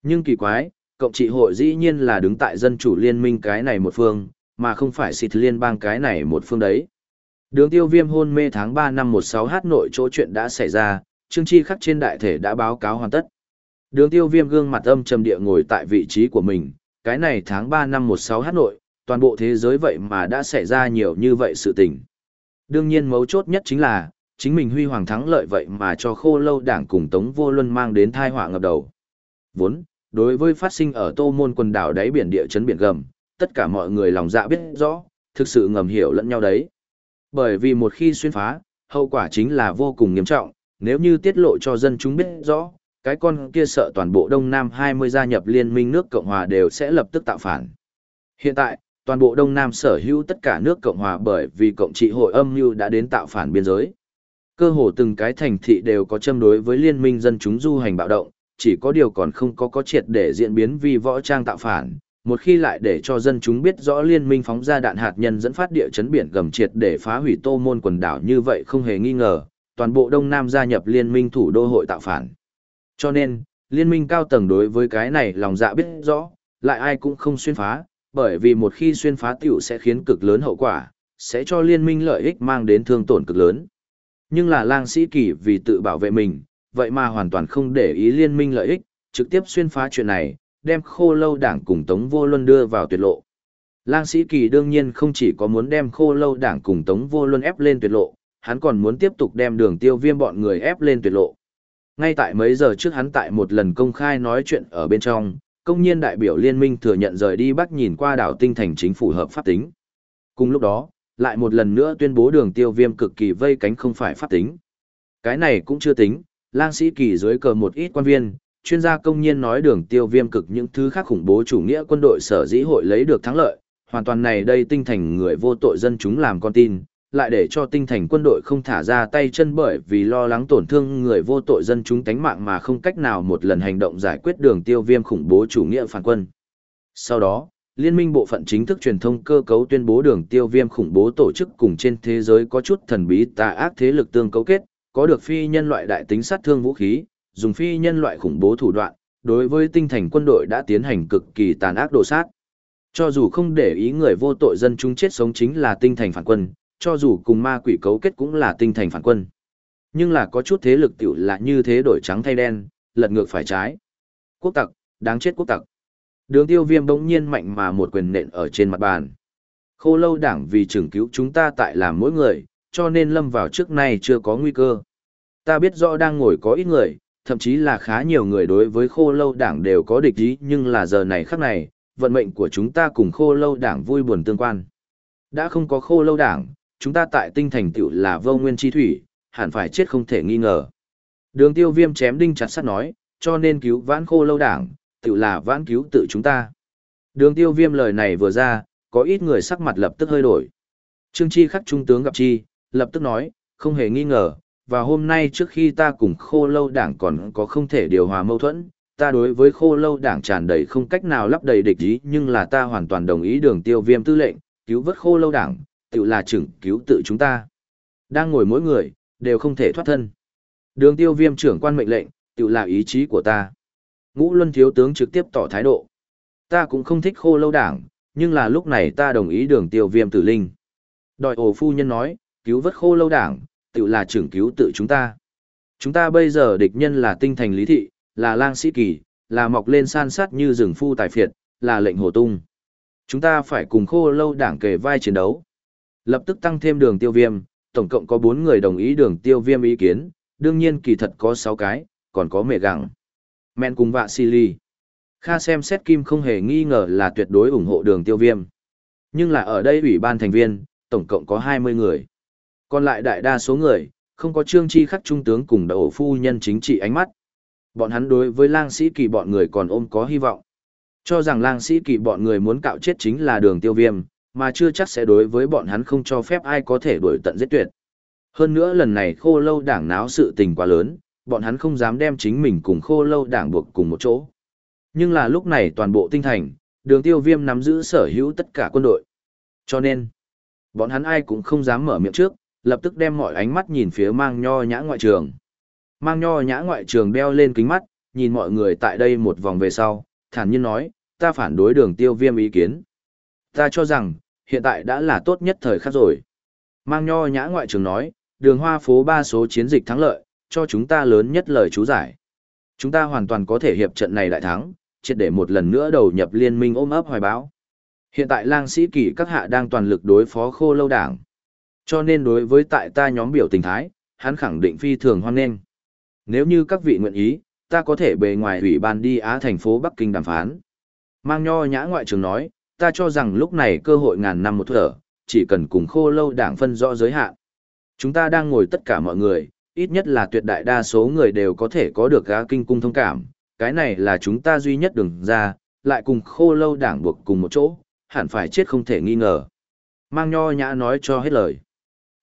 Nhưng kỳ quái, cộng trị hội dĩ nhiên là đứng tại dân chủ liên minh cái này một phương, mà không phải xịt liên bang cái này một phương đấy. Đường tiêu viêm hôn mê tháng 3 năm 16H nội chỗ chuyện đã xảy ra, chương Chi khắc trên đại thể đã báo cáo hoàn tất. Đường tiêu viêm gương mặt âm trầm địa ngồi tại vị trí của mình, cái này tháng 3 năm 16H nội, toàn bộ thế giới vậy mà đã xảy ra nhiều như vậy sự tình. Đương nhiên mấu chốt nhất chính là, chính mình huy hoàng thắng lợi vậy mà cho khô lâu đảng cùng Tống Vô Luân mang đến thai họa ngập đầu. Vốn, đối với phát sinh ở tô môn quần đảo đáy biển địa chấn biển gầm, tất cả mọi người lòng dạ biết rõ, thực sự ngầm hiểu lẫn nhau đấy. Bởi vì một khi xuyên phá, hậu quả chính là vô cùng nghiêm trọng, nếu như tiết lộ cho dân chúng biết rõ, cái con kia sợ toàn bộ Đông Nam 20 gia nhập liên minh nước Cộng Hòa đều sẽ lập tức tạo phản. Hiện tại, toàn bộ Đông Nam sở hữu tất cả nước Cộng Hòa bởi vì Cộng trị hội âm mưu đã đến tạo phản biên giới. Cơ hồ từng cái thành thị đều có châm đối với liên minh dân chúng du hành bạo động, chỉ có điều còn không có có triệt để diễn biến vì võ trang tạo phản. Một khi lại để cho dân chúng biết rõ liên minh phóng ra đạn hạt nhân dẫn phát địa chấn biển gầm triệt để phá hủy tô môn quần đảo như vậy không hề nghi ngờ, toàn bộ Đông Nam gia nhập liên minh thủ đô hội tạo phản. Cho nên, liên minh cao tầng đối với cái này lòng dạ biết rõ, lại ai cũng không xuyên phá, bởi vì một khi xuyên phá tiểu sẽ khiến cực lớn hậu quả, sẽ cho liên minh lợi ích mang đến thương tổn cực lớn. Nhưng là lang sĩ kỳ vì tự bảo vệ mình, vậy mà hoàn toàn không để ý liên minh lợi ích, trực tiếp xuyên phá chuyện này, đem khô lâu đảng cùng Tống Vô Luân đưa vào tuyệt lộ. Lang sĩ kỳ đương nhiên không chỉ có muốn đem khô lâu đảng cùng Tống Vô Luân ép lên tuyệt lộ, hắn còn muốn tiếp tục đem đường tiêu viêm bọn người ép lên tuyệt lộ. Ngay tại mấy giờ trước hắn tại một lần công khai nói chuyện ở bên trong, công nhiên đại biểu liên minh thừa nhận rời đi Bắc nhìn qua đảo tinh thành chính phủ hợp pháp tính. Cùng lúc đó, lại một lần nữa tuyên bố đường tiêu viêm cực kỳ vây cánh không phải pháp tính. Cái này cũng chưa tính, lang sĩ kỳ dưới cờ một ít quan viên, chuyên gia công nhiên nói đường tiêu viêm cực những thứ khác khủng bố chủ nghĩa quân đội sở dĩ hội lấy được thắng lợi, hoàn toàn này đây tinh thành người vô tội dân chúng làm con tin, lại để cho tinh thành quân đội không thả ra tay chân bởi vì lo lắng tổn thương người vô tội dân chúng tánh mạng mà không cách nào một lần hành động giải quyết đường tiêu viêm khủng bố chủ nghĩa phản quân. Sau đó, liên minh bộ phận chính thức truyền thông cơ cấu tuyên bố đường tiêu viêm khủng bố tổ chức cùng trên thế giới có chút thần bí tà ác thế lực tương cấu kết, có được phi nhân loại đại tính sát thương vũ khí, dùng phi nhân loại khủng bố thủ đoạn, đối với tinh thành quân đội đã tiến hành cực kỳ tàn ác đồ sát. Cho dù không để ý người vô tội dân chúng chết sống chính là tinh thành phản quân, cho dù cùng ma quỷ cấu kết cũng là tinh thành phản quân. Nhưng là có chút thế lực tiểu là như thế đổi trắng thay đen, lật ngược phải trái. Quốc tặc, đáng chết quốc tặc. Đường tiêu viêm bỗng nhiên mạnh mà một quyền nện ở trên mặt bàn. Khô lâu đảng vì trưởng cứu chúng ta tại làm mỗi người, cho nên lâm vào trước nay chưa có nguy cơ. Ta biết rõ đang ngồi có ít người, thậm chí là khá nhiều người đối với khô lâu đảng đều có địch ý nhưng là giờ này khắc này, vận mệnh của chúng ta cùng khô lâu đảng vui buồn tương quan. Đã không có khô lâu đảng, chúng ta tại tinh thành tựu là vô nguyên chi thủy, hẳn phải chết không thể nghi ngờ. Đường tiêu viêm chém đinh chặt sắt nói, cho nên cứu vãn khô lâu đảng, tựu là vãn cứu tự chúng ta. Đường tiêu viêm lời này vừa ra, có ít người sắc mặt lập tức hơi đổi. Trương Chi khắc trung tướng gặp Chi, lập tức nói, không hề nghi ngờ, và hôm nay trước khi ta cùng khô lâu đảng còn có không thể điều hòa mâu thuẫn, ta đối với khô lâu đảng tràn đầy không cách nào lắp đầy địch ý nhưng là ta hoàn toàn đồng ý đường tiêu viêm tư lệnh, cứu vớt khô lâu đảng, tự là chừng cứu tự chúng ta. Đang ngồi mỗi người, đều không thể thoát thân. Đường tiêu viêm trưởng quan mệnh lệnh, tự là ý chí của ta. Ngũ Luân Thiếu Tướng trực tiếp tỏ thái độ. Ta cũng không thích khô lâu đảng, nhưng là lúc này ta đồng ý đường tiêu viêm tử linh. Đòi ổ phu nhân nói, cứu vớt khô lâu đảng, tự là trưởng cứu tự chúng ta. Chúng ta bây giờ địch nhân là tinh thành lý thị, là lang sĩ kỳ, là mọc lên san sát như rừng phu tài phiệt, là lệnh hồ tung. Chúng ta phải cùng khô lâu đảng kề vai chiến đấu. Lập tức tăng thêm đường tiêu viêm, tổng cộng có 4 người đồng ý đường tiêu viêm ý kiến, đương nhiên kỳ thật có 6 cái, còn có mẹ gặng. Men cùng vạ si ly. Kha xem xét kim không hề nghi ngờ là tuyệt đối ủng hộ đường tiêu viêm. Nhưng là ở đây ủy ban thành viên, tổng cộng có 20 người. Còn lại đại đa số người, không có trương chi khắc trung tướng cùng đầu phu nhân chính trị ánh mắt. Bọn hắn đối với lang sĩ kỳ bọn người còn ôm có hy vọng. Cho rằng lang sĩ kỳ bọn người muốn cạo chết chính là đường tiêu viêm, mà chưa chắc sẽ đối với bọn hắn không cho phép ai có thể đuổi tận giết tuyệt. Hơn nữa lần này khô lâu đảng náo sự tình quá lớn, bọn hắn không dám đem chính mình cùng khô lâu đảng buộc cùng một chỗ. Nhưng là lúc này toàn bộ tinh thành, đường tiêu viêm nắm giữ sở hữu tất cả quân đội. Cho nên, bọn hắn ai cũng không dám mở miệng trước, lập tức đem mọi ánh mắt nhìn phía mang nho nhã ngoại trường. Mang nho nhã ngoại trường đeo lên kính mắt, nhìn mọi người tại đây một vòng về sau, thản nhiên nói, ta phản đối đường tiêu viêm ý kiến. Ta cho rằng, hiện tại đã là tốt nhất thời khắc rồi. Mang nho nhã ngoại trưởng nói, đường hoa phố ba số chiến dịch thắng lợi, cho chúng ta lớn nhất lời chú giải. Chúng ta hoàn toàn có thể hiệp trận này đại thắng, triệt để một lần nữa đầu nhập liên minh ôm ấp hoài báo. Hiện tại lang sĩ kỳ các hạ đang toàn lực đối phó khô lâu đảng. Cho nên đối với tại ta nhóm biểu tình thái, hắn khẳng định phi thường hoan nghênh. Nếu như các vị nguyện ý, ta có thể bề ngoài ủy ban đi Á thành phố Bắc Kinh đàm phán. Mang nho nhã ngoại trưởng nói, ta cho rằng lúc này cơ hội ngàn năm một thở, chỉ cần cùng khô lâu đảng phân rõ giới hạn. Chúng ta đang ngồi tất cả mọi người, ít nhất là tuyệt đại đa số người đều có thể có được gá kinh cung thông cảm, cái này là chúng ta duy nhất đường ra, lại cùng khô lâu đảng buộc cùng một chỗ, hẳn phải chết không thể nghi ngờ. Mang nho nhã nói cho hết lời.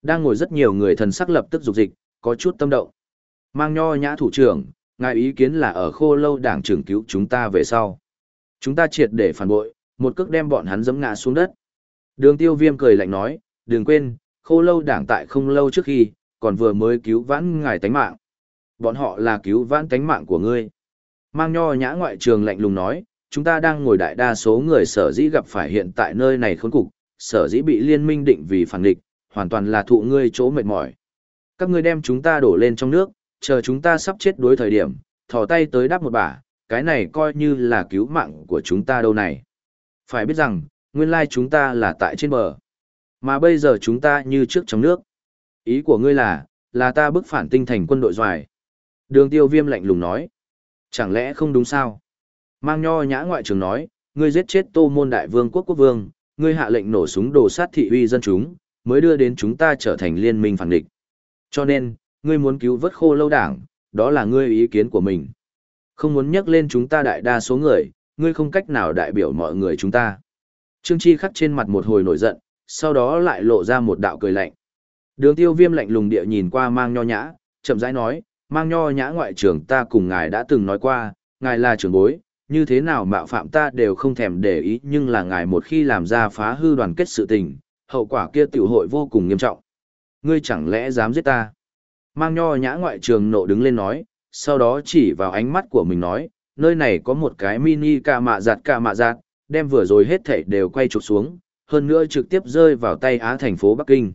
Đang ngồi rất nhiều người thần sắc lập tức dục dịch, có chút tâm động. Mang nho nhã thủ trưởng, ngài ý kiến là ở khô lâu đảng trưởng cứu chúng ta về sau. Chúng ta triệt để phản bội, một cước đem bọn hắn giẫm ngã xuống đất. Đường tiêu viêm cười lạnh nói, đừng quên, khô lâu đảng tại không lâu trước khi, còn vừa mới cứu vãn ngài tánh mạng. Bọn họ là cứu vãn tánh mạng của ngươi. Mang nho nhã ngoại trường lạnh lùng nói, chúng ta đang ngồi đại đa số người sở dĩ gặp phải hiện tại nơi này khốn cục, sở dĩ bị liên minh định vì phản địch, hoàn toàn là thụ ngươi chỗ mệt mỏi. Các ngươi đem chúng ta đổ lên trong nước, chờ chúng ta sắp chết đối thời điểm, thò tay tới đáp một bả, cái này coi như là cứu mạng của chúng ta đâu này. Phải biết rằng, nguyên lai chúng ta là tại trên bờ. Mà bây giờ chúng ta như trước trong nước. Ý của ngươi là, là ta bức phản tinh thành quân đội doài. Đường tiêu viêm lạnh lùng nói. Chẳng lẽ không đúng sao? Mang nho nhã ngoại trưởng nói, ngươi giết chết tô môn đại vương quốc quốc vương, ngươi hạ lệnh nổ súng đồ sát thị uy dân chúng, mới đưa đến chúng ta trở thành liên minh phản địch. Cho nên, ngươi muốn cứu vớt khô lâu đảng, đó là ngươi ý kiến của mình. Không muốn nhắc lên chúng ta đại đa số người, ngươi không cách nào đại biểu mọi người chúng ta. Trương Chi khắc trên mặt một hồi nổi giận, sau đó lại lộ ra một đạo cười lạnh. Đường tiêu viêm lạnh lùng địa nhìn qua mang nho nhã, chậm rãi nói, mang nho nhã ngoại trưởng ta cùng ngài đã từng nói qua, ngài là trưởng bối, như thế nào mạo phạm ta đều không thèm để ý nhưng là ngài một khi làm ra phá hư đoàn kết sự tình, hậu quả kia tiểu hội vô cùng nghiêm trọng. Ngươi chẳng lẽ dám giết ta? Mang nho nhã ngoại trường nộ đứng lên nói, sau đó chỉ vào ánh mắt của mình nói, nơi này có một cái mini ca mạ giặt ca mạ giặt, đem vừa rồi hết thảy đều quay chụp xuống, hơn nữa trực tiếp rơi vào tay Á thành phố Bắc Kinh.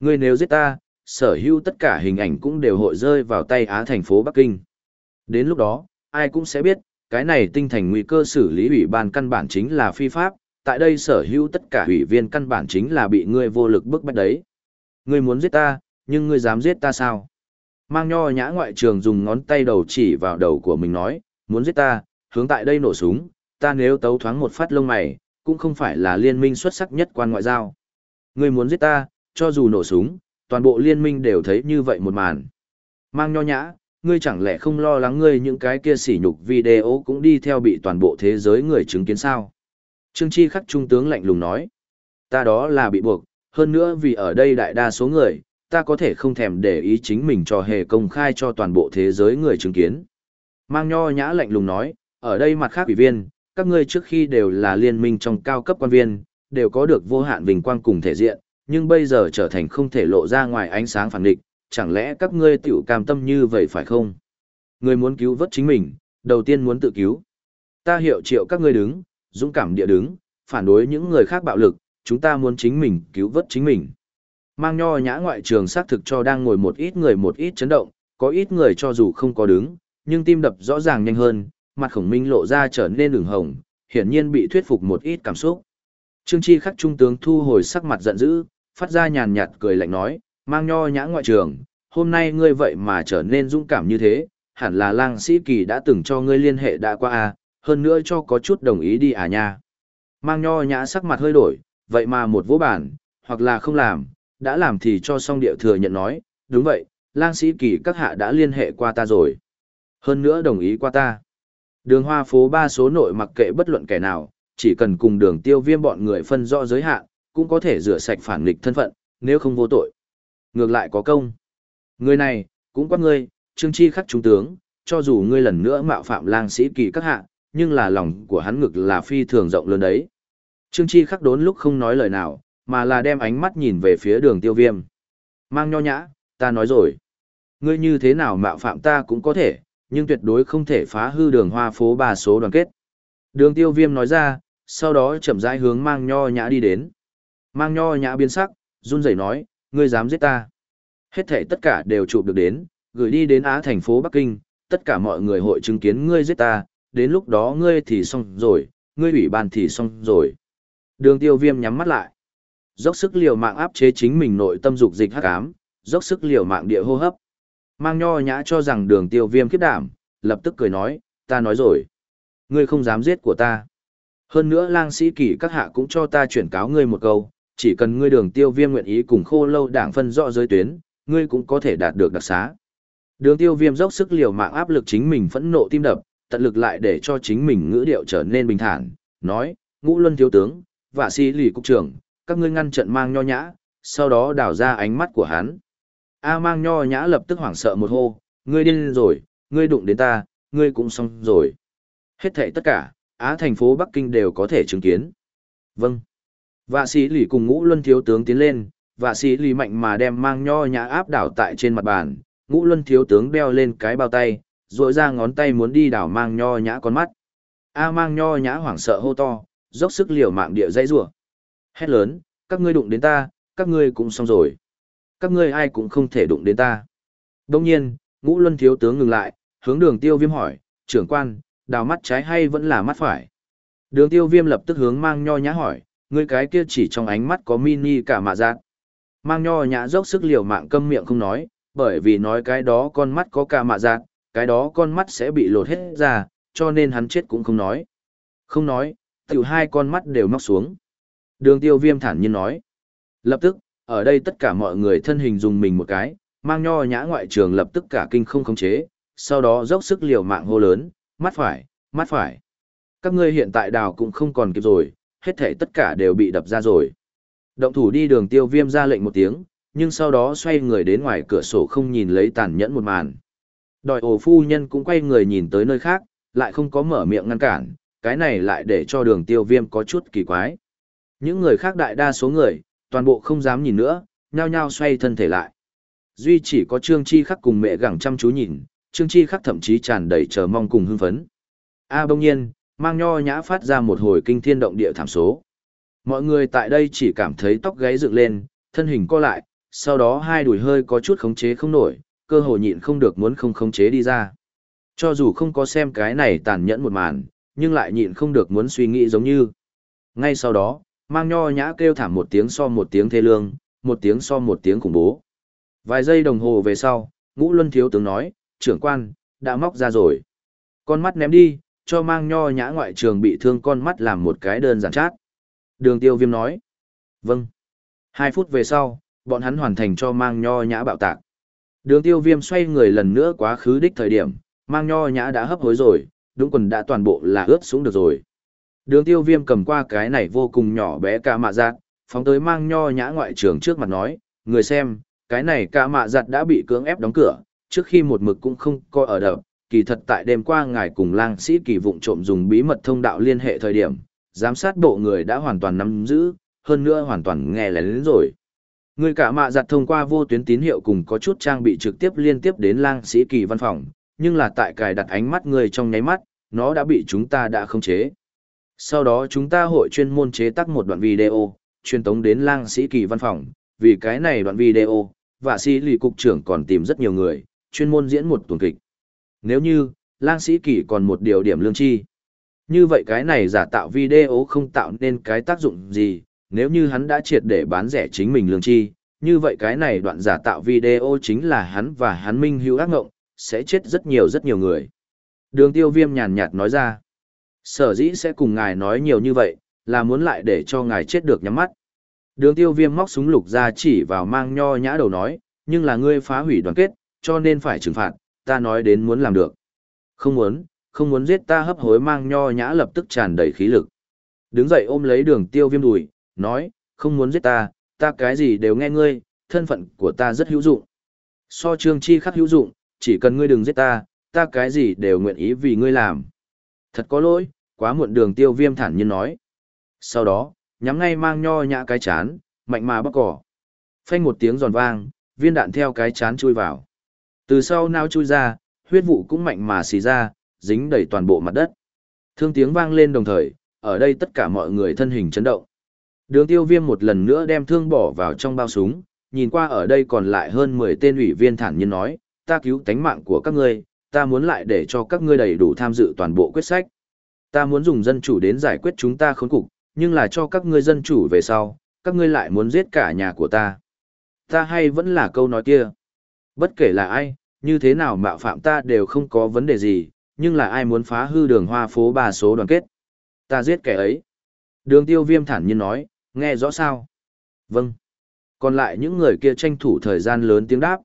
Ngươi nếu giết ta, sở hữu tất cả hình ảnh cũng đều hội rơi vào tay Á thành phố Bắc Kinh. Đến lúc đó, ai cũng sẽ biết, cái này tinh thành nguy cơ xử lý ủy ban căn bản chính là phi pháp, tại đây sở hữu tất cả ủy viên căn bản chính là bị ngươi vô lực bức bách đấy. Ngươi muốn giết ta, nhưng ngươi dám giết ta sao? Mang nho nhã ngoại trường dùng ngón tay đầu chỉ vào đầu của mình nói, muốn giết ta, hướng tại đây nổ súng, ta nếu tấu thoáng một phát lông mày, cũng không phải là liên minh xuất sắc nhất quan ngoại giao. Ngươi muốn giết ta, cho dù nổ súng, toàn bộ liên minh đều thấy như vậy một màn. Mang nho nhã, ngươi chẳng lẽ không lo lắng ngươi những cái kia sỉ nhục video cũng đi theo bị toàn bộ thế giới người chứng kiến sao? Trương Chi khắc trung tướng lạnh lùng nói. Ta đó là bị buộc, hơn nữa vì ở đây đại đa số người, ta có thể không thèm để ý chính mình cho hề công khai cho toàn bộ thế giới người chứng kiến. Mang nho nhã lạnh lùng nói, ở đây mặt khác ủy viên, các ngươi trước khi đều là liên minh trong cao cấp quan viên, đều có được vô hạn vinh quang cùng thể diện, nhưng bây giờ trở thành không thể lộ ra ngoài ánh sáng phản địch, chẳng lẽ các ngươi tiểu cam tâm như vậy phải không? Người muốn cứu vớt chính mình, đầu tiên muốn tự cứu. Ta hiệu triệu các ngươi đứng, dũng cảm địa đứng, phản đối những người khác bạo lực, chúng ta muốn chính mình cứu vớt chính mình. Mang nho nhã ngoại trường xác thực cho đang ngồi một ít người một ít chấn động, có ít người cho dù không có đứng, nhưng tim đập rõ ràng nhanh hơn, mặt khổng minh lộ ra trở nên ửng hồng, hiển nhiên bị thuyết phục một ít cảm xúc. Trương Chi khắc trung tướng thu hồi sắc mặt giận dữ, phát ra nhàn nhạt cười lạnh nói, mang nho nhã ngoại trường, hôm nay ngươi vậy mà trở nên dũng cảm như thế, hẳn là lang sĩ kỳ đã từng cho ngươi liên hệ đã qua à, hơn nữa cho có chút đồng ý đi à nha. Mang nho nhã sắc mặt hơi đổi, vậy mà một vô bản, hoặc là không làm, đã làm thì cho xong địa thừa nhận nói, đúng vậy, lang sĩ kỳ các hạ đã liên hệ qua ta rồi. Hơn nữa đồng ý qua ta. Đường hoa phố ba số nội mặc kệ bất luận kẻ nào, chỉ cần cùng đường tiêu viêm bọn người phân rõ giới hạn, cũng có thể rửa sạch phản nghịch thân phận, nếu không vô tội. Ngược lại có công. Người này, cũng quát ngươi, trương chi khắc trung tướng, cho dù ngươi lần nữa mạo phạm lang sĩ kỳ các hạ, nhưng là lòng của hắn ngực là phi thường rộng lớn đấy. Trương chi khắc đốn lúc không nói lời nào, mà là đem ánh mắt nhìn về phía đường tiêu viêm. Mang nho nhã, ta nói rồi. Ngươi như thế nào mạo phạm ta cũng có thể, nhưng tuyệt đối không thể phá hư đường hoa phố ba số đoàn kết. Đường tiêu viêm nói ra, sau đó chậm rãi hướng mang nho nhã đi đến. Mang nho nhã biến sắc, run rẩy nói, ngươi dám giết ta. Hết thể tất cả đều chụp được đến, gửi đi đến Á thành phố Bắc Kinh, tất cả mọi người hội chứng kiến ngươi giết ta, đến lúc đó ngươi thì xong rồi, ngươi ủy ban thì xong rồi. Đường tiêu viêm nhắm mắt lại. Dốc sức liều mạng áp chế chính mình nội tâm dục dịch hắc ám, dốc sức liều mạng địa hô hấp. Mang nho nhã cho rằng đường tiêu viêm khiếp đảm, lập tức cười nói, ta nói rồi. Ngươi không dám giết của ta. Hơn nữa lang sĩ kỷ các hạ cũng cho ta chuyển cáo ngươi một câu, chỉ cần ngươi đường tiêu viêm nguyện ý cùng khô lâu đảng phân rõ giới tuyến, ngươi cũng có thể đạt được đặc xá. Đường tiêu viêm dốc sức liều mạng áp lực chính mình phẫn nộ tim đập, tận lực lại để cho chính mình ngữ điệu trở nên bình thản, nói, ngũ luân thiếu tướng, và sĩ lì cục trưởng, các ngươi ngăn trận mang nho nhã, sau đó đảo ra ánh mắt của hắn. A mang nho nhã lập tức hoảng sợ một hô, ngươi điên rồi, ngươi đụng đến ta, ngươi cũng xong rồi. Hết thảy tất cả, Á thành phố Bắc Kinh đều có thể chứng kiến. Vâng. Vạ sĩ lì cùng ngũ luân thiếu tướng tiến lên, vạ sĩ lì mạnh mà đem mang nho nhã áp đảo tại trên mặt bàn, ngũ luân thiếu tướng đeo lên cái bao tay, rội ra ngón tay muốn đi đảo mang nho nhã con mắt. A mang nho nhã hoảng sợ hô to, dốc sức liều mạng địa dây rủa. Hét lớn, các ngươi đụng đến ta, các ngươi cũng xong rồi. Các ngươi ai cũng không thể đụng đến ta. Đông nhiên, ngũ luân thiếu tướng ngừng lại, hướng đường tiêu viêm hỏi, trưởng quan, đào mắt trái hay vẫn là mắt phải? Đường tiêu viêm lập tức hướng mang nho nhã hỏi, ngươi cái kia chỉ trong ánh mắt có mini cả mạ giác. Mang nho nhã dốc sức liều mạng câm miệng không nói, bởi vì nói cái đó con mắt có cả mạ giác, cái đó con mắt sẽ bị lột hết ra, cho nên hắn chết cũng không nói. Không nói, tiểu hai con mắt đều móc xuống. Đường tiêu viêm thản nhiên nói. Lập tức, ở đây tất cả mọi người thân hình dùng mình một cái, mang nho nhã ngoại trường lập tức cả kinh không khống chế, sau đó dốc sức liều mạng hô lớn, mắt phải, mắt phải. Các ngươi hiện tại đào cũng không còn kịp rồi, hết thể tất cả đều bị đập ra rồi. Động thủ đi đường tiêu viêm ra lệnh một tiếng, nhưng sau đó xoay người đến ngoài cửa sổ không nhìn lấy tàn nhẫn một màn. Đòi ổ phu nhân cũng quay người nhìn tới nơi khác, lại không có mở miệng ngăn cản, cái này lại để cho đường tiêu viêm có chút kỳ quái. Những người khác đại đa số người, toàn bộ không dám nhìn nữa, nhao nhao xoay thân thể lại. Duy chỉ có Trương Chi Khắc cùng mẹ gẳng chăm chú nhìn, Trương Chi Khắc thậm chí tràn đầy chờ mong cùng hưng phấn. A bỗng nhiên, mang nho nhã phát ra một hồi kinh thiên động địa thảm số. Mọi người tại đây chỉ cảm thấy tóc gáy dựng lên, thân hình co lại, sau đó hai đùi hơi có chút khống chế không nổi, cơ hồ nhịn không được muốn không khống chế đi ra. Cho dù không có xem cái này tàn nhẫn một màn, nhưng lại nhịn không được muốn suy nghĩ giống như. Ngay sau đó, mang nho nhã kêu thảm một tiếng so một tiếng thê lương, một tiếng so một tiếng khủng bố. Vài giây đồng hồ về sau, ngũ luân thiếu tướng nói, trưởng quan, đã móc ra rồi. Con mắt ném đi, cho mang nho nhã ngoại trường bị thương con mắt làm một cái đơn giản chát. Đường tiêu viêm nói, vâng. Hai phút về sau, bọn hắn hoàn thành cho mang nho nhã bạo tạc. Đường tiêu viêm xoay người lần nữa quá khứ đích thời điểm, mang nho nhã đã hấp hối rồi, đúng quần đã toàn bộ là ướt xuống được rồi. Đường tiêu viêm cầm qua cái này vô cùng nhỏ bé ca mạ giặt, phóng tới mang nho nhã ngoại trưởng trước mặt nói, người xem, cái này ca mạ giặt đã bị cưỡng ép đóng cửa, trước khi một mực cũng không coi ở đập, kỳ thật tại đêm qua ngài cùng lang sĩ kỳ vụng trộm dùng bí mật thông đạo liên hệ thời điểm, giám sát bộ người đã hoàn toàn nắm giữ, hơn nữa hoàn toàn nghe lén đến rồi. Người cả mạ giặt thông qua vô tuyến tín hiệu cùng có chút trang bị trực tiếp liên tiếp đến lang sĩ kỳ văn phòng, nhưng là tại cài đặt ánh mắt người trong nháy mắt, nó đã bị chúng ta đã khống chế. Sau đó chúng ta hội chuyên môn chế tác một đoạn video, truyền tống đến lang sĩ kỳ văn phòng, vì cái này đoạn video, và sĩ lì cục trưởng còn tìm rất nhiều người, chuyên môn diễn một tuần kịch. Nếu như, lang sĩ kỳ còn một điều điểm lương chi. Như vậy cái này giả tạo video không tạo nên cái tác dụng gì, nếu như hắn đã triệt để bán rẻ chính mình lương chi, như vậy cái này đoạn giả tạo video chính là hắn và hắn minh hữu ác ngộng, sẽ chết rất nhiều rất nhiều người. Đường tiêu viêm nhàn nhạt nói ra, sở dĩ sẽ cùng ngài nói nhiều như vậy, là muốn lại để cho ngài chết được nhắm mắt. Đường tiêu viêm móc súng lục ra chỉ vào mang nho nhã đầu nói, nhưng là ngươi phá hủy đoàn kết, cho nên phải trừng phạt, ta nói đến muốn làm được. Không muốn, không muốn giết ta hấp hối mang nho nhã lập tức tràn đầy khí lực. Đứng dậy ôm lấy đường tiêu viêm đùi, nói, không muốn giết ta, ta cái gì đều nghe ngươi, thân phận của ta rất hữu dụng. So trương chi khắc hữu dụng, chỉ cần ngươi đừng giết ta, ta cái gì đều nguyện ý vì ngươi làm. Thật có lỗi, quá muộn đường tiêu viêm thản nhiên nói. Sau đó, nhắm ngay mang nho nhã cái chán, mạnh mà bóc cỏ. Phanh một tiếng giòn vang, viên đạn theo cái chán chui vào. Từ sau nao chui ra, huyết vụ cũng mạnh mà xì ra, dính đầy toàn bộ mặt đất. Thương tiếng vang lên đồng thời, ở đây tất cả mọi người thân hình chấn động. Đường tiêu viêm một lần nữa đem thương bỏ vào trong bao súng, nhìn qua ở đây còn lại hơn 10 tên ủy viên thản nhiên nói, ta cứu tánh mạng của các ngươi, ta muốn lại để cho các ngươi đầy đủ tham dự toàn bộ quyết sách. Ta muốn dùng dân chủ đến giải quyết chúng ta khốn cục, nhưng là cho các ngươi dân chủ về sau, các ngươi lại muốn giết cả nhà của ta. Ta hay vẫn là câu nói kia. Bất kể là ai, như thế nào mạo phạm ta đều không có vấn đề gì, nhưng là ai muốn phá hư đường hoa phố ba số đoàn kết. Ta giết kẻ ấy. Đường tiêu viêm thản nhiên nói, nghe rõ sao? Vâng. Còn lại những người kia tranh thủ thời gian lớn tiếng đáp.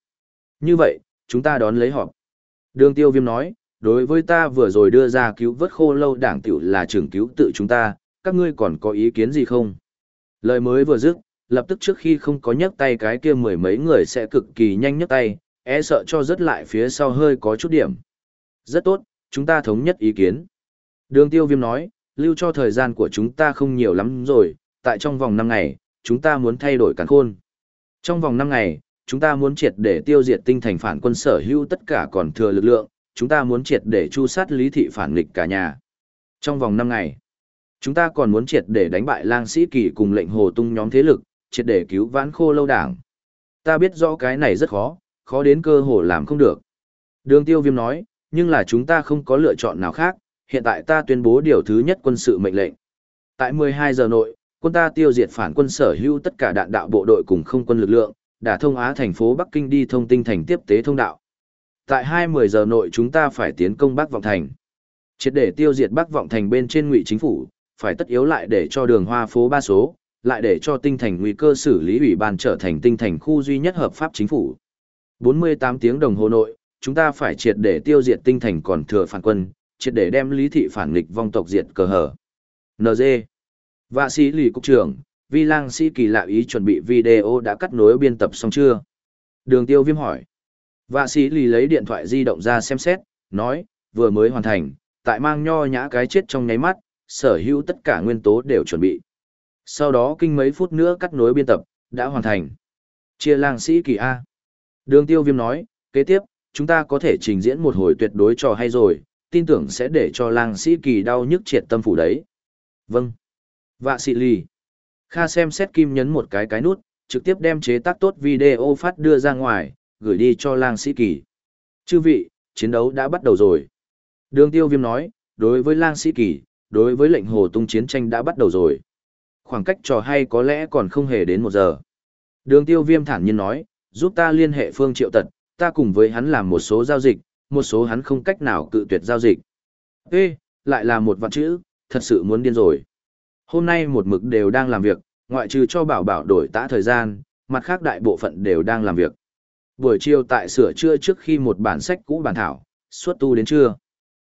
Như vậy, chúng ta đón lấy họp. Đường tiêu viêm nói, đối với ta vừa rồi đưa ra cứu vớt khô lâu đảng tiểu là trưởng cứu tự chúng ta, các ngươi còn có ý kiến gì không? Lời mới vừa dứt, lập tức trước khi không có nhấc tay cái kia mười mấy người sẽ cực kỳ nhanh nhấc tay, e sợ cho rớt lại phía sau hơi có chút điểm. Rất tốt, chúng ta thống nhất ý kiến. Đường tiêu viêm nói, lưu cho thời gian của chúng ta không nhiều lắm rồi, tại trong vòng 5 ngày, chúng ta muốn thay đổi cản khôn. Trong vòng 5 ngày, chúng ta muốn triệt để tiêu diệt tinh thành phản quân sở hữu tất cả còn thừa lực lượng, chúng ta muốn triệt để chu sát lý thị phản nghịch cả nhà. Trong vòng 5 ngày, chúng ta còn muốn triệt để đánh bại lang sĩ kỳ cùng lệnh hồ tung nhóm thế lực, triệt để cứu vãn khô lâu đảng. Ta biết rõ cái này rất khó, khó đến cơ hồ làm không được. Đường tiêu viêm nói, nhưng là chúng ta không có lựa chọn nào khác, hiện tại ta tuyên bố điều thứ nhất quân sự mệnh lệnh. Tại 12 giờ nội, quân ta tiêu diệt phản quân sở hữu tất cả đạn đạo bộ đội cùng không quân lực lượng, đã thông Á thành phố Bắc Kinh đi thông tinh thành tiếp tế thông đạo. Tại 20 giờ nội chúng ta phải tiến công Bắc Vọng Thành. Triệt để tiêu diệt Bắc Vọng Thành bên trên ngụy chính phủ, phải tất yếu lại để cho đường hoa phố ba số, lại để cho tinh thành nguy cơ xử lý ủy ban trở thành tinh thành khu duy nhất hợp pháp chính phủ. 48 tiếng đồng hồ nội, chúng ta phải triệt để tiêu diệt tinh thành còn thừa phản quân, triệt để đem lý thị phản nghịch vong tộc diệt cờ hở. NG. Vạ sĩ lì cục trưởng, vi lang sĩ kỳ lạ ý chuẩn bị video đã cắt nối biên tập xong chưa? Đường tiêu viêm hỏi. Vạ sĩ lì lấy điện thoại di động ra xem xét, nói, vừa mới hoàn thành, tại mang nho nhã cái chết trong nháy mắt, sở hữu tất cả nguyên tố đều chuẩn bị. Sau đó kinh mấy phút nữa cắt nối biên tập, đã hoàn thành. Chia lang sĩ kỳ A. Đường tiêu viêm nói, kế tiếp, chúng ta có thể trình diễn một hồi tuyệt đối trò hay rồi, tin tưởng sẽ để cho lang sĩ kỳ đau nhức triệt tâm phủ đấy. Vâng. Vạ sĩ lì. Kha xem xét kim nhấn một cái cái nút, trực tiếp đem chế tác tốt video phát đưa ra ngoài, gửi đi cho lang sĩ kỳ. Chư vị, chiến đấu đã bắt đầu rồi. Đường tiêu viêm nói, đối với lang sĩ kỳ, đối với lệnh hồ tung chiến tranh đã bắt đầu rồi. Khoảng cách trò hay có lẽ còn không hề đến một giờ. Đường tiêu viêm thản nhiên nói, giúp ta liên hệ phương triệu tật, ta cùng với hắn làm một số giao dịch, một số hắn không cách nào cự tuyệt giao dịch. Ê, lại là một vạn chữ, thật sự muốn điên rồi. Hôm nay một mực đều đang làm việc, ngoại trừ cho bảo bảo đổi tã thời gian, mặt khác đại bộ phận đều đang làm việc. Buổi chiều tại sửa trưa trước khi một bản sách cũ bản thảo, suốt tu đến trưa.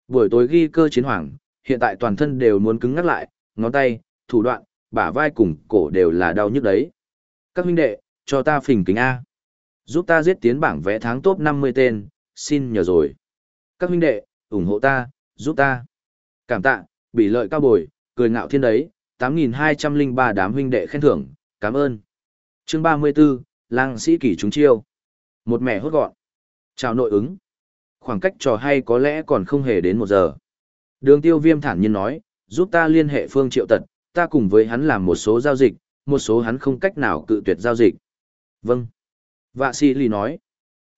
Buổi tối ghi cơ chiến hoàng, hiện tại toàn thân đều muốn cứng ngắt lại, ngón tay, thủ đoạn, bả vai cùng cổ đều là đau nhức đấy. Các huynh đệ, cho ta phình kính A. Giúp ta giết tiến bảng vẽ tháng top 50 tên, xin nhờ rồi. Các huynh đệ, ủng hộ ta, giúp ta. Cảm tạ, bị lợi cao bồi, cười ngạo thiên đấy, 8.203 đám huynh đệ khen thưởng, cảm ơn. Chương 34, lang sĩ kỷ chúng chiêu. Một mẹ hốt gọn. Chào nội ứng. Khoảng cách trò hay có lẽ còn không hề đến một giờ. Đường tiêu viêm thản nhiên nói, giúp ta liên hệ phương triệu tật, ta cùng với hắn làm một số giao dịch, một số hắn không cách nào cự tuyệt giao dịch. Vâng. Vạ sĩ lì nói.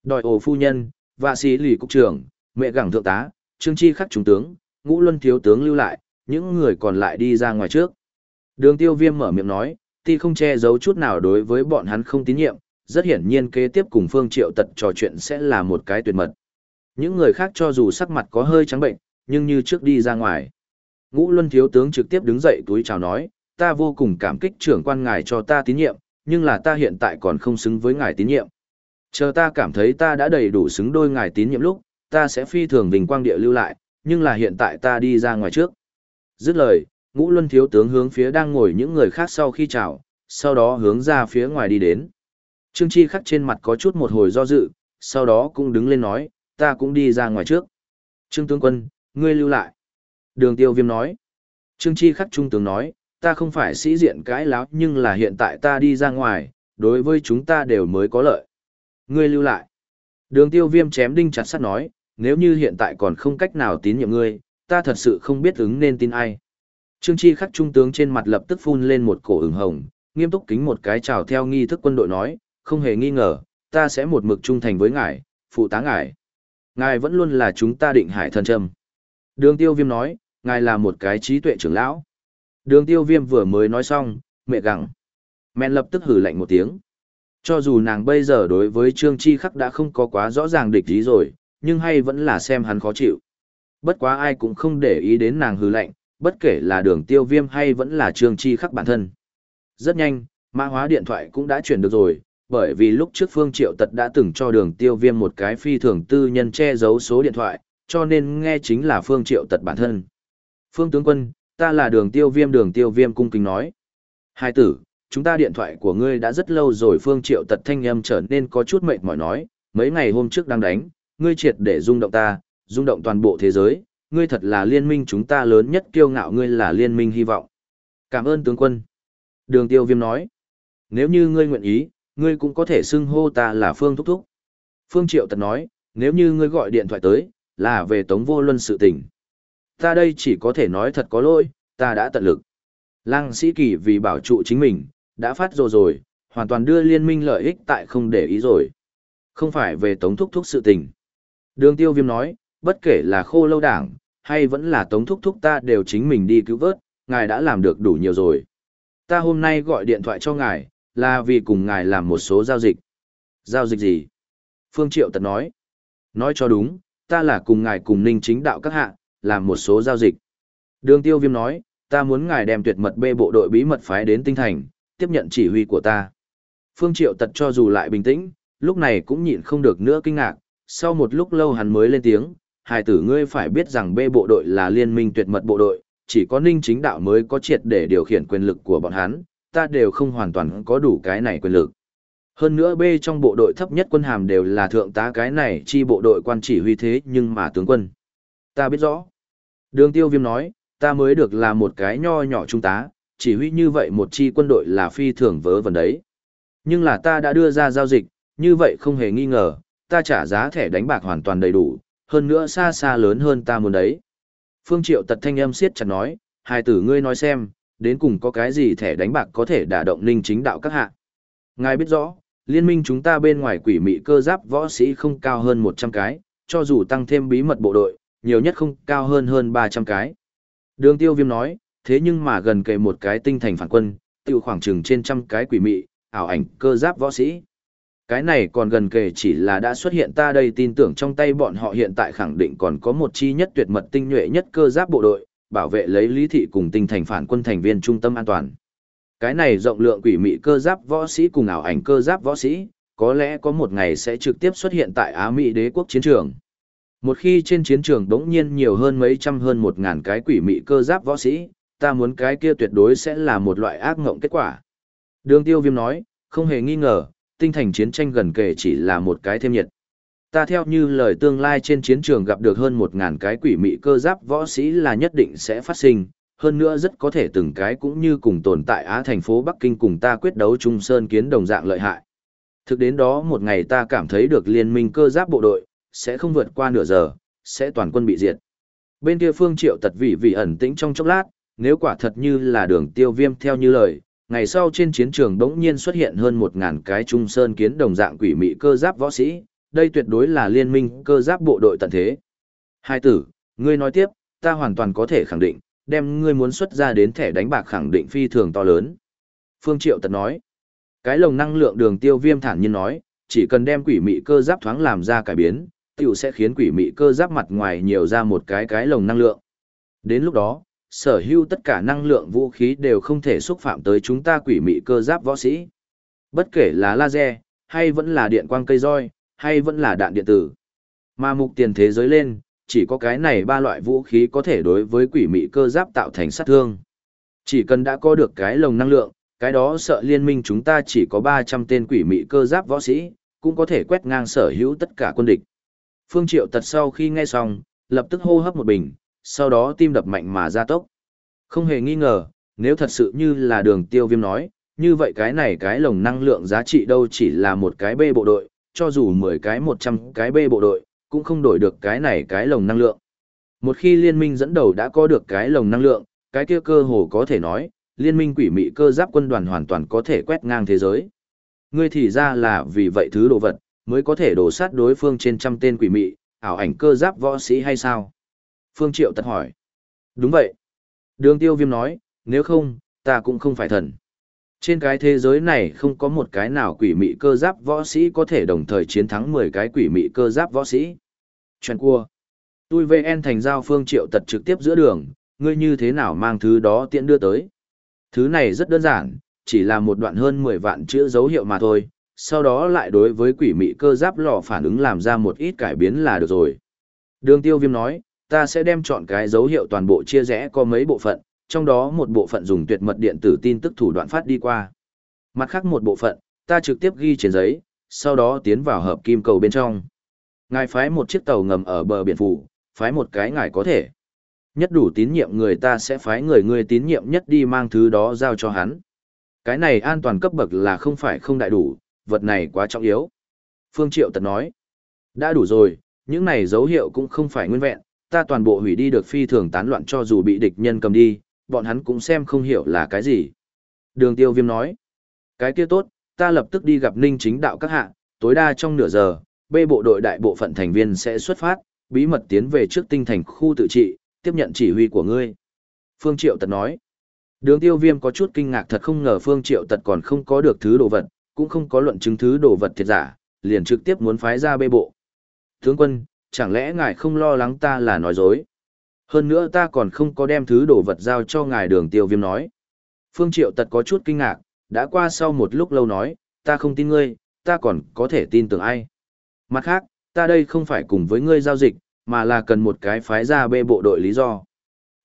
Đòi ổ phu nhân, vạ sĩ lì cục trưởng, mẹ gẳng thượng tá, trương chi khắc trung tướng, ngũ luân thiếu tướng lưu lại, những người còn lại đi ra ngoài trước. Đường tiêu viêm mở miệng nói, ti không che giấu chút nào đối với bọn hắn không tín nhiệm, rất hiển nhiên kế tiếp cùng Phương Triệu tật trò chuyện sẽ là một cái tuyệt mật. Những người khác cho dù sắc mặt có hơi trắng bệnh, nhưng như trước đi ra ngoài. Ngũ Luân Thiếu Tướng trực tiếp đứng dậy túi chào nói, ta vô cùng cảm kích trưởng quan ngài cho ta tín nhiệm, nhưng là ta hiện tại còn không xứng với ngài tín nhiệm. Chờ ta cảm thấy ta đã đầy đủ xứng đôi ngài tín nhiệm lúc, ta sẽ phi thường vinh quang địa lưu lại, nhưng là hiện tại ta đi ra ngoài trước. Dứt lời, ngũ luân thiếu tướng hướng phía đang ngồi những người khác sau khi chào, sau đó hướng ra phía ngoài đi đến. Trương Chi khắc trên mặt có chút một hồi do dự, sau đó cũng đứng lên nói, ta cũng đi ra ngoài trước. Trương tướng quân, ngươi lưu lại. Đường tiêu viêm nói. Trương Chi khắc trung tướng nói, ta không phải sĩ diện cãi láo nhưng là hiện tại ta đi ra ngoài, đối với chúng ta đều mới có lợi. Ngươi lưu lại. Đường tiêu viêm chém đinh chặt sắt nói, nếu như hiện tại còn không cách nào tín nhiệm ngươi, ta thật sự không biết ứng nên tin ai. Trương Chi khắc trung tướng trên mặt lập tức phun lên một cổ ửng hồng, nghiêm túc kính một cái chào theo nghi thức quân đội nói, không hề nghi ngờ, ta sẽ một mực trung thành với ngài, phụ tá ngài. Ngài vẫn luôn là chúng ta định hải thần trâm. Đường tiêu viêm nói, ngài là một cái trí tuệ trưởng lão. Đường tiêu viêm vừa mới nói xong, mẹ gặng. Mẹ lập tức hử lạnh một tiếng. Cho dù nàng bây giờ đối với Trương Chi Khắc đã không có quá rõ ràng địch ý rồi, nhưng hay vẫn là xem hắn khó chịu. Bất quá ai cũng không để ý đến nàng hư lạnh, bất kể là đường tiêu viêm hay vẫn là Trương Chi Khắc bản thân. Rất nhanh, mã hóa điện thoại cũng đã chuyển được rồi, bởi vì lúc trước Phương Triệu Tật đã từng cho đường tiêu viêm một cái phi thường tư nhân che giấu số điện thoại, cho nên nghe chính là Phương Triệu Tật bản thân. Phương tướng quân, ta là đường tiêu viêm đường tiêu viêm cung kính nói. Hai tử, chúng ta điện thoại của ngươi đã rất lâu rồi Phương Triệu Tật thanh âm trở nên có chút mệt mỏi nói, mấy ngày hôm trước đang đánh, ngươi triệt để rung động ta, rung động toàn bộ thế giới, ngươi thật là liên minh chúng ta lớn nhất kiêu ngạo ngươi là liên minh hy vọng. Cảm ơn tướng quân. Đường tiêu viêm nói, nếu như ngươi nguyện ý, ngươi cũng có thể xưng hô ta là Phương Thúc Thúc. Phương Triệu Tật nói, nếu như ngươi gọi điện thoại tới, là về Tống Vô Luân sự tình. Ta đây chỉ có thể nói thật có lỗi, ta đã tận lực. Lăng sĩ kỳ vì bảo trụ chính mình, đã phát rồi rồi, hoàn toàn đưa liên minh lợi ích tại không để ý rồi. Không phải về Tống Thúc Thúc sự tình. Đường tiêu viêm nói, bất kể là khô lâu đảng, hay vẫn là Tống Thúc Thúc ta đều chính mình đi cứu vớt, ngài đã làm được đủ nhiều rồi. Ta hôm nay gọi điện thoại cho ngài, là vì cùng ngài làm một số giao dịch. Giao dịch gì? Phương Triệu Tật nói. Nói cho đúng, ta là cùng ngài cùng ninh chính đạo các hạ, làm một số giao dịch. Đường tiêu viêm nói, ta muốn ngài đem tuyệt mật bê bộ đội bí mật phái đến tinh thành, tiếp nhận chỉ huy của ta. Phương Triệu Tật cho dù lại bình tĩnh, lúc này cũng nhịn không được nữa kinh ngạc, sau một lúc lâu hắn mới lên tiếng, hài tử ngươi phải biết rằng bê bộ đội là liên minh tuyệt mật bộ đội, chỉ có ninh chính đạo mới có triệt để điều khiển quyền lực của bọn hắn, ta đều không hoàn toàn có đủ cái này quyền lực. Hơn nữa B trong bộ đội thấp nhất quân hàm đều là thượng tá cái này chi bộ đội quan chỉ huy thế nhưng mà tướng quân. Ta biết rõ. Đường tiêu viêm nói, ta mới được là một cái nho nhỏ trung tá, chỉ huy như vậy một chi quân đội là phi thường vớ vẩn đấy. Nhưng là ta đã đưa ra giao dịch, như vậy không hề nghi ngờ, ta trả giá thẻ đánh bạc hoàn toàn đầy đủ, hơn nữa xa xa lớn hơn ta muốn đấy. Phương Triệu tật thanh âm siết chặt nói, hai tử ngươi nói xem, đến cùng có cái gì thẻ đánh bạc có thể đả động ninh chính đạo các hạ. Ngài biết rõ, liên minh chúng ta bên ngoài quỷ mị cơ giáp võ sĩ không cao hơn 100 cái, cho dù tăng thêm bí mật bộ đội, nhiều nhất không cao hơn hơn 300 cái. Đường tiêu viêm nói, thế nhưng mà gần kề một cái tinh thành phản quân, tiêu khoảng chừng trên trăm cái quỷ mị, ảo ảnh cơ giáp võ sĩ. Cái này còn gần kề chỉ là đã xuất hiện ta đây tin tưởng trong tay bọn họ hiện tại khẳng định còn có một chi nhất tuyệt mật tinh nhuệ nhất cơ giáp bộ đội, bảo vệ lấy lý thị cùng tinh thành phản quân thành viên trung tâm an toàn. Cái này rộng lượng quỷ mị cơ giáp võ sĩ cùng ảo ảnh cơ giáp võ sĩ, có lẽ có một ngày sẽ trực tiếp xuất hiện tại Á Mỹ đế quốc chiến trường. Một khi trên chiến trường đống nhiên nhiều hơn mấy trăm hơn một ngàn cái quỷ mị cơ giáp võ sĩ, ta muốn cái kia tuyệt đối sẽ là một loại ác ngộng kết quả. Đường tiêu viêm nói, không hề nghi ngờ, tinh thành chiến tranh gần kề chỉ là một cái thêm nhiệt. Ta theo như lời tương lai trên chiến trường gặp được hơn một ngàn cái quỷ mị cơ giáp võ sĩ là nhất định sẽ phát sinh, hơn nữa rất có thể từng cái cũng như cùng tồn tại Á thành phố Bắc Kinh cùng ta quyết đấu Trung Sơn kiến đồng dạng lợi hại. Thực đến đó một ngày ta cảm thấy được liên minh cơ giáp bộ đội, sẽ không vượt qua nửa giờ, sẽ toàn quân bị diệt. Bên kia phương triệu tật vị vị ẩn tĩnh trong chốc lát, nếu quả thật như là đường tiêu viêm theo như lời, ngày sau trên chiến trường đống nhiên xuất hiện hơn một ngàn cái trung sơn kiến đồng dạng quỷ mị cơ giáp võ sĩ, đây tuyệt đối là liên minh cơ giáp bộ đội tận thế. Hai tử, ngươi nói tiếp, ta hoàn toàn có thể khẳng định, đem ngươi muốn xuất ra đến thẻ đánh bạc khẳng định phi thường to lớn. Phương Triệu tật nói, cái lồng năng lượng đường tiêu viêm thản nhiên nói, chỉ cần đem quỷ mị cơ giáp thoáng làm ra cải biến, tiểu sẽ khiến quỷ mị cơ giáp mặt ngoài nhiều ra một cái cái lồng năng lượng. Đến lúc đó, sở hữu tất cả năng lượng vũ khí đều không thể xúc phạm tới chúng ta quỷ mị cơ giáp võ sĩ. Bất kể là laser, hay vẫn là điện quang cây roi, hay vẫn là đạn điện tử. Mà mục tiền thế giới lên, chỉ có cái này ba loại vũ khí có thể đối với quỷ mị cơ giáp tạo thành sát thương. Chỉ cần đã có được cái lồng năng lượng, cái đó sợ liên minh chúng ta chỉ có 300 tên quỷ mị cơ giáp võ sĩ, cũng có thể quét ngang sở hữu tất cả quân địch. Phương Triệu tật sau khi nghe xong, lập tức hô hấp một bình, sau đó tim đập mạnh mà ra tốc. Không hề nghi ngờ, nếu thật sự như là đường tiêu viêm nói, như vậy cái này cái lồng năng lượng giá trị đâu chỉ là một cái bê bộ đội, cho dù 10 cái 100 cái bê bộ đội, cũng không đổi được cái này cái lồng năng lượng. Một khi liên minh dẫn đầu đã có được cái lồng năng lượng, cái kia cơ hồ có thể nói, liên minh quỷ mị cơ giáp quân đoàn hoàn toàn có thể quét ngang thế giới. Ngươi thì ra là vì vậy thứ đồ vật, mới có thể đổ sát đối phương trên trăm tên quỷ mị, ảo ảnh cơ giáp võ sĩ hay sao? Phương Triệu tật hỏi. Đúng vậy. Đường tiêu viêm nói, nếu không, ta cũng không phải thần. Trên cái thế giới này không có một cái nào quỷ mị cơ giáp võ sĩ có thể đồng thời chiến thắng 10 cái quỷ mị cơ giáp võ sĩ. Chuyện cua. Tôi VN thành giao phương triệu tật trực tiếp giữa đường, ngươi như thế nào mang thứ đó tiện đưa tới. Thứ này rất đơn giản, chỉ là một đoạn hơn 10 vạn chữ dấu hiệu mà thôi, sau đó lại đối với quỷ mị cơ giáp lò phản ứng làm ra một ít cải biến là được rồi. Đường tiêu viêm nói, ta sẽ đem chọn cái dấu hiệu toàn bộ chia rẽ có mấy bộ phận, trong đó một bộ phận dùng tuyệt mật điện tử tin tức thủ đoạn phát đi qua. Mặt khác một bộ phận, ta trực tiếp ghi trên giấy, sau đó tiến vào hợp kim cầu bên trong. Ngài phái một chiếc tàu ngầm ở bờ biển phủ, phái một cái ngài có thể. Nhất đủ tín nhiệm người ta sẽ phái người người tín nhiệm nhất đi mang thứ đó giao cho hắn. Cái này an toàn cấp bậc là không phải không đại đủ, vật này quá trọng yếu. Phương Triệu tật nói, đã đủ rồi, những này dấu hiệu cũng không phải nguyên vẹn, ta toàn bộ hủy đi được phi thường tán loạn cho dù bị địch nhân cầm đi, bọn hắn cũng xem không hiểu là cái gì. Đường tiêu viêm nói, cái kia tốt, ta lập tức đi gặp ninh chính đạo các hạ, tối đa trong nửa giờ, bê bộ đội đại bộ phận thành viên sẽ xuất phát, bí mật tiến về trước tinh thành khu tự trị, tiếp nhận chỉ huy của ngươi. Phương Triệu Tật nói, đường tiêu viêm có chút kinh ngạc thật không ngờ Phương Triệu Tật còn không có được thứ đồ vật, cũng không có luận chứng thứ đồ vật thiệt giả, liền trực tiếp muốn phái ra bê bộ. Tướng quân, chẳng lẽ ngài không lo lắng ta là nói dối? Hơn nữa ta còn không có đem thứ đồ vật giao cho ngài đường tiêu viêm nói. Phương Triệu Tật có chút kinh ngạc, đã qua sau một lúc lâu nói, ta không tin ngươi, ta còn có thể tin tưởng ai. Mặt khác, ta đây không phải cùng với ngươi giao dịch, mà là cần một cái phái ra bê bộ đội lý do.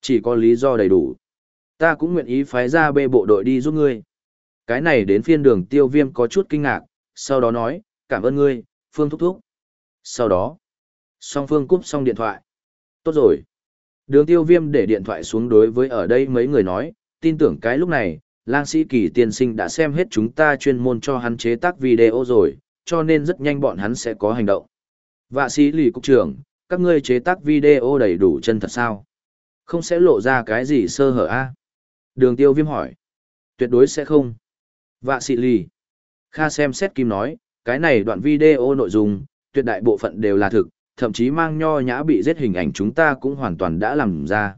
Chỉ có lý do đầy đủ. Ta cũng nguyện ý phái ra bê bộ đội đi giúp ngươi. Cái này đến phiên đường tiêu viêm có chút kinh ngạc, sau đó nói, cảm ơn ngươi, Phương thúc thúc. Sau đó, song Phương cúp xong điện thoại. Tốt rồi. Đường tiêu viêm để điện thoại xuống đối với ở đây mấy người nói, tin tưởng cái lúc này, lang sĩ kỳ tiên sinh đã xem hết chúng ta chuyên môn cho hắn chế tác video rồi, cho nên rất nhanh bọn hắn sẽ có hành động. Vạ sĩ lì cục trưởng, các ngươi chế tác video đầy đủ chân thật sao? Không sẽ lộ ra cái gì sơ hở a? Đường tiêu viêm hỏi. Tuyệt đối sẽ không. Vạ sĩ lì. Kha xem xét kim nói, cái này đoạn video nội dung, tuyệt đại bộ phận đều là thực, thậm chí mang nho nhã bị giết hình ảnh chúng ta cũng hoàn toàn đã làm ra.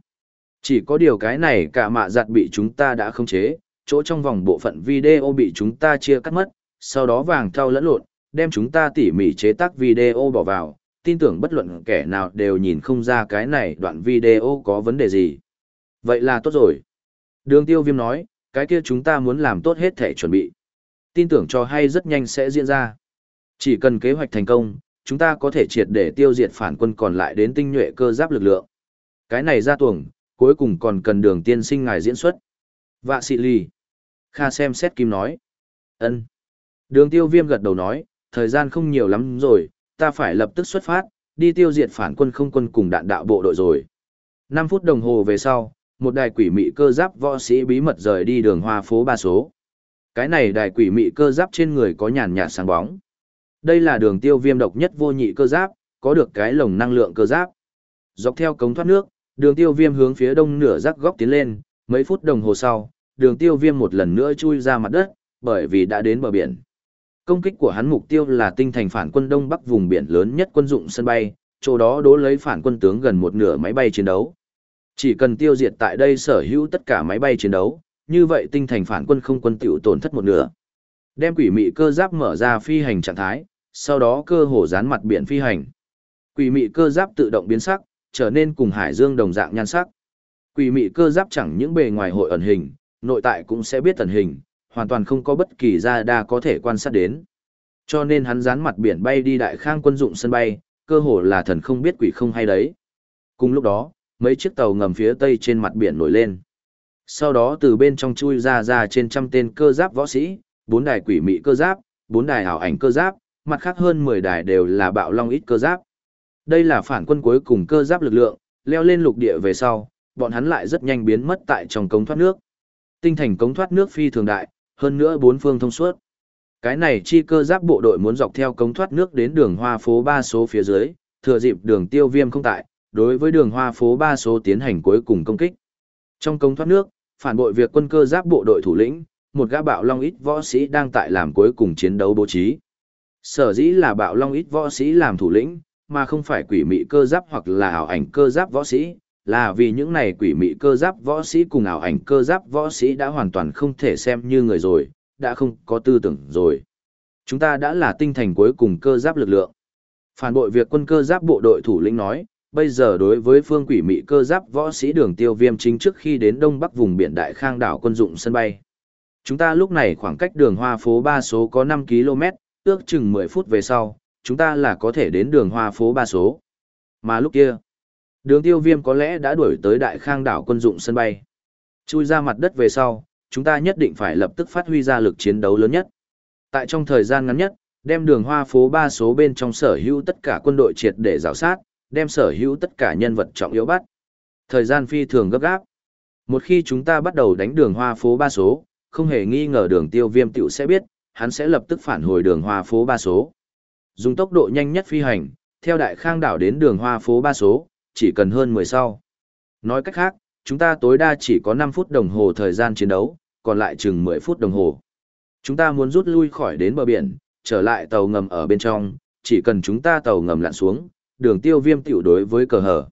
Chỉ có điều cái này cả mạ giặt bị chúng ta đã không chế, chỗ trong vòng bộ phận video bị chúng ta chia cắt mất, sau đó vàng thau lẫn lộn, đem chúng ta tỉ mỉ chế tác video bỏ vào, tin tưởng bất luận kẻ nào đều nhìn không ra cái này đoạn video có vấn đề gì. Vậy là tốt rồi. Đường tiêu viêm nói, cái kia chúng ta muốn làm tốt hết thể chuẩn bị. Tin tưởng cho hay rất nhanh sẽ diễn ra. Chỉ cần kế hoạch thành công, chúng ta có thể triệt để tiêu diệt phản quân còn lại đến tinh nhuệ cơ giáp lực lượng. Cái này ra tuồng, cuối cùng còn cần đường tiên sinh ngài diễn xuất. Vạ sĩ lì Kha xem xét kim nói. ân Đường tiêu viêm gật đầu nói, thời gian không nhiều lắm rồi, ta phải lập tức xuất phát, đi tiêu diệt phản quân không quân cùng đạn đạo bộ đội rồi. 5 phút đồng hồ về sau, một đài quỷ mị cơ giáp võ sĩ bí mật rời đi đường hoa phố ba số. Cái này đài quỷ mị cơ giáp trên người có nhàn nhạt sáng bóng. Đây là đường tiêu viêm độc nhất vô nhị cơ giáp, có được cái lồng năng lượng cơ giáp. Dọc theo cống thoát nước, đường tiêu viêm hướng phía đông nửa rắc góc tiến lên, mấy phút đồng hồ sau, đường tiêu viêm một lần nữa chui ra mặt đất, bởi vì đã đến bờ biển. Công kích của hắn mục tiêu là tinh thành phản quân đông bắc vùng biển lớn nhất quân dụng sân bay, chỗ đó đố lấy phản quân tướng gần một nửa máy bay chiến đấu. Chỉ cần tiêu diệt tại đây sở hữu tất cả máy bay chiến đấu, như vậy tinh thành phản quân không quân tiểu tổn thất một nửa. Đem quỷ mị cơ giáp mở ra phi hành trạng thái, sau đó cơ hồ dán mặt biển phi hành. Quỷ mị cơ giáp tự động biến sắc, trở nên cùng hải dương đồng dạng nhan sắc. Quỷ mị cơ giáp chẳng những bề ngoài hội ẩn hình, nội tại cũng sẽ biết ẩn hình, hoàn toàn không có bất kỳ ra đa có thể quan sát đến. Cho nên hắn dán mặt biển bay đi đại khang quân dụng sân bay, cơ hồ là thần không biết quỷ không hay đấy. Cùng lúc đó, mấy chiếc tàu ngầm phía tây trên mặt biển nổi lên. Sau đó từ bên trong chui ra ra trên trăm tên cơ giáp võ sĩ, bốn đài quỷ mị cơ giáp, bốn đài ảo ảnh cơ giáp, mặt khác hơn 10 đài đều là bạo long ít cơ giáp. Đây là phản quân cuối cùng cơ giáp lực lượng, leo lên lục địa về sau, bọn hắn lại rất nhanh biến mất tại trong cống thoát nước. Tinh thành cống thoát nước phi thường đại, hơn nữa bốn phương thông suốt. Cái này chi cơ giáp bộ đội muốn dọc theo cống thoát nước đến đường hoa phố 3 số phía dưới, thừa dịp đường tiêu viêm không tại, đối với đường hoa phố 3 số tiến hành cuối cùng công kích. Trong cống thoát nước, phản bội việc quân cơ giáp bộ đội thủ lĩnh, một gã bạo long ít võ sĩ đang tại làm cuối cùng chiến đấu bố trí. Sở dĩ là bạo long ít võ sĩ làm thủ lĩnh, mà không phải quỷ mị cơ giáp hoặc là ảo ảnh cơ giáp võ sĩ, là vì những này quỷ mị cơ giáp võ sĩ cùng ảo ảnh cơ giáp võ sĩ đã hoàn toàn không thể xem như người rồi, đã không có tư tưởng rồi. Chúng ta đã là tinh thành cuối cùng cơ giáp lực lượng. Phản bội việc quân cơ giáp bộ đội thủ lĩnh nói, bây giờ đối với phương quỷ mị cơ giáp võ sĩ đường tiêu viêm chính trước khi đến đông bắc vùng biển đại khang đảo quân dụng sân bay. Chúng ta lúc này khoảng cách đường hoa phố 3 số có 5 km, ước chừng 10 phút về sau, chúng ta là có thể đến đường hoa phố 3 số. Mà lúc kia, đường tiêu viêm có lẽ đã đuổi tới đại khang đảo quân dụng sân bay. Chui ra mặt đất về sau, chúng ta nhất định phải lập tức phát huy ra lực chiến đấu lớn nhất. Tại trong thời gian ngắn nhất, đem đường hoa phố 3 số bên trong sở hữu tất cả quân đội triệt để rào sát, đem sở hữu tất cả nhân vật trọng yếu bắt. Thời gian phi thường gấp gáp. Một khi chúng ta bắt đầu đánh đường hoa phố 3 số, không hề nghi ngờ đường tiêu viêm tiểu sẽ biết, hắn sẽ lập tức phản hồi đường hoa phố 3 số. Dùng tốc độ nhanh nhất phi hành, theo đại khang đảo đến đường hoa phố 3 số, chỉ cần hơn 10 sau. Nói cách khác, chúng ta tối đa chỉ có 5 phút đồng hồ thời gian chiến đấu, còn lại chừng 10 phút đồng hồ. Chúng ta muốn rút lui khỏi đến bờ biển, trở lại tàu ngầm ở bên trong, chỉ cần chúng ta tàu ngầm lặn xuống, đường tiêu viêm tiểu đối với cờ hở.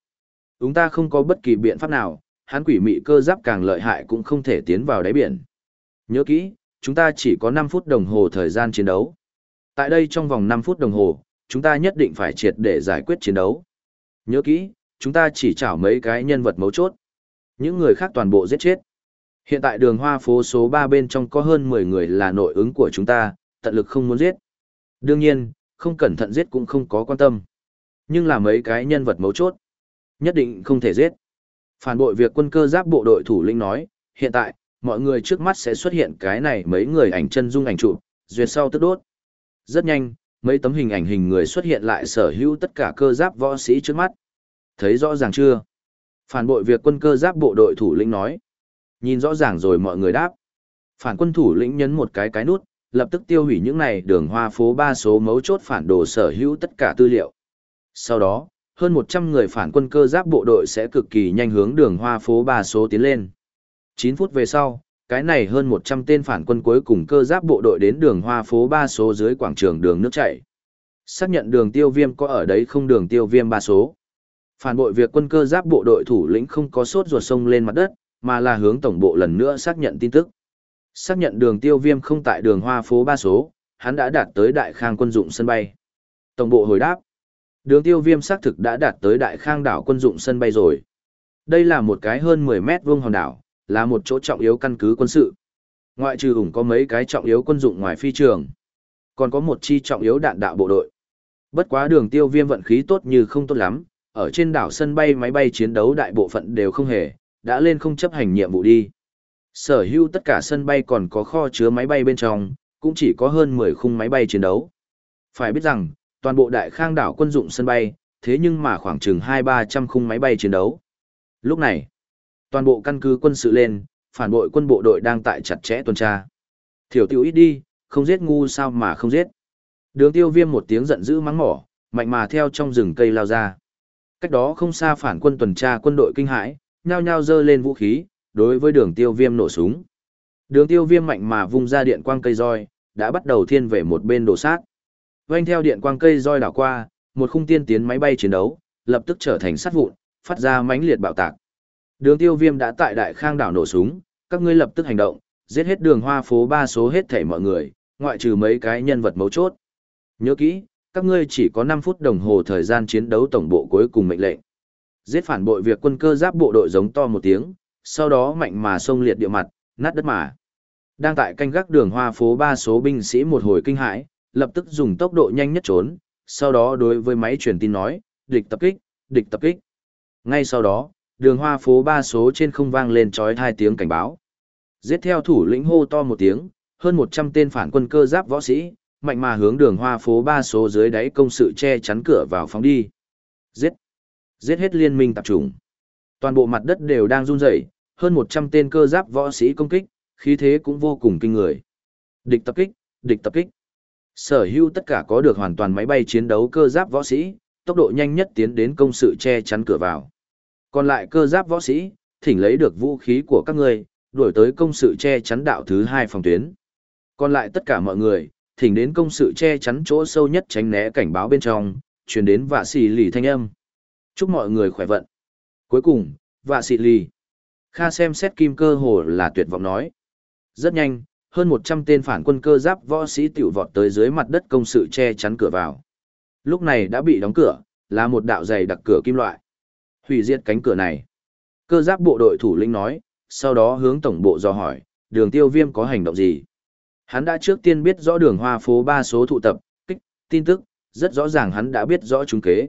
Chúng ta không có bất kỳ biện pháp nào, hắn quỷ mị cơ giáp càng lợi hại cũng không thể tiến vào đáy biển. Nhớ kỹ, chúng ta chỉ có 5 phút đồng hồ thời gian chiến đấu. Tại đây trong vòng 5 phút đồng hồ, chúng ta nhất định phải triệt để giải quyết chiến đấu. Nhớ kỹ, chúng ta chỉ chảo mấy cái nhân vật mấu chốt. Những người khác toàn bộ giết chết. Hiện tại đường hoa phố số 3 bên trong có hơn 10 người là nội ứng của chúng ta, tận lực không muốn giết. Đương nhiên, không cẩn thận giết cũng không có quan tâm. Nhưng là mấy cái nhân vật mấu chốt. Nhất định không thể giết. Phản bội việc quân cơ giáp bộ đội thủ lĩnh nói, hiện tại, mọi người trước mắt sẽ xuất hiện cái này mấy người ảnh chân dung ảnh chụp, duyệt sau tức đốt. Rất nhanh, mấy tấm hình ảnh hình người xuất hiện lại sở hữu tất cả cơ giáp võ sĩ trước mắt. Thấy rõ ràng chưa? Phản bội việc quân cơ giáp bộ đội thủ lĩnh nói. Nhìn rõ ràng rồi mọi người đáp. Phản quân thủ lĩnh nhấn một cái cái nút, lập tức tiêu hủy những này đường hoa phố ba số mấu chốt phản đồ sở hữu tất cả tư liệu. Sau đó, hơn 100 người phản quân cơ giáp bộ đội sẽ cực kỳ nhanh hướng đường hoa phố ba số tiến lên. 9 phút về sau, cái này hơn 100 tên phản quân cuối cùng cơ giáp bộ đội đến đường hoa phố 3 số dưới quảng trường đường nước chảy. Xác nhận đường tiêu viêm có ở đấy không đường tiêu viêm 3 số. Phản bội việc quân cơ giáp bộ đội thủ lĩnh không có sốt ruột sông lên mặt đất, mà là hướng tổng bộ lần nữa xác nhận tin tức. Xác nhận đường tiêu viêm không tại đường hoa phố 3 số, hắn đã đạt tới đại khang quân dụng sân bay. Tổng bộ hồi đáp. Đường tiêu viêm xác thực đã đạt tới đại khang đảo quân dụng sân bay rồi. Đây là một cái hơn 10 mét vuông hòn đảo, là một chỗ trọng yếu căn cứ quân sự. Ngoại trừ ủng có mấy cái trọng yếu quân dụng ngoài phi trường, còn có một chi trọng yếu đạn đạo bộ đội. Bất quá đường tiêu viêm vận khí tốt như không tốt lắm, ở trên đảo sân bay máy bay chiến đấu đại bộ phận đều không hề, đã lên không chấp hành nhiệm vụ đi. Sở hữu tất cả sân bay còn có kho chứa máy bay bên trong, cũng chỉ có hơn 10 khung máy bay chiến đấu. Phải biết rằng, toàn bộ đại khang đảo quân dụng sân bay, thế nhưng mà khoảng chừng 2-300 khung máy bay chiến đấu. Lúc này, Toàn bộ căn cứ quân sự lên, phản bội quân bộ đội đang tại chặt chẽ tuần tra. Thiểu tiểu ít đi, không giết ngu sao mà không giết. Đường tiêu viêm một tiếng giận dữ mắng mỏ, mạnh mà theo trong rừng cây lao ra. Cách đó không xa phản quân tuần tra quân đội kinh hãi, nhao nhao dơ lên vũ khí, đối với đường tiêu viêm nổ súng. Đường tiêu viêm mạnh mà vung ra điện quang cây roi, đã bắt đầu thiên về một bên đổ sát. Vanh theo điện quang cây roi đảo qua, một khung tiên tiến máy bay chiến đấu, lập tức trở thành sát vụn, phát ra mãnh liệt bạo tạc. Đường tiêu viêm đã tại đại khang đảo nổ súng, các ngươi lập tức hành động, giết hết đường hoa phố ba số hết thảy mọi người, ngoại trừ mấy cái nhân vật mấu chốt. Nhớ kỹ, các ngươi chỉ có 5 phút đồng hồ thời gian chiến đấu tổng bộ cuối cùng mệnh lệnh. Giết phản bội việc quân cơ giáp bộ đội giống to một tiếng, sau đó mạnh mà xông liệt địa mặt, nát đất mà. Đang tại canh gác đường hoa phố ba số binh sĩ một hồi kinh hãi, lập tức dùng tốc độ nhanh nhất trốn, sau đó đối với máy truyền tin nói, địch tập kích, địch tập kích. Ngay sau đó, đường hoa phố ba số trên không vang lên trói hai tiếng cảnh báo. Giết theo thủ lĩnh hô to một tiếng, hơn 100 tên phản quân cơ giáp võ sĩ, mạnh mà hướng đường hoa phố ba số dưới đáy công sự che chắn cửa vào phóng đi. Giết! Giết hết liên minh tập trung. Toàn bộ mặt đất đều đang run rẩy, hơn 100 tên cơ giáp võ sĩ công kích, khí thế cũng vô cùng kinh người. Địch tập kích, địch tập kích. Sở hữu tất cả có được hoàn toàn máy bay chiến đấu cơ giáp võ sĩ, tốc độ nhanh nhất tiến đến công sự che chắn cửa vào. Còn lại cơ giáp võ sĩ, thỉnh lấy được vũ khí của các ngươi, đuổi tới công sự che chắn đạo thứ hai phòng tuyến. Còn lại tất cả mọi người, thỉnh đến công sự che chắn chỗ sâu nhất tránh né cảnh báo bên trong, truyền đến vạ xì lì thanh âm. Chúc mọi người khỏe vận. Cuối cùng, vạ xì lì. Kha xem xét kim cơ hồ là tuyệt vọng nói. Rất nhanh, hơn 100 tên phản quân cơ giáp võ sĩ tiểu vọt tới dưới mặt đất công sự che chắn cửa vào. Lúc này đã bị đóng cửa, là một đạo dày đặc cửa kim loại. Hủy diệt cánh cửa này. Cơ giáp bộ đội thủ lĩnh nói, sau đó hướng tổng bộ dò hỏi, đường tiêu viêm có hành động gì. Hắn đã trước tiên biết rõ đường hoa phố ba số tụ tập, kích, tin tức, rất rõ ràng hắn đã biết rõ chúng kế.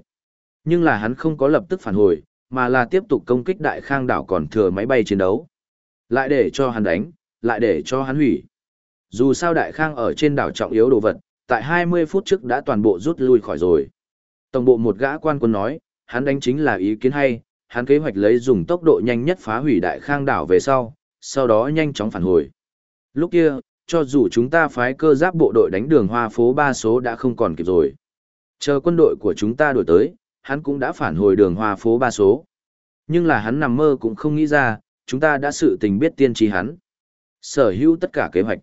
Nhưng là hắn không có lập tức phản hồi, mà là tiếp tục công kích đại khang đảo còn thừa máy bay chiến đấu. Lại để cho hắn đánh, lại để cho hắn hủy. Dù sao đại khang ở trên đảo trọng yếu đồ vật, tại 20 phút trước đã toàn bộ rút lui khỏi rồi. Tổng bộ một gã quan quân nói, hắn đánh chính là ý kiến hay, hắn kế hoạch lấy dùng tốc độ nhanh nhất phá hủy đại khang đảo về sau, sau đó nhanh chóng phản hồi. Lúc kia, cho dù chúng ta phái cơ giáp bộ đội đánh đường hoa phố ba số đã không còn kịp rồi. Chờ quân đội của chúng ta đổi tới, hắn cũng đã phản hồi đường hoa phố ba số. Nhưng là hắn nằm mơ cũng không nghĩ ra, chúng ta đã sự tình biết tiên tri hắn. Sở hữu tất cả kế hoạch.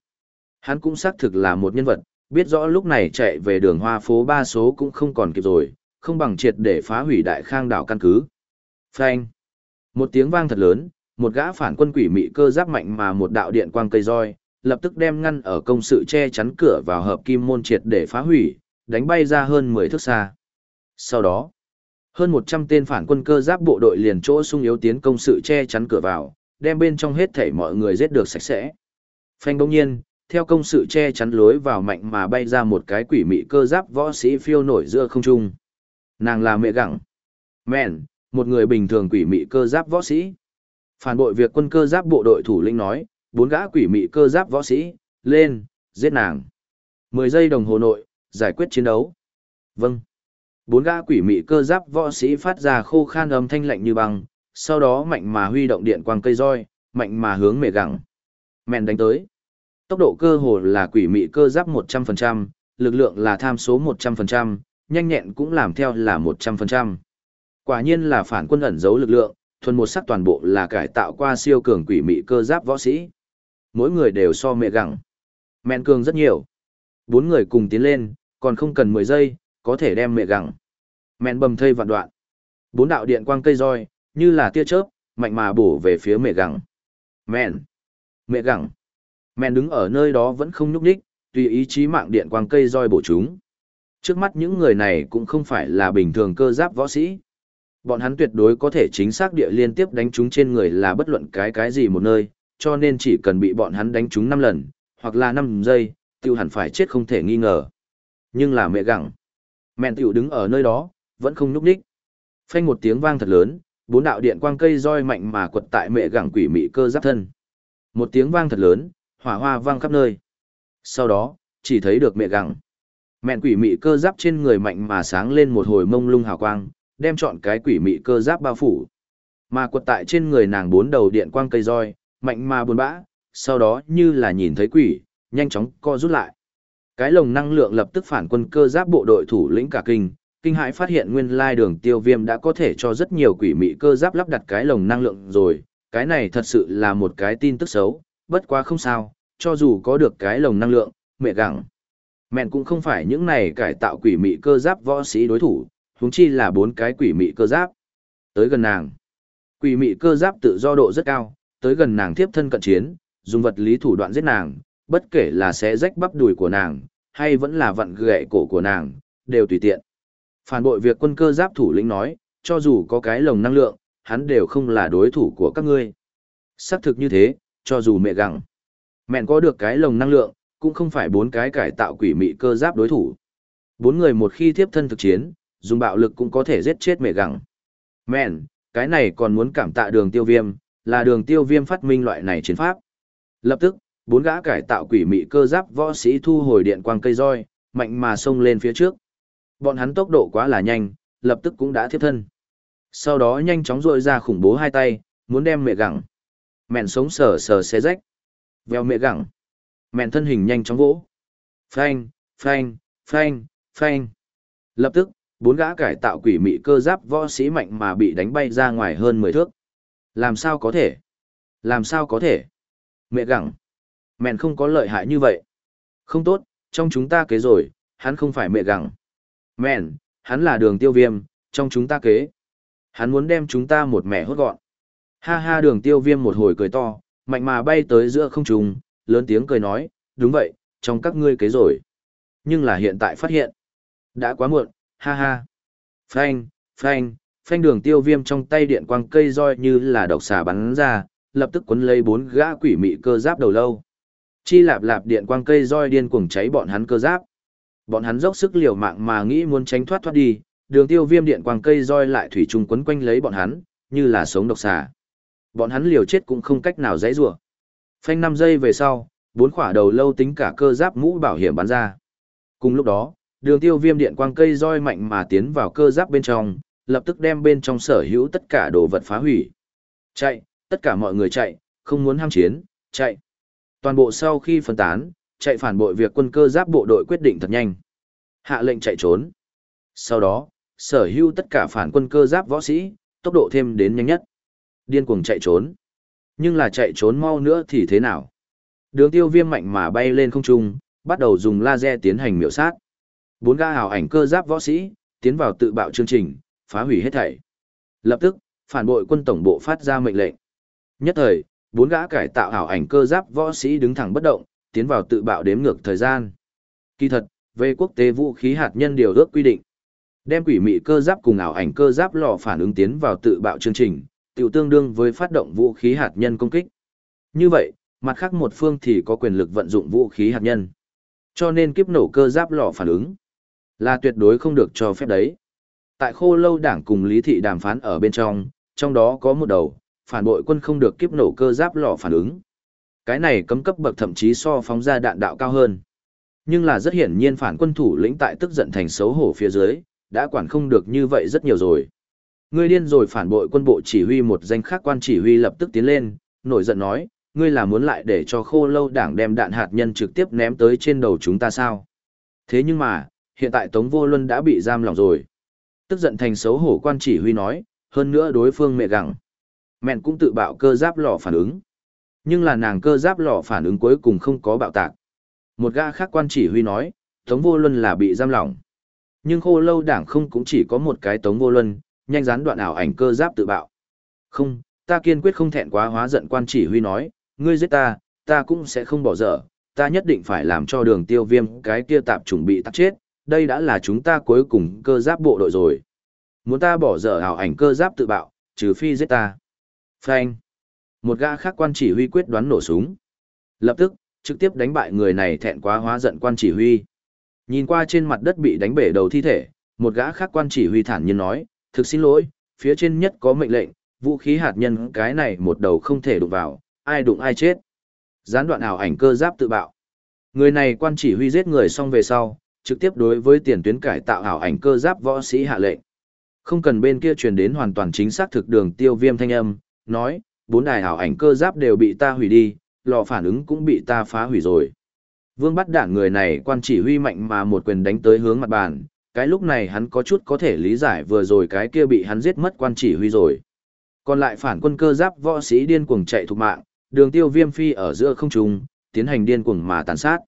Hắn cũng xác thực là một nhân vật, biết rõ lúc này chạy về đường hoa phố ba số cũng không còn kịp rồi, không bằng triệt để phá hủy đại khang đảo căn cứ. Phanh. Một tiếng vang thật lớn, một gã phản quân quỷ mị cơ giáp mạnh mà một đạo điện quang cây roi, lập tức đem ngăn ở công sự che chắn cửa vào hợp kim môn triệt để phá hủy, đánh bay ra hơn 10 thước xa. Sau đó, hơn 100 tên phản quân cơ giáp bộ đội liền chỗ sung yếu tiến công sự che chắn cửa vào, đem bên trong hết thảy mọi người giết được sạch sẽ. Phanh bỗng nhiên, theo công sự che chắn lối vào mạnh mà bay ra một cái quỷ mị cơ giáp võ sĩ phiêu nổi giữa không trung. Nàng là mẹ gặng. Mẹn, một người bình thường quỷ mị cơ giáp võ sĩ. Phản bội việc quân cơ giáp bộ đội thủ lĩnh nói, bốn gã quỷ mị cơ giáp võ sĩ, lên, giết nàng. Mười giây đồng hồ nội, giải quyết chiến đấu. Vâng. Bốn gã quỷ mị cơ giáp võ sĩ phát ra khô khan âm thanh lạnh như băng, sau đó mạnh mà huy động điện quang cây roi, mạnh mà hướng mẹ gặng. Mẹn đánh tới. Tốc độ cơ hồ là quỷ mị cơ giáp 100%, lực lượng là tham số 100%, nhanh nhẹn cũng làm theo là 100%. Quả nhiên là phản quân ẩn giấu lực lượng, thuần một sắc toàn bộ là cải tạo qua siêu cường quỷ mị cơ giáp võ sĩ. Mỗi người đều so mẹ gặng. Mẹn cường rất nhiều. Bốn người cùng tiến lên, còn không cần 10 giây, có thể đem mẹ gặng. Mẹn bầm thây vạn đoạn. Bốn đạo điện quang cây roi, như là tia chớp, mạnh mà bổ về phía mẹ gặng. Mẹn. Mẹ gặng. Mẹn đứng ở nơi đó vẫn không nhúc nhích, tùy ý chí mạng điện quang cây roi bổ chúng. Trước mắt những người này cũng không phải là bình thường cơ giáp võ sĩ. Bọn hắn tuyệt đối có thể chính xác địa liên tiếp đánh chúng trên người là bất luận cái cái gì một nơi, cho nên chỉ cần bị bọn hắn đánh chúng 5 lần, hoặc là 5 giây, tiêu hẳn phải chết không thể nghi ngờ. Nhưng là mẹ gặng. Mẹn tiểu đứng ở nơi đó, vẫn không nhúc đích. Phanh một tiếng vang thật lớn, bốn đạo điện quang cây roi mạnh mà quật tại mẹ gặng quỷ mị cơ giáp thân. Một tiếng vang thật lớn, hỏa hoa vang khắp nơi. Sau đó, chỉ thấy được mẹ gặng. Mẹn quỷ mị cơ giáp trên người mạnh mà sáng lên một hồi mông lung hào quang, đem chọn cái quỷ mị cơ giáp bao phủ. Mà quật tại trên người nàng bốn đầu điện quang cây roi, mạnh mà buồn bã, sau đó như là nhìn thấy quỷ, nhanh chóng co rút lại. Cái lồng năng lượng lập tức phản quân cơ giáp bộ đội thủ lĩnh cả kinh, kinh hãi phát hiện nguyên lai đường tiêu viêm đã có thể cho rất nhiều quỷ mị cơ giáp lắp đặt cái lồng năng lượng rồi, cái này thật sự là một cái tin tức xấu, bất quá không sao, cho dù có được cái lồng năng lượng, mẹ gặng. Mẹn cũng không phải những này cải tạo quỷ mị cơ giáp võ sĩ đối thủ, huống chi là bốn cái quỷ mị cơ giáp. Tới gần nàng. Quỷ mị cơ giáp tự do độ rất cao, tới gần nàng tiếp thân cận chiến, dùng vật lý thủ đoạn giết nàng, bất kể là sẽ rách bắp đùi của nàng, hay vẫn là vặn gậy cổ của nàng, đều tùy tiện. Phản bội việc quân cơ giáp thủ lĩnh nói, cho dù có cái lồng năng lượng, hắn đều không là đối thủ của các ngươi. Xác thực như thế, cho dù mẹ gặng. Mẹn có được cái lồng năng lượng, cũng không phải bốn cái cải tạo quỷ mị cơ giáp đối thủ. Bốn người một khi tiếp thân thực chiến, dùng bạo lực cũng có thể giết chết mẹ gặng. Mẹn, cái này còn muốn cảm tạ đường tiêu viêm, là đường tiêu viêm phát minh loại này chiến pháp. Lập tức, bốn gã cải tạo quỷ mị cơ giáp võ sĩ thu hồi điện quang cây roi, mạnh mà xông lên phía trước. Bọn hắn tốc độ quá là nhanh, lập tức cũng đã thiếp thân. Sau đó nhanh chóng rội ra khủng bố hai tay, muốn đem mẹ gặng. Mẹn sống sờ sờ xé rách. Vèo mẹ gặng. Mẹn thân hình nhanh chóng vỗ. Phanh, phanh, phanh, phanh. Lập tức, bốn gã cải tạo quỷ mị cơ giáp võ sĩ mạnh mà bị đánh bay ra ngoài hơn 10 thước. Làm sao có thể? Làm sao có thể? Mẹ gặng. Mẹn không có lợi hại như vậy. Không tốt, trong chúng ta kế rồi, hắn không phải mẹ gặng. Mẹn, hắn là đường tiêu viêm, trong chúng ta kế. Hắn muốn đem chúng ta một mẹ hốt gọn. Ha ha đường tiêu viêm một hồi cười to, mạnh mà bay tới giữa không trung, lớn tiếng cười nói, đúng vậy, trong các ngươi kế rồi. Nhưng là hiện tại phát hiện. Đã quá muộn, ha ha. Phanh, phanh, phanh đường tiêu viêm trong tay điện quang cây roi như là độc xà bắn ra, lập tức cuốn lấy bốn gã quỷ mị cơ giáp đầu lâu. Chi lạp lạp điện quang cây roi điên cuồng cháy bọn hắn cơ giáp. Bọn hắn dốc sức liều mạng mà nghĩ muốn tránh thoát thoát đi, đường tiêu viêm điện quang cây roi lại thủy trùng quấn quanh lấy bọn hắn, như là sống độc xà. Bọn hắn liều chết cũng không cách nào dãy rủa. Phanh 5 giây về sau, bốn khỏa đầu lâu tính cả cơ giáp mũ bảo hiểm bắn ra. Cùng lúc đó, đường tiêu viêm điện quang cây roi mạnh mà tiến vào cơ giáp bên trong, lập tức đem bên trong sở hữu tất cả đồ vật phá hủy. Chạy, tất cả mọi người chạy, không muốn ham chiến, chạy. Toàn bộ sau khi phân tán, chạy phản bội việc quân cơ giáp bộ đội quyết định thật nhanh. Hạ lệnh chạy trốn. Sau đó, sở hữu tất cả phản quân cơ giáp võ sĩ, tốc độ thêm đến nhanh nhất. Điên cuồng chạy trốn. Nhưng là chạy trốn mau nữa thì thế nào? Đường tiêu viêm mạnh mà bay lên không trung, bắt đầu dùng laser tiến hành miểu sát. Bốn ga hào ảnh cơ giáp võ sĩ, tiến vào tự bạo chương trình, phá hủy hết thảy. Lập tức, phản bội quân tổng bộ phát ra mệnh lệnh. Nhất thời, bốn gã cải tạo hảo ảnh cơ giáp võ sĩ đứng thẳng bất động, tiến vào tự bạo đếm ngược thời gian. Kỳ thật, về quốc tế vũ khí hạt nhân điều ước quy định, đem quỷ mị cơ giáp cùng ảo ảnh cơ giáp lò phản ứng tiến vào tự bạo chương trình, tiểu tương đương với phát động vũ khí hạt nhân công kích. Như vậy, mặt khác một phương thì có quyền lực vận dụng vũ khí hạt nhân. Cho nên kiếp nổ cơ giáp lò phản ứng là tuyệt đối không được cho phép đấy. Tại khô lâu đảng cùng lý thị đàm phán ở bên trong, trong đó có một đầu, phản bội quân không được kiếp nổ cơ giáp lò phản ứng. Cái này cấm cấp bậc thậm chí so phóng ra đạn đạo cao hơn. Nhưng là rất hiển nhiên phản quân thủ lĩnh tại tức giận thành xấu hổ phía dưới, đã quản không được như vậy rất nhiều rồi. Ngươi điên rồi phản bội quân bộ chỉ huy một danh khác quan chỉ huy lập tức tiến lên, nổi giận nói, ngươi là muốn lại để cho khô lâu đảng đem đạn hạt nhân trực tiếp ném tới trên đầu chúng ta sao? Thế nhưng mà, hiện tại Tống Vô Luân đã bị giam lòng rồi. Tức giận thành xấu hổ quan chỉ huy nói, hơn nữa đối phương mẹ gặng. Mẹn cũng tự bạo cơ giáp lò phản ứng. Nhưng là nàng cơ giáp lò phản ứng cuối cùng không có bạo tạc. Một gã khác quan chỉ huy nói, Tống Vô Luân là bị giam lỏng. Nhưng khô lâu đảng không cũng chỉ có một cái Tống Vô Luân, nhanh gián đoạn ảo ảnh cơ giáp tự bạo. Không, ta kiên quyết không thẹn quá hóa giận quan chỉ huy nói, ngươi giết ta, ta cũng sẽ không bỏ dở, ta nhất định phải làm cho đường tiêu viêm cái kia tạp chuẩn bị tắt chết, đây đã là chúng ta cuối cùng cơ giáp bộ đội rồi. Muốn ta bỏ dở ảo ảnh cơ giáp tự bạo, trừ phi giết ta. Phanh. Một gã khác quan chỉ huy quyết đoán nổ súng. Lập tức, trực tiếp đánh bại người này thẹn quá hóa giận quan chỉ huy. Nhìn qua trên mặt đất bị đánh bể đầu thi thể, một gã khác quan chỉ huy thản nhiên nói, thực xin lỗi, phía trên nhất có mệnh lệnh, vũ khí hạt nhân cái này một đầu không thể đụng vào, ai đụng ai chết. Gián đoạn ảo ảnh cơ giáp tự bạo. Người này quan chỉ huy giết người xong về sau, trực tiếp đối với tiền tuyến cải tạo ảo ảnh cơ giáp võ sĩ hạ lệnh. Không cần bên kia truyền đến hoàn toàn chính xác thực đường tiêu viêm thanh âm, nói, bốn đài ảo ảnh cơ giáp đều bị ta hủy đi, lò phản ứng cũng bị ta phá hủy rồi. Vương bắt đảng người này quan chỉ huy mạnh mà một quyền đánh tới hướng mặt bàn, cái lúc này hắn có chút có thể lý giải vừa rồi cái kia bị hắn giết mất quan chỉ huy rồi. Còn lại phản quân cơ giáp võ sĩ điên cuồng chạy thục mạng, đường tiêu viêm phi ở giữa không trung, tiến hành điên cuồng mà tàn sát.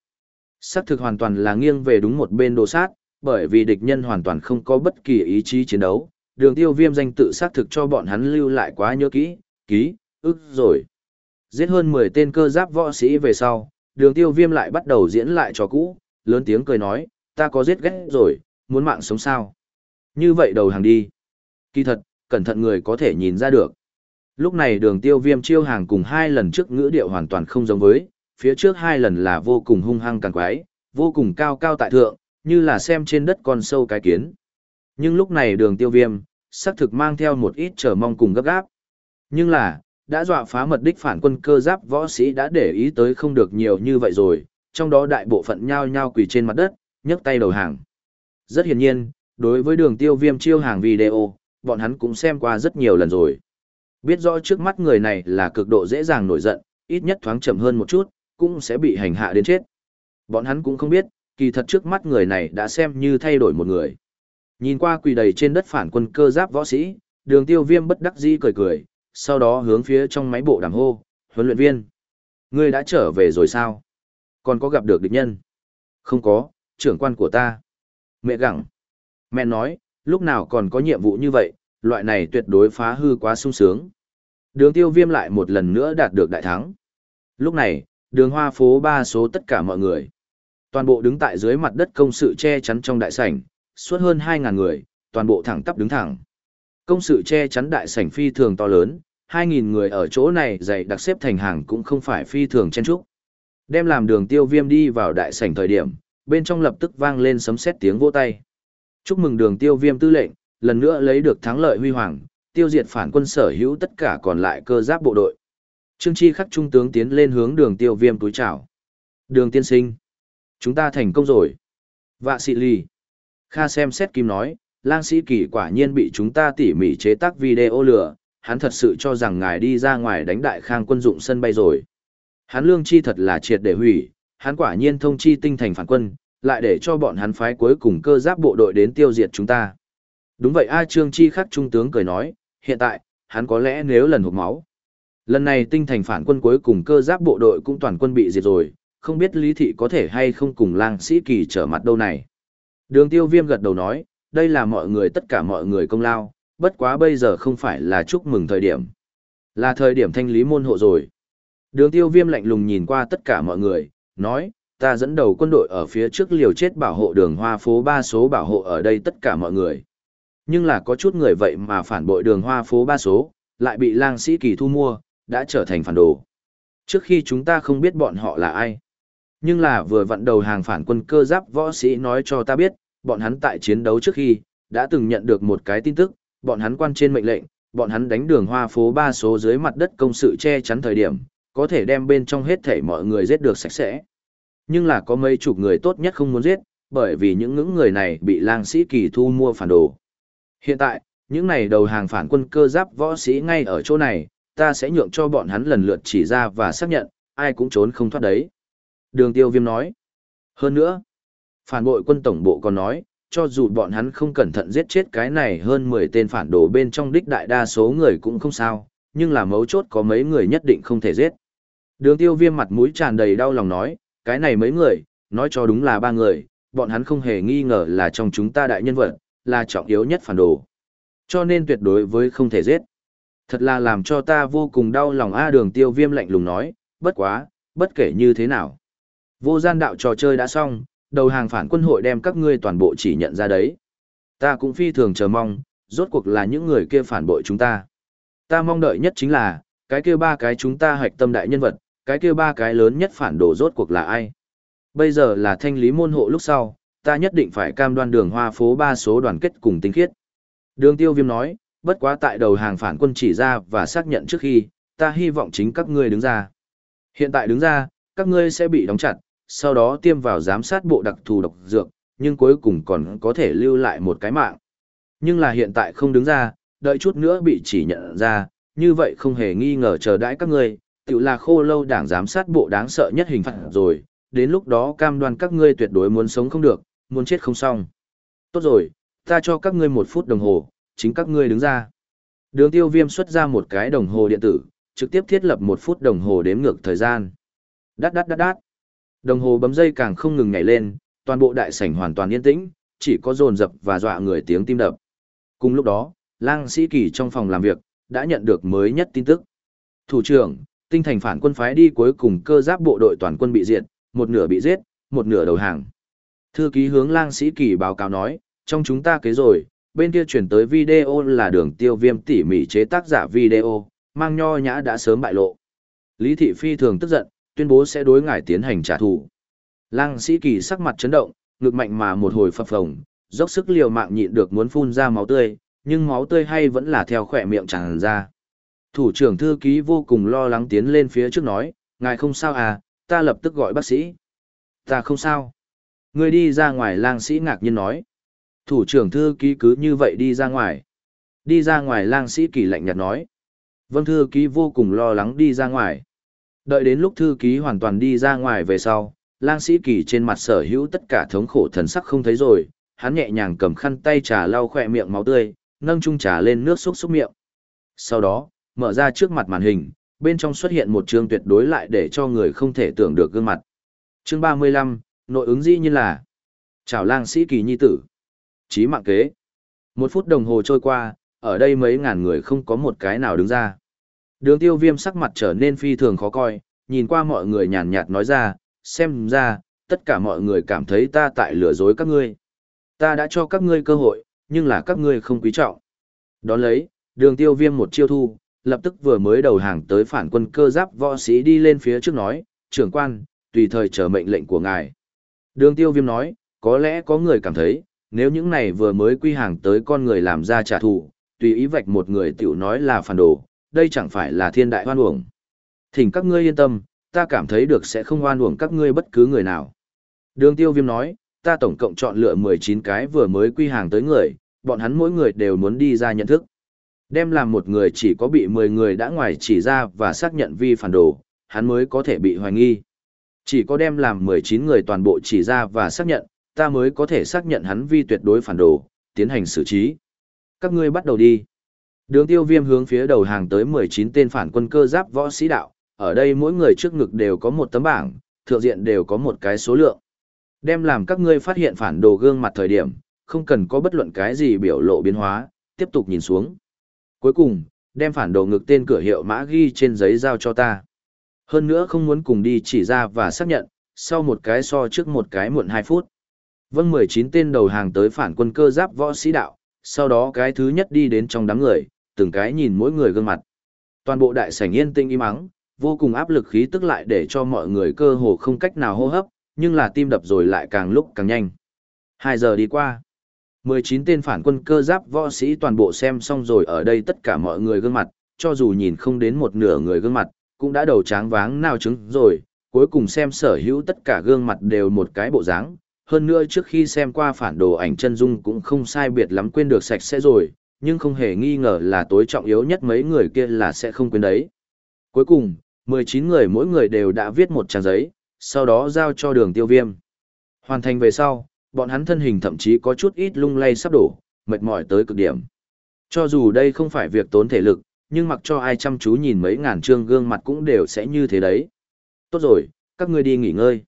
Sắc thực hoàn toàn là nghiêng về đúng một bên đồ sát, bởi vì địch nhân hoàn toàn không có bất kỳ ý chí chiến đấu, đường tiêu viêm danh tự xác thực cho bọn hắn lưu lại quá nhớ kỹ, ký, ức rồi. Giết hơn 10 tên cơ giáp võ sĩ về sau, đường tiêu viêm lại bắt đầu diễn lại cho cũ, lớn tiếng cười nói, ta có giết ghét rồi, muốn mạng sống sao. Như vậy đầu hàng đi. Kỳ thật, cẩn thận người có thể nhìn ra được. Lúc này đường tiêu viêm chiêu hàng cùng hai lần trước ngữ điệu hoàn toàn không giống với, phía trước hai lần là vô cùng hung hăng càng quái, vô cùng cao cao tại thượng, như là xem trên đất con sâu cái kiến. Nhưng lúc này đường tiêu viêm, xác thực mang theo một ít chờ mong cùng gấp gáp. Nhưng là, đã dọa phá mật đích phản quân cơ giáp võ sĩ đã để ý tới không được nhiều như vậy rồi, trong đó đại bộ phận nhao nhao quỳ trên mặt đất, nhấc tay đầu hàng. Rất hiển nhiên, đối với đường tiêu viêm chiêu hàng video, bọn hắn cũng xem qua rất nhiều lần rồi. Biết rõ trước mắt người này là cực độ dễ dàng nổi giận, ít nhất thoáng chậm hơn một chút, cũng sẽ bị hành hạ đến chết. Bọn hắn cũng không biết, kỳ thật trước mắt người này đã xem như thay đổi một người. Nhìn qua quỳ đầy trên đất phản quân cơ giáp võ sĩ, đường tiêu viêm bất đắc dĩ cười cười, sau đó hướng phía trong máy bộ đàm hô, huấn luyện viên. Ngươi đã trở về rồi sao? Còn có gặp được địch nhân? Không có, trưởng quan của ta. Mẹ gặng. Mẹ nói, lúc nào còn có nhiệm vụ như vậy, loại này tuyệt đối phá hư quá sung sướng. Đường tiêu viêm lại một lần nữa đạt được đại thắng. Lúc này, đường hoa phố ba số tất cả mọi người. Toàn bộ đứng tại dưới mặt đất công sự che chắn trong đại sảnh, suốt hơn 2.000 người, toàn bộ thẳng tắp đứng thẳng. Công sự che chắn đại sảnh phi thường to lớn, 2.000 người ở chỗ này dày đặc xếp thành hàng cũng không phải phi thường chen trúc. Đem làm đường tiêu viêm đi vào đại sảnh thời điểm, bên trong lập tức vang lên sấm sét tiếng vỗ tay. Chúc mừng đường tiêu viêm tư lệnh, lần nữa lấy được thắng lợi huy hoàng, tiêu diệt phản quân sở hữu tất cả còn lại cơ giáp bộ đội. Trương Chi khắc trung tướng tiến lên hướng đường tiêu viêm túi chào. Đường tiên sinh. Chúng ta thành công rồi. Vạ sĩ ly. Kha xem xét kim nói, lang sĩ kỳ quả nhiên bị chúng ta tỉ mỉ chế tác video lừa, hắn thật sự cho rằng ngài đi ra ngoài đánh đại khang quân dụng sân bay rồi. Hắn lương chi thật là triệt để hủy, hắn quả nhiên thông chi tinh thành phản quân, lại để cho bọn hắn phái cuối cùng cơ giáp bộ đội đến tiêu diệt chúng ta. Đúng vậy A Trương Chi khắc trung tướng cười nói, hiện tại, hắn có lẽ nếu lần hộp máu. Lần này tinh thành phản quân cuối cùng cơ giáp bộ đội cũng toàn quân bị diệt rồi, không biết Lý Thị có thể hay không cùng lang sĩ kỳ trở mặt đâu này. Đường tiêu viêm gật đầu nói, đây là mọi người tất cả mọi người công lao, bất quá bây giờ không phải là chúc mừng thời điểm. Là thời điểm thanh lý môn hộ rồi. Đường tiêu viêm lạnh lùng nhìn qua tất cả mọi người, nói, ta dẫn đầu quân đội ở phía trước liều chết bảo hộ đường hoa phố ba số bảo hộ ở đây tất cả mọi người. Nhưng là có chút người vậy mà phản bội đường hoa phố ba số, lại bị lang sĩ kỳ thu mua, đã trở thành phản đồ. Trước khi chúng ta không biết bọn họ là ai. Nhưng là vừa vặn đầu hàng phản quân cơ giáp võ sĩ nói cho ta biết, bọn hắn tại chiến đấu trước khi, đã từng nhận được một cái tin tức, bọn hắn quan trên mệnh lệnh, bọn hắn đánh đường hoa phố ba số dưới mặt đất công sự che chắn thời điểm, có thể đem bên trong hết thảy mọi người giết được sạch sẽ. Nhưng là có mấy chục người tốt nhất không muốn giết, bởi vì những ngưỡng người này bị lang sĩ kỳ thu mua phản đồ. Hiện tại, những này đầu hàng phản quân cơ giáp võ sĩ ngay ở chỗ này, ta sẽ nhượng cho bọn hắn lần lượt chỉ ra và xác nhận, ai cũng trốn không thoát đấy. Đường tiêu viêm nói. Hơn nữa, phản bội quân tổng bộ còn nói, cho dù bọn hắn không cẩn thận giết chết cái này hơn 10 tên phản đồ bên trong đích đại đa số người cũng không sao, nhưng là mấu chốt có mấy người nhất định không thể giết. Đường tiêu viêm mặt mũi tràn đầy đau lòng nói, cái này mấy người, nói cho đúng là ba người, bọn hắn không hề nghi ngờ là trong chúng ta đại nhân vật, là trọng yếu nhất phản đồ. Cho nên tuyệt đối với không thể giết. Thật là làm cho ta vô cùng đau lòng A đường tiêu viêm lạnh lùng nói, bất quá, bất kể như thế nào. Vô gian đạo trò chơi đã xong, đầu hàng phản quân hội đem các ngươi toàn bộ chỉ nhận ra đấy. Ta cũng phi thường chờ mong, rốt cuộc là những người kia phản bội chúng ta. Ta mong đợi nhất chính là, cái kia ba cái chúng ta hoạch tâm đại nhân vật, cái kia ba cái lớn nhất phản đồ rốt cuộc là ai. Bây giờ là thanh lý môn hộ lúc sau, ta nhất định phải cam đoan đường hoa phố ba số đoàn kết cùng tinh khiết. Đường tiêu viêm nói, bất quá tại đầu hàng phản quân chỉ ra và xác nhận trước khi, ta hy vọng chính các ngươi đứng ra. Hiện tại đứng ra, các ngươi sẽ bị đóng chặt, sau đó tiêm vào giám sát bộ đặc thù độc dược, nhưng cuối cùng còn có thể lưu lại một cái mạng. Nhưng là hiện tại không đứng ra, đợi chút nữa bị chỉ nhận ra, như vậy không hề nghi ngờ chờ đãi các ngươi, tự là khô lâu đảng giám sát bộ đáng sợ nhất hình phạt rồi, đến lúc đó cam đoan các ngươi tuyệt đối muốn sống không được, muốn chết không xong. Tốt rồi, ta cho các ngươi một phút đồng hồ, chính các ngươi đứng ra. Đường tiêu viêm xuất ra một cái đồng hồ điện tử, trực tiếp thiết lập một phút đồng hồ đếm ngược thời gian. Đát đát đát đát. Đồng hồ bấm dây càng không ngừng nhảy lên, toàn bộ đại sảnh hoàn toàn yên tĩnh, chỉ có rồn rập và dọa người tiếng tim đập. Cùng lúc đó, lang sĩ kỳ trong phòng làm việc, đã nhận được mới nhất tin tức. Thủ trưởng, tinh thành phản quân phái đi cuối cùng cơ giáp bộ đội toàn quân bị diệt, một nửa bị giết, một nửa đầu hàng. Thư ký hướng lang sĩ kỳ báo cáo nói, trong chúng ta kế rồi, bên kia chuyển tới video là đường tiêu viêm tỉ mỉ chế tác giả video, mang nho nhã đã sớm bại lộ. Lý Thị Phi thường tức giận, tuyên bố sẽ đối ngài tiến hành trả thù. Lang sĩ kỳ sắc mặt chấn động, ngực mạnh mà một hồi phập phồng, dốc sức liều mạng nhịn được muốn phun ra máu tươi, nhưng máu tươi hay vẫn là theo khỏe miệng tràn ra. Thủ trưởng thư ký vô cùng lo lắng tiến lên phía trước nói, ngài không sao à, ta lập tức gọi bác sĩ. Ta không sao. Người đi ra ngoài lang sĩ ngạc nhiên nói. Thủ trưởng thư ký cứ như vậy đi ra ngoài. Đi ra ngoài lang sĩ kỳ lạnh nhạt nói. Vâng thư ký vô cùng lo lắng đi ra ngoài. Đợi đến lúc thư ký hoàn toàn đi ra ngoài về sau, lang sĩ kỳ trên mặt sở hữu tất cả thống khổ thần sắc không thấy rồi, hắn nhẹ nhàng cầm khăn tay trà lau khỏe miệng máu tươi, nâng chung trà lên nước xúc xúc miệng. Sau đó, mở ra trước mặt màn hình, bên trong xuất hiện một chương tuyệt đối lại để cho người không thể tưởng được gương mặt. Chương 35, nội ứng dĩ như là Chào lang sĩ kỳ nhi tử. Chí mạng kế. Một phút đồng hồ trôi qua, ở đây mấy ngàn người không có một cái nào đứng ra. Đường tiêu viêm sắc mặt trở nên phi thường khó coi, nhìn qua mọi người nhàn nhạt nói ra, xem ra, tất cả mọi người cảm thấy ta tại lừa dối các ngươi. Ta đã cho các ngươi cơ hội, nhưng là các ngươi không quý trọng. Đón lấy, đường tiêu viêm một chiêu thu, lập tức vừa mới đầu hàng tới phản quân cơ giáp võ sĩ đi lên phía trước nói, trưởng quan, tùy thời chờ mệnh lệnh của ngài. Đường tiêu viêm nói, có lẽ có người cảm thấy, nếu những này vừa mới quy hàng tới con người làm ra trả thù, tùy ý vạch một người tiểu nói là phản đồ, đây chẳng phải là thiên đại hoan uổng. Thỉnh các ngươi yên tâm, ta cảm thấy được sẽ không hoan uổng các ngươi bất cứ người nào. Đường tiêu viêm nói, ta tổng cộng chọn lựa 19 cái vừa mới quy hàng tới người, bọn hắn mỗi người đều muốn đi ra nhận thức. Đem làm một người chỉ có bị 10 người đã ngoài chỉ ra và xác nhận vi phản đồ, hắn mới có thể bị hoài nghi. Chỉ có đem làm 19 người toàn bộ chỉ ra và xác nhận, ta mới có thể xác nhận hắn vi tuyệt đối phản đồ, tiến hành xử trí. Các ngươi bắt đầu đi. Đường tiêu viêm hướng phía đầu hàng tới 19 tên phản quân cơ giáp võ sĩ đạo, ở đây mỗi người trước ngực đều có một tấm bảng, thượng diện đều có một cái số lượng. Đem làm các ngươi phát hiện phản đồ gương mặt thời điểm, không cần có bất luận cái gì biểu lộ biến hóa, tiếp tục nhìn xuống. Cuối cùng, đem phản đồ ngực tên cửa hiệu mã ghi trên giấy giao cho ta. Hơn nữa không muốn cùng đi chỉ ra và xác nhận, sau một cái so trước một cái muộn 2 phút. Vâng 19 tên đầu hàng tới phản quân cơ giáp võ sĩ đạo, sau đó cái thứ nhất đi đến trong đám người, từng cái nhìn mỗi người gương mặt. Toàn bộ đại sảnh yên tĩnh im ắng, vô cùng áp lực khí tức lại để cho mọi người cơ hồ không cách nào hô hấp, nhưng là tim đập rồi lại càng lúc càng nhanh. 2 giờ đi qua. 19 tên phản quân cơ giáp võ sĩ toàn bộ xem xong rồi ở đây tất cả mọi người gương mặt, cho dù nhìn không đến một nửa người gương mặt, cũng đã đầu tráng váng nào chứng rồi, cuối cùng xem sở hữu tất cả gương mặt đều một cái bộ dáng. Hơn nữa trước khi xem qua phản đồ ảnh chân dung cũng không sai biệt lắm quên được sạch sẽ rồi, nhưng không hề nghi ngờ là tối trọng yếu nhất mấy người kia là sẽ không quên đấy. Cuối cùng, 19 người mỗi người đều đã viết một trang giấy, sau đó giao cho đường tiêu viêm. Hoàn thành về sau, bọn hắn thân hình thậm chí có chút ít lung lay sắp đổ, mệt mỏi tới cực điểm. Cho dù đây không phải việc tốn thể lực, nhưng mặc cho ai chăm chú nhìn mấy ngàn trương gương mặt cũng đều sẽ như thế đấy. Tốt rồi, các ngươi đi nghỉ ngơi.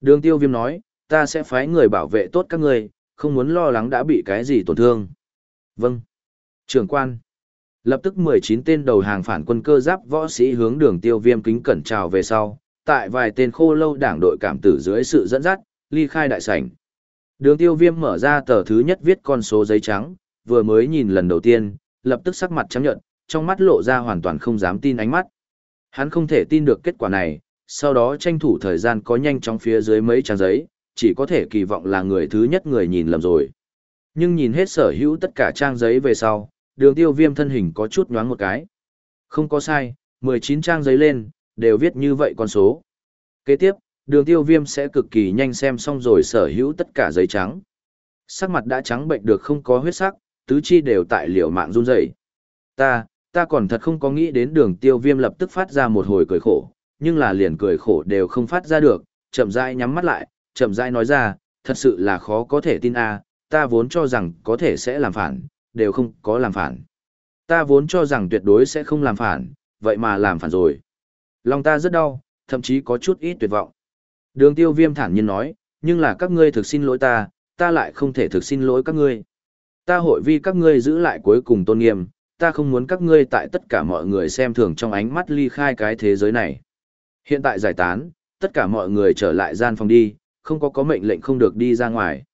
Đường tiêu viêm nói, ta sẽ phái người bảo vệ tốt các ngươi, không muốn lo lắng đã bị cái gì tổn thương. Vâng. Trưởng quan. Lập tức 19 tên đầu hàng phản quân cơ giáp võ sĩ hướng đường tiêu viêm kính cẩn chào về sau, tại vài tên khô lâu đảng đội cảm tử dưới sự dẫn dắt, ly khai đại sảnh. Đường tiêu viêm mở ra tờ thứ nhất viết con số giấy trắng, vừa mới nhìn lần đầu tiên, lập tức sắc mặt trắng nhận, trong mắt lộ ra hoàn toàn không dám tin ánh mắt. Hắn không thể tin được kết quả này, sau đó tranh thủ thời gian có nhanh trong phía dưới mấy trang giấy, chỉ có thể kỳ vọng là người thứ nhất người nhìn lầm rồi. Nhưng nhìn hết sở hữu tất cả trang giấy về sau, đường tiêu viêm thân hình có chút nhoáng một cái. Không có sai, 19 trang giấy lên, đều viết như vậy con số. Kế tiếp, đường tiêu viêm sẽ cực kỳ nhanh xem xong rồi sở hữu tất cả giấy trắng. Sắc mặt đã trắng bệnh được không có huyết sắc, tứ chi đều tại liều mạng run rẩy. Ta, ta còn thật không có nghĩ đến đường tiêu viêm lập tức phát ra một hồi cười khổ, nhưng là liền cười khổ đều không phát ra được, chậm rãi nhắm mắt lại, chậm rãi nói ra, thật sự là khó có thể tin a ta vốn cho rằng có thể sẽ làm phản, đều không có làm phản. Ta vốn cho rằng tuyệt đối sẽ không làm phản, vậy mà làm phản rồi. Lòng ta rất đau, thậm chí có chút ít tuyệt vọng. Đường tiêu viêm thản nhiên nói, nhưng là các ngươi thực xin lỗi ta, ta lại không thể thực xin lỗi các ngươi. Ta hội vi các ngươi giữ lại cuối cùng tôn nghiêm, ta không muốn các ngươi tại tất cả mọi người xem thường trong ánh mắt ly khai cái thế giới này. Hiện tại giải tán, tất cả mọi người trở lại gian phòng đi, không có có mệnh lệnh không được đi ra ngoài.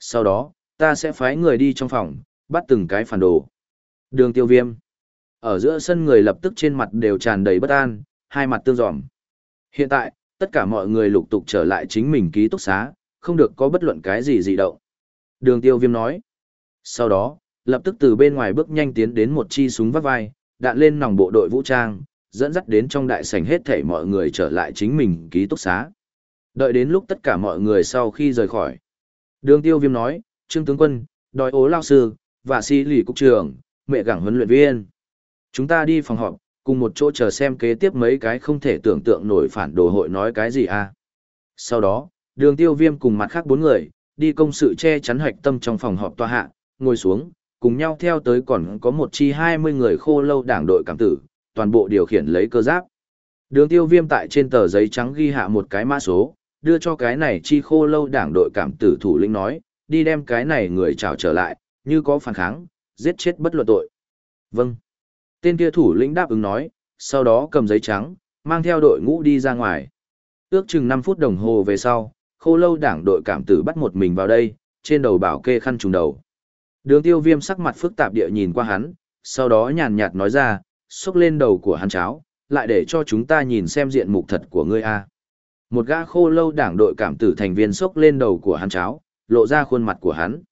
Sau đó, ta sẽ phái người đi trong phòng, bắt từng cái phản đồ. Đường tiêu viêm. Ở giữa sân người lập tức trên mặt đều tràn đầy bất an, hai mặt tương dòm. Hiện tại, tất cả mọi người lục tục trở lại chính mình ký túc xá, không được có bất luận cái gì dị động. Đường tiêu viêm nói. Sau đó, lập tức từ bên ngoài bước nhanh tiến đến một chi súng vắt vai, đạn lên nòng bộ đội vũ trang, dẫn dắt đến trong đại sảnh hết thảy mọi người trở lại chính mình ký túc xá. Đợi đến lúc tất cả mọi người sau khi rời khỏi. Đường tiêu viêm nói, Trương tướng quân, đòi ố lao sư, và si lì cục trưởng, mẹ gẳng huấn luyện viên. Chúng ta đi phòng họp, cùng một chỗ chờ xem kế tiếp mấy cái không thể tưởng tượng nổi phản đồ hội nói cái gì à. Sau đó, đường tiêu viêm cùng mặt khác bốn người, đi công sự che chắn hoạch tâm trong phòng họp tòa hạ, ngồi xuống, cùng nhau theo tới còn có một chi hai mươi người khô lâu đảng đội cảm tử, toàn bộ điều khiển lấy cơ giáp. Đường tiêu viêm tại trên tờ giấy trắng ghi hạ một cái mã số, đưa cho cái này chi khô lâu đảng đội cảm tử thủ lĩnh nói, đi đem cái này người trào trở lại, như có phản kháng, giết chết bất luận tội. Vâng. Tên kia thủ lĩnh đáp ứng nói, sau đó cầm giấy trắng, mang theo đội ngũ đi ra ngoài. Ước chừng 5 phút đồng hồ về sau, khô lâu đảng đội cảm tử bắt một mình vào đây, trên đầu bảo kê khăn trùng đầu. Đường tiêu viêm sắc mặt phức tạp địa nhìn qua hắn, sau đó nhàn nhạt nói ra, xúc lên đầu của hắn cháo, lại để cho chúng ta nhìn xem diện mục thật của ngươi a. Một gã khô lâu đảng đội cảm tử thành viên xúc lên đầu của hắn cháo, lộ ra khuôn mặt của hắn.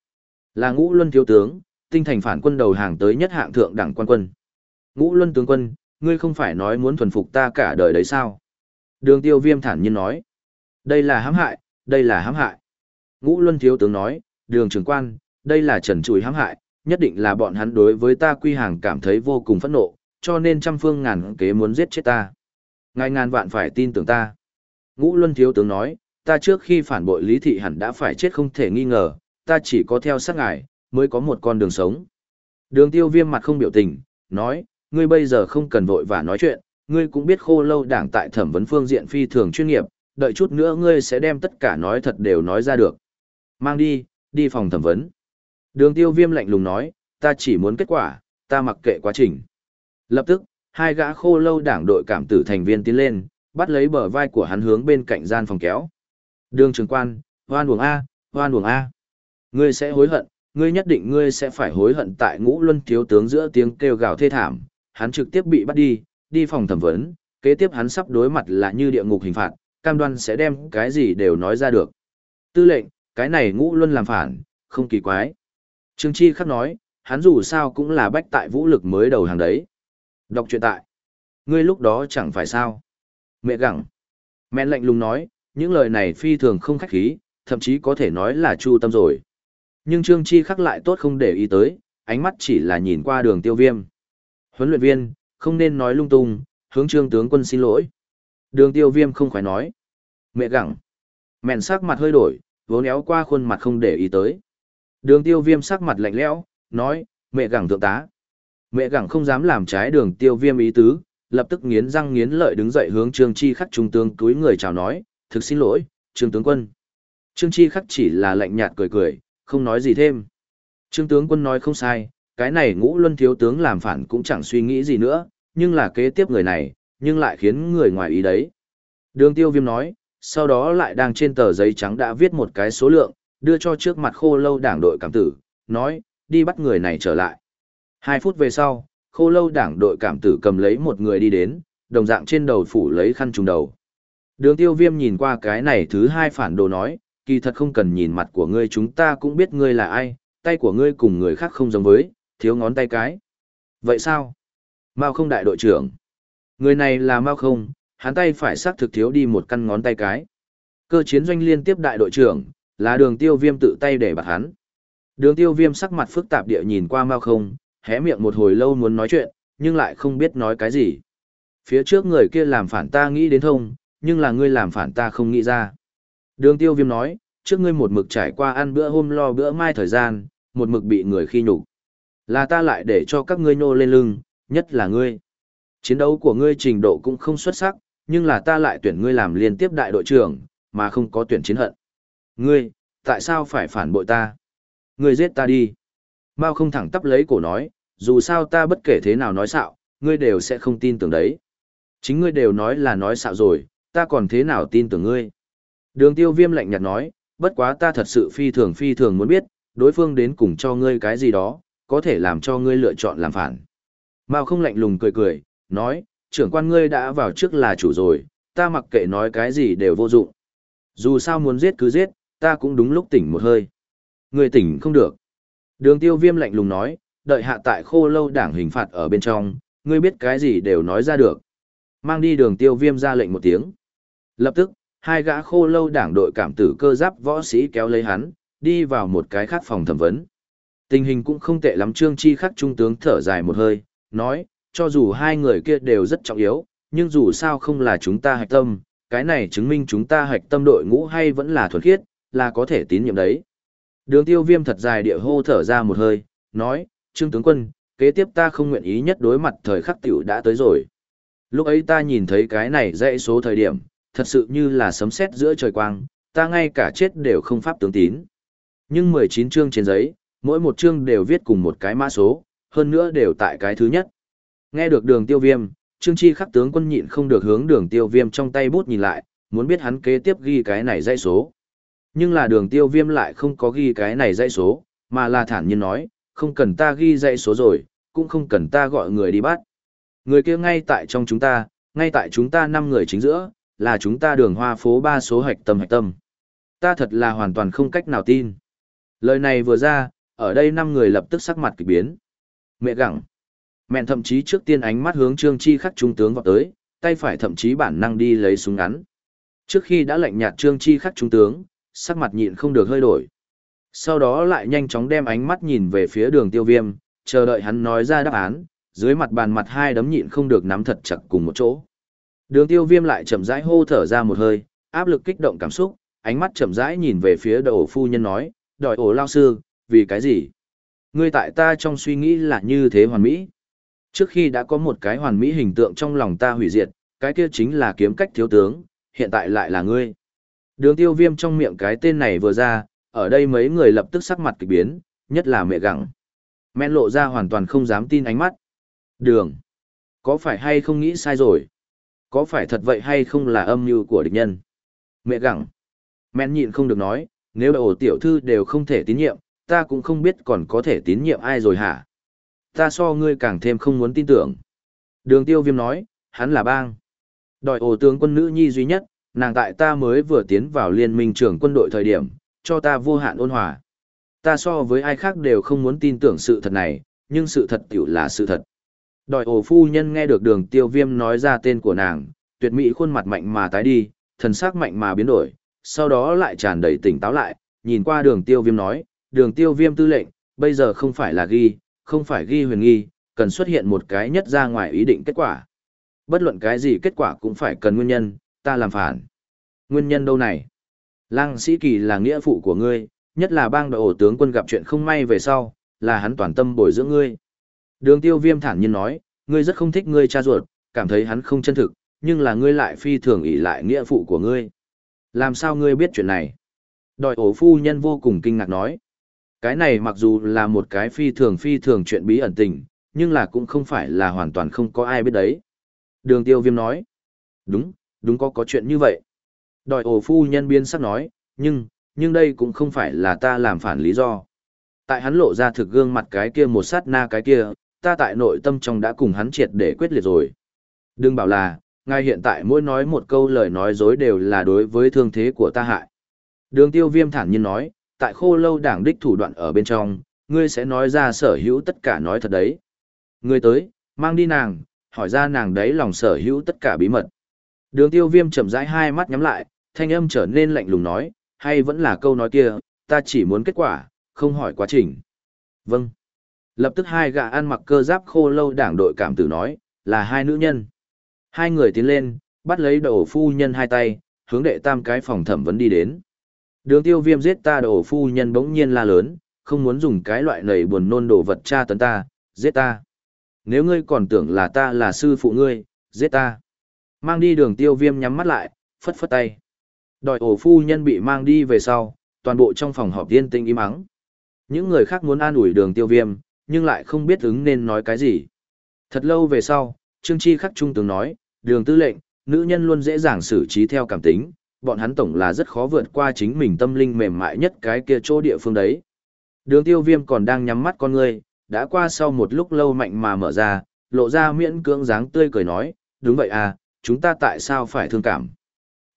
Là ngũ luân thiếu tướng, tinh thành phản quân đầu hàng tới nhất hạng thượng đảng quan quân. Ngũ luân tướng quân, ngươi không phải nói muốn thuần phục ta cả đời đấy sao? Đường tiêu viêm thản nhiên nói. Đây là hãm hại, đây là hãm hại. Ngũ luân thiếu tướng nói, đường trưởng quan, đây là trần Trùi hãm hại, nhất định là bọn hắn đối với ta quy hàng cảm thấy vô cùng phẫn nộ, cho nên trăm phương ngàn kế muốn giết chết ta. Ngài ngàn vạn phải tin tưởng ta. Ngũ luân thiếu tướng nói, ta trước khi phản bội lý thị hẳn đã phải chết không thể nghi ngờ, ta chỉ có theo sát ngài, mới có một con đường sống. Đường tiêu viêm mặt không biểu tình, nói, ngươi bây giờ không cần vội và nói chuyện, ngươi cũng biết khô lâu đảng tại thẩm vấn phương diện phi thường chuyên nghiệp, đợi chút nữa ngươi sẽ đem tất cả nói thật đều nói ra được. Mang đi, đi phòng thẩm vấn. Đường tiêu viêm lạnh lùng nói, ta chỉ muốn kết quả, ta mặc kệ quá trình. Lập tức, hai gã khô lâu đảng đội cảm tử thành viên tiến lên, bắt lấy bờ vai của hắn hướng bên cạnh gian phòng kéo. Đường trường quan, hoan buồng A, hoan buồng A. Ngươi sẽ hối hận, ngươi nhất định ngươi sẽ phải hối hận tại ngũ luân thiếu tướng giữa tiếng kêu gào thê thảm, hắn trực tiếp bị bắt đi, đi phòng thẩm vấn, kế tiếp hắn sắp đối mặt là như địa ngục hình phạt, cam đoan sẽ đem cái gì đều nói ra được. Tư lệnh, cái này ngũ luân làm phản, không kỳ quái. Trương Chi khắc nói, hắn dù sao cũng là bách tại vũ lực mới đầu hàng đấy. Đọc truyện tại. Ngươi lúc đó chẳng phải sao. Mẹ gặng. Mẹ lạnh lùng nói, những lời này phi thường không khách khí, thậm chí có thể nói là chu tâm rồi. Nhưng Trương Chi khắc lại tốt không để ý tới, ánh mắt chỉ là nhìn qua đường tiêu viêm. Huấn luyện viên, không nên nói lung tung, hướng trương tướng quân xin lỗi. Đường tiêu viêm không khỏi nói. Mẹ gặng. Mẹn sắc mặt hơi đổi, vốn éo qua khuôn mặt không để ý tới. Đường tiêu viêm sắc mặt lạnh lẽo, nói, mẹ gặng thượng tá. Mẹ gặng không dám làm trái đường tiêu viêm ý tứ, lập tức nghiến răng nghiến lợi đứng dậy hướng trương chi khắc trung tướng túi người chào nói, thực xin lỗi, trương tướng quân. Trương chi khắc chỉ là lạnh nhạt cười cười, không nói gì thêm. Trương tướng quân nói không sai, cái này ngũ luân thiếu tướng làm phản cũng chẳng suy nghĩ gì nữa, nhưng là kế tiếp người này, nhưng lại khiến người ngoài ý đấy. Đường tiêu viêm nói, sau đó lại đang trên tờ giấy trắng đã viết một cái số lượng, đưa cho trước mặt khô lâu đảng đội cảm tử, nói, đi bắt người này trở lại. Hai phút về sau, khô lâu đảng đội cảm tử cầm lấy một người đi đến, đồng dạng trên đầu phủ lấy khăn trùng đầu. Đường tiêu viêm nhìn qua cái này thứ hai phản đồ nói, kỳ thật không cần nhìn mặt của ngươi chúng ta cũng biết ngươi là ai, tay của ngươi cùng người khác không giống với, thiếu ngón tay cái. Vậy sao? Mao không đại đội trưởng. Người này là Mao không, hắn tay phải xác thực thiếu đi một căn ngón tay cái. Cơ chiến doanh liên tiếp đại đội trưởng, là đường tiêu viêm tự tay để bạc hắn. Đường tiêu viêm sắc mặt phức tạp địa nhìn qua Mao không, hé miệng một hồi lâu muốn nói chuyện, nhưng lại không biết nói cái gì. Phía trước người kia làm phản ta nghĩ đến thông, nhưng là ngươi làm phản ta không nghĩ ra. Đường tiêu viêm nói, trước ngươi một mực trải qua ăn bữa hôm lo bữa mai thời gian, một mực bị người khi nhục là ta lại để cho các ngươi nô lên lưng, nhất là ngươi. Chiến đấu của ngươi trình độ cũng không xuất sắc, nhưng là ta lại tuyển ngươi làm liên tiếp đại đội trưởng, mà không có tuyển chiến hận. Ngươi, tại sao phải phản bội ta? Ngươi giết ta đi. Mao không thẳng tắp lấy cổ nói, dù sao ta bất kể thế nào nói xạo, ngươi đều sẽ không tin tưởng đấy. Chính ngươi đều nói là nói xạo rồi, ta còn thế nào tin tưởng ngươi? Đường tiêu viêm lạnh nhạt nói, bất quá ta thật sự phi thường phi thường muốn biết, đối phương đến cùng cho ngươi cái gì đó, có thể làm cho ngươi lựa chọn làm phản. Mao không lạnh lùng cười cười, nói, trưởng quan ngươi đã vào trước là chủ rồi, ta mặc kệ nói cái gì đều vô dụng. Dù sao muốn giết cứ giết, ta cũng đúng lúc tỉnh một hơi. Ngươi tỉnh không được. Đường tiêu viêm lạnh lùng nói, đợi hạ tại khô lâu đảng hình phạt ở bên trong, ngươi biết cái gì đều nói ra được. Mang đi đường tiêu viêm ra lệnh một tiếng. Lập tức, hai gã khô lâu đảng đội cảm tử cơ giáp võ sĩ kéo lấy hắn, đi vào một cái khác phòng thẩm vấn. Tình hình cũng không tệ lắm Trương Chi khắc trung tướng thở dài một hơi, nói, cho dù hai người kia đều rất trọng yếu, nhưng dù sao không là chúng ta hạch tâm, cái này chứng minh chúng ta hạch tâm đội ngũ hay vẫn là thuần khiết, là có thể tín nhiệm đấy. Đường tiêu viêm thật dài địa hô thở ra một hơi, nói, Trương tướng quân, kế tiếp ta không nguyện ý nhất đối mặt thời khắc tiểu đã tới rồi. Lúc ấy ta nhìn thấy cái này dãy số thời điểm, thật sự như là sấm sét giữa trời quang, ta ngay cả chết đều không pháp tướng tín. Nhưng 19 chương trên giấy, mỗi một chương đều viết cùng một cái mã số, hơn nữa đều tại cái thứ nhất. Nghe được đường tiêu viêm, Trương Chi khắc tướng quân nhịn không được hướng đường tiêu viêm trong tay bút nhìn lại, muốn biết hắn kế tiếp ghi cái này dãy số. Nhưng là đường tiêu viêm lại không có ghi cái này dãy số, mà là thản nhiên nói, không cần ta ghi dãy số rồi, cũng không cần ta gọi người đi bắt. Người kia ngay tại trong chúng ta, ngay tại chúng ta năm người chính giữa, là chúng ta đường hoa phố ba số hạch tâm hạch tâm. Ta thật là hoàn toàn không cách nào tin. Lời này vừa ra, ở đây năm người lập tức sắc mặt kỳ biến. Mẹ gặng. Mẹn thậm chí trước tiên ánh mắt hướng Trương Chi khắc trung tướng vào tới, tay phải thậm chí bản năng đi lấy súng ngắn. Trước khi đã lệnh nhạt Trương Chi khắc trung tướng, sắc mặt nhịn không được hơi đổi. Sau đó lại nhanh chóng đem ánh mắt nhìn về phía đường tiêu viêm, chờ đợi hắn nói ra đáp án, dưới mặt bàn mặt hai đấm nhịn không được nắm thật chặt cùng một chỗ. Đường tiêu viêm lại chậm rãi hô thở ra một hơi, áp lực kích động cảm xúc, ánh mắt chậm rãi nhìn về phía đầu phu nhân nói, đòi ổ lao sư, vì cái gì? Ngươi tại ta trong suy nghĩ là như thế hoàn mỹ. Trước khi đã có một cái hoàn mỹ hình tượng trong lòng ta hủy diệt, cái kia chính là kiếm cách thiếu tướng, hiện tại lại là ngươi. Đường tiêu viêm trong miệng cái tên này vừa ra, ở đây mấy người lập tức sắc mặt kịch biến, nhất là mẹ gặng. Men lộ ra hoàn toàn không dám tin ánh mắt. Đường. Có phải hay không nghĩ sai rồi? Có phải thật vậy hay không là âm mưu của địch nhân? Mẹ gặng. Men nhịn không được nói, nếu ổ tiểu thư đều không thể tín nhiệm, ta cũng không biết còn có thể tín nhiệm ai rồi hả? Ta so ngươi càng thêm không muốn tin tưởng. Đường tiêu viêm nói, hắn là bang. Đòi ổ tướng quân nữ nhi duy nhất, nàng tại ta mới vừa tiến vào liên minh trưởng quân đội thời điểm, cho ta vô hạn ôn hòa. Ta so với ai khác đều không muốn tin tưởng sự thật này, nhưng sự thật tiểu là sự thật. Đòi ổ phu nhân nghe được đường tiêu viêm nói ra tên của nàng, tuyệt mỹ khuôn mặt mạnh mà tái đi, thần sắc mạnh mà biến đổi, sau đó lại tràn đầy tỉnh táo lại, nhìn qua đường tiêu viêm nói, đường tiêu viêm tư lệnh, bây giờ không phải là ghi, không phải ghi huyền nghi, cần xuất hiện một cái nhất ra ngoài ý định kết quả. Bất luận cái gì kết quả cũng phải cần nguyên nhân, ta làm phản. Nguyên nhân đâu này? Lăng sĩ kỳ là nghĩa phụ của ngươi, nhất là bang đội ổ tướng quân gặp chuyện không may về sau, là hắn toàn tâm bồi dưỡng ngươi. Đường tiêu viêm thản nhiên nói, ngươi rất không thích ngươi cha ruột, cảm thấy hắn không chân thực, nhưng là ngươi lại phi thường ỷ lại nghĩa phụ của ngươi. Làm sao ngươi biết chuyện này? Đòi ổ phu nhân vô cùng kinh ngạc nói. Cái này mặc dù là một cái phi thường phi thường chuyện bí ẩn tình, nhưng là cũng không phải là hoàn toàn không có ai biết đấy. Đường tiêu viêm nói. Đúng, đúng có có chuyện như vậy. Đòi ổ phu nhân biên sắc nói, nhưng, nhưng đây cũng không phải là ta làm phản lý do. Tại hắn lộ ra thực gương mặt cái kia một sát na cái kia, ta tại nội tâm trong đã cùng hắn triệt để quyết liệt rồi. Đừng bảo là, ngài hiện tại mỗi nói một câu lời nói dối đều là đối với thương thế của ta hại. Đường tiêu viêm thản nhiên nói, tại khô lâu đảng đích thủ đoạn ở bên trong, ngươi sẽ nói ra sở hữu tất cả nói thật đấy. Ngươi tới, mang đi nàng, hỏi ra nàng đấy lòng sở hữu tất cả bí mật. Đường tiêu viêm chậm rãi hai mắt nhắm lại, thanh âm trở nên lạnh lùng nói, hay vẫn là câu nói kia, ta chỉ muốn kết quả, không hỏi quá trình. Vâng. Lập tức hai gã ăn mặc cơ giáp khô lâu đảng đội cảm tử nói, là hai nữ nhân. Hai người tiến lên, bắt lấy đầu phu nhân hai tay, hướng đệ tam cái phòng thẩm vấn đi đến. Đường tiêu viêm giết ta đổ phu nhân bỗng nhiên la lớn, không muốn dùng cái loại nầy buồn nôn đồ vật tra tấn ta, giết ta. Nếu ngươi còn tưởng là ta là sư phụ ngươi, giết ta. Mang đi đường tiêu viêm nhắm mắt lại, phất phất tay. Đòi ổ phu nhân bị mang đi về sau, toàn bộ trong phòng họp yên tinh im ắng. Những người khác muốn an ủi đường tiêu viêm, nhưng lại không biết ứng nên nói cái gì. Thật lâu về sau, Trương Chi khắc trung tướng nói, đường tư lệnh, nữ nhân luôn dễ dàng xử trí theo cảm tính, bọn hắn tổng là rất khó vượt qua chính mình tâm linh mềm mại nhất cái kia chỗ địa phương đấy. Đường tiêu viêm còn đang nhắm mắt con người, đã qua sau một lúc lâu mạnh mà mở ra, lộ ra miễn cưỡng dáng tươi cười nói, đúng vậy à, chúng ta tại sao phải thương cảm.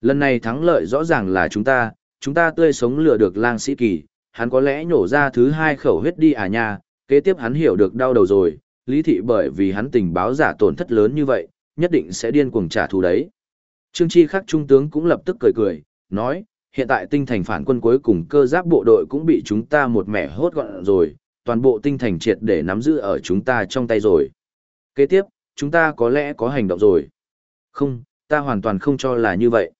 Lần này thắng lợi rõ ràng là chúng ta, chúng ta tươi sống lừa được lang sĩ kỳ, hắn có lẽ nhổ ra thứ hai khẩu huyết đi à nha, kế tiếp hắn hiểu được đau đầu rồi, lý thị bởi vì hắn tình báo giả tổn thất lớn như vậy, nhất định sẽ điên cuồng trả thù đấy. Trương Chi khắc trung tướng cũng lập tức cười cười, nói, hiện tại tinh thành phản quân cuối cùng cơ giáp bộ đội cũng bị chúng ta một mẻ hốt gọn rồi, toàn bộ tinh thành triệt để nắm giữ ở chúng ta trong tay rồi. Kế tiếp, chúng ta có lẽ có hành động rồi. Không, ta hoàn toàn không cho là như vậy.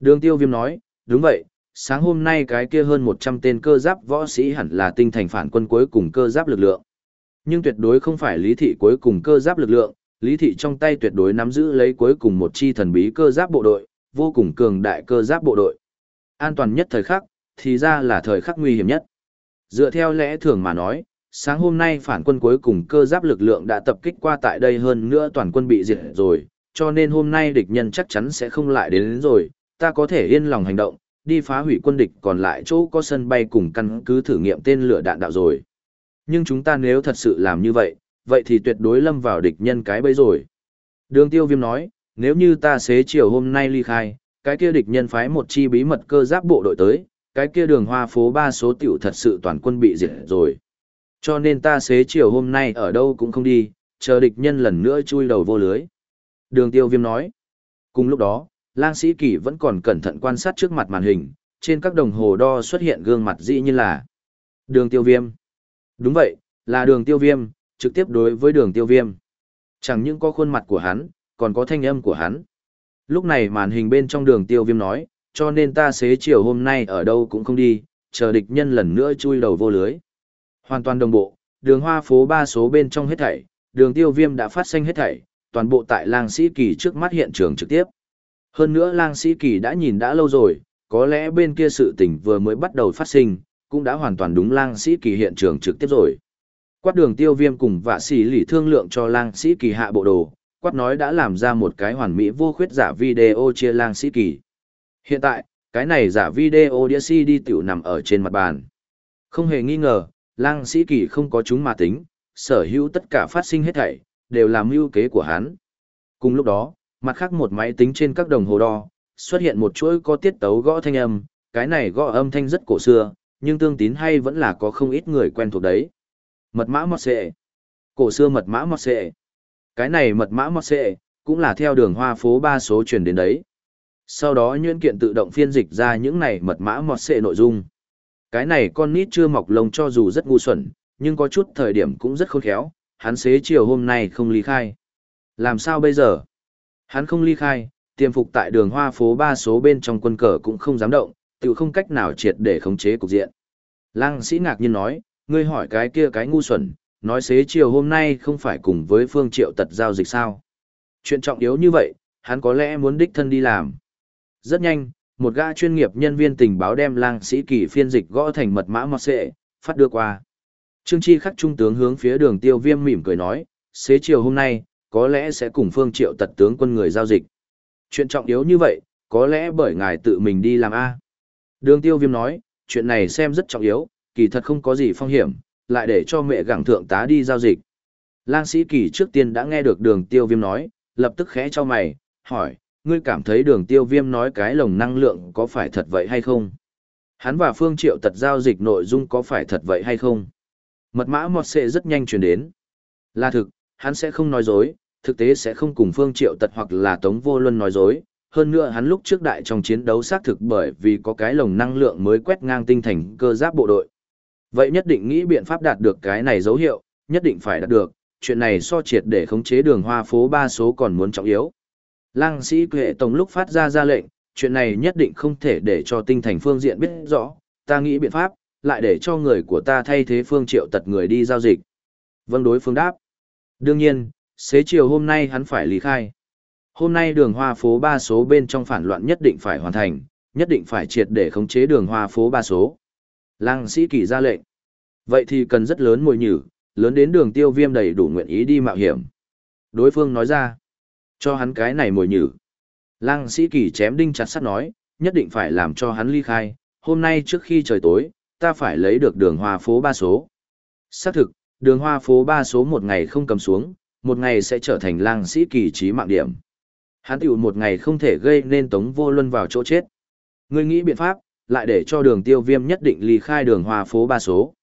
Đường tiêu viêm nói, đúng vậy, sáng hôm nay cái kia hơn 100 tên cơ giáp võ sĩ hẳn là tinh thành phản quân cuối cùng cơ giáp lực lượng. Nhưng tuyệt đối không phải lý thị cuối cùng cơ giáp lực lượng, Lý Thị trong tay tuyệt đối nắm giữ lấy cuối cùng một chi thần bí cơ giáp bộ đội, vô cùng cường đại cơ giáp bộ đội. An toàn nhất thời khắc, thì ra là thời khắc nguy hiểm nhất. Dựa theo lẽ thường mà nói, sáng hôm nay phản quân cuối cùng cơ giáp lực lượng đã tập kích qua tại đây hơn nữa toàn quân bị diệt rồi, cho nên hôm nay địch nhân chắc chắn sẽ không lại đến, đến rồi, ta có thể yên lòng hành động, đi phá hủy quân địch còn lại chỗ có sân bay cùng căn cứ thử nghiệm tên lửa đạn đạo rồi. Nhưng chúng ta nếu thật sự làm như vậy, vậy thì tuyệt đối lâm vào địch nhân cái bấy rồi. Đường tiêu viêm nói, nếu như ta xế chiều hôm nay ly khai, cái kia địch nhân phái một chi bí mật cơ giáp bộ đội tới, cái kia đường hoa phố ba số tiểu thật sự toàn quân bị diệt rồi. Cho nên ta xế chiều hôm nay ở đâu cũng không đi, chờ địch nhân lần nữa chui đầu vô lưới. Đường tiêu viêm nói. Cùng lúc đó, lang sĩ kỳ vẫn còn cẩn thận quan sát trước mặt màn hình, trên các đồng hồ đo xuất hiện gương mặt dĩ như là đường tiêu viêm. Đúng vậy, là đường tiêu viêm, trực tiếp đối với đường tiêu viêm. Chẳng những có khuôn mặt của hắn, còn có thanh âm của hắn. Lúc này màn hình bên trong đường tiêu viêm nói, cho nên ta xế chiều hôm nay ở đâu cũng không đi, chờ địch nhân lần nữa chui đầu vô lưới. Hoàn toàn đồng bộ, đường hoa phố ba số bên trong hết thảy, đường tiêu viêm đã phát sinh hết thảy, toàn bộ tại lang sĩ kỳ trước mắt hiện trường trực tiếp. Hơn nữa lang sĩ kỳ đã nhìn đã lâu rồi, có lẽ bên kia sự tình vừa mới bắt đầu phát sinh, cũng đã hoàn toàn đúng lang sĩ kỳ hiện trường trực tiếp rồi. Quát đường tiêu viêm cùng vạ sĩ lì thương lượng cho lang sĩ kỳ hạ bộ đồ, quát nói đã làm ra một cái hoàn mỹ vô khuyết giả video chia lang sĩ kỳ. Hiện tại, cái này giả video đĩa CD tiểu nằm ở trên mặt bàn. Không hề nghi ngờ, lang sĩ kỳ không có chúng mà tính, sở hữu tất cả phát sinh hết thảy, đều là mưu kế của hắn. Cùng lúc đó, mặt khác một máy tính trên các đồng hồ đo, xuất hiện một chuỗi có tiết tấu gõ thanh âm, cái này gõ âm thanh rất cổ xưa, nhưng tương tín hay vẫn là có không ít người quen thuộc đấy. Mật mã mọt xệ. Cổ xưa mật mã mọt xệ. Cái này mật mã mọt xệ, cũng là theo đường hoa phố ba số truyền đến đấy. Sau đó nhuyễn kiện tự động phiên dịch ra những này mật mã mọt xệ nội dung. Cái này con nít chưa mọc lông cho dù rất ngu xuẩn, nhưng có chút thời điểm cũng rất khôn khéo, hắn xế chiều hôm nay không ly khai. Làm sao bây giờ? Hắn không ly khai, tiềm phục tại đường hoa phố ba số bên trong quân cờ cũng không dám động, tự không cách nào triệt để khống chế cục diện. Lăng sĩ ngạc nhiên nói, ngươi hỏi cái kia cái ngu xuẩn, nói xế chiều hôm nay không phải cùng với phương triệu tật giao dịch sao. Chuyện trọng yếu như vậy, hắn có lẽ muốn đích thân đi làm. Rất nhanh, một gã chuyên nghiệp nhân viên tình báo đem lang sĩ kỳ phiên dịch gõ thành mật mã mọt xệ, phát đưa qua. Trương Chi khắc trung tướng hướng phía đường tiêu viêm mỉm cười nói, xế chiều hôm nay, có lẽ sẽ cùng phương triệu tật tướng quân người giao dịch. Chuyện trọng yếu như vậy, có lẽ bởi ngài tự mình đi làm A. Đường tiêu viêm nói, chuyện này xem rất trọng yếu, kỳ thật không có gì phong hiểm, lại để cho mẹ gẳng thượng tá đi giao dịch. Lang sĩ kỳ trước tiên đã nghe được đường tiêu viêm nói, lập tức khẽ cho mày, hỏi, ngươi cảm thấy đường tiêu viêm nói cái lồng năng lượng có phải thật vậy hay không? Hắn và Phương Triệu tật giao dịch nội dung có phải thật vậy hay không? Mật mã mọt xệ rất nhanh truyền đến. Là thực, hắn sẽ không nói dối, thực tế sẽ không cùng Phương Triệu tật hoặc là Tống Vô Luân nói dối. Hơn nữa hắn lúc trước đại trong chiến đấu xác thực bởi vì có cái lồng năng lượng mới quét ngang tinh thành cơ giáp bộ đội. Vậy nhất định nghĩ biện pháp đạt được cái này dấu hiệu, nhất định phải đạt được, chuyện này so triệt để khống chế đường hoa phố ba số còn muốn trọng yếu. Lăng sĩ hệ tổng lúc phát ra ra lệnh, chuyện này nhất định không thể để cho tinh thành phương diện biết rõ, ta nghĩ biện pháp, lại để cho người của ta thay thế phương triệu tật người đi giao dịch. Vâng đối phương đáp. Đương nhiên, xế chiều hôm nay hắn phải lý khai. Hôm nay đường hoa phố ba số bên trong phản loạn nhất định phải hoàn thành, nhất định phải triệt để khống chế đường hoa phố ba số. Lăng sĩ kỳ ra lệnh. Vậy thì cần rất lớn mùi nhử, lớn đến đường tiêu viêm đầy đủ nguyện ý đi mạo hiểm. Đối phương nói ra. Cho hắn cái này mồi nhử. Lăng sĩ kỳ chém đinh chặt sắt nói, nhất định phải làm cho hắn ly khai, hôm nay trước khi trời tối, ta phải lấy được đường hoa phố ba số. Xác thực, đường hoa phố ba số một ngày không cầm xuống, một ngày sẽ trở thành lang sĩ kỳ trí mạng điểm. Hắn tiểu một ngày không thể gây nên tống vô luân vào chỗ chết. Ngươi nghĩ biện pháp, lại để cho đường tiêu viêm nhất định ly khai đường hoa phố ba số.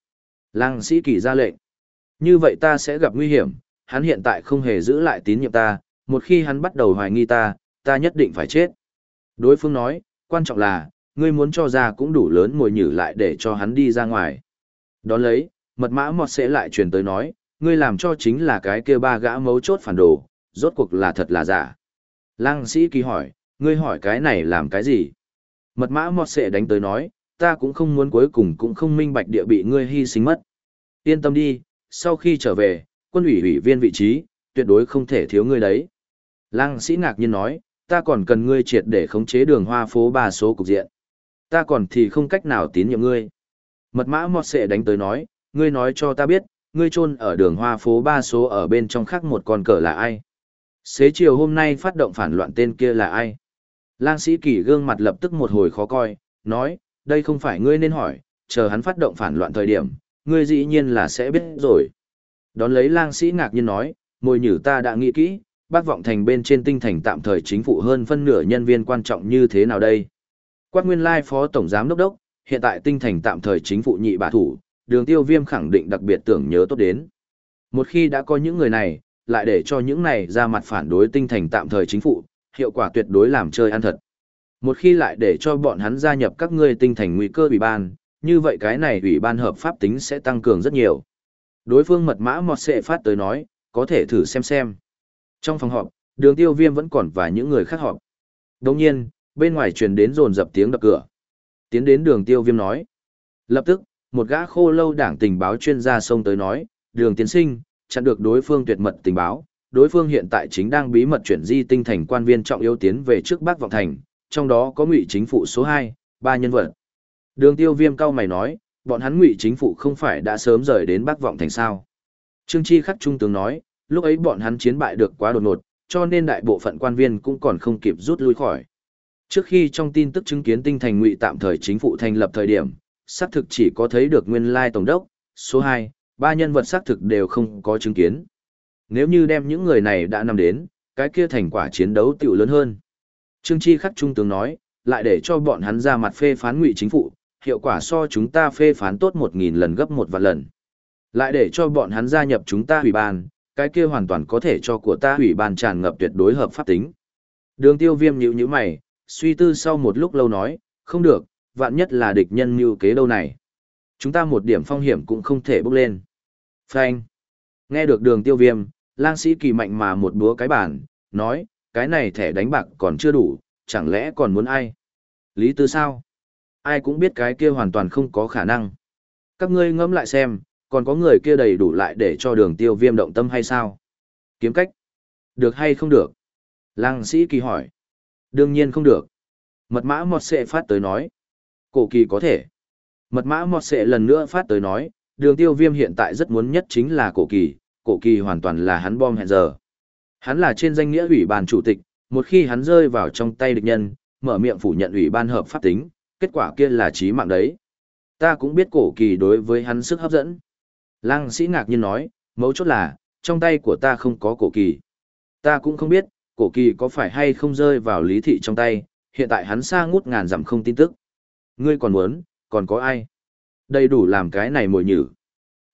Lang sĩ kỳ ra lệnh. Như vậy ta sẽ gặp nguy hiểm, hắn hiện tại không hề giữ lại tín nhiệm ta, một khi hắn bắt đầu hoài nghi ta, ta nhất định phải chết. Đối phương nói, quan trọng là, ngươi muốn cho ra cũng đủ lớn mồi nhử lại để cho hắn đi ra ngoài. Đón lấy, mật mã mọt sẽ lại truyền tới nói, ngươi làm cho chính là cái kia ba gã mấu chốt phản đồ, rốt cuộc là thật là giả. Lăng sĩ kỳ hỏi, ngươi hỏi cái này làm cái gì? Mật mã mọt sệ đánh tới nói, ta cũng không muốn cuối cùng cũng không minh bạch địa bị ngươi hy sinh mất. Yên tâm đi, sau khi trở về, quân ủy ủy viên vị trí, tuyệt đối không thể thiếu ngươi đấy. Lang sĩ ngạc nhiên nói, ta còn cần ngươi triệt để khống chế đường hoa phố ba số cục diện. Ta còn thì không cách nào tín nhiệm ngươi. Mật mã mọt sệ đánh tới nói, ngươi nói cho ta biết, ngươi chôn ở đường hoa phố ba số ở bên trong khác một con cờ là ai. Xế chiều hôm nay phát động phản loạn tên kia là ai? Lang sĩ kỳ gương mặt lập tức một hồi khó coi, nói, đây không phải ngươi nên hỏi, chờ hắn phát động phản loạn thời điểm, ngươi dĩ nhiên là sẽ biết rồi. Đón lấy lang sĩ ngạc nhiên nói, mồi nhử ta đã nghĩ kỹ, bác vọng thành bên trên tinh thành tạm thời chính phủ hơn phân nửa nhân viên quan trọng như thế nào đây? Quát nguyên lai phó tổng giám đốc đốc, hiện tại tinh thành tạm thời chính phủ nhị bà thủ, đường tiêu viêm khẳng định đặc biệt tưởng nhớ tốt đến. Một khi đã có những người này, lại để cho những này ra mặt phản đối tinh thành tạm thời chính phủ, hiệu quả tuyệt đối làm chơi ăn thật. Một khi lại để cho bọn hắn gia nhập các ngươi tinh thành nguy cơ ủy ban, như vậy cái này ủy ban hợp pháp tính sẽ tăng cường rất nhiều. Đối phương mật mã mọt sẽ phát tới nói, có thể thử xem xem. Trong phòng họp, đường tiêu viêm vẫn còn và những người khác họp. Đồng nhiên, bên ngoài truyền đến rồn dập tiếng đập cửa. Tiến đến đường tiêu viêm nói. Lập tức, một gã khô lâu đảng tình báo chuyên gia xông tới nói, đường tiến sinh, chặn được đối phương tuyệt mật tình báo. Đối phương hiện tại chính đang bí mật chuyển di tinh thành quan viên trọng yếu tiến về trước Bắc Vọng Thành, trong đó có ngụy chính phủ số 2, ba nhân vật. Đường tiêu viêm cao mày nói, bọn hắn ngụy chính phủ không phải đã sớm rời đến Bắc Vọng Thành sao. Trương Chi khắc trung tướng nói, lúc ấy bọn hắn chiến bại được quá đột ngột, cho nên đại bộ phận quan viên cũng còn không kịp rút lui khỏi. Trước khi trong tin tức chứng kiến tinh thành ngụy tạm thời chính phủ thành lập thời điểm, xác thực chỉ có thấy được nguyên lai tổng đốc, số 2, ba nhân vật xác thực đều không có chứng kiến. Nếu như đem những người này đã nằm đến, cái kia thành quả chiến đấu tiểu lớn hơn. Trương Chi khắc trung tướng nói, lại để cho bọn hắn ra mặt phê phán ngụy chính phủ, hiệu quả so chúng ta phê phán tốt 1.000 lần gấp một vạn lần. Lại để cho bọn hắn gia nhập chúng ta hủy ban, cái kia hoàn toàn có thể cho của ta hủy ban tràn ngập tuyệt đối hợp pháp tính. Đường tiêu viêm nhữ như mày, suy tư sau một lúc lâu nói, không được, vạn nhất là địch nhân mưu kế đâu này. Chúng ta một điểm phong hiểm cũng không thể bốc lên. Phanh. Nghe được đường tiêu viêm, lang sĩ kỳ mạnh mà một búa cái bàn, nói, cái này thẻ đánh bạc còn chưa đủ, chẳng lẽ còn muốn ai? Lý tư sao? Ai cũng biết cái kia hoàn toàn không có khả năng. Các ngươi ngẫm lại xem, còn có người kia đầy đủ lại để cho đường tiêu viêm động tâm hay sao? Kiếm cách. Được hay không được? Lăng sĩ kỳ hỏi. Đương nhiên không được. Mật mã mọt sệ phát tới nói. Cổ kỳ có thể. Mật mã mọt sệ lần nữa phát tới nói, đường tiêu viêm hiện tại rất muốn nhất chính là cổ kỳ, cổ kỳ hoàn toàn là hắn bom hẹn giờ. Hắn là trên danh nghĩa ủy ban chủ tịch, một khi hắn rơi vào trong tay địch nhân, mở miệng phủ nhận ủy ban hợp pháp tính, kết quả kia là chí mạng đấy. Ta cũng biết cổ kỳ đối với hắn sức hấp dẫn. Lăng sĩ ngạc nhiên nói, mấu chốt là, trong tay của ta không có cổ kỳ. Ta cũng không biết, cổ kỳ có phải hay không rơi vào lý thị trong tay, hiện tại hắn xa ngút ngàn dặm không tin tức. Ngươi còn muốn, còn có ai? Đầy đủ làm cái này mồi nhử.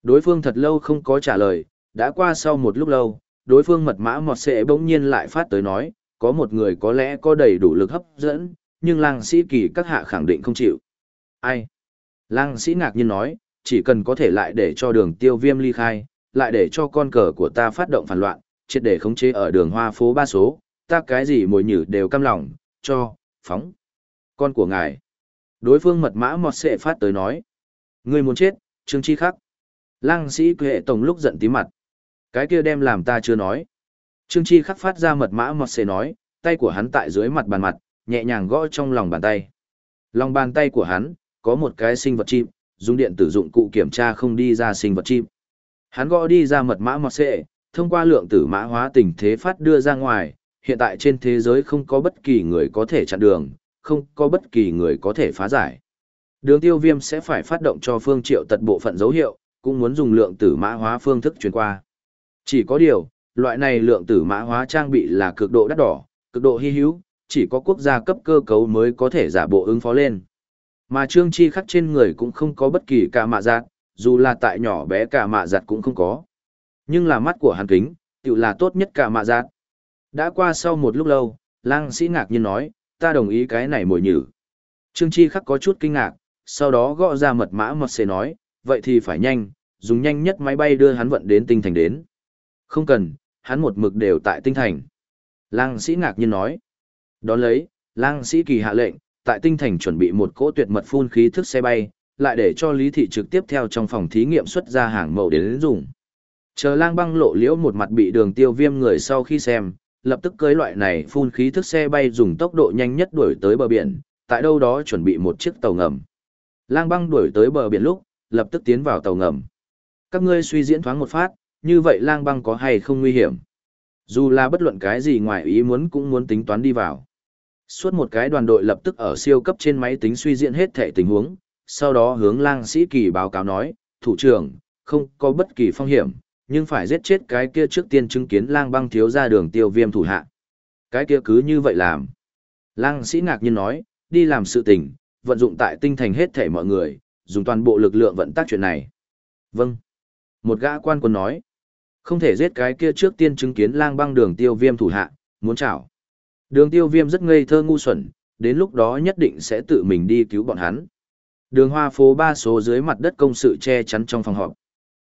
Đối phương thật lâu không có trả lời, đã qua sau một lúc lâu, đối phương mật mã mọt sẽ bỗng nhiên lại phát tới nói, có một người có lẽ có đầy đủ lực hấp dẫn, nhưng lang sĩ kỳ các hạ khẳng định không chịu. Ai? Lang sĩ ngạc nhiên nói, chỉ cần có thể lại để cho đường tiêu viêm ly khai, lại để cho con cờ của ta phát động phản loạn, triệt để khống chế ở đường hoa phố ba số, ta cái gì mồi nhử đều căm lòng, cho, phóng. Con của ngài. Đối phương mật mã mọt sẽ phát tới nói. Người muốn chết, Trương Chi Khắc. Lang sĩ hệ tổng lúc giận tí mặt. Cái kia đem làm ta chưa nói. Trương Chi Khắc phát ra mật mã mọt sẽ nói, tay của hắn tại dưới mặt bàn mặt, nhẹ nhàng gõ trong lòng bàn tay. Lòng bàn tay của hắn, có một cái sinh vật chim, dùng điện tử dụng cụ kiểm tra không đi ra sinh vật chim. Hắn gõ đi ra mật mã mọt xệ, thông qua lượng tử mã hóa tình thế phát đưa ra ngoài, hiện tại trên thế giới không có bất kỳ người có thể chặn đường, không có bất kỳ người có thể phá giải. Đường tiêu viêm sẽ phải phát động cho phương triệu tật bộ phận dấu hiệu, cũng muốn dùng lượng tử mã hóa phương thức truyền qua. Chỉ có điều, loại này lượng tử mã hóa trang bị là cực độ đắt đỏ, cực độ hy hữu, chỉ có quốc gia cấp cơ cấu mới có thể giả bộ ứng phó lên. Mà trương chi khắc trên người cũng không có bất kỳ cả mạ giạt, dù là tại nhỏ bé cả mạ giạt cũng không có. Nhưng là mắt của hàn kính, tự là tốt nhất cả mạ giạt. Đã qua sau một lúc lâu, lang sĩ ngạc nhiên nói, ta đồng ý cái này mồi nhử. Trương chi khắc có chút kinh ngạc, sau đó gõ ra mật mã mật xê nói, vậy thì phải nhanh, dùng nhanh nhất máy bay đưa hắn vận đến tinh thành đến. Không cần, hắn một mực đều tại tinh thành. Lang sĩ ngạc nhiên nói. Đón lấy, lang sĩ kỳ hạ lệnh, tại tinh thành chuẩn bị một cỗ tuyệt mật phun khí thức xe bay, lại để cho Lý Thị trực tiếp theo trong phòng thí nghiệm xuất ra hàng mẫu đến dùng. Chờ lang băng lộ liễu một mặt bị đường tiêu viêm người sau khi xem, lập tức cưới loại này phun khí thức xe bay dùng tốc độ nhanh nhất đuổi tới bờ biển, tại đâu đó chuẩn bị một chiếc tàu ngầm. Lang băng đuổi tới bờ biển lúc, lập tức tiến vào tàu ngầm. Các ngươi suy diễn thoáng một phát, như vậy lang băng có hay không nguy hiểm? Dù là bất luận cái gì ngoài ý muốn cũng muốn tính toán đi vào. Suốt một cái đoàn đội lập tức ở siêu cấp trên máy tính suy diễn hết thể tình huống, sau đó hướng lang sĩ kỳ báo cáo nói, thủ trưởng, không có bất kỳ phong hiểm, nhưng phải giết chết cái kia trước tiên chứng kiến lang băng thiếu ra đường tiêu viêm thủ hạ. Cái kia cứ như vậy làm. Lang sĩ ngạc nhiên nói, đi làm sự tình, vận dụng tại tinh thành hết thể mọi người, dùng toàn bộ lực lượng vận tác chuyện này. Vâng. Một gã quan quân nói, không thể giết cái kia trước tiên chứng kiến lang băng đường tiêu viêm thủ hạ, muốn chảo. Đường tiêu viêm rất ngây thơ ngu xuẩn, đến lúc đó nhất định sẽ tự mình đi cứu bọn hắn. Đường hoa phố ba số dưới mặt đất công sự che chắn trong phòng họp.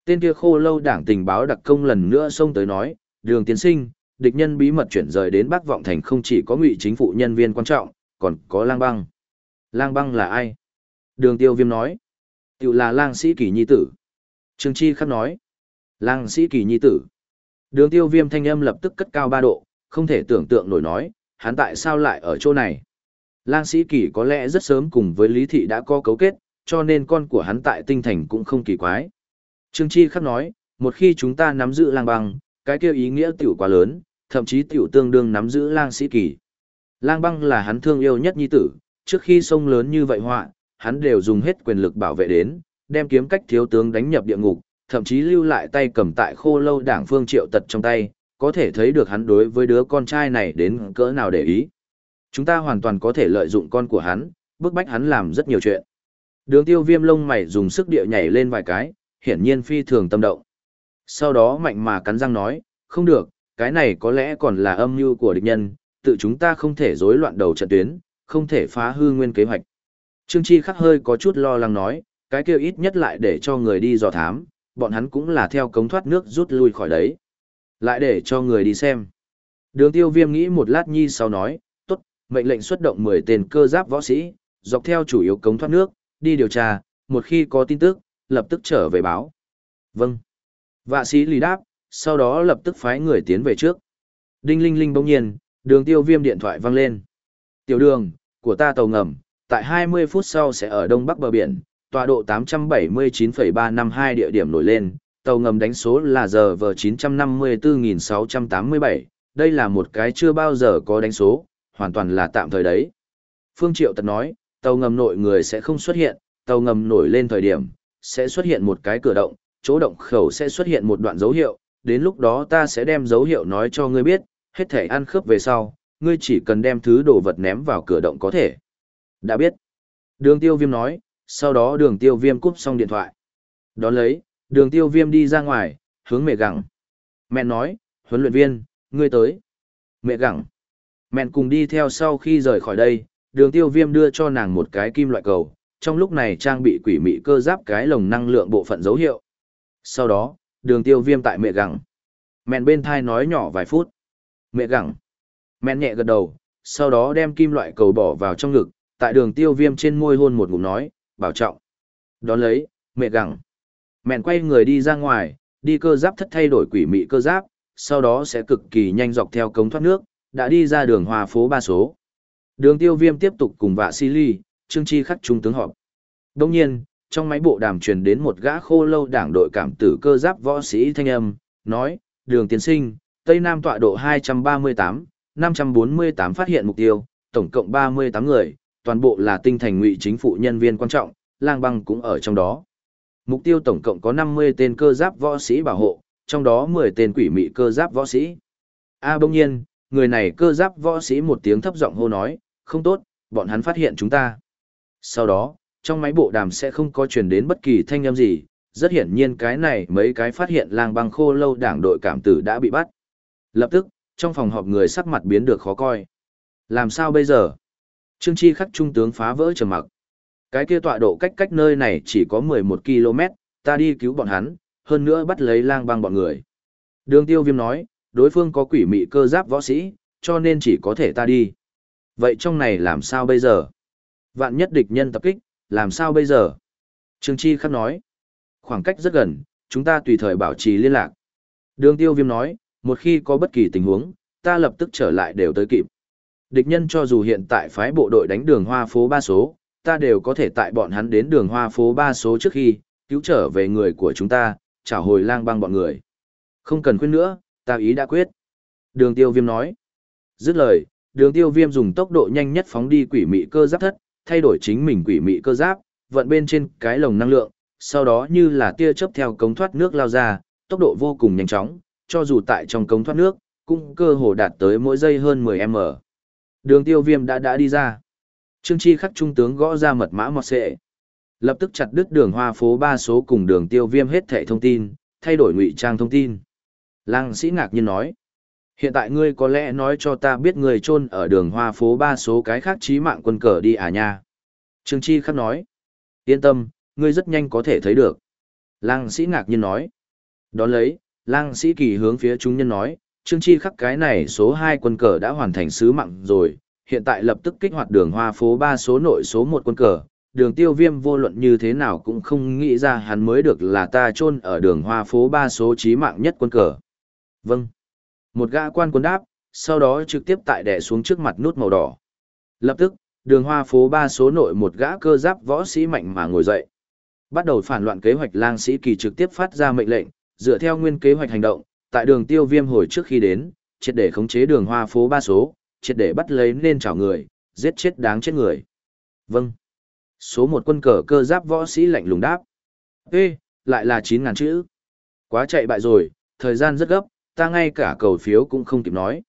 Tên kia khô lâu đảng tình báo đặc công lần nữa xông tới nói, đường tiến sinh, địch nhân bí mật chuyển rời đến Bắc Vọng Thành không chỉ có ngụy chính phủ nhân viên quan trọng, còn có lang băng. Lang băng là ai? Đường tiêu viêm nói. Tiểu là lang sĩ kỳ nhi tử. Trương Chi khắc nói. Lang sĩ kỳ nhi tử. Đường tiêu viêm thanh âm lập tức cất cao ba độ, không thể tưởng tượng nổi nói, hắn tại sao lại ở chỗ này. Lang sĩ kỳ có lẽ rất sớm cùng với Lý Thị đã có cấu kết, cho nên con của hắn tại tinh thành cũng không kỳ quái. Trương Chi khắc nói, một khi chúng ta nắm giữ lang băng, cái kêu ý nghĩa tiểu quá lớn, thậm chí tiểu tương đương nắm giữ lang sĩ kỳ. Lang băng là hắn thương yêu nhất nhi tử, trước khi sông lớn như vậy họa, hắn đều dùng hết quyền lực bảo vệ đến, đem kiếm cách thiếu tướng đánh nhập địa ngục, thậm chí lưu lại tay cầm tại khô lâu đảng phương triệu tật trong tay, có thể thấy được hắn đối với đứa con trai này đến cỡ nào để ý. Chúng ta hoàn toàn có thể lợi dụng con của hắn, bức bách hắn làm rất nhiều chuyện. Đường tiêu viêm lông mày dùng sức địa nhảy lên vài cái, hiển nhiên phi thường tâm động. Sau đó mạnh mà cắn răng nói, không được, cái này có lẽ còn là âm mưu của địch nhân, tự chúng ta không thể rối loạn đầu trận tuyến, không thể phá hư nguyên kế hoạch. Trương Chi khắc hơi có chút lo lắng nói, cái kia ít nhất lại để cho người đi dò thám, bọn hắn cũng là theo cống thoát nước rút lui khỏi đấy. Lại để cho người đi xem. Đường tiêu viêm nghĩ một lát nhi sau nói, tốt, mệnh lệnh xuất động 10 tên cơ giáp võ sĩ, dọc theo chủ yếu cống thoát nước, đi điều tra, một khi có tin tức, lập tức trở về báo. Vâng. Vạ sĩ lì đáp, sau đó lập tức phái người tiến về trước. Đinh linh linh bỗng nhiên, đường tiêu viêm điện thoại vang lên. Tiểu đường, của ta tàu ngầm, tại 20 phút sau sẽ ở đông bắc bờ biển, tọa độ 879,352 địa điểm nổi lên, tàu ngầm đánh số là giờ vờ 954687, đây là một cái chưa bao giờ có đánh số, hoàn toàn là tạm thời đấy. Phương Triệu Tật nói, tàu ngầm nội người sẽ không xuất hiện, tàu ngầm nổi lên thời điểm, sẽ xuất hiện một cái cửa động, chỗ động khẩu sẽ xuất hiện một đoạn dấu hiệu, đến lúc đó ta sẽ đem dấu hiệu nói cho ngươi biết, hết thể ăn khớp về sau, ngươi chỉ cần đem thứ đồ vật ném vào cửa động có thể. Đã biết. Đường tiêu viêm nói, sau đó đường tiêu viêm cúp xong điện thoại. Đón lấy, đường tiêu viêm đi ra ngoài, hướng mẹ gặng. Mẹ nói, huấn luyện viên, ngươi tới. Mẹ gặng. Mẹ cùng đi theo sau khi rời khỏi đây, đường tiêu viêm đưa cho nàng một cái kim loại cầu, trong lúc này trang bị quỷ mị cơ giáp cái lồng năng lượng bộ phận dấu hiệu. Sau đó, đường tiêu viêm tại mẹ gặng. Mẹn bên thai nói nhỏ vài phút. Mẹ gặng. Mẹn nhẹ gật đầu, sau đó đem kim loại cầu bỏ vào trong ngực, tại đường tiêu viêm trên môi hôn một ngụm nói, bảo trọng. Đón lấy, mẹ gặng. Mẹn quay người đi ra ngoài, đi cơ giáp thất thay đổi quỷ mị cơ giáp, sau đó sẽ cực kỳ nhanh dọc theo cống thoát nước, đã đi ra đường hòa phố ba số. Đường tiêu viêm tiếp tục cùng vạ si ly, trương chi khắc trung tướng họp. Đông nhiên, trong máy bộ đàm truyền đến một gã khô lâu đảng đội cảm tử cơ giáp võ sĩ thanh âm, nói, đường tiến sinh, Tây Nam tọa độ 238, 548 phát hiện mục tiêu, tổng cộng 38 người, toàn bộ là tinh thành ngụy chính phủ nhân viên quan trọng, lang băng cũng ở trong đó. Mục tiêu tổng cộng có 50 tên cơ giáp võ sĩ bảo hộ, trong đó 10 tên quỷ mị cơ giáp võ sĩ. A à, bỗng nhiên, người này cơ giáp võ sĩ một tiếng thấp giọng hô nói, không tốt, bọn hắn phát hiện chúng ta. Sau đó, trong máy bộ đàm sẽ không có truyền đến bất kỳ thanh âm gì, rất hiển nhiên cái này mấy cái phát hiện lang băng khô lâu đảng đội cảm tử đã bị bắt. Lập tức, trong phòng họp người sắc mặt biến được khó coi. Làm sao bây giờ? Trương Chi khắc trung tướng phá vỡ trầm mặc. Cái kia tọa độ cách cách nơi này chỉ có 11 km, ta đi cứu bọn hắn, hơn nữa bắt lấy lang băng bọn người. Đường tiêu viêm nói, đối phương có quỷ mị cơ giáp võ sĩ, cho nên chỉ có thể ta đi. Vậy trong này làm sao bây giờ? Vạn nhất địch nhân tập kích, làm sao bây giờ? Trương Chi khắc nói, khoảng cách rất gần, chúng ta tùy thời bảo trì liên lạc. Đường tiêu viêm nói, một khi có bất kỳ tình huống, ta lập tức trở lại đều tới kịp. Địch nhân cho dù hiện tại phái bộ đội đánh đường hoa phố ba số, ta đều có thể tại bọn hắn đến đường hoa phố ba số trước khi, cứu trở về người của chúng ta, trả hồi lang băng bọn người. Không cần khuyên nữa, ta ý đã quyết. Đường tiêu viêm nói. Dứt lời, đường tiêu viêm dùng tốc độ nhanh nhất phóng đi quỷ mị cơ giáp thất, thay đổi chính mình quỷ mị cơ giáp, vận bên trên cái lồng năng lượng, sau đó như là tia chớp theo cống thoát nước lao ra, tốc độ vô cùng nhanh chóng, cho dù tại trong cống thoát nước, cũng cơ hồ đạt tới mỗi giây hơn 10m. Đường tiêu viêm đã đã đi ra. Trương Chi khắc trung tướng gõ ra mật mã mọt xệ. Lập tức chặt đứt đường hoa phố ba số cùng đường tiêu viêm hết thẻ thông tin, thay đổi ngụy trang thông tin. Lang sĩ ngạc nhiên nói. Hiện tại ngươi có lẽ nói cho ta biết người chôn ở đường hoa phố ba số cái khác trí mạng quân cờ đi à nha. Trương Chi khắc nói. Yên tâm, ngươi rất nhanh có thể thấy được. Lang sĩ ngạc nhiên nói. Đón lấy, lang sĩ kỳ hướng phía chúng nhân nói, Trương Chi khắc cái này số 2 quân cờ đã hoàn thành sứ mạng rồi, hiện tại lập tức kích hoạt đường hoa phố 3 số nội số 1 quân cờ, đường tiêu viêm vô luận như thế nào cũng không nghĩ ra hắn mới được là ta chôn ở đường hoa phố 3 số trí mạng nhất quân cờ. Vâng. Một gã quan quân đáp, sau đó trực tiếp tại đè xuống trước mặt nút màu đỏ. Lập tức, đường hoa phố 3 số nội một gã cơ giáp võ sĩ mạnh mà ngồi dậy. Bắt đầu phản loạn kế hoạch lang sĩ kỳ trực tiếp phát ra mệnh lệnh, dựa theo nguyên kế hoạch hành động, tại đường tiêu viêm hồi trước khi đến, triệt để khống chế đường hoa phố Ba số, triệt để bắt lấy nên chảo người, giết chết đáng chết người. Vâng. Số một quân cờ cơ giáp võ sĩ lạnh lùng đáp. Ê, lại là 9.000 chữ. Quá chạy bại rồi, thời gian rất gấp, ta ngay cả cầu phiếu cũng không kịp nói.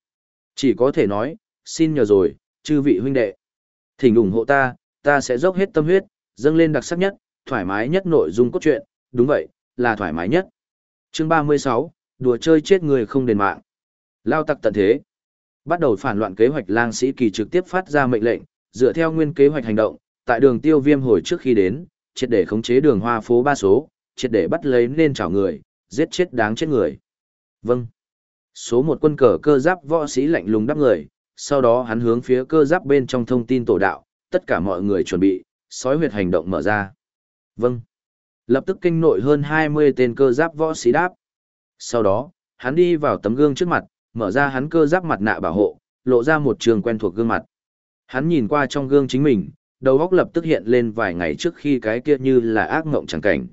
Chỉ có thể nói, xin nhờ rồi, chư vị huynh đệ. Thỉnh ủng hộ ta, ta sẽ dốc hết tâm huyết, dâng lên đặc sắc nhất, thoải mái nhất nội dung cốt truyện, đúng vậy, là thoải mái nhất. Chương 36, đùa chơi chết người không đền mạng. Lao tặc tận thế. Bắt đầu phản loạn kế hoạch lang sĩ kỳ trực tiếp phát ra mệnh lệnh, dựa theo nguyên kế hoạch hành động, tại đường tiêu viêm hồi trước khi đến, triệt để khống chế đường hoa phố ba số, triệt để bắt lấy nên chảo người, giết chết đáng chết người. Vâng. Số một quân cờ cơ giáp võ sĩ lạnh lùng đáp người, sau đó hắn hướng phía cơ giáp bên trong thông tin tổ đạo, tất cả mọi người chuẩn bị, sói huyệt hành động mở ra. Vâng. Lập tức kinh nội hơn 20 tên cơ giáp võ sĩ đáp. Sau đó, hắn đi vào tấm gương trước mặt, mở ra hắn cơ giáp mặt nạ bảo hộ, lộ ra một trường quen thuộc gương mặt. Hắn nhìn qua trong gương chính mình, đầu óc lập tức hiện lên vài ngày trước khi cái kia như là ác mộng chẳng cảnh.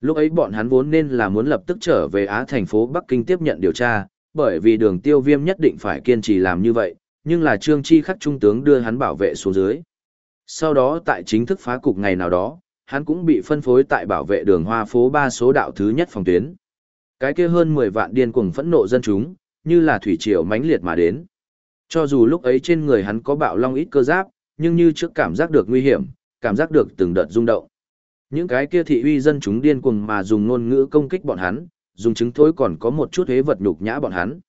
Lúc ấy bọn hắn vốn nên là muốn lập tức trở về Á thành phố Bắc Kinh tiếp nhận điều tra, bởi vì đường tiêu viêm nhất định phải kiên trì làm như vậy, nhưng là Trương Chi khắc trung tướng đưa hắn bảo vệ xuống dưới. Sau đó tại chính thức phá cục ngày nào đó, hắn cũng bị phân phối tại bảo vệ đường hoa phố 3 số đạo thứ nhất phòng tuyến. Cái kia hơn 10 vạn điên cuồng phẫn nộ dân chúng, như là thủy triều mãnh liệt mà đến. Cho dù lúc ấy trên người hắn có bạo long ít cơ giáp, nhưng như trước cảm giác được nguy hiểm, cảm giác được từng đợt rung động. Những cái kia thị uy dân chúng điên cuồng mà dùng ngôn ngữ công kích bọn hắn, dùng chứng thối còn có một chút hế vật nhục nhã bọn hắn.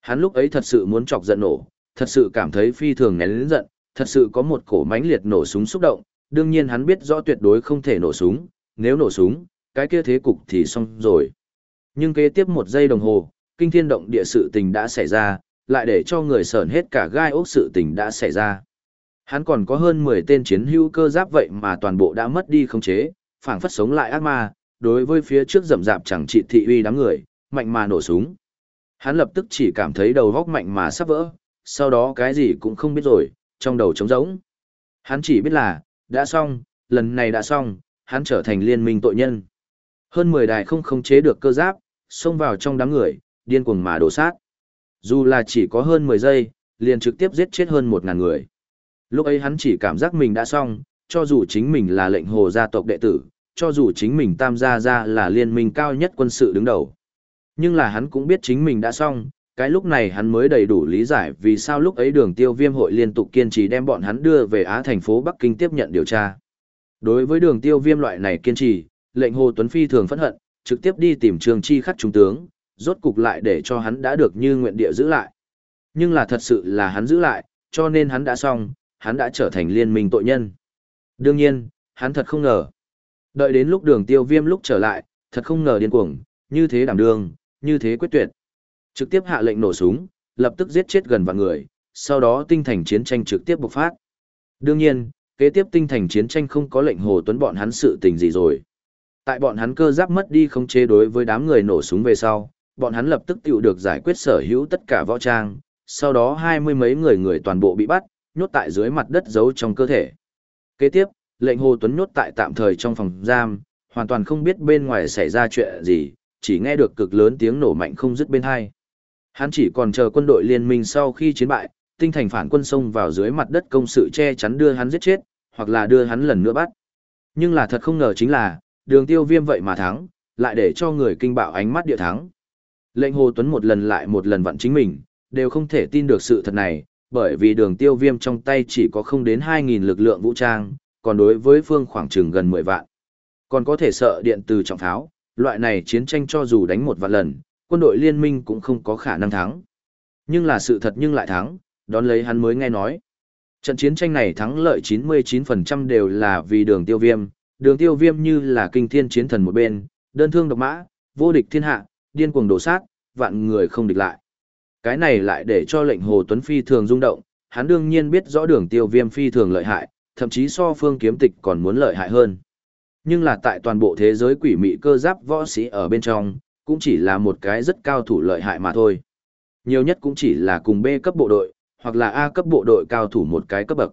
Hắn lúc ấy thật sự muốn chọc giận nổ, thật sự cảm thấy phi thường nén lớn giận, thật sự có một cổ mãnh liệt nổ súng xúc động, đương nhiên hắn biết rõ tuyệt đối không thể nổ súng, nếu nổ súng, cái kia thế cục thì xong rồi. Nhưng kế tiếp một giây đồng hồ, kinh thiên động địa sự tình đã xảy ra, lại để cho người sởn hết cả gai ốc sự tình đã xảy ra. Hắn còn có hơn 10 tên chiến hữu cơ giáp vậy mà toàn bộ đã mất đi khống chế, phảng phất sống lại ác ma, đối với phía trước rậm rạp chẳng trị thị uy đám người, mạnh mà nổ súng. Hắn lập tức chỉ cảm thấy đầu góc mạnh mà sắp vỡ, sau đó cái gì cũng không biết rồi, trong đầu trống rỗng. Hắn chỉ biết là, đã xong, lần này đã xong, hắn trở thành liên minh tội nhân. Hơn 10 đài không khống chế được cơ giáp, xông vào trong đám người, điên cuồng mà đổ sát. Dù là chỉ có hơn 10 giây, liền trực tiếp giết chết hơn 1.000 người. Lúc ấy hắn chỉ cảm giác mình đã xong, cho dù chính mình là lệnh hồ gia tộc đệ tử, cho dù chính mình tam gia gia là liên minh cao nhất quân sự đứng đầu. Nhưng là hắn cũng biết chính mình đã xong, cái lúc này hắn mới đầy đủ lý giải vì sao lúc ấy đường tiêu viêm hội liên tục kiên trì đem bọn hắn đưa về Á thành phố Bắc Kinh tiếp nhận điều tra. Đối với đường tiêu viêm loại này kiên trì, lệnh Hồ Tuấn Phi thường phẫn hận, trực tiếp đi tìm trường chi khắc trung tướng, rốt cục lại để cho hắn đã được như nguyện địa giữ lại. Nhưng là thật sự là hắn giữ lại, cho nên hắn đã xong, hắn đã trở thành liên minh tội nhân. Đương nhiên, hắn thật không ngờ. Đợi đến lúc đường tiêu viêm lúc trở lại, thật không ngờ điên cuồng, như thế đảm đương, như thế quyết tuyệt. Trực tiếp hạ lệnh nổ súng, lập tức giết chết gần vạn người, sau đó tinh thành chiến tranh trực tiếp bộc phát. Đương nhiên, kế tiếp tinh thành chiến tranh không có lệnh Hồ Tuấn bọn hắn sự tình gì rồi. Tại bọn hắn cơ giáp mất đi không chế đối với đám người nổ súng về sau, bọn hắn lập tức tự được giải quyết sở hữu tất cả võ trang, sau đó hai mươi mấy người người toàn bộ bị bắt, nhốt tại dưới mặt đất giấu trong cơ thể. Kế tiếp, lệnh Hồ Tuấn nhốt tại tạm thời trong phòng giam, hoàn toàn không biết bên ngoài xảy ra chuyện gì, chỉ nghe được cực lớn tiếng nổ mạnh không dứt bên hai. Hắn chỉ còn chờ quân đội liên minh sau khi chiến bại, tinh thành phản quân xông vào dưới mặt đất công sự che chắn đưa hắn giết chết, hoặc là đưa hắn lần nữa bắt. Nhưng là thật không ngờ chính là, đường tiêu viêm vậy mà thắng, lại để cho người kinh bạo ánh mắt địa thắng. Lệnh Hồ Tuấn một lần lại một lần vặn chính mình, đều không thể tin được sự thật này, bởi vì đường tiêu viêm trong tay chỉ có không đến 2.000 lực lượng vũ trang, còn đối với phương khoảng chừng gần 10 vạn. Còn có thể sợ điện từ trọng pháo, loại này chiến tranh cho dù đánh một vạn lần, quân đội liên minh cũng không có khả năng thắng. Nhưng là sự thật nhưng lại thắng, đón lấy hắn mới nghe nói. Trận chiến tranh này thắng lợi 99% đều là vì đường tiêu viêm, đường tiêu viêm như là kinh thiên chiến thần một bên, đơn thương độc mã, vô địch thiên hạ, điên cuồng đổ sát, vạn người không địch lại. Cái này lại để cho lệnh Hồ Tuấn Phi thường rung động, hắn đương nhiên biết rõ đường tiêu viêm phi thường lợi hại, thậm chí so phương kiếm tịch còn muốn lợi hại hơn. Nhưng là tại toàn bộ thế giới quỷ mị cơ giáp võ sĩ ở bên trong, cũng chỉ là một cái rất cao thủ lợi hại mà thôi. Nhiều nhất cũng chỉ là cùng B cấp bộ đội, hoặc là A cấp bộ đội cao thủ một cái cấp bậc.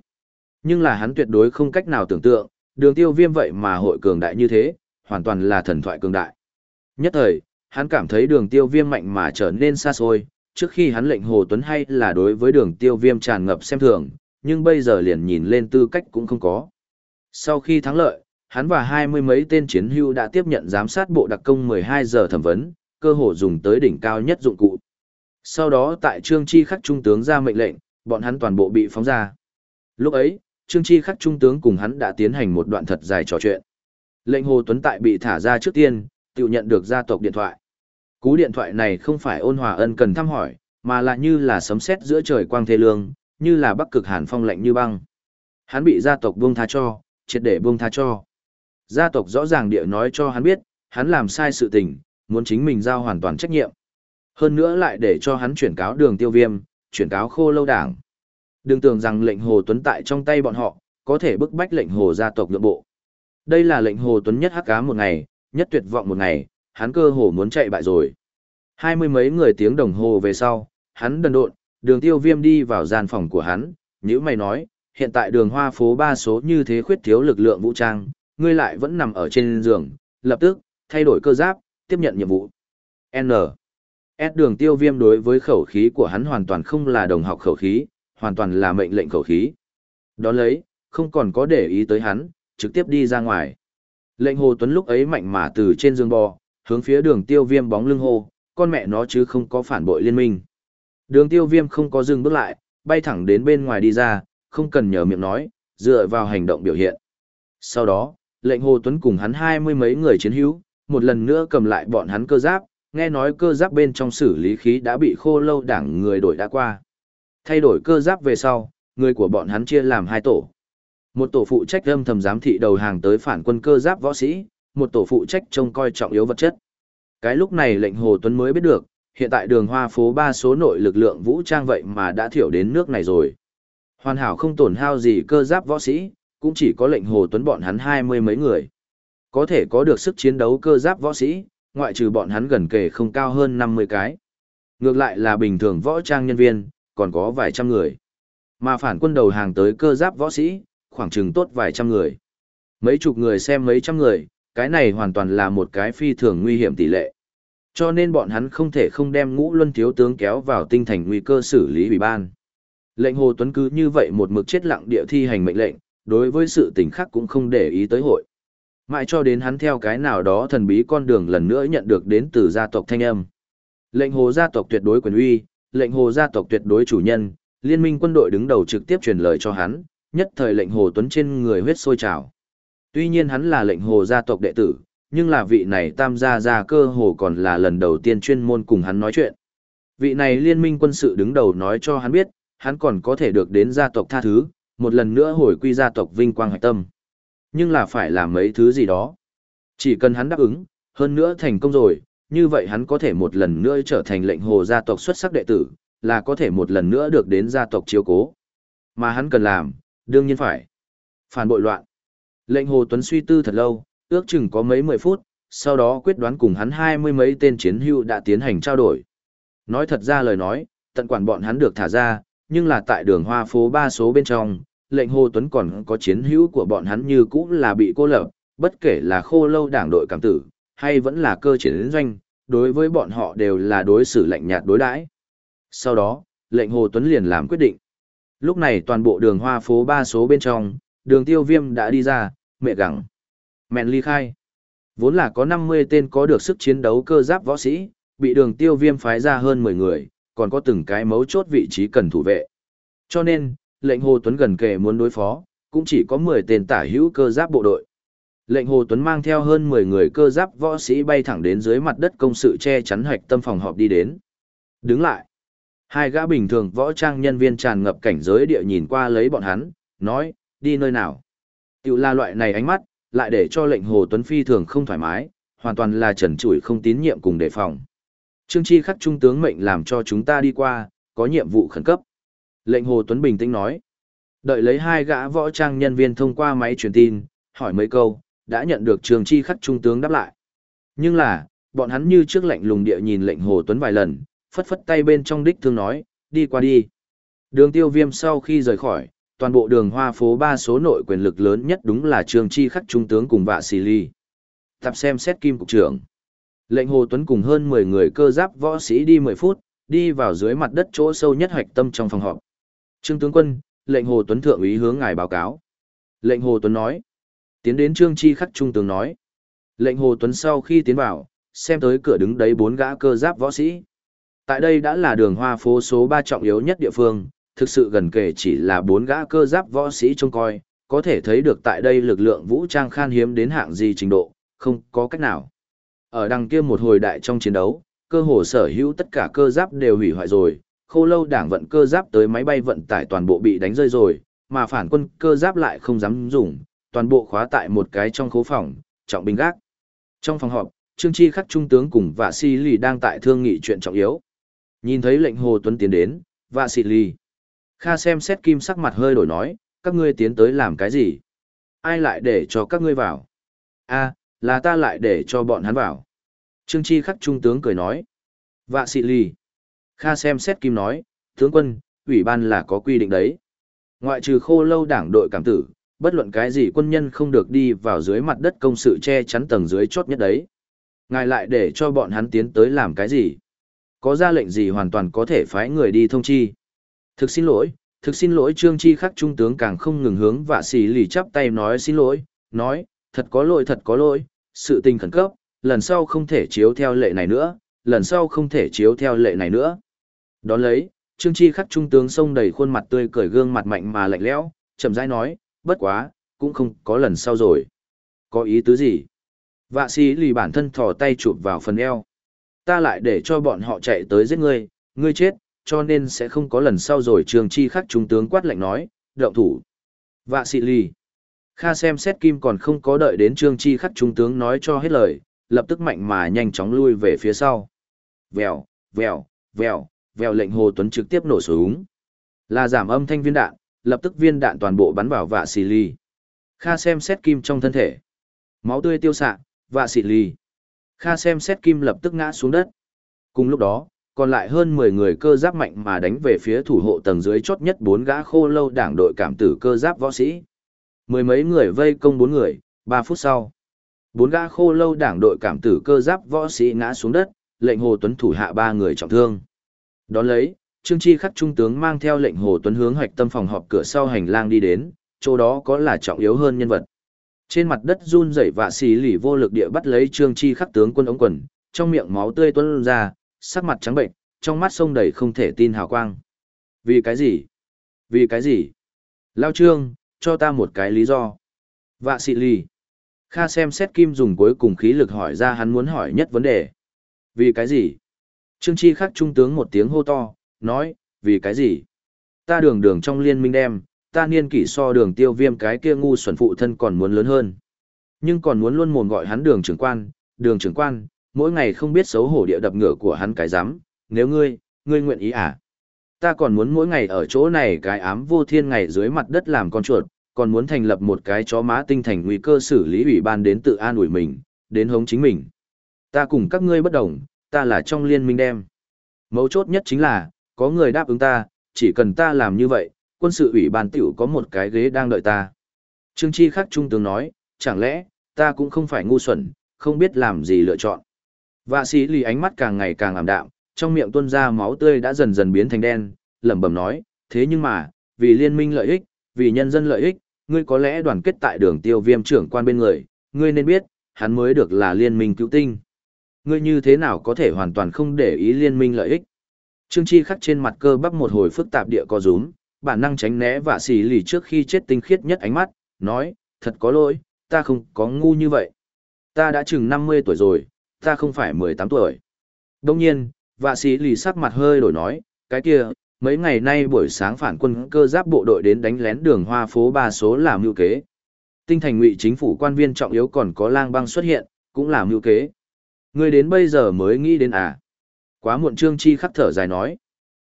Nhưng là hắn tuyệt đối không cách nào tưởng tượng, đường tiêu viêm vậy mà hội cường đại như thế, hoàn toàn là thần thoại cường đại. Nhất thời, hắn cảm thấy đường tiêu viêm mạnh mà trở nên xa xôi, trước khi hắn lệnh Hồ Tuấn hay là đối với đường tiêu viêm tràn ngập xem thường, nhưng bây giờ liền nhìn lên tư cách cũng không có. Sau khi thắng lợi, hắn và hai mươi mấy tên chiến hưu đã tiếp nhận giám sát bộ đặc công 12 giờ thẩm vấn, cơ hồ dùng tới đỉnh cao nhất dụng cụ. Sau đó tại Trương Chi khắc trung tướng ra mệnh lệnh, bọn hắn toàn bộ bị phóng ra. Lúc ấy, Trương Chi khắc trung tướng cùng hắn đã tiến hành một đoạn thật dài trò chuyện. Lệnh Hồ Tuấn tại bị thả ra trước tiên, tự nhận được gia tộc điện thoại. Cú điện thoại này không phải ôn hòa ân cần thăm hỏi, mà là như là sấm sét giữa trời quang thê lương, như là bắc cực hàn phong lạnh như băng. Hắn bị gia tộc buông tha cho, triệt để buông tha cho. Gia tộc rõ ràng địa nói cho hắn biết, hắn làm sai sự tình, muốn chính mình giao hoàn toàn trách nhiệm. Hơn nữa lại để cho hắn chuyển cáo đường tiêu viêm, chuyển cáo khô lâu đảng. Đừng tưởng rằng lệnh Hồ Tuấn tại trong tay bọn họ, có thể bức bách lệnh Hồ gia tộc nhượng bộ. Đây là lệnh Hồ Tuấn nhất hắc cá một ngày, nhất tuyệt vọng một ngày, hắn cơ hồ muốn chạy bại rồi. Hai mươi mấy người tiếng đồng hồ về sau, hắn đần độn, đường tiêu viêm đi vào gian phòng của hắn, như mày nói, hiện tại đường hoa phố ba số như thế khuyết thiếu lực lượng vũ trang, ngươi lại vẫn nằm ở trên giường, lập tức, thay đổi cơ giáp, tiếp nhận nhiệm vụ. N. S đường tiêu viêm đối với khẩu khí của hắn hoàn toàn không là đồng học khẩu khí, hoàn toàn là mệnh lệnh khẩu khí. Đó lấy, không còn có để ý tới hắn, trực tiếp đi ra ngoài. Lệnh Hồ Tuấn lúc ấy mạnh mà từ trên giường bò, hướng phía đường tiêu viêm bóng lưng Hồ. con mẹ nó chứ không có phản bội liên minh. Đường tiêu viêm không có dừng bước lại, bay thẳng đến bên ngoài đi ra, không cần nhờ miệng nói, dựa vào hành động biểu hiện. Sau đó, lệnh Hồ Tuấn cùng hắn hai mươi mấy người chiến hữu, một lần nữa cầm lại bọn hắn cơ giáp, nghe nói cơ giáp bên trong xử lý khí đã bị khô lâu đảng người đổi đã qua. Thay đổi cơ giáp về sau, người của bọn hắn chia làm hai tổ. Một tổ phụ trách âm thầm giám thị đầu hàng tới phản quân cơ giáp võ sĩ, một tổ phụ trách trông coi trọng yếu vật chất. Cái lúc này lệnh Hồ Tuấn mới biết được, hiện tại đường hoa phố ba số nội lực lượng vũ trang vậy mà đã thiểu đến nước này rồi. Hoàn hảo không tổn hao gì cơ giáp võ sĩ, cũng chỉ có lệnh Hồ Tuấn bọn hắn hai mươi mấy người. Có thể có được sức chiến đấu cơ giáp võ sĩ, ngoại trừ bọn hắn gần kề không cao hơn 50 cái. Ngược lại là bình thường võ trang nhân viên, còn có vài trăm người. Mà phản quân đầu hàng tới cơ giáp võ sĩ, khoảng chừng tốt vài trăm người. Mấy chục người xem mấy trăm người, cái này hoàn toàn là một cái phi thường nguy hiểm tỷ lệ. Cho nên bọn hắn không thể không đem ngũ luân thiếu tướng kéo vào tinh thành nguy cơ xử lý ủy ban. Lệnh Hồ Tuấn cứ như vậy một mực chết lặng địa thi hành mệnh lệnh, đối với sự tình khác cũng không để ý tới hội. Mãi cho đến hắn theo cái nào đó thần bí con đường lần nữa nhận được đến từ gia tộc thanh âm. Lệnh hồ gia tộc tuyệt đối quyền uy, lệnh hồ gia tộc tuyệt đối chủ nhân, liên minh quân đội đứng đầu trực tiếp truyền lời cho hắn, nhất thời lệnh hồ tuấn trên người huyết sôi trào. Tuy nhiên hắn là lệnh hồ gia tộc đệ tử, nhưng là vị này tam gia gia cơ hồ còn là lần đầu tiên chuyên môn cùng hắn nói chuyện. Vị này liên minh quân sự đứng đầu nói cho hắn biết, hắn còn có thể được đến gia tộc tha thứ, một lần nữa hồi quy gia tộc vinh quang hạch tâm. Nhưng là phải làm mấy thứ gì đó. Chỉ cần hắn đáp ứng, hơn nữa thành công rồi, như vậy hắn có thể một lần nữa trở thành lệnh hồ gia tộc xuất sắc đệ tử, là có thể một lần nữa được đến gia tộc chiếu cố. Mà hắn cần làm, đương nhiên phải. Phản bội loạn. Lệnh hồ Tuấn suy tư thật lâu, ước chừng có mấy mười phút, sau đó quyết đoán cùng hắn hai mươi mấy tên chiến hữu đã tiến hành trao đổi. Nói thật ra lời nói, tận quản bọn hắn được thả ra, nhưng là tại đường hoa phố ba số bên trong, lệnh Hồ Tuấn còn có chiến hữu của bọn hắn như cũ là bị cô lập, bất kể là khô lâu đảng đội cảm tử, hay vẫn là cơ chiến doanh, đối với bọn họ đều là đối xử lạnh nhạt đối đãi. Sau đó, lệnh Hồ Tuấn liền làm quyết định. Lúc này toàn bộ đường hoa phố ba số bên trong, đường tiêu viêm đã đi ra, mẹ gặng. Mẹn ly khai. Vốn là có 50 tên có được sức chiến đấu cơ giáp võ sĩ, bị đường tiêu viêm phái ra hơn 10 người, còn có từng cái mấu chốt vị trí cần thủ vệ. Cho nên, lệnh Hồ Tuấn gần kề muốn đối phó, cũng chỉ có 10 tên tả hữu cơ giáp bộ đội. Lệnh Hồ Tuấn mang theo hơn 10 người cơ giáp võ sĩ bay thẳng đến dưới mặt đất công sự che chắn hoạch tâm phòng họp đi đến. Đứng lại. Hai gã bình thường võ trang nhân viên tràn ngập cảnh giới địa nhìn qua lấy bọn hắn, nói, đi nơi nào. Tiểu la loại này ánh mắt, lại để cho lệnh Hồ Tuấn phi thường không thoải mái, hoàn toàn là trần trụi không tín nhiệm cùng đề phòng. Trương Chi khắc trung tướng mệnh làm cho chúng ta đi qua, có nhiệm vụ khẩn cấp. Lệnh Hồ Tuấn bình tĩnh nói. Đợi lấy hai gã võ trang nhân viên thông qua máy truyền tin, hỏi mấy câu, đã nhận được trường Chi khắc trung tướng đáp lại. Nhưng là, bọn hắn như trước lệnh lùng địa nhìn lệnh Hồ Tuấn vài lần, phất phất tay bên trong đích thương nói, đi qua đi. Đường tiêu viêm sau khi rời khỏi, toàn bộ đường hoa phố ba số nội quyền lực lớn nhất đúng là trường Chi khắc trung tướng cùng vạ xì ly. Tập xem xét kim cục trưởng. Lệnh Hồ Tuấn cùng hơn 10 người cơ giáp võ sĩ đi 10 phút, đi vào dưới mặt đất chỗ sâu nhất hoạch tâm trong phòng họp. Trương tướng quân, lệnh Hồ Tuấn thượng úy hướng ngài báo cáo. Lệnh Hồ Tuấn nói. Tiến đến Trương Chi khắc trung tướng nói. Lệnh Hồ Tuấn sau khi tiến vào, xem tới cửa đứng đấy bốn gã cơ giáp võ sĩ. Tại đây đã là đường hoa phố số 3 trọng yếu nhất địa phương, thực sự gần kể chỉ là bốn gã cơ giáp võ sĩ trông coi, có thể thấy được tại đây lực lượng vũ trang khan hiếm đến hạng gì trình độ, không có cách nào. Ở đằng kia một hồi đại trong chiến đấu, cơ hồ sở hữu tất cả cơ giáp đều hủy hoại rồi, khô lâu đảng vận cơ giáp tới máy bay vận tải toàn bộ bị đánh rơi rồi, mà phản quân cơ giáp lại không dám dùng, toàn bộ khóa tại một cái trong khố phòng, trọng binh gác. Trong phòng họp, Trương Chi khắc trung tướng cùng Vạ Sĩ Lì đang tại thương nghị chuyện trọng yếu. Nhìn thấy lệnh Hồ Tuấn tiến đến, Vạ Sĩ Lì. Kha xem xét kim sắc mặt hơi đổi nói, các ngươi tiến tới làm cái gì? Ai lại để cho các ngươi vào? a là ta lại để cho bọn hắn vào. Trương Chi khắc trung tướng cười nói. Vạ sĩ lì. Kha xem xét kim nói, tướng quân, ủy ban là có quy định đấy. Ngoại trừ khô lâu đảng đội cảm tử, bất luận cái gì quân nhân không được đi vào dưới mặt đất công sự che chắn tầng dưới chốt nhất đấy. Ngài lại để cho bọn hắn tiến tới làm cái gì? Có ra lệnh gì hoàn toàn có thể phái người đi thông chi. Thực xin lỗi, thực xin lỗi Trương Chi khắc trung tướng càng không ngừng hướng vạ xì lì chắp tay nói xin lỗi, nói, thật có lỗi thật có lỗi, sự tình khẩn cấp, lần sau không thể chiếu theo lệ này nữa, lần sau không thể chiếu theo lệ này nữa. Đón lấy, Trương Chi khắc trung tướng sông đầy khuôn mặt tươi cười gương mặt mạnh mà lạnh lẽo, chậm rãi nói, bất quá, cũng không có lần sau rồi. Có ý tứ gì? Vạ sĩ lì bản thân thò tay chụp vào phần eo. Ta lại để cho bọn họ chạy tới giết ngươi, ngươi chết, cho nên sẽ không có lần sau rồi Trương Chi khắc trung tướng quát lạnh nói, động thủ. Vạ sĩ lì. Kha xem xét kim còn không có đợi đến Trương Chi khắc trung tướng nói cho hết lời, lập tức mạnh mà nhanh chóng lui về phía sau. Vèo, vèo, vèo, vèo lệnh Hồ Tuấn trực tiếp nổ súng. Là giảm âm thanh viên đạn, lập tức viên đạn toàn bộ bắn vào vạ xì ly. Kha xem xét kim trong thân thể. Máu tươi tiêu xạ, vạ xì ly. Kha xem xét kim lập tức ngã xuống đất. Cùng lúc đó, còn lại hơn 10 người cơ giáp mạnh mà đánh về phía thủ hộ tầng dưới chót nhất bốn gã khô lâu đảng đội cảm tử cơ giáp võ sĩ. Mười mấy người vây công bốn người, ba phút sau. Bốn gã khô lâu đảng đội cảm tử cơ giáp võ sĩ ngã xuống đất, lệnh Hồ Tuấn thủ hạ ba người trọng thương. Đón lấy, Trương Chi khắc trung tướng mang theo lệnh Hồ Tuấn hướng hoạch tâm phòng họp cửa sau hành lang đi đến, chỗ đó có là trọng yếu hơn nhân vật. Trên mặt đất run rẩy và xì lì vô lực địa bắt lấy Trương Chi khắc tướng quân ống quần, trong miệng máu tươi tuôn ra, sắc mặt trắng bệnh, trong mắt sông đầy không thể tin hào quang. Vì cái gì? Vì cái gì? Lao Trương, cho ta một cái lý do. Vạ xì lì, Kha xem xét kim dùng cuối cùng khí lực hỏi ra hắn muốn hỏi nhất vấn đề. Vì cái gì? Trương Chi khắc trung tướng một tiếng hô to, nói, vì cái gì? Ta đường đường trong liên minh đem, ta niên kỷ so đường tiêu viêm cái kia ngu xuẩn phụ thân còn muốn lớn hơn. Nhưng còn muốn luôn mồm gọi hắn đường trưởng quan, đường trưởng quan, mỗi ngày không biết xấu hổ địa đập ngựa của hắn cái giám, nếu ngươi, ngươi nguyện ý à? Ta còn muốn mỗi ngày ở chỗ này cái ám vô thiên ngày dưới mặt đất làm con chuột, còn muốn thành lập một cái chó má tinh thành nguy cơ xử lý ủy ban đến tự an ủi mình, đến hống chính mình. Ta cùng các ngươi bất đồng, ta là trong liên minh đem. Mấu chốt nhất chính là, có người đáp ứng ta, chỉ cần ta làm như vậy, quân sự ủy ban tiểu có một cái ghế đang đợi ta. Trương Chi khắc trung tướng nói, chẳng lẽ, ta cũng không phải ngu xuẩn, không biết làm gì lựa chọn. Vạ sĩ lì ánh mắt càng ngày càng ảm đạm, trong miệng tuôn ra máu tươi đã dần dần biến thành đen, lẩm bẩm nói, thế nhưng mà, vì liên minh lợi ích, vì nhân dân lợi ích, ngươi có lẽ đoàn kết tại đường tiêu viêm trưởng quan bên người, ngươi nên biết, hắn mới được là liên minh cứu tinh. Ngươi như thế nào có thể hoàn toàn không để ý liên minh lợi ích? Trương Chi khắc trên mặt cơ bắp một hồi phức tạp địa co rúm, bản năng tránh né và xì lì trước khi chết tinh khiết nhất ánh mắt, nói, thật có lỗi, ta không có ngu như vậy. Ta đã chừng 50 tuổi rồi, ta không phải 18 tuổi. Đông nhiên, vạ sĩ lì sắc mặt hơi đổi nói, cái kia, mấy ngày nay buổi sáng phản quân cơ giáp bộ đội đến đánh lén đường hoa phố ba số làm mưu kế. Tinh thành ngụy chính phủ quan viên trọng yếu còn có lang băng xuất hiện, cũng làm mưu kế. Người đến bây giờ mới nghĩ đến à. Quá muộn trương chi khắc thở dài nói.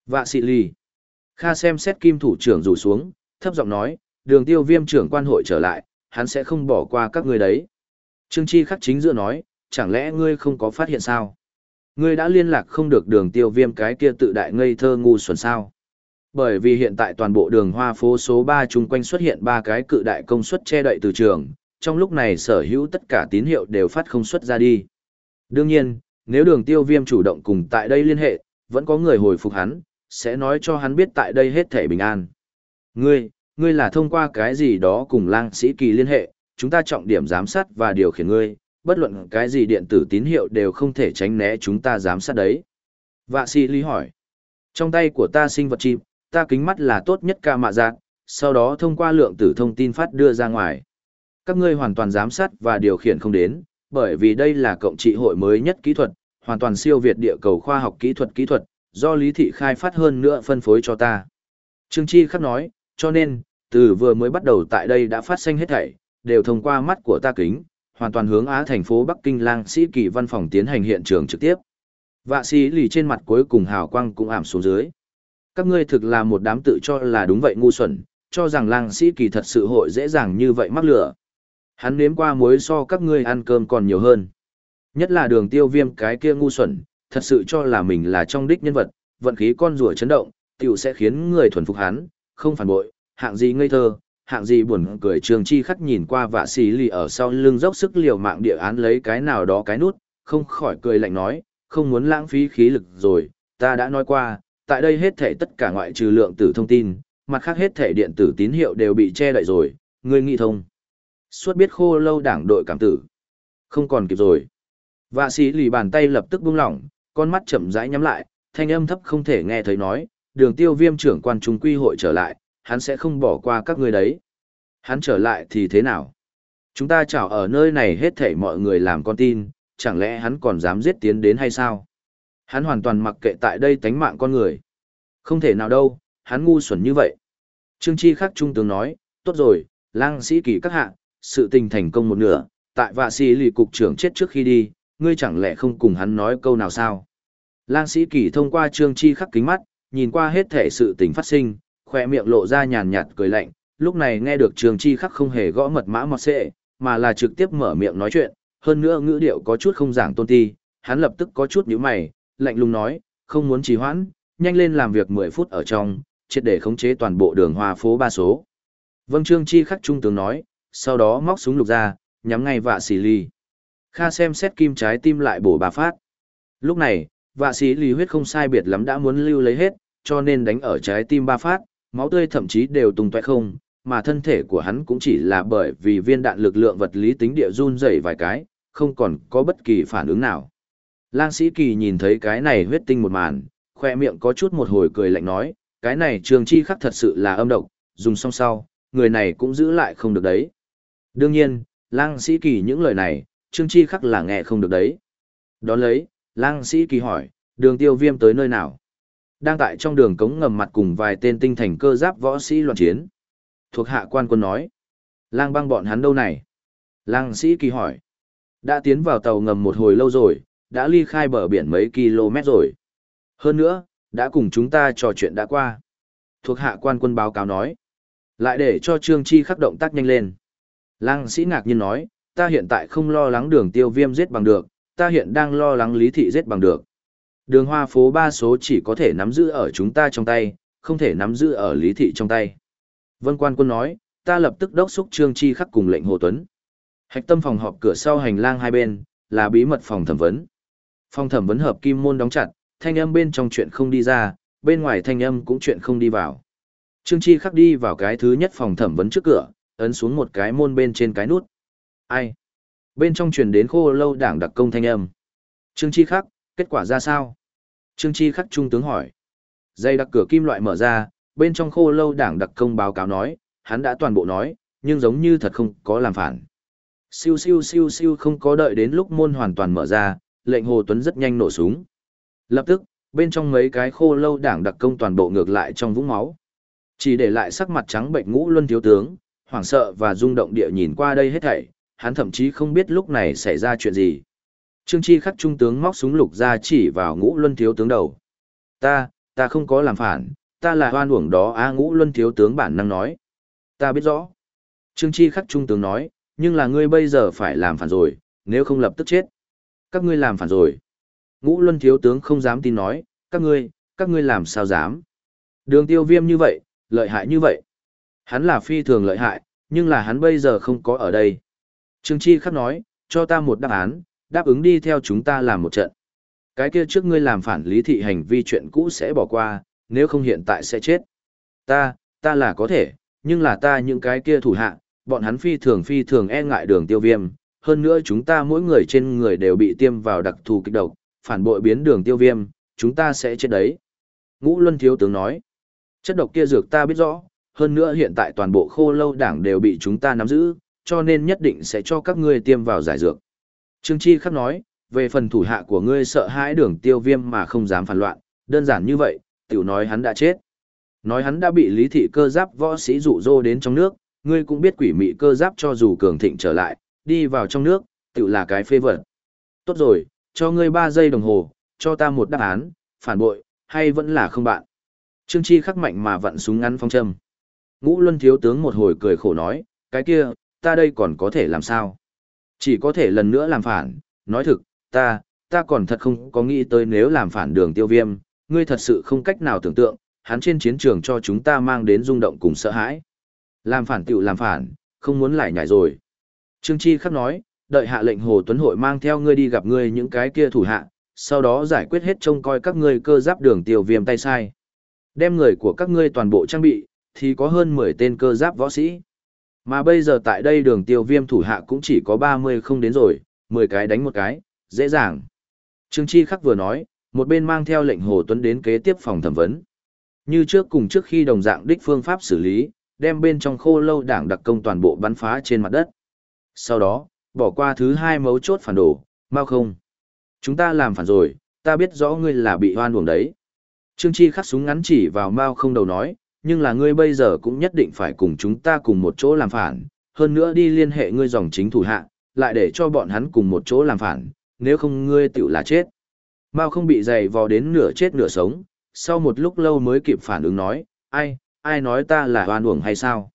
Vạ sĩ lì. Kha xem xét kim thủ trưởng rủ xuống, thấp giọng nói, đường tiêu viêm trưởng quan hội trở lại, hắn sẽ không bỏ qua các ngươi đấy. Trương chi khắc chính giữa nói, chẳng lẽ ngươi không có phát hiện sao? Ngươi đã liên lạc không được đường tiêu viêm cái kia tự đại ngây thơ ngu xuẩn sao? Bởi vì hiện tại toàn bộ đường hoa phố số 3 chung quanh xuất hiện ba cái cự đại công suất che đậy từ trường, trong lúc này sở hữu tất cả tín hiệu đều phát không xuất ra đi. Đương nhiên, nếu đường tiêu viêm chủ động cùng tại đây liên hệ, vẫn có người hồi phục hắn, sẽ nói cho hắn biết tại đây hết thể bình an. Ngươi, ngươi là thông qua cái gì đó cùng lang sĩ kỳ liên hệ, chúng ta trọng điểm giám sát và điều khiển ngươi, bất luận cái gì điện tử tín hiệu đều không thể tránh né chúng ta giám sát đấy. Vạ sĩ lý hỏi, trong tay của ta sinh vật chim, ta kính mắt là tốt nhất ca mạ dạng, sau đó thông qua lượng tử thông tin phát đưa ra ngoài. Các ngươi hoàn toàn giám sát và điều khiển không đến, bởi vì đây là cộng trị hội mới nhất kỹ thuật, hoàn toàn siêu việt địa cầu khoa học kỹ thuật kỹ thuật, do lý thị khai phát hơn nữa phân phối cho ta. Trương Chi khắc nói, cho nên, từ vừa mới bắt đầu tại đây đã phát sinh hết thảy, đều thông qua mắt của ta kính, hoàn toàn hướng Á thành phố Bắc Kinh lang sĩ kỳ văn phòng tiến hành hiện trường trực tiếp. Vạ sĩ lì trên mặt cuối cùng hào quang cũng ảm xuống dưới. Các ngươi thực là một đám tự cho là đúng vậy ngu xuẩn, cho rằng lang sĩ kỳ thật sự hội dễ dàng như vậy mắc lửa. Hắn nếm qua muối so các ngươi ăn cơm còn nhiều hơn. Nhất là đường tiêu viêm cái kia ngu xuẩn, thật sự cho là mình là trong đích nhân vật, vận khí con rùa chấn động, tiểu sẽ khiến người thuần phục hắn, không phản bội, hạng gì ngây thơ, hạng gì buồn cười trường chi khắc nhìn qua vạ xì lì ở sau lưng dốc sức liều mạng địa án lấy cái nào đó cái nút, không khỏi cười lạnh nói, không muốn lãng phí khí lực rồi, ta đã nói qua, tại đây hết thể tất cả ngoại trừ lượng tử thông tin, mặt khác hết thể điện tử tín hiệu đều bị che đậy rồi, ngươi nghĩ thông. Suốt biết khô lâu đảng đội cảm tử. Không còn kịp rồi. Vạ sĩ lì bàn tay lập tức buông lỏng, con mắt chậm rãi nhắm lại, thanh âm thấp không thể nghe thấy nói, đường tiêu viêm trưởng quan trung quy hội trở lại, hắn sẽ không bỏ qua các ngươi đấy. Hắn trở lại thì thế nào? Chúng ta chảo ở nơi này hết thảy mọi người làm con tin, chẳng lẽ hắn còn dám giết tiến đến hay sao? Hắn hoàn toàn mặc kệ tại đây tánh mạng con người. Không thể nào đâu, hắn ngu xuẩn như vậy. Trương Chi khắc trung tướng nói, tốt rồi, lang sĩ kỳ các hạ, sự tình thành công một nửa, tại vạ sĩ lì cục trưởng chết trước khi đi, ngươi chẳng lẽ không cùng hắn nói câu nào sao? Lang sĩ kỳ thông qua Trương Chi khắc kính mắt, nhìn qua hết thể sự tình phát sinh, khoe miệng lộ ra nhàn nhạt cười lạnh, lúc này nghe được Trương Chi khắc không hề gõ mật mã mọt xệ, mà là trực tiếp mở miệng nói chuyện, hơn nữa ngữ điệu có chút không giảng tôn ti, hắn lập tức có chút nhíu mày, lạnh lùng nói, không muốn trì hoãn, nhanh lên làm việc 10 phút ở trong, triệt để khống chế toàn bộ đường hoa phố ba số. Vâng Trương Chi khắc trung tướng nói, sau đó móc súng lục ra, nhắm ngay vạ xì ly. Kha xem xét kim trái tim lại bổ bà phát. Lúc này, vạ sĩ lý huyết không sai biệt lắm đã muốn lưu lấy hết, cho nên đánh ở trái tim ba phát, máu tươi thậm chí đều tung tóe không, mà thân thể của hắn cũng chỉ là bởi vì viên đạn lực lượng vật lý tính địa run rẩy vài cái, không còn có bất kỳ phản ứng nào. Lang sĩ kỳ nhìn thấy cái này huyết tinh một màn, khoe miệng có chút một hồi cười lạnh nói, cái này trường chi khắc thật sự là âm độc, dùng xong sau, người này cũng giữ lại không được đấy. Đương nhiên, lang sĩ kỳ những lời này, trương chi khắc là nghe không được đấy. Đón lấy, lang sĩ kỳ hỏi, đường tiêu viêm tới nơi nào? Đang tại trong đường cống ngầm mặt cùng vài tên tinh thành cơ giáp võ sĩ loạn chiến. Thuộc hạ quan quân nói. Lang băng bọn hắn đâu này? Lang sĩ kỳ hỏi. Đã tiến vào tàu ngầm một hồi lâu rồi, đã ly khai bờ biển mấy km rồi. Hơn nữa, đã cùng chúng ta trò chuyện đã qua. Thuộc hạ quan quân báo cáo nói. Lại để cho Trương Chi khắc động tác nhanh lên. Lang sĩ ngạc nhiên nói, ta hiện tại không lo lắng đường tiêu viêm giết bằng được, ta hiện đang lo lắng lý thị giết bằng được. Đường hoa phố ba số chỉ có thể nắm giữ ở chúng ta trong tay, không thể nắm giữ ở lý thị trong tay. Vân quan quân nói, ta lập tức đốc xúc Trương Chi khắc cùng lệnh Hồ Tuấn. Hạch tâm phòng họp cửa sau hành lang hai bên, là bí mật phòng thẩm vấn. Phòng thẩm vấn hợp kim môn đóng chặt, thanh âm bên trong chuyện không đi ra, bên ngoài thanh âm cũng chuyện không đi vào. Trương Chi khắc đi vào cái thứ nhất phòng thẩm vấn trước cửa, ấn xuống một cái môn bên trên cái nút. Ai? Bên trong truyền đến khô lâu đảng đặc công thanh âm. Trương Chi khắc, kết quả ra sao? Trương Chi khắc trung tướng hỏi. Dây đặc cửa kim loại mở ra, bên trong khô lâu đảng đặc công báo cáo nói, hắn đã toàn bộ nói, nhưng giống như thật không có làm phản. Siêu siêu siêu siêu không có đợi đến lúc môn hoàn toàn mở ra, lệnh Hồ Tuấn rất nhanh nổ súng. Lập tức, bên trong mấy cái khô lâu đảng đặc công toàn bộ ngược lại trong vũng máu. Chỉ để lại sắc mặt trắng bệnh ngũ luân thiếu tướng, hoảng sợ và rung động địa nhìn qua đây hết thảy, hắn thậm chí không biết lúc này xảy ra chuyện gì. Trương Chi khắc trung tướng móc súng lục ra chỉ vào ngũ luân thiếu tướng đầu. Ta, ta không có làm phản, ta là hoan uổng đó a ngũ luân thiếu tướng bản năng nói. Ta biết rõ. Trương Chi khắc trung tướng nói, nhưng là ngươi bây giờ phải làm phản rồi, nếu không lập tức chết. Các ngươi làm phản rồi. Ngũ luân thiếu tướng không dám tin nói, các ngươi, các ngươi làm sao dám. Đường tiêu viêm như vậy, lợi hại như vậy. Hắn là phi thường lợi hại, nhưng là hắn bây giờ không có ở đây. Trương Chi khắc nói, cho ta một đáp án, đáp ứng đi theo chúng ta làm một trận. Cái kia trước ngươi làm phản lý thị hành vi chuyện cũ sẽ bỏ qua, nếu không hiện tại sẽ chết. Ta, ta là có thể, nhưng là ta những cái kia thủ hạ, bọn hắn phi thường phi thường e ngại đường tiêu viêm. Hơn nữa chúng ta mỗi người trên người đều bị tiêm vào đặc thù kích độc, phản bội biến đường tiêu viêm, chúng ta sẽ chết đấy. Ngũ Luân Thiếu Tướng nói, chất độc kia dược ta biết rõ, hơn nữa hiện tại toàn bộ khô lâu đảng đều bị chúng ta nắm giữ, cho nên nhất định sẽ cho các ngươi tiêm vào giải dược. Trương Chi khắc nói, về phần thủ hạ của ngươi sợ hãi đường tiêu viêm mà không dám phản loạn, đơn giản như vậy, tiểu nói hắn đã chết. Nói hắn đã bị lý thị cơ giáp võ sĩ dụ dỗ đến trong nước, ngươi cũng biết quỷ mị cơ giáp cho dù cường thịnh trở lại, đi vào trong nước, tiểu là cái phê vật. Tốt rồi, cho ngươi 3 giây đồng hồ, cho ta một đáp án, phản bội, hay vẫn là không bạn. Trương Chi khắc mạnh mà vặn súng ngắn phong châm. Ngũ Luân thiếu tướng một hồi cười khổ nói, cái kia, ta đây còn có thể làm sao? Chỉ có thể lần nữa làm phản, nói thực, ta, ta còn thật không có nghĩ tới nếu làm phản đường tiêu viêm, ngươi thật sự không cách nào tưởng tượng, hắn trên chiến trường cho chúng ta mang đến rung động cùng sợ hãi. Làm phản tiểu làm phản, không muốn lại nhảy rồi. Trương Chi khắc nói, đợi hạ lệnh Hồ Tuấn Hội mang theo ngươi đi gặp ngươi những cái kia thủ hạ, sau đó giải quyết hết trông coi các ngươi cơ giáp đường tiêu viêm tay sai. Đem người của các ngươi toàn bộ trang bị, thì có hơn 10 tên cơ giáp võ sĩ. Mà bây giờ tại đây đường tiêu viêm thủ hạ cũng chỉ có 30 không đến rồi, 10 cái đánh một cái, dễ dàng. Trương Chi Khắc vừa nói, một bên mang theo lệnh Hồ Tuấn đến kế tiếp phòng thẩm vấn. Như trước cùng trước khi đồng dạng đích phương pháp xử lý, đem bên trong khô lâu đảng đặc công toàn bộ bắn phá trên mặt đất. Sau đó, bỏ qua thứ hai mấu chốt phản đồ, mau không. Chúng ta làm phản rồi, ta biết rõ ngươi là bị hoan uổng đấy. Trương Chi khắc súng ngắn chỉ vào Mao không đầu nói, nhưng là ngươi bây giờ cũng nhất định phải cùng chúng ta cùng một chỗ làm phản, hơn nữa đi liên hệ ngươi dòng chính thủ hạ, lại để cho bọn hắn cùng một chỗ làm phản, nếu không ngươi tiểu là chết. Mao không bị dày vò đến nửa chết nửa sống, sau một lúc lâu mới kịp phản ứng nói, ai, ai nói ta là hoan uổng hay sao?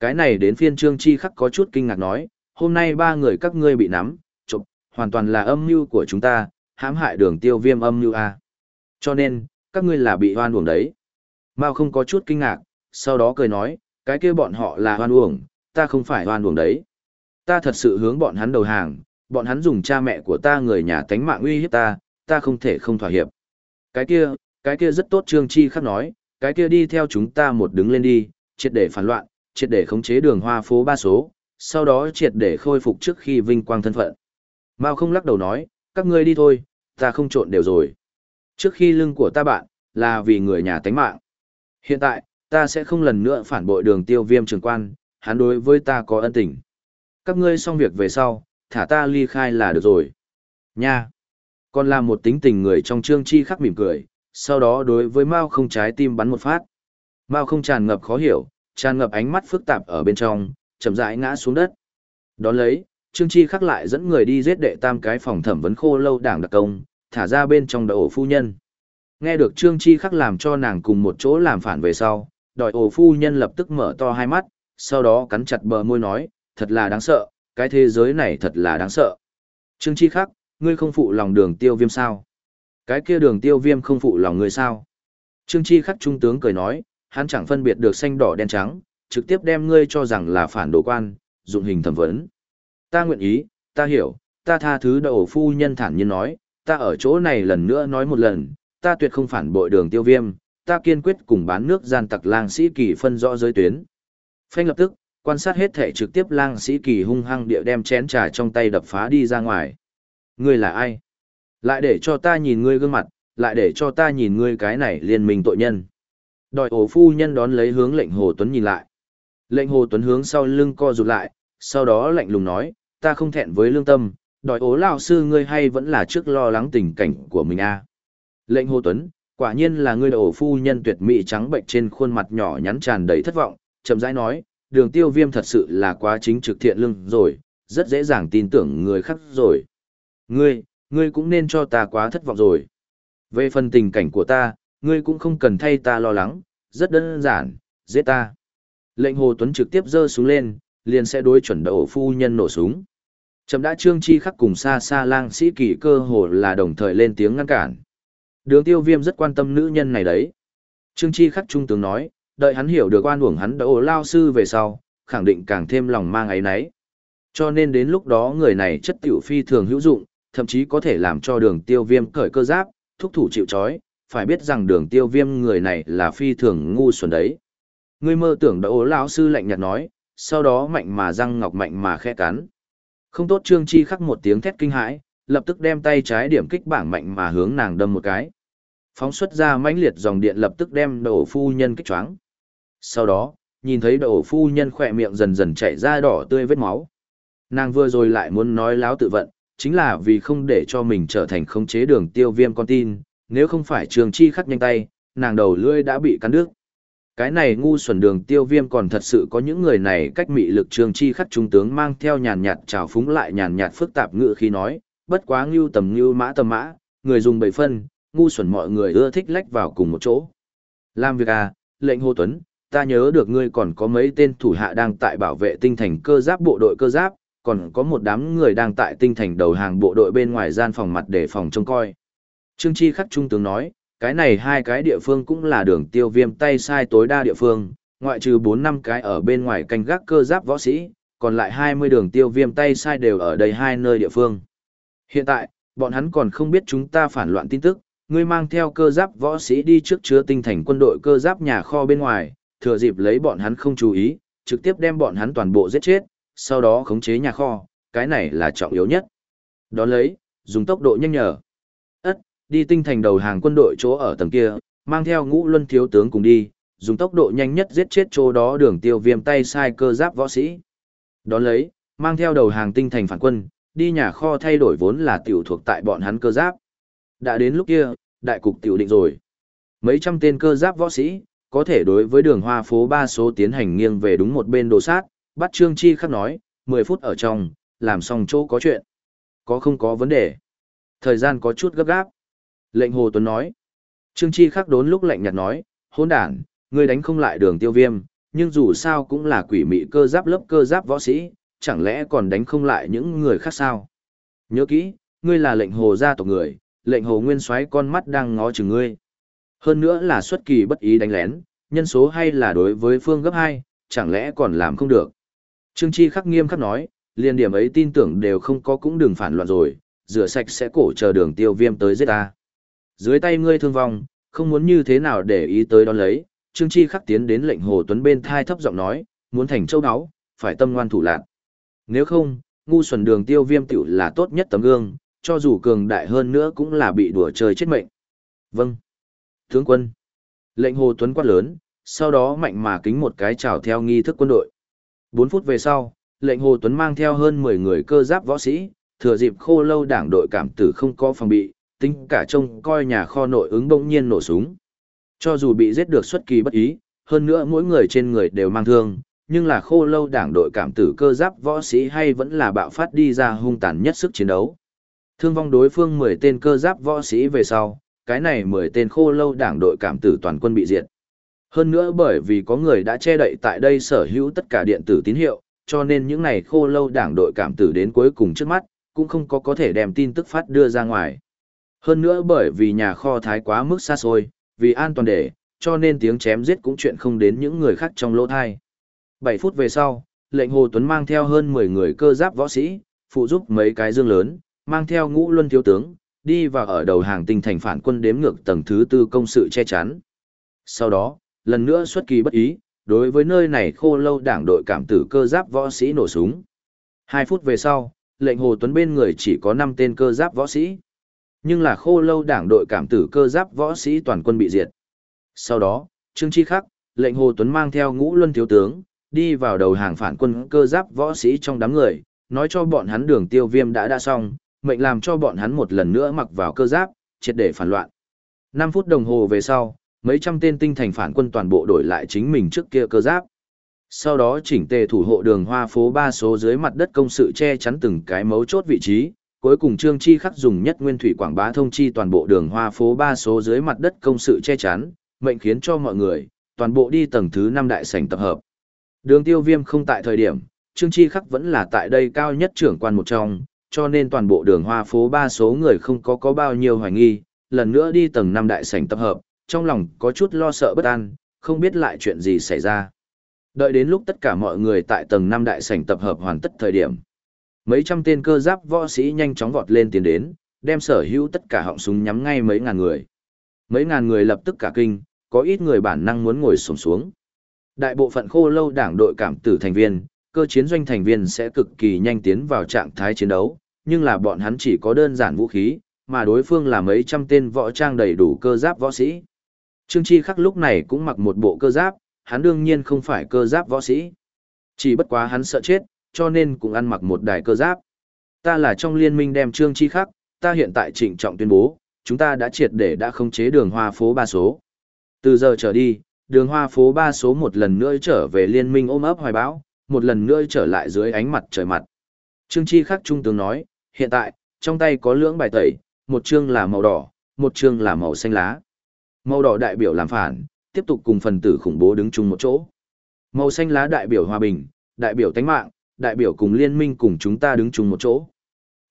Cái này đến phiên Trương Chi khắc có chút kinh ngạc nói, hôm nay ba người các ngươi bị nắm, chụp, hoàn toàn là âm mưu của chúng ta, hãm hại đường tiêu viêm âm mưu a. Cho nên, các ngươi là bị hoan uổng đấy. Mao không có chút kinh ngạc, sau đó cười nói, cái kia bọn họ là hoan uổng, ta không phải hoan uổng đấy. Ta thật sự hướng bọn hắn đầu hàng, bọn hắn dùng cha mẹ của ta người nhà tánh mạng uy hiếp ta, ta không thể không thỏa hiệp. Cái kia, cái kia rất tốt Trương Chi khắc nói, cái kia đi theo chúng ta một đứng lên đi, triệt để phản loạn, triệt để khống chế đường hoa phố ba số, sau đó triệt để khôi phục trước khi vinh quang thân phận. Mao không lắc đầu nói, các ngươi đi thôi, ta không trộn đều rồi. Trước khi lưng của ta bạn, là vì người nhà tánh mạng. Hiện tại, ta sẽ không lần nữa phản bội đường tiêu viêm trường quan, hắn đối với ta có ân tình. Các ngươi xong việc về sau, thả ta ly khai là được rồi. Nha! Còn là một tính tình người trong trương chi khắc mỉm cười, sau đó đối với Mao không trái tim bắn một phát. Mao không tràn ngập khó hiểu, tràn ngập ánh mắt phức tạp ở bên trong, chậm rãi ngã xuống đất. Đón lấy, Trương Chi khắc lại dẫn người đi giết đệ tam cái phòng thẩm vấn khô lâu đảng đặc công, thả ra bên trong đội ổ phu nhân. Nghe được Trương Chi khắc làm cho nàng cùng một chỗ làm phản về sau, đòi ổ phu nhân lập tức mở to hai mắt, sau đó cắn chặt bờ môi nói, thật là đáng sợ, Cái thế giới này thật là đáng sợ. Trương Chi Khắc, ngươi không phụ lòng đường tiêu viêm sao? Cái kia đường tiêu viêm không phụ lòng ngươi sao? Trương Chi Khắc trung tướng cười nói, hắn chẳng phân biệt được xanh đỏ đen trắng, trực tiếp đem ngươi cho rằng là phản đồ quan, dụng hình thẩm vấn. Ta nguyện ý, ta hiểu, ta tha thứ đầu phu nhân thản nhiên nói, ta ở chỗ này lần nữa nói một lần, ta tuyệt không phản bội đường tiêu viêm, ta kiên quyết cùng bán nước gian tặc lang sĩ kỳ phân rõ giới tuyến. Phanh lập tức, quan sát hết thể trực tiếp lang sĩ kỳ hung hăng địa đem chén trà trong tay đập phá đi ra ngoài. Ngươi là ai? Lại để cho ta nhìn ngươi gương mặt, lại để cho ta nhìn ngươi cái này liên minh tội nhân. Đòi ổ phu nhân đón lấy hướng lệnh Hồ Tuấn nhìn lại. Lệnh Hồ Tuấn hướng sau lưng co rụt lại, sau đó lạnh lùng nói, ta không thẹn với lương tâm, đòi ố lao sư ngươi hay vẫn là trước lo lắng tình cảnh của mình a à? Lệnh Hồ Tuấn, quả nhiên là ngươi đầu phu nhân tuyệt mỹ trắng bệnh trên khuôn mặt nhỏ nhắn tràn đầy thất vọng, chậm rãi nói, đường tiêu viêm thật sự là quá chính trực thiện lương rồi, rất dễ dàng tin tưởng người khác rồi. Ngươi, ngươi cũng nên cho ta quá thất vọng rồi. Về phần tình cảnh của ta, ngươi cũng không cần thay ta lo lắng, rất đơn giản, giết ta. Lệnh Hồ Tuấn trực tiếp giơ súng lên, liền sẽ đối chuẩn đậu phu nhân nổ súng. Chậm đã trương chi khắc cùng xa xa lang sĩ kỳ cơ hồ là đồng thời lên tiếng ngăn cản. Đường tiêu viêm rất quan tâm nữ nhân này đấy. Trương chi khắc trung tướng nói, đợi hắn hiểu được quan uổng hắn đậu lao sư về sau, khẳng định càng thêm lòng mang ấy nấy. Cho nên đến lúc đó người này chất tiểu phi thường hữu dụng, thậm chí có thể làm cho đường tiêu viêm cởi cơ giáp, thúc thủ chịu chói, phải biết rằng đường tiêu viêm người này là phi thường ngu xuẩn đấy. Ngươi mơ tưởng đã ố lão sư lạnh nhạt nói, sau đó mạnh mà răng ngọc mạnh mà khẽ cắn. Không tốt trương chi khắc một tiếng thét kinh hãi, lập tức đem tay trái điểm kích bảng mạnh mà hướng nàng đâm một cái. Phóng xuất ra mãnh liệt dòng điện lập tức đem đổ phu nhân kích choáng. Sau đó, nhìn thấy đổ phu nhân khỏe miệng dần dần chảy ra đỏ tươi vết máu. Nàng vừa rồi lại muốn nói láo tự vận, chính là vì không để cho mình trở thành khống chế đường tiêu viêm con tin, nếu không phải trường chi khắc nhanh tay, nàng đầu lưỡi đã bị cắn đứt. Cái này ngu xuẩn đường tiêu viêm còn thật sự có những người này cách mị lực trường chi khắc trung tướng mang theo nhàn nhạt trào phúng lại nhàn nhạt phức tạp ngự khi nói, bất quá ngưu tầm ngưu mã tầm mã, người dùng bảy phân, ngu xuẩn mọi người ưa thích lách vào cùng một chỗ. Làm việc à, lệnh hô tuấn, ta nhớ được ngươi còn có mấy tên thủ hạ đang tại bảo vệ tinh thành cơ giáp bộ đội cơ giáp, còn có một đám người đang tại tinh thành đầu hàng bộ đội bên ngoài gian phòng mặt để phòng trông coi. Trương Chi khắc trung tướng nói, cái này hai cái địa phương cũng là đường tiêu viêm tay sai tối đa địa phương, ngoại trừ 4 năm cái ở bên ngoài canh gác cơ giáp võ sĩ, còn lại 20 đường tiêu viêm tay sai đều ở đây hai nơi địa phương. Hiện tại, bọn hắn còn không biết chúng ta phản loạn tin tức, ngươi mang theo cơ giáp võ sĩ đi trước chứa tinh thành quân đội cơ giáp nhà kho bên ngoài, thừa dịp lấy bọn hắn không chú ý, trực tiếp đem bọn hắn toàn bộ giết chết, sau đó khống chế nhà kho, cái này là trọng yếu nhất. Đó lấy, dùng tốc độ nhanh nhở. Ất, đi tinh thành đầu hàng quân đội chỗ ở tầng kia, mang theo ngũ luân thiếu tướng cùng đi, dùng tốc độ nhanh nhất giết chết chỗ đó đường tiêu viêm tay sai cơ giáp võ sĩ. Đó lấy, mang theo đầu hàng tinh thành phản quân, đi nhà kho thay đổi vốn là tiểu thuộc tại bọn hắn cơ giáp. Đã đến lúc kia, đại cục tiểu định rồi. Mấy trăm tên cơ giáp võ sĩ, có thể đối với đường hoa phố ba số tiến hành nghiêng về đúng một bên đồ sát, bắt Trương Chi khắc nói, 10 phút ở trong, làm xong chỗ có chuyện. Có không có vấn đề. Thời gian có chút gấp gáp. Lệnh Hồ Tuấn nói. Trương Chi khắc đốn lúc lạnh nhạt nói, hôn đản, ngươi đánh không lại đường tiêu viêm, nhưng dù sao cũng là quỷ mị cơ giáp lớp cơ giáp võ sĩ, chẳng lẽ còn đánh không lại những người khác sao? Nhớ kỹ, ngươi là lệnh hồ gia tộc người, lệnh hồ nguyên xoáy con mắt đang ngó chừng ngươi. Hơn nữa là xuất kỳ bất ý đánh lén, nhân số hay là đối với phương gấp 2, chẳng lẽ còn làm không được. Trương Chi khắc nghiêm khắc nói, liền điểm ấy tin tưởng đều không có cũng đừng phản loạn rồi, rửa sạch sẽ cổ chờ đường tiêu viêm tới giết ta. Dưới tay ngươi thương vong, không muốn như thế nào để ý tới đón lấy, Trương Chi khắc tiến đến lệnh Hồ Tuấn bên thai thấp giọng nói, muốn thành châu đáo, phải tâm ngoan thủ lạc. Nếu không, ngu xuẩn đường tiêu viêm tiểu là tốt nhất tấm gương, cho dù cường đại hơn nữa cũng là bị đùa chơi chết mệnh. Vâng. Tướng quân. Lệnh Hồ Tuấn quát lớn, sau đó mạnh mà kính một cái chào theo nghi thức quân đội. 4 phút về sau, lệnh Hồ Tuấn mang theo hơn 10 người cơ giáp võ sĩ, thừa dịp khô lâu đảng đội cảm tử không có phòng bị, tính cả trông coi nhà kho nội ứng bỗng nhiên nổ súng. Cho dù bị giết được xuất kỳ bất ý, hơn nữa mỗi người trên người đều mang thương, nhưng là khô lâu đảng đội cảm tử cơ giáp võ sĩ hay vẫn là bạo phát đi ra hung tàn nhất sức chiến đấu. Thương vong đối phương 10 tên cơ giáp võ sĩ về sau, cái này 10 tên khô lâu đảng đội cảm tử toàn quân bị diệt. Hơn nữa bởi vì có người đã che đậy tại đây sở hữu tất cả điện tử tín hiệu, cho nên những này khô lâu đảng đội cảm tử đến cuối cùng trước mắt, cũng không có có thể đem tin tức phát đưa ra ngoài. Hơn nữa bởi vì nhà kho thái quá mức xa xôi, vì an toàn để, cho nên tiếng chém giết cũng chuyện không đến những người khác trong lỗ thai. 7 phút về sau, lệnh Hồ Tuấn mang theo hơn 10 người cơ giáp võ sĩ, phụ giúp mấy cái dương lớn, mang theo ngũ luân thiếu tướng, đi vào ở đầu hàng tinh thành phản quân đếm ngược tầng thứ tư công sự che chắn. Sau đó, lần nữa xuất kỳ bất ý, đối với nơi này khô lâu đảng đội cảm tử cơ giáp võ sĩ nổ súng. Hai phút về sau, lệnh Hồ Tuấn bên người chỉ có 5 tên cơ giáp võ sĩ. Nhưng là khô lâu đảng đội cảm tử cơ giáp võ sĩ toàn quân bị diệt. Sau đó, Trương Chi Khắc, lệnh Hồ Tuấn mang theo ngũ luân thiếu tướng, đi vào đầu hàng phản quân cơ giáp võ sĩ trong đám người, nói cho bọn hắn đường tiêu viêm đã đã xong, mệnh làm cho bọn hắn một lần nữa mặc vào cơ giáp, triệt để phản loạn. 5 phút đồng hồ về sau, mấy trăm tên tinh thành phản quân toàn bộ đổi lại chính mình trước kia cơ giáp. Sau đó chỉnh tề thủ hộ đường hoa phố ba số dưới mặt đất công sự che chắn từng cái mấu chốt vị trí, cuối cùng Trương Chi khắc dùng nhất nguyên thủy quảng bá thông chi toàn bộ đường hoa phố ba số dưới mặt đất công sự che chắn, mệnh khiến cho mọi người, toàn bộ đi tầng thứ 5 đại sảnh tập hợp. Đường tiêu viêm không tại thời điểm, Trương Chi khắc vẫn là tại đây cao nhất trưởng quan một trong, cho nên toàn bộ đường hoa phố ba số người không có có bao nhiêu hoài nghi, lần nữa đi tầng năm đại sảnh tập hợp, trong lòng có chút lo sợ bất an, không biết lại chuyện gì xảy ra. Đợi đến lúc tất cả mọi người tại tầng năm đại sảnh tập hợp hoàn tất thời điểm. Mấy trăm tên cơ giáp võ sĩ nhanh chóng vọt lên tiến đến, đem sở hữu tất cả họng súng nhắm ngay mấy ngàn người. Mấy ngàn người lập tức cả kinh, có ít người bản năng muốn ngồi xổm xuống. Đại bộ phận khô lâu đảng đội cảm tử thành viên, cơ chiến doanh thành viên sẽ cực kỳ nhanh tiến vào trạng thái chiến đấu, nhưng là bọn hắn chỉ có đơn giản vũ khí, mà đối phương là mấy trăm tên võ trang đầy đủ cơ giáp võ sĩ. Trương Chi Khắc lúc này cũng mặc một bộ cơ giáp, hắn đương nhiên không phải cơ giáp võ sĩ. Chỉ bất quá hắn sợ chết, cho nên cũng ăn mặc một đài cơ giáp. Ta là trong liên minh đem Trương Chi Khắc, ta hiện tại trịnh trọng tuyên bố, chúng ta đã triệt để đã khống chế đường hoa phố ba số. Từ giờ trở đi, đường hoa phố ba số một lần nữa trở về liên minh ôm ấp hoài bão, một lần nữa trở lại dưới ánh mặt trời mặt. Trương Chi Khắc Trung tướng nói, hiện tại, trong tay có lưỡng bài tẩy, một chương là màu đỏ, một chương là màu xanh lá. Màu đỏ đại biểu làm phản, tiếp tục cùng phần tử khủng bố đứng chung một chỗ. Màu xanh lá đại biểu hòa bình, đại biểu tánh mạng, đại biểu cùng liên minh cùng chúng ta đứng chung một chỗ.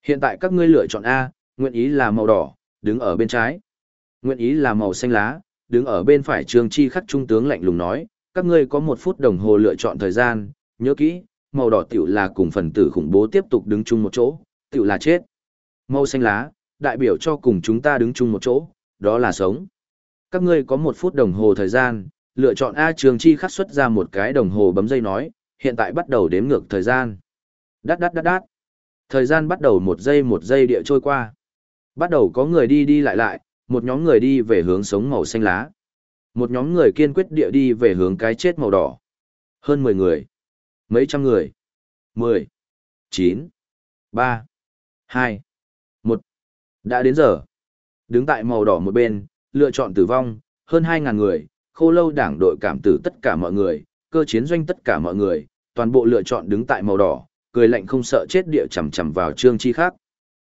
Hiện tại các ngươi lựa chọn A, nguyện ý là màu đỏ, đứng ở bên trái. Nguyện ý là màu xanh lá, đứng ở bên phải trương chi khắc trung tướng lạnh lùng nói, các ngươi có một phút đồng hồ lựa chọn thời gian, nhớ kỹ, màu đỏ tiểu là cùng phần tử khủng bố tiếp tục đứng chung một chỗ, tiểu là chết. Màu xanh lá, đại biểu cho cùng chúng ta đứng chung một chỗ, đó là sống. Các ngươi có một phút đồng hồ thời gian, lựa chọn A Trường Chi khắc xuất ra một cái đồng hồ bấm dây nói, hiện tại bắt đầu đếm ngược thời gian. Đát đát đát đát. Thời gian bắt đầu một giây một giây địa trôi qua. Bắt đầu có người đi đi lại lại, một nhóm người đi về hướng sống màu xanh lá. Một nhóm người kiên quyết địa đi về hướng cái chết màu đỏ. Hơn 10 người. Mấy trăm người. 10. 9. 3. 2. 1. Đã đến giờ. Đứng tại màu đỏ một bên, lựa chọn tử vong, hơn hai ngàn người, khô lâu đảng đội cảm tử tất cả mọi người, cơ chiến doanh tất cả mọi người, toàn bộ lựa chọn đứng tại màu đỏ, cười lạnh không sợ chết địa chầm chầm vào Trương Chi Khắc.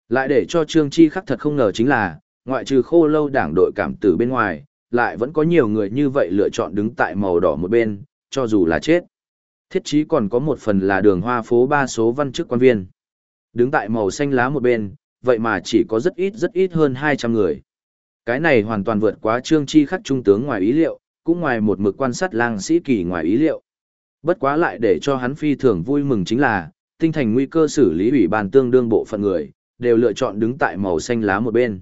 Lại để cho Trương Chi Khắc thật không ngờ chính là, ngoại trừ khô lâu đảng đội cảm tử bên ngoài, lại vẫn có nhiều người như vậy lựa chọn đứng tại màu đỏ một bên, cho dù là chết. Thiết chí còn có một phần là đường hoa phố ba số văn chức quan viên. Đứng tại màu xanh lá một bên, vậy mà chỉ có rất ít rất ít hơn 200 người. Cái này hoàn toàn vượt quá trương chi khắc trung tướng ngoài ý liệu, cũng ngoài một mực quan sát lang sĩ kỳ ngoài ý liệu. Bất quá lại để cho hắn phi thường vui mừng chính là, tinh thành nguy cơ xử lý ủy ban tương đương bộ phận người, đều lựa chọn đứng tại màu xanh lá một bên.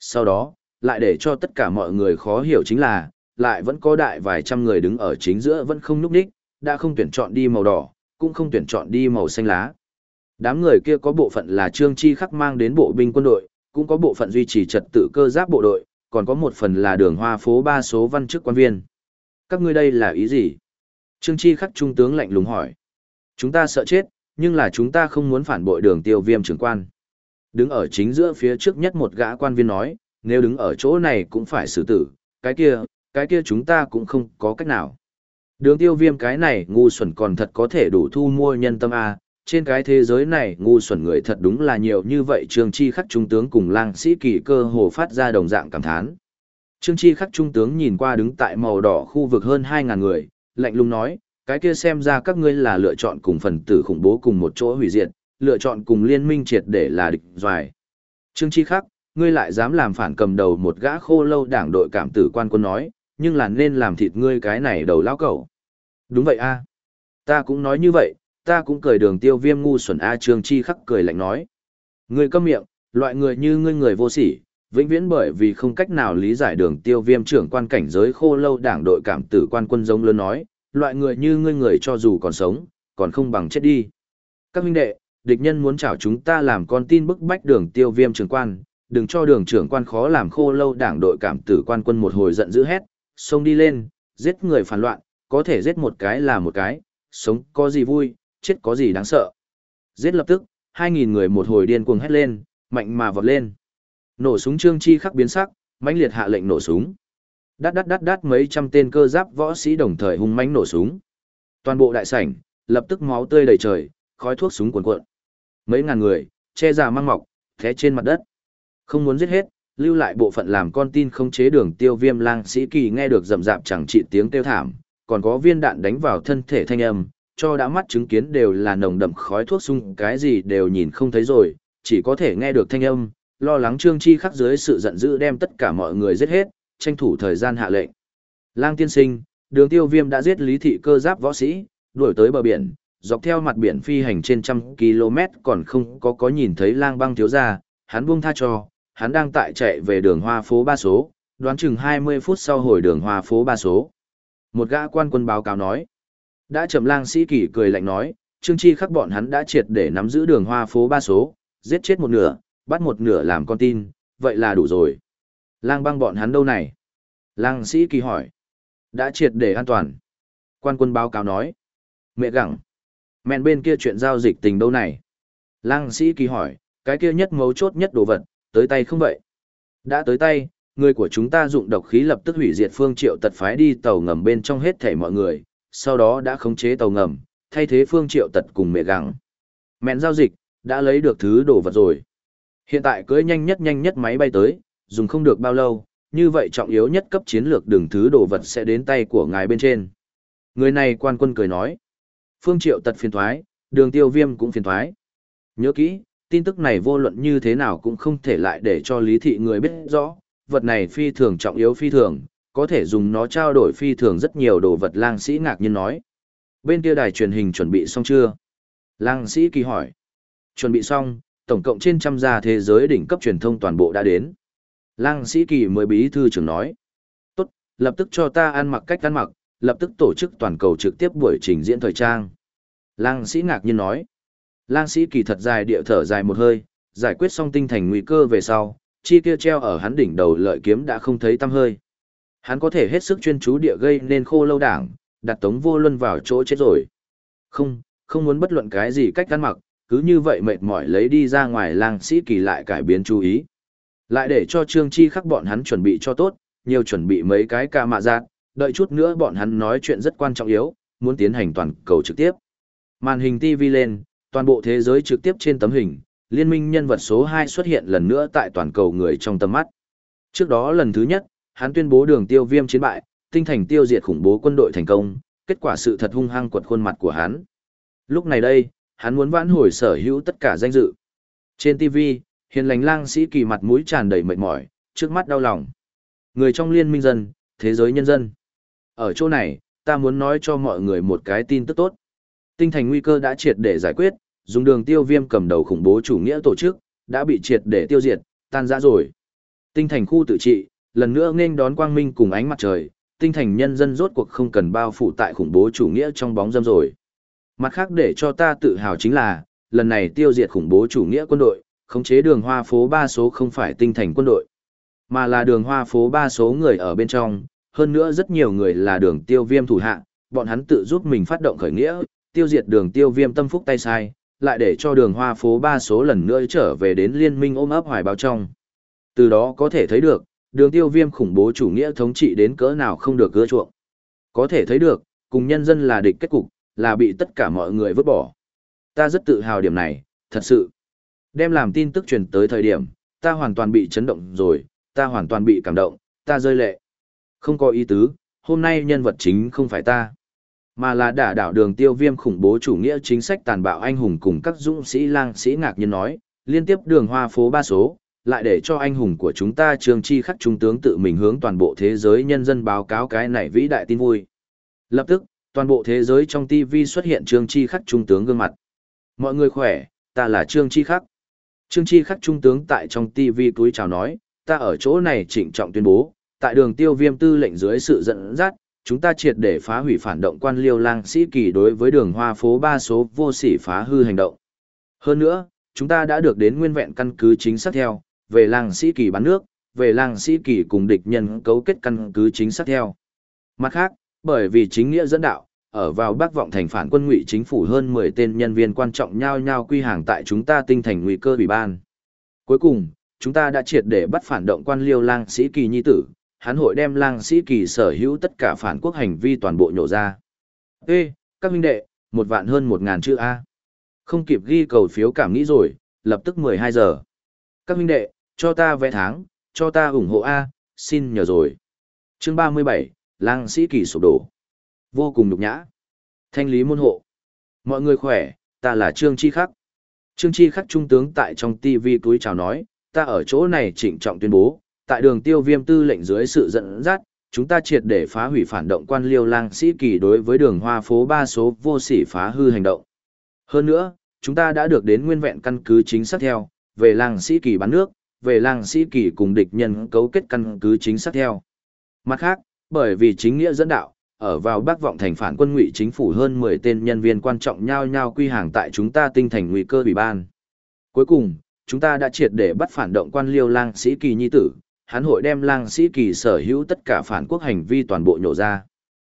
Sau đó, lại để cho tất cả mọi người khó hiểu chính là, lại vẫn có đại vài trăm người đứng ở chính giữa vẫn không núp đích, đã không tuyển chọn đi màu đỏ, cũng không tuyển chọn đi màu xanh lá. Đám người kia có bộ phận là Trương Chi Khắc mang đến bộ binh quân đội, cũng có bộ phận duy trì trật tự cơ giáp bộ đội, còn có một phần là đường hoa phố ba số văn chức quan viên. Các ngươi đây là ý gì? Trương Chi khắc trung tướng lạnh lùng hỏi. Chúng ta sợ chết, nhưng là chúng ta không muốn phản bội đường tiêu viêm trưởng quan. Đứng ở chính giữa phía trước nhất một gã quan viên nói, nếu đứng ở chỗ này cũng phải xử tử, cái kia, cái kia chúng ta cũng không có cách nào. Đường tiêu viêm cái này ngu xuẩn còn thật có thể đủ thu mua nhân tâm A, trên cái thế giới này ngu xuẩn người thật đúng là nhiều như vậy Trường chi khắc trung tướng cùng lang sĩ kỳ cơ hồ phát ra đồng dạng cảm thán trương chi khắc trung tướng nhìn qua đứng tại màu đỏ khu vực hơn hai ngàn người lạnh lùng nói cái kia xem ra các ngươi là lựa chọn cùng phần tử khủng bố cùng một chỗ hủy diệt, lựa chọn cùng liên minh triệt để là địch doài. Trương Chi Khắc, ngươi lại dám làm phản cầm đầu một gã khô lâu đảng đội cảm tử quan quân nói, nhưng là nên làm thịt ngươi cái này đầu lão cẩu. Đúng vậy a Ta cũng nói như vậy, ta cũng cười đường tiêu viêm ngu xuẩn A Trương Chi khắc cười lạnh nói. Ngươi câm miệng, loại người như ngươi người vô sỉ, vĩnh viễn bởi vì không cách nào lý giải đường tiêu viêm trưởng quan cảnh giới khô lâu đảng đội cảm tử quan quân giống lớn nói, loại người như ngươi người cho dù còn sống, còn không bằng chết đi. Các huynh đệ, địch nhân muốn chảo chúng ta làm con tin bức bách đường tiêu viêm trưởng quan, đừng cho đường trưởng quan khó làm khô lâu đảng đội cảm tử quan quân một hồi giận dữ hét, xông đi lên, giết người phản loạn, có thể giết một cái là một cái, sống có gì vui, chết có gì đáng sợ. Giết lập tức, 2.000 người một hồi điên cuồng hét lên, mạnh mà vọt lên. Nổ súng trương chi khắc biến sắc, mãnh liệt hạ lệnh nổ súng. Đát đát đát đát mấy trăm tên cơ giáp võ sĩ đồng thời hung mãnh nổ súng. Toàn bộ đại sảnh, lập tức máu tươi đầy trời, khói thuốc súng cuồn cuộn. Mấy ngàn người, che giả mang mọc, thế trên mặt đất. Không muốn giết hết, lưu lại bộ phận làm con tin không chế đường tiêu viêm lang sĩ kỳ nghe được rầm rạp chẳng trị tiếng kêu thảm, còn có viên đạn đánh vào thân thể thanh âm, cho đã mắt chứng kiến đều là nồng đậm khói thuốc sung cái gì đều nhìn không thấy rồi, chỉ có thể nghe được thanh âm, lo lắng trương chi khắc dưới sự giận dữ đem tất cả mọi người giết hết, tranh thủ thời gian hạ lệnh. Lang tiên sinh, đường tiêu viêm đã giết lý thị cơ giáp võ sĩ, đuổi tới bờ biển, dọc theo mặt biển phi hành trên trăm km còn không có có nhìn thấy lang băng thiếu ra, hắn buông tha cho, hắn đang tại chạy về đường hoa phố ba số, đoán chừng 20 phút sau hồi đường hoa phố ba số. Một gã quan quân báo cáo nói, đã chậm lang sĩ kỷ cười lạnh nói, Trương Chi khắc bọn hắn đã triệt để nắm giữ đường hoa phố ba số, giết chết một nửa, bắt một nửa làm con tin, vậy là đủ rồi. Lang băng bọn hắn đâu này? Lang sĩ kỳ hỏi. Đã triệt để an toàn. Quan quân báo cáo nói. Mẹ gặng. Mẹn bên kia chuyện giao dịch tình đâu này? Lang sĩ kỳ hỏi, cái kia nhất mấu chốt nhất đồ vật, tới tay không vậy? Đã tới tay, người của chúng ta dụng độc khí lập tức hủy diệt phương triệu tật phái đi tàu ngầm bên trong hết thảy mọi người, sau đó đã khống chế tàu ngầm, thay thế phương triệu tật cùng mẹ gặng. Mẹn giao dịch, đã lấy được thứ đồ vật rồi. Hiện tại cưới nhanh nhất nhanh nhất máy bay tới, dùng không được bao lâu, như vậy trọng yếu nhất cấp chiến lược đường thứ đồ vật sẽ đến tay của ngài bên trên. Người này quan quân cười nói. Phương triệu tật phiền thoái, đường tiêu viêm cũng phiền thoái. Nhớ kỹ, tin tức này vô luận như thế nào cũng không thể lại để cho lý thị người biết rõ, vật này phi thường trọng yếu phi thường, có thể dùng nó trao đổi phi thường rất nhiều đồ vật lang sĩ ngạc nhiên nói. Bên kia đài truyền hình chuẩn bị xong chưa? Lang sĩ kỳ hỏi. Chuẩn bị xong, tổng cộng trên trăm gia thế giới đỉnh cấp truyền thông toàn bộ đã đến. Lang sĩ kỳ mới bí thư trưởng nói. Tốt, lập tức cho ta ăn mặc cách ăn mặc, lập tức tổ chức toàn cầu trực tiếp buổi trình diễn thời trang. Lang sĩ ngạc nhiên nói. Lang sĩ kỳ thật dài địa thở dài một hơi, giải quyết xong tinh thành nguy cơ về sau, chi kia treo ở hắn đỉnh đầu lợi kiếm đã không thấy tăm hơi. Hắn có thể hết sức chuyên chú địa gây nên khô lâu đảng, đặt tống vô luân vào chỗ chết rồi. Không, không muốn bất luận cái gì cách ăn mặc, cứ như vậy mệt mỏi lấy đi ra ngoài lang sĩ kỳ lại cải biến chú ý. Lại để cho Trương Chi khắc bọn hắn chuẩn bị cho tốt, nhiều chuẩn bị mấy cái ca mạ giác, đợi chút nữa bọn hắn nói chuyện rất quan trọng yếu, muốn tiến hành toàn cầu trực tiếp. Màn hình TV lên, toàn bộ thế giới trực tiếp trên tấm hình, liên minh nhân vật số 2 xuất hiện lần nữa tại toàn cầu người trong tầm mắt. Trước đó lần thứ nhất, hắn tuyên bố đường tiêu viêm chiến bại, tinh thành tiêu diệt khủng bố quân đội thành công, kết quả sự thật hung hăng quật khuôn mặt của hắn. Lúc này đây, hắn muốn vãn hồi sở hữu tất cả danh dự. Trên TV, hiền lành lang sĩ kỳ mặt mũi tràn đầy mệt mỏi, trước mắt đau lòng. Người trong liên minh dân, thế giới nhân dân. Ở chỗ này, ta muốn nói cho mọi người một cái tin tức tốt. Tinh thành nguy cơ đã triệt để giải quyết, dùng đường tiêu viêm cầm đầu khủng bố chủ nghĩa tổ chức, đã bị triệt để tiêu diệt, tan rã rồi. Tinh thành khu tự trị, lần nữa nên đón quang minh cùng ánh mặt trời, tinh thành nhân dân rốt cuộc không cần bao phủ tại khủng bố chủ nghĩa trong bóng dâm rồi. Mặt khác để cho ta tự hào chính là, lần này tiêu diệt khủng bố chủ nghĩa quân đội, khống chế đường hoa phố ba số không phải tinh thành quân đội, mà là đường hoa phố ba số người ở bên trong, hơn nữa rất nhiều người là đường tiêu viêm thủ hạ, bọn hắn tự giúp mình phát động khởi nghĩa, tiêu diệt đường tiêu viêm tâm phúc tay sai, lại để cho đường hoa phố ba số lần nữa trở về đến liên minh ôm ấp hoài báo trong. Từ đó có thể thấy được, đường tiêu viêm khủng bố chủ nghĩa thống trị đến cỡ nào không được gỡ chuộng. Có thể thấy được, cùng nhân dân là địch kết cục, là bị tất cả mọi người vứt bỏ. Ta rất tự hào điểm này, thật sự. Đem làm tin tức truyền tới thời điểm, ta hoàn toàn bị chấn động rồi, ta hoàn toàn bị cảm động, ta rơi lệ. Không có ý tứ, hôm nay nhân vật chính không phải ta mà là đả đảo đường tiêu viêm khủng bố chủ nghĩa chính sách tàn bạo anh hùng cùng các dũng sĩ lang sĩ ngạc nhiên nói, liên tiếp đường hoa phố ba số, lại để cho anh hùng của chúng ta trường chi khắc trung tướng tự mình hướng toàn bộ thế giới nhân dân báo cáo cái này vĩ đại tin vui. Lập tức, toàn bộ thế giới trong TV xuất hiện trương chi khắc trung tướng gương mặt. Mọi người khỏe, ta là trương chi khắc. Trương chi khắc trung tướng tại trong TV túi chào nói, ta ở chỗ này trịnh trọng tuyên bố, tại đường tiêu viêm tư lệnh dưới sự dẫn dắt, chúng ta triệt để phá hủy phản động quan liêu lang sĩ kỳ đối với đường hoa phố ba số vô sỉ phá hư hành động. Hơn nữa, chúng ta đã được đến nguyên vẹn căn cứ chính xác theo, về lang sĩ kỳ bán nước, về lang sĩ kỳ cùng địch nhân cấu kết căn cứ chính xác theo. Mặt khác, bởi vì chính nghĩa dẫn đạo, ở vào Bắc vọng thành phản quân ngụy chính phủ hơn 10 tên nhân viên quan trọng nhau nhau quy hàng tại chúng ta tinh thành nguy cơ ủy ban. Cuối cùng, chúng ta đã triệt để bắt phản động quan liêu lang sĩ kỳ nhi tử, hắn hội đem lang sĩ kỳ sở hữu tất cả phản quốc hành vi toàn bộ nhổ ra. Ê, các huynh đệ, một vạn hơn một ngàn chữ A. Không kịp ghi cầu phiếu cảm nghĩ rồi, lập tức 12 giờ. Các huynh đệ, cho ta vẽ tháng, cho ta ủng hộ A, xin nhờ rồi. Chương 37, lang sĩ kỳ sụp đổ. Vô cùng nhục nhã. Thanh lý môn hộ. Mọi người khỏe, ta là Trương Chi Khắc. Trương Chi Khắc trung tướng tại trong TV túi chào nói, ta ở chỗ này trịnh trọng tuyên bố, tại đường tiêu viêm tư lệnh dưới sự dẫn dắt, chúng ta triệt để phá hủy phản động quan liêu lang sĩ kỳ đối với đường hoa phố ba số vô sỉ phá hư hành động. Hơn nữa, chúng ta đã được đến nguyên vẹn căn cứ chính xác theo, về lang sĩ kỳ bán nước, về lang sĩ kỳ cùng địch nhân cấu kết căn cứ chính xác theo. Mặt khác, bởi vì chính nghĩa dẫn đạo, ở vào Bắc vọng thành phản quân ngụy chính phủ hơn 10 tên nhân viên quan trọng nhau nhau quy hàng tại chúng ta tinh thành nguy cơ ủy ban. Cuối cùng, chúng ta đã triệt để bắt phản động quan liêu lang sĩ kỳ nhi tử, hắn hội đem lang sĩ kỳ sở hữu tất cả phản quốc hành vi toàn bộ nhổ ra.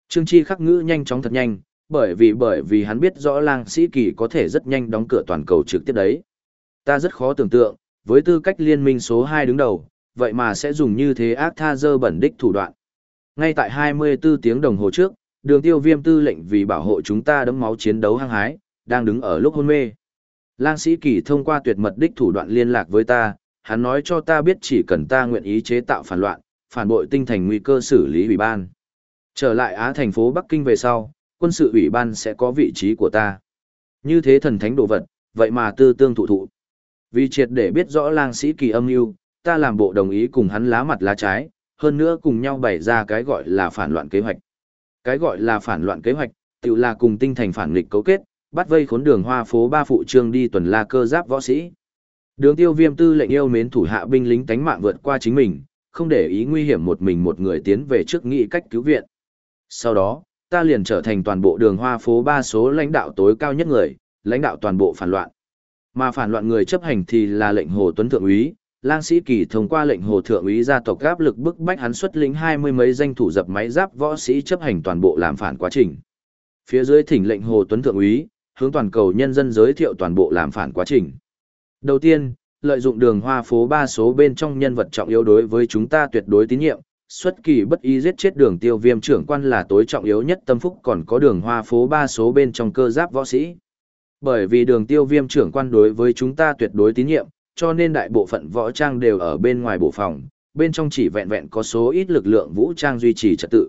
Trương Chi khắc ngữ nhanh chóng thật nhanh, bởi vì bởi vì hắn biết rõ lang sĩ kỳ có thể rất nhanh đóng cửa toàn cầu trực tiếp đấy. Ta rất khó tưởng tượng, với tư cách liên minh số 2 đứng đầu, vậy mà sẽ dùng như thế ác tha dơ bẩn đích thủ đoạn. Ngay tại 24 tiếng đồng hồ trước, đường tiêu viêm tư lệnh vì bảo hộ chúng ta đấm máu chiến đấu hăng hái, đang đứng ở lúc hôn mê. Lang sĩ kỳ thông qua tuyệt mật đích thủ đoạn liên lạc với ta, hắn nói cho ta biết chỉ cần ta nguyện ý chế tạo phản loạn, phản bội tinh thành nguy cơ xử lý ủy ban. Trở lại Á thành phố Bắc Kinh về sau, quân sự ủy ban sẽ có vị trí của ta. Như thế thần thánh đồ vật, vậy mà tư tương thụ thụ. Vì triệt để biết rõ lang sĩ kỳ âm mưu, ta làm bộ đồng ý cùng hắn lá mặt lá trái, hơn nữa cùng nhau bày ra cái gọi là phản loạn kế hoạch. Cái gọi là phản loạn kế hoạch, tự là cùng tinh thành phản nghịch cấu kết, bắt vây khốn đường hoa phố ba phụ trương đi tuần la cơ giáp võ sĩ. Đường tiêu viêm tư lệnh yêu mến thủ hạ binh lính tánh mạng vượt qua chính mình, không để ý nguy hiểm một mình một người tiến về trước nghị cách cứu viện. Sau đó, ta liền trở thành toàn bộ đường hoa phố ba số lãnh đạo tối cao nhất người, lãnh đạo toàn bộ phản loạn. Mà phản loạn người chấp hành thì là lệnh Hồ Tuấn Thượng úy, Lang Sĩ Kỳ thông qua lệnh Hồ Thượng úy gia tộc gáp lực bức bách hắn xuất lĩnh hai mươi mấy danh thủ dập máy giáp võ sĩ chấp hành toàn bộ làm phản quá trình. Phía dưới thỉnh lệnh Hồ Tuấn Thượng úy, hướng toàn cầu nhân dân giới thiệu toàn bộ làm phản quá trình. Đầu tiên, lợi dụng đường hoa phố ba số bên trong nhân vật trọng yếu đối với chúng ta tuyệt đối tín nhiệm, xuất kỳ bất ý giết chết đường tiêu viêm trưởng quan là tối trọng yếu nhất tâm phúc còn có đường hoa phố ba số bên trong cơ giáp võ sĩ. Bởi vì đường tiêu viêm trưởng quan đối với chúng ta tuyệt đối tín nhiệm, cho nên đại bộ phận võ trang đều ở bên ngoài bộ phòng, bên trong chỉ vẹn vẹn có số ít lực lượng vũ trang duy trì trật tự.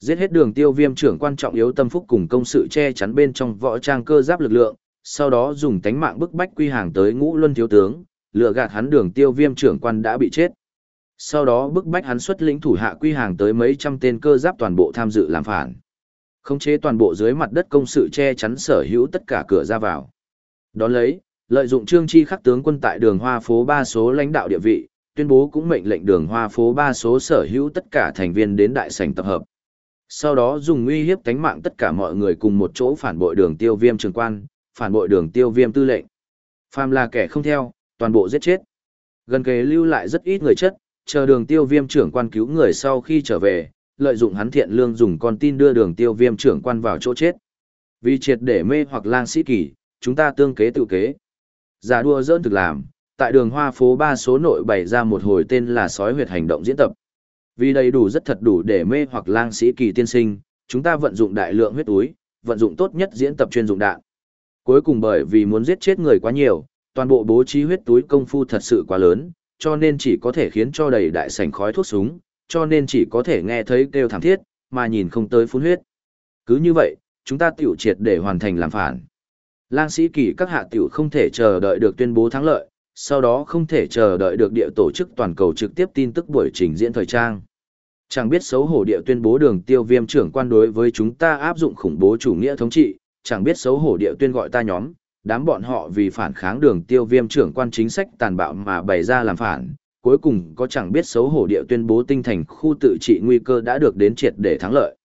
Giết hết đường tiêu viêm trưởng quan trọng yếu tâm phúc cùng công sự che chắn bên trong võ trang cơ giáp lực lượng, sau đó dùng tánh mạng bức bách quy hàng tới ngũ luân thiếu tướng, lừa gạt hắn đường tiêu viêm trưởng quan đã bị chết. Sau đó bức bách hắn xuất lĩnh thủ hạ quy hàng tới mấy trăm tên cơ giáp toàn bộ tham dự làm phản. Khống chế toàn bộ dưới mặt đất công sự che chắn sở hữu tất cả cửa ra vào. Đón lấy, lợi dụng trương chi khắc tướng quân tại đường hoa phố ba số lãnh đạo địa vị, tuyên bố cũng mệnh lệnh đường hoa phố ba số sở hữu tất cả thành viên đến đại sảnh tập hợp. Sau đó dùng uy hiếp cánh mạng tất cả mọi người cùng một chỗ phản bội đường tiêu viêm trường quan, phản bội đường tiêu viêm tư lệnh. Phàm là kẻ không theo, toàn bộ giết chết. Gần kề lưu lại rất ít người chất, chờ đường tiêu viêm trưởng quan cứu người sau khi trở về, lợi dụng hắn thiện lương dùng con tin đưa đường tiêu viêm trưởng quan vào chỗ chết. Vì triệt để mê hoặc lang sĩ kỳ, chúng ta tương kế tự kế. Giả đua dỡn thực làm, tại đường hoa phố ba số nội bày ra một hồi tên là sói huyệt hành động diễn tập. Vì đầy đủ rất thật đủ để mê hoặc lang sĩ kỳ tiên sinh, chúng ta vận dụng đại lượng huyết túi, vận dụng tốt nhất diễn tập chuyên dụng đạn. Cuối cùng bởi vì muốn giết chết người quá nhiều, toàn bộ bố trí huyết túi công phu thật sự quá lớn, cho nên chỉ có thể khiến cho đầy đại sảnh khói thuốc súng, cho nên chỉ có thể nghe thấy kêu thảm thiết, mà nhìn không tới phun huyết. Cứ như vậy, chúng ta tiểu triệt để hoàn thành làm phản. Lang sĩ kỳ các hạ tiểu không thể chờ đợi được tuyên bố thắng lợi, sau đó không thể chờ đợi được địa tổ chức toàn cầu trực tiếp tin tức buổi trình diễn thời trang. Chẳng biết xấu hổ địa tuyên bố đường tiêu viêm trưởng quan đối với chúng ta áp dụng khủng bố chủ nghĩa thống trị, chẳng biết xấu hổ địa tuyên gọi ta nhóm, đám bọn họ vì phản kháng đường tiêu viêm trưởng quan chính sách tàn bạo mà bày ra làm phản, cuối cùng có chẳng biết xấu hổ địa tuyên bố tinh thành khu tự trị nguy cơ đã được đến triệt để thắng lợi.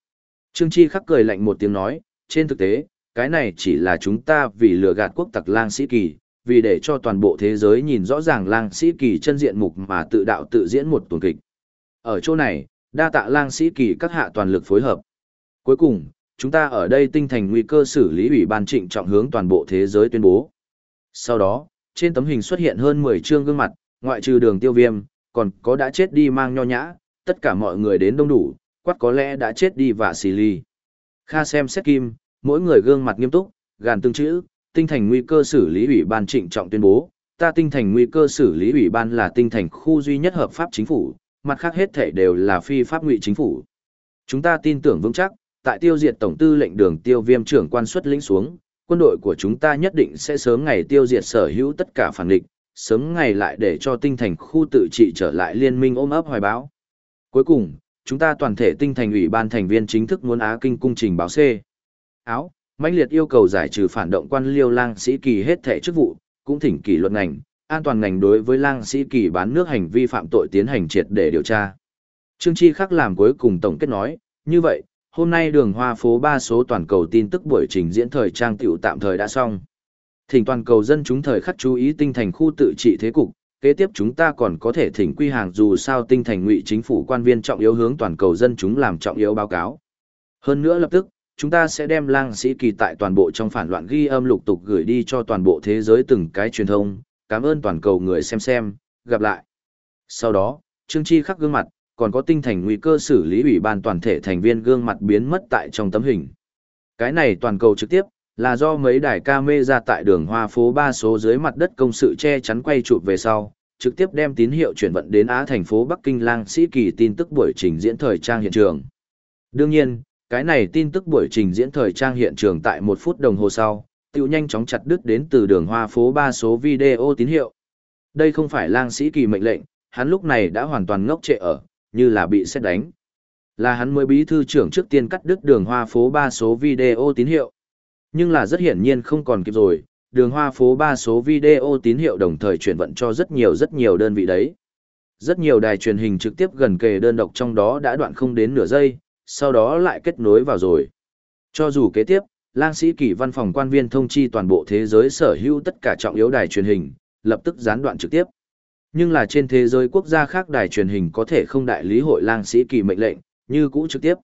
Trương Chi khắc cười lạnh một tiếng nói, trên thực tế, cái này chỉ là chúng ta vì lừa gạt quốc tặc lang sĩ kỳ, vì để cho toàn bộ thế giới nhìn rõ ràng lang sĩ kỳ chân diện mục mà tự đạo tự diễn một tuần kịch. Ở chỗ này, đa tạ lang sĩ kỳ các hạ toàn lực phối hợp. Cuối cùng, chúng ta ở đây tinh thành nguy cơ xử lý ủy ban trịnh trọng hướng toàn bộ thế giới tuyên bố. Sau đó, trên tấm hình xuất hiện hơn 10 chương gương mặt, ngoại trừ đường tiêu viêm, còn có đã chết đi mang nho nhã, tất cả mọi người đến đông đủ, quát có lẽ đã chết đi và xì ly. Kha xem xét kim, mỗi người gương mặt nghiêm túc, gàn tương chữ, tinh thành nguy cơ xử lý ủy ban trịnh trọng tuyên bố, ta tinh thành nguy cơ xử lý ủy ban là tinh thành khu duy nhất hợp pháp chính phủ, mặt khác hết thể đều là phi pháp ngụy chính phủ. Chúng ta tin tưởng vững chắc, tại tiêu diệt tổng tư lệnh đường tiêu viêm trưởng quan xuất lĩnh xuống, quân đội của chúng ta nhất định sẽ sớm ngày tiêu diệt sở hữu tất cả phản địch, sớm ngày lại để cho tinh thành khu tự trị trở lại liên minh ôm ấp hoài báo. Cuối cùng, chúng ta toàn thể tinh thành ủy ban thành viên chính thức muốn Á Kinh cung trình báo C. Áo, mãnh liệt yêu cầu giải trừ phản động quan liêu lang sĩ kỳ hết thể chức vụ, cũng thỉnh kỷ luật ngành, an toàn ngành đối với lang sĩ kỳ bán nước hành vi phạm tội tiến hành triệt để điều tra. Trương Chi Khắc làm cuối cùng tổng kết nói, như vậy, hôm nay đường hoa phố ba số toàn cầu tin tức buổi trình diễn thời trang tiểu tạm thời đã xong. Thỉnh toàn cầu dân chúng thời khắc chú ý tinh thành khu tự trị thế cục, kế tiếp chúng ta còn có thể thỉnh quy hàng dù sao tinh thành ngụy chính phủ quan viên trọng yếu hướng toàn cầu dân chúng làm trọng yếu báo cáo. Hơn nữa lập tức, chúng ta sẽ đem lang sĩ kỳ tại toàn bộ trong phản loạn ghi âm lục tục gửi đi cho toàn bộ thế giới từng cái truyền thông, cảm ơn toàn cầu người xem xem, gặp lại. Sau đó, Trương Chi khắc gương mặt, còn có tinh thành nguy cơ xử lý ủy ban toàn thể thành viên gương mặt biến mất tại trong tấm hình. Cái này toàn cầu trực tiếp, là do mấy đài ca mê ra tại đường hoa phố ba số dưới mặt đất công sự che chắn quay chụp về sau, trực tiếp đem tín hiệu chuyển vận đến Á thành phố Bắc Kinh lang sĩ kỳ tin tức buổi trình diễn thời trang hiện trường. Đương nhiên, cái này tin tức buổi trình diễn thời trang hiện trường tại một phút đồng hồ sau, tiêu nhanh chóng chặt đứt đến từ đường hoa phố ba số video tín hiệu. Đây không phải lang sĩ kỳ mệnh lệnh, hắn lúc này đã hoàn toàn ngốc trệ ở, như là bị xét đánh. Là hắn mới bí thư trưởng trước tiên cắt đứt đường hoa phố ba số video tín hiệu. Nhưng là rất hiển nhiên không còn kịp rồi, đường hoa phố ba số video tín hiệu đồng thời chuyển vận cho rất nhiều rất nhiều đơn vị đấy. Rất nhiều đài truyền hình trực tiếp gần kề đơn độc trong đó đã đoạn không đến nửa giây, sau đó lại kết nối vào rồi. Cho dù kế tiếp, lang sĩ kỳ văn phòng quan viên thông chi toàn bộ thế giới sở hữu tất cả trọng yếu đài truyền hình, lập tức gián đoạn trực tiếp. Nhưng là trên thế giới quốc gia khác đài truyền hình có thể không đại lý hội lang sĩ kỳ mệnh lệnh, như cũ trực tiếp.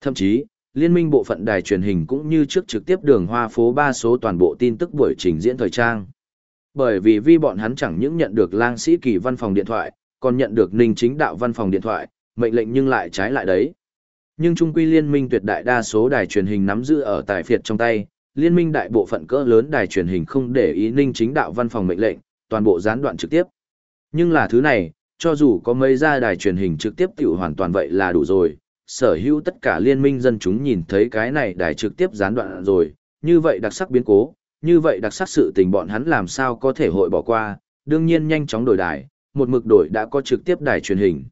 Thậm chí, liên minh bộ phận đài truyền hình cũng như trước trực tiếp đường hoa phố ba số toàn bộ tin tức buổi trình diễn thời trang. Bởi vì vi bọn hắn chẳng những nhận được lang sĩ kỳ văn phòng điện thoại, còn nhận được ninh chính đạo văn phòng điện thoại, mệnh lệnh nhưng lại trái lại đấy. Nhưng trung quy liên minh tuyệt đại đa số đài truyền hình nắm giữ ở tài phiệt trong tay, liên minh đại bộ phận cỡ lớn đài truyền hình không để ý ninh chính đạo văn phòng mệnh lệnh, toàn bộ gián đoạn trực tiếp. Nhưng là thứ này, cho dù có mấy gia đài truyền hình trực tiếp tiểu hoàn toàn vậy là đủ rồi, sở hữu tất cả liên minh dân chúng nhìn thấy cái này đài trực tiếp gián đoạn rồi, như vậy đặc sắc biến cố, như vậy đặc sắc sự tình bọn hắn làm sao có thể hội bỏ qua, đương nhiên nhanh chóng đổi đài, một mực đổi đã có trực tiếp đài truyền hình.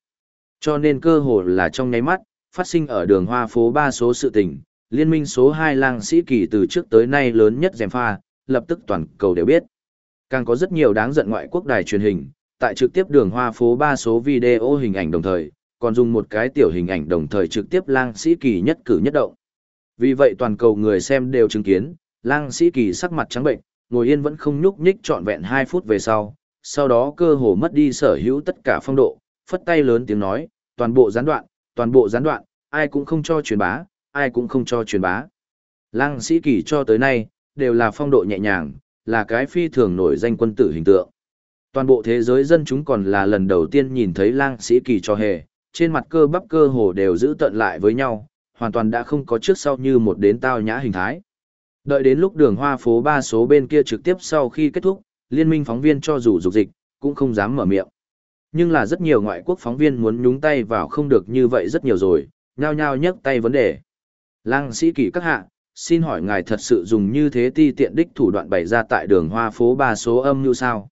Cho nên cơ hồ là trong nháy mắt, phát sinh ở đường hoa phố ba số sự tình, liên minh số 2 lang sĩ kỳ từ trước tới nay lớn nhất dèm pha, lập tức toàn cầu đều biết. Càng có rất nhiều đáng giận ngoại quốc đài truyền hình, tại trực tiếp đường hoa phố ba số video hình ảnh đồng thời, còn dùng một cái tiểu hình ảnh đồng thời trực tiếp lang sĩ kỳ nhất cử nhất động. Vì vậy toàn cầu người xem đều chứng kiến, lang sĩ kỳ sắc mặt trắng bệnh, ngồi yên vẫn không nhúc nhích trọn vẹn 2 phút về sau, sau đó cơ hồ mất đi sở hữu tất cả phong độ, phất tay lớn tiếng nói, toàn bộ gián đoạn, toàn bộ gián đoạn, ai cũng không cho truyền bá, ai cũng không cho truyền bá. Lang sĩ kỳ cho tới nay, đều là phong độ nhẹ nhàng, là cái phi thường nổi danh quân tử hình tượng. Toàn bộ thế giới dân chúng còn là lần đầu tiên nhìn thấy lang sĩ kỳ cho hề, trên mặt cơ bắp cơ hồ đều giữ tận lại với nhau, hoàn toàn đã không có trước sau như một đến tao nhã hình thái. Đợi đến lúc đường hoa phố ba số bên kia trực tiếp sau khi kết thúc, liên minh phóng viên cho dù dục dịch, cũng không dám mở miệng. Nhưng là rất nhiều ngoại quốc phóng viên muốn nhúng tay vào không được như vậy rất nhiều rồi, nhao nhao nhấc tay vấn đề. Lang sĩ kỳ các hạ, xin hỏi ngài thật sự dùng như thế ti tiện đích thủ đoạn bày ra tại đường hoa phố ba số âm như sao?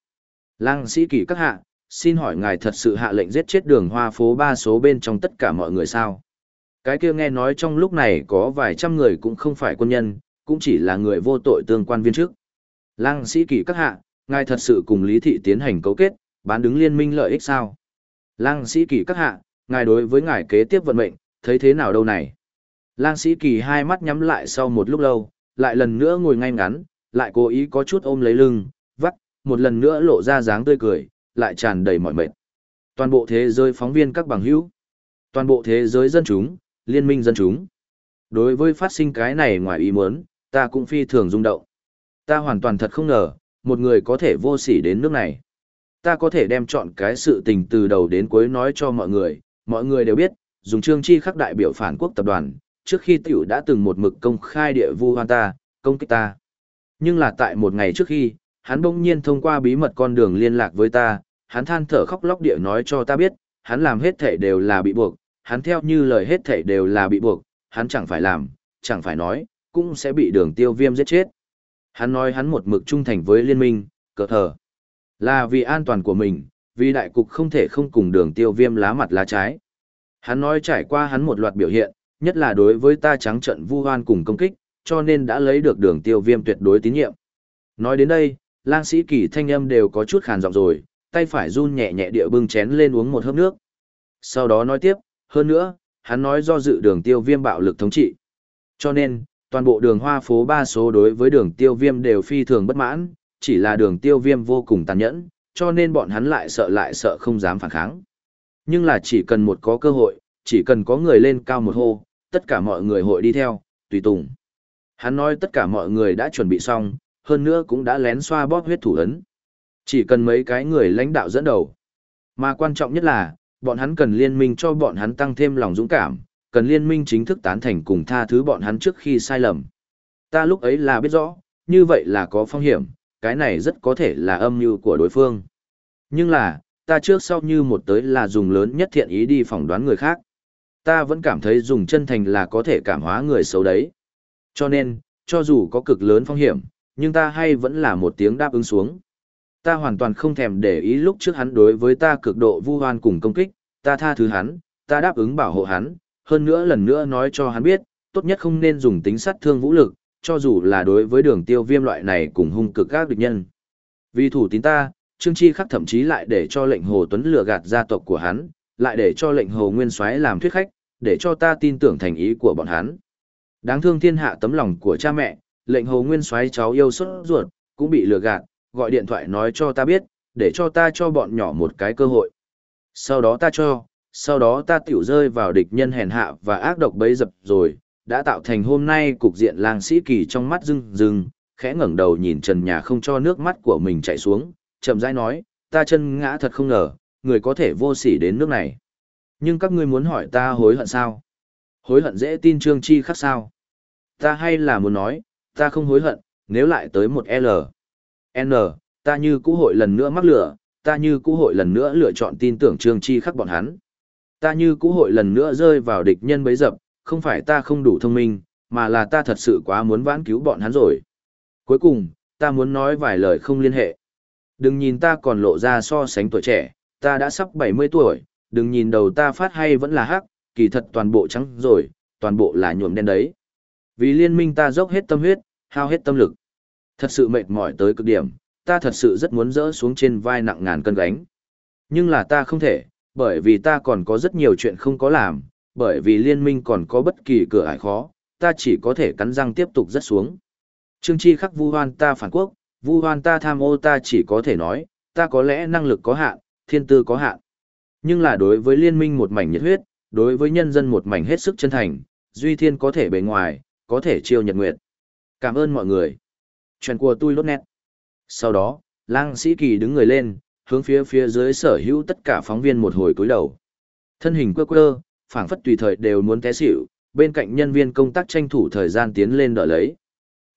Lang sĩ kỳ các hạ, xin hỏi ngài thật sự hạ lệnh giết chết đường hoa phố ba số bên trong tất cả mọi người sao? Cái kia nghe nói trong lúc này có vài trăm người cũng không phải quân nhân, cũng chỉ là người vô tội tương quan viên chức. Lang sĩ kỳ các hạ, ngài thật sự cùng Lý Thị tiến hành cấu kết, bán đứng liên minh lợi ích sao? Lang sĩ kỳ các hạ, ngài đối với ngài kế tiếp vận mệnh, thấy thế nào đâu này? Lang sĩ kỳ hai mắt nhắm lại sau một lúc lâu, lại lần nữa ngồi ngay ngắn, lại cố ý có chút ôm lấy lưng, một lần nữa lộ ra dáng tươi cười, lại tràn đầy mọi mệt. Toàn bộ thế giới phóng viên các bằng hữu, toàn bộ thế giới dân chúng, liên minh dân chúng. Đối với phát sinh cái này ngoài ý muốn, ta cũng phi thường rung động. Ta hoàn toàn thật không ngờ, một người có thể vô sỉ đến nước này. Ta có thể đem chọn cái sự tình từ đầu đến cuối nói cho mọi người, mọi người đều biết, dùng trương chi khắc đại biểu phản quốc tập đoàn, trước khi tiểu đã từng một mực công khai địa vu hoan ta, công kích ta. Nhưng là tại một ngày trước khi, hắn bỗng nhiên thông qua bí mật con đường liên lạc với ta, hắn than thở khóc lóc địa nói cho ta biết, hắn làm hết thể đều là bị buộc, hắn theo như lời hết thể đều là bị buộc, hắn chẳng phải làm, chẳng phải nói, cũng sẽ bị đường tiêu viêm giết chết. Hắn nói hắn một mực trung thành với liên minh, cờ thờ. Là vì an toàn của mình, vì đại cục không thể không cùng đường tiêu viêm lá mặt lá trái. Hắn nói trải qua hắn một loạt biểu hiện, nhất là đối với ta trắng trận vu hoan cùng công kích, cho nên đã lấy được đường tiêu viêm tuyệt đối tín nhiệm. Nói đến đây, lang sĩ kỳ thanh âm đều có chút khàn giọng rồi, tay phải run nhẹ nhẹ địa bưng chén lên uống một hớp nước. Sau đó nói tiếp, hơn nữa, hắn nói do dự đường tiêu viêm bạo lực thống trị. Cho nên, toàn bộ đường hoa phố ba số đối với đường tiêu viêm đều phi thường bất mãn, chỉ là đường tiêu viêm vô cùng tàn nhẫn, cho nên bọn hắn lại sợ lại sợ không dám phản kháng. Nhưng là chỉ cần một có cơ hội, chỉ cần có người lên cao một hô, tất cả mọi người hội đi theo, tùy tùng. Hắn nói tất cả mọi người đã chuẩn bị xong, hơn nữa cũng đã lén xoa bóp huyết thủ ấn. Chỉ cần mấy cái người lãnh đạo dẫn đầu. Mà quan trọng nhất là, bọn hắn cần liên minh cho bọn hắn tăng thêm lòng dũng cảm, cần liên minh chính thức tán thành cùng tha thứ bọn hắn trước khi sai lầm. Ta lúc ấy là biết rõ, như vậy là có phong hiểm, cái này rất có thể là âm mưu của đối phương. Nhưng là, ta trước sau như một tới là dùng lớn nhất thiện ý đi phỏng đoán người khác. Ta vẫn cảm thấy dùng chân thành là có thể cảm hóa người xấu đấy. Cho nên, cho dù có cực lớn phong hiểm, nhưng ta hay vẫn là một tiếng đáp ứng xuống. Ta hoàn toàn không thèm để ý lúc trước hắn đối với ta cực độ vu hoan cùng công kích, ta tha thứ hắn, ta đáp ứng bảo hộ hắn, hơn nữa lần nữa nói cho hắn biết, tốt nhất không nên dùng tính sát thương vũ lực, cho dù là đối với đường tiêu viêm loại này cùng hung cực các địch nhân. Vì thủ tín ta, Trương Chi khắc thậm chí lại để cho lệnh Hồ Tuấn lừa gạt gia tộc của hắn, lại để cho lệnh Hồ Nguyên Soái làm thuyết khách, để cho ta tin tưởng thành ý của bọn hắn. Đáng thương thiên hạ tấm lòng của cha mẹ, lệnh Hồ Nguyên Soái cháu yêu xuất ruột, cũng bị lừa gạt, gọi điện thoại nói cho ta biết, để cho ta cho bọn nhỏ một cái cơ hội. Sau đó ta cho, sau đó ta tiểu rơi vào địch nhân hèn hạ và ác độc bấy dập rồi, đã tạo thành hôm nay cục diện lang sĩ kỳ trong mắt rưng rưng, khẽ ngẩng đầu nhìn trần nhà không cho nước mắt của mình chảy xuống, chậm rãi nói, ta chân ngã thật không ngờ, người có thể vô sỉ đến nước này. Nhưng các ngươi muốn hỏi ta hối hận sao? Hối hận dễ tin trương chi khác sao? Ta hay là muốn nói, ta không hối hận, nếu lại tới một L. N, ta như cũ hội lần nữa mắc lửa, ta như cũ hội lần nữa lựa chọn tin tưởng trương chi khắc bọn hắn. Ta như cũ hội lần nữa rơi vào địch nhân bấy dập, không phải ta không đủ thông minh, mà là ta thật sự quá muốn vãn cứu bọn hắn rồi. Cuối cùng, ta muốn nói vài lời không liên hệ. Đừng nhìn ta còn lộ ra so sánh tuổi trẻ, ta đã sắp 70 tuổi, đừng nhìn đầu ta phát hay vẫn là hắc, kỳ thật toàn bộ trắng rồi, toàn bộ là nhuộm đen đấy. Vì liên minh ta dốc hết tâm huyết, hao hết tâm lực. Thật sự mệt mỏi tới cực điểm, ta thật sự rất muốn dỡ xuống trên vai nặng ngàn cân gánh. Nhưng là ta không thể, bởi vì ta còn có rất nhiều chuyện không có làm, bởi vì liên minh còn có bất kỳ cửa ải khó, ta chỉ có thể cắn răng tiếp tục rất xuống. Trương Chi khắc vu hoan ta phản quốc, vu hoan ta tham ô ta chỉ có thể nói, ta có lẽ năng lực có hạn, thiên tư có hạn. Nhưng là đối với liên minh một mảnh nhiệt huyết, đối với nhân dân một mảnh hết sức chân thành, Duy Thiên có thể bề ngoài, có thể chiêu nhật nguyệt. Cảm ơn mọi người. Chuyện của tôi lốt nét. Sau đó, lang sĩ kỳ đứng người lên, hướng phía phía dưới sở hữu tất cả phóng viên một hồi cúi đầu. Thân hình quơ quơ, phảng phất tùy thời đều muốn té xỉu, bên cạnh nhân viên công tác tranh thủ thời gian tiến lên đợi lấy.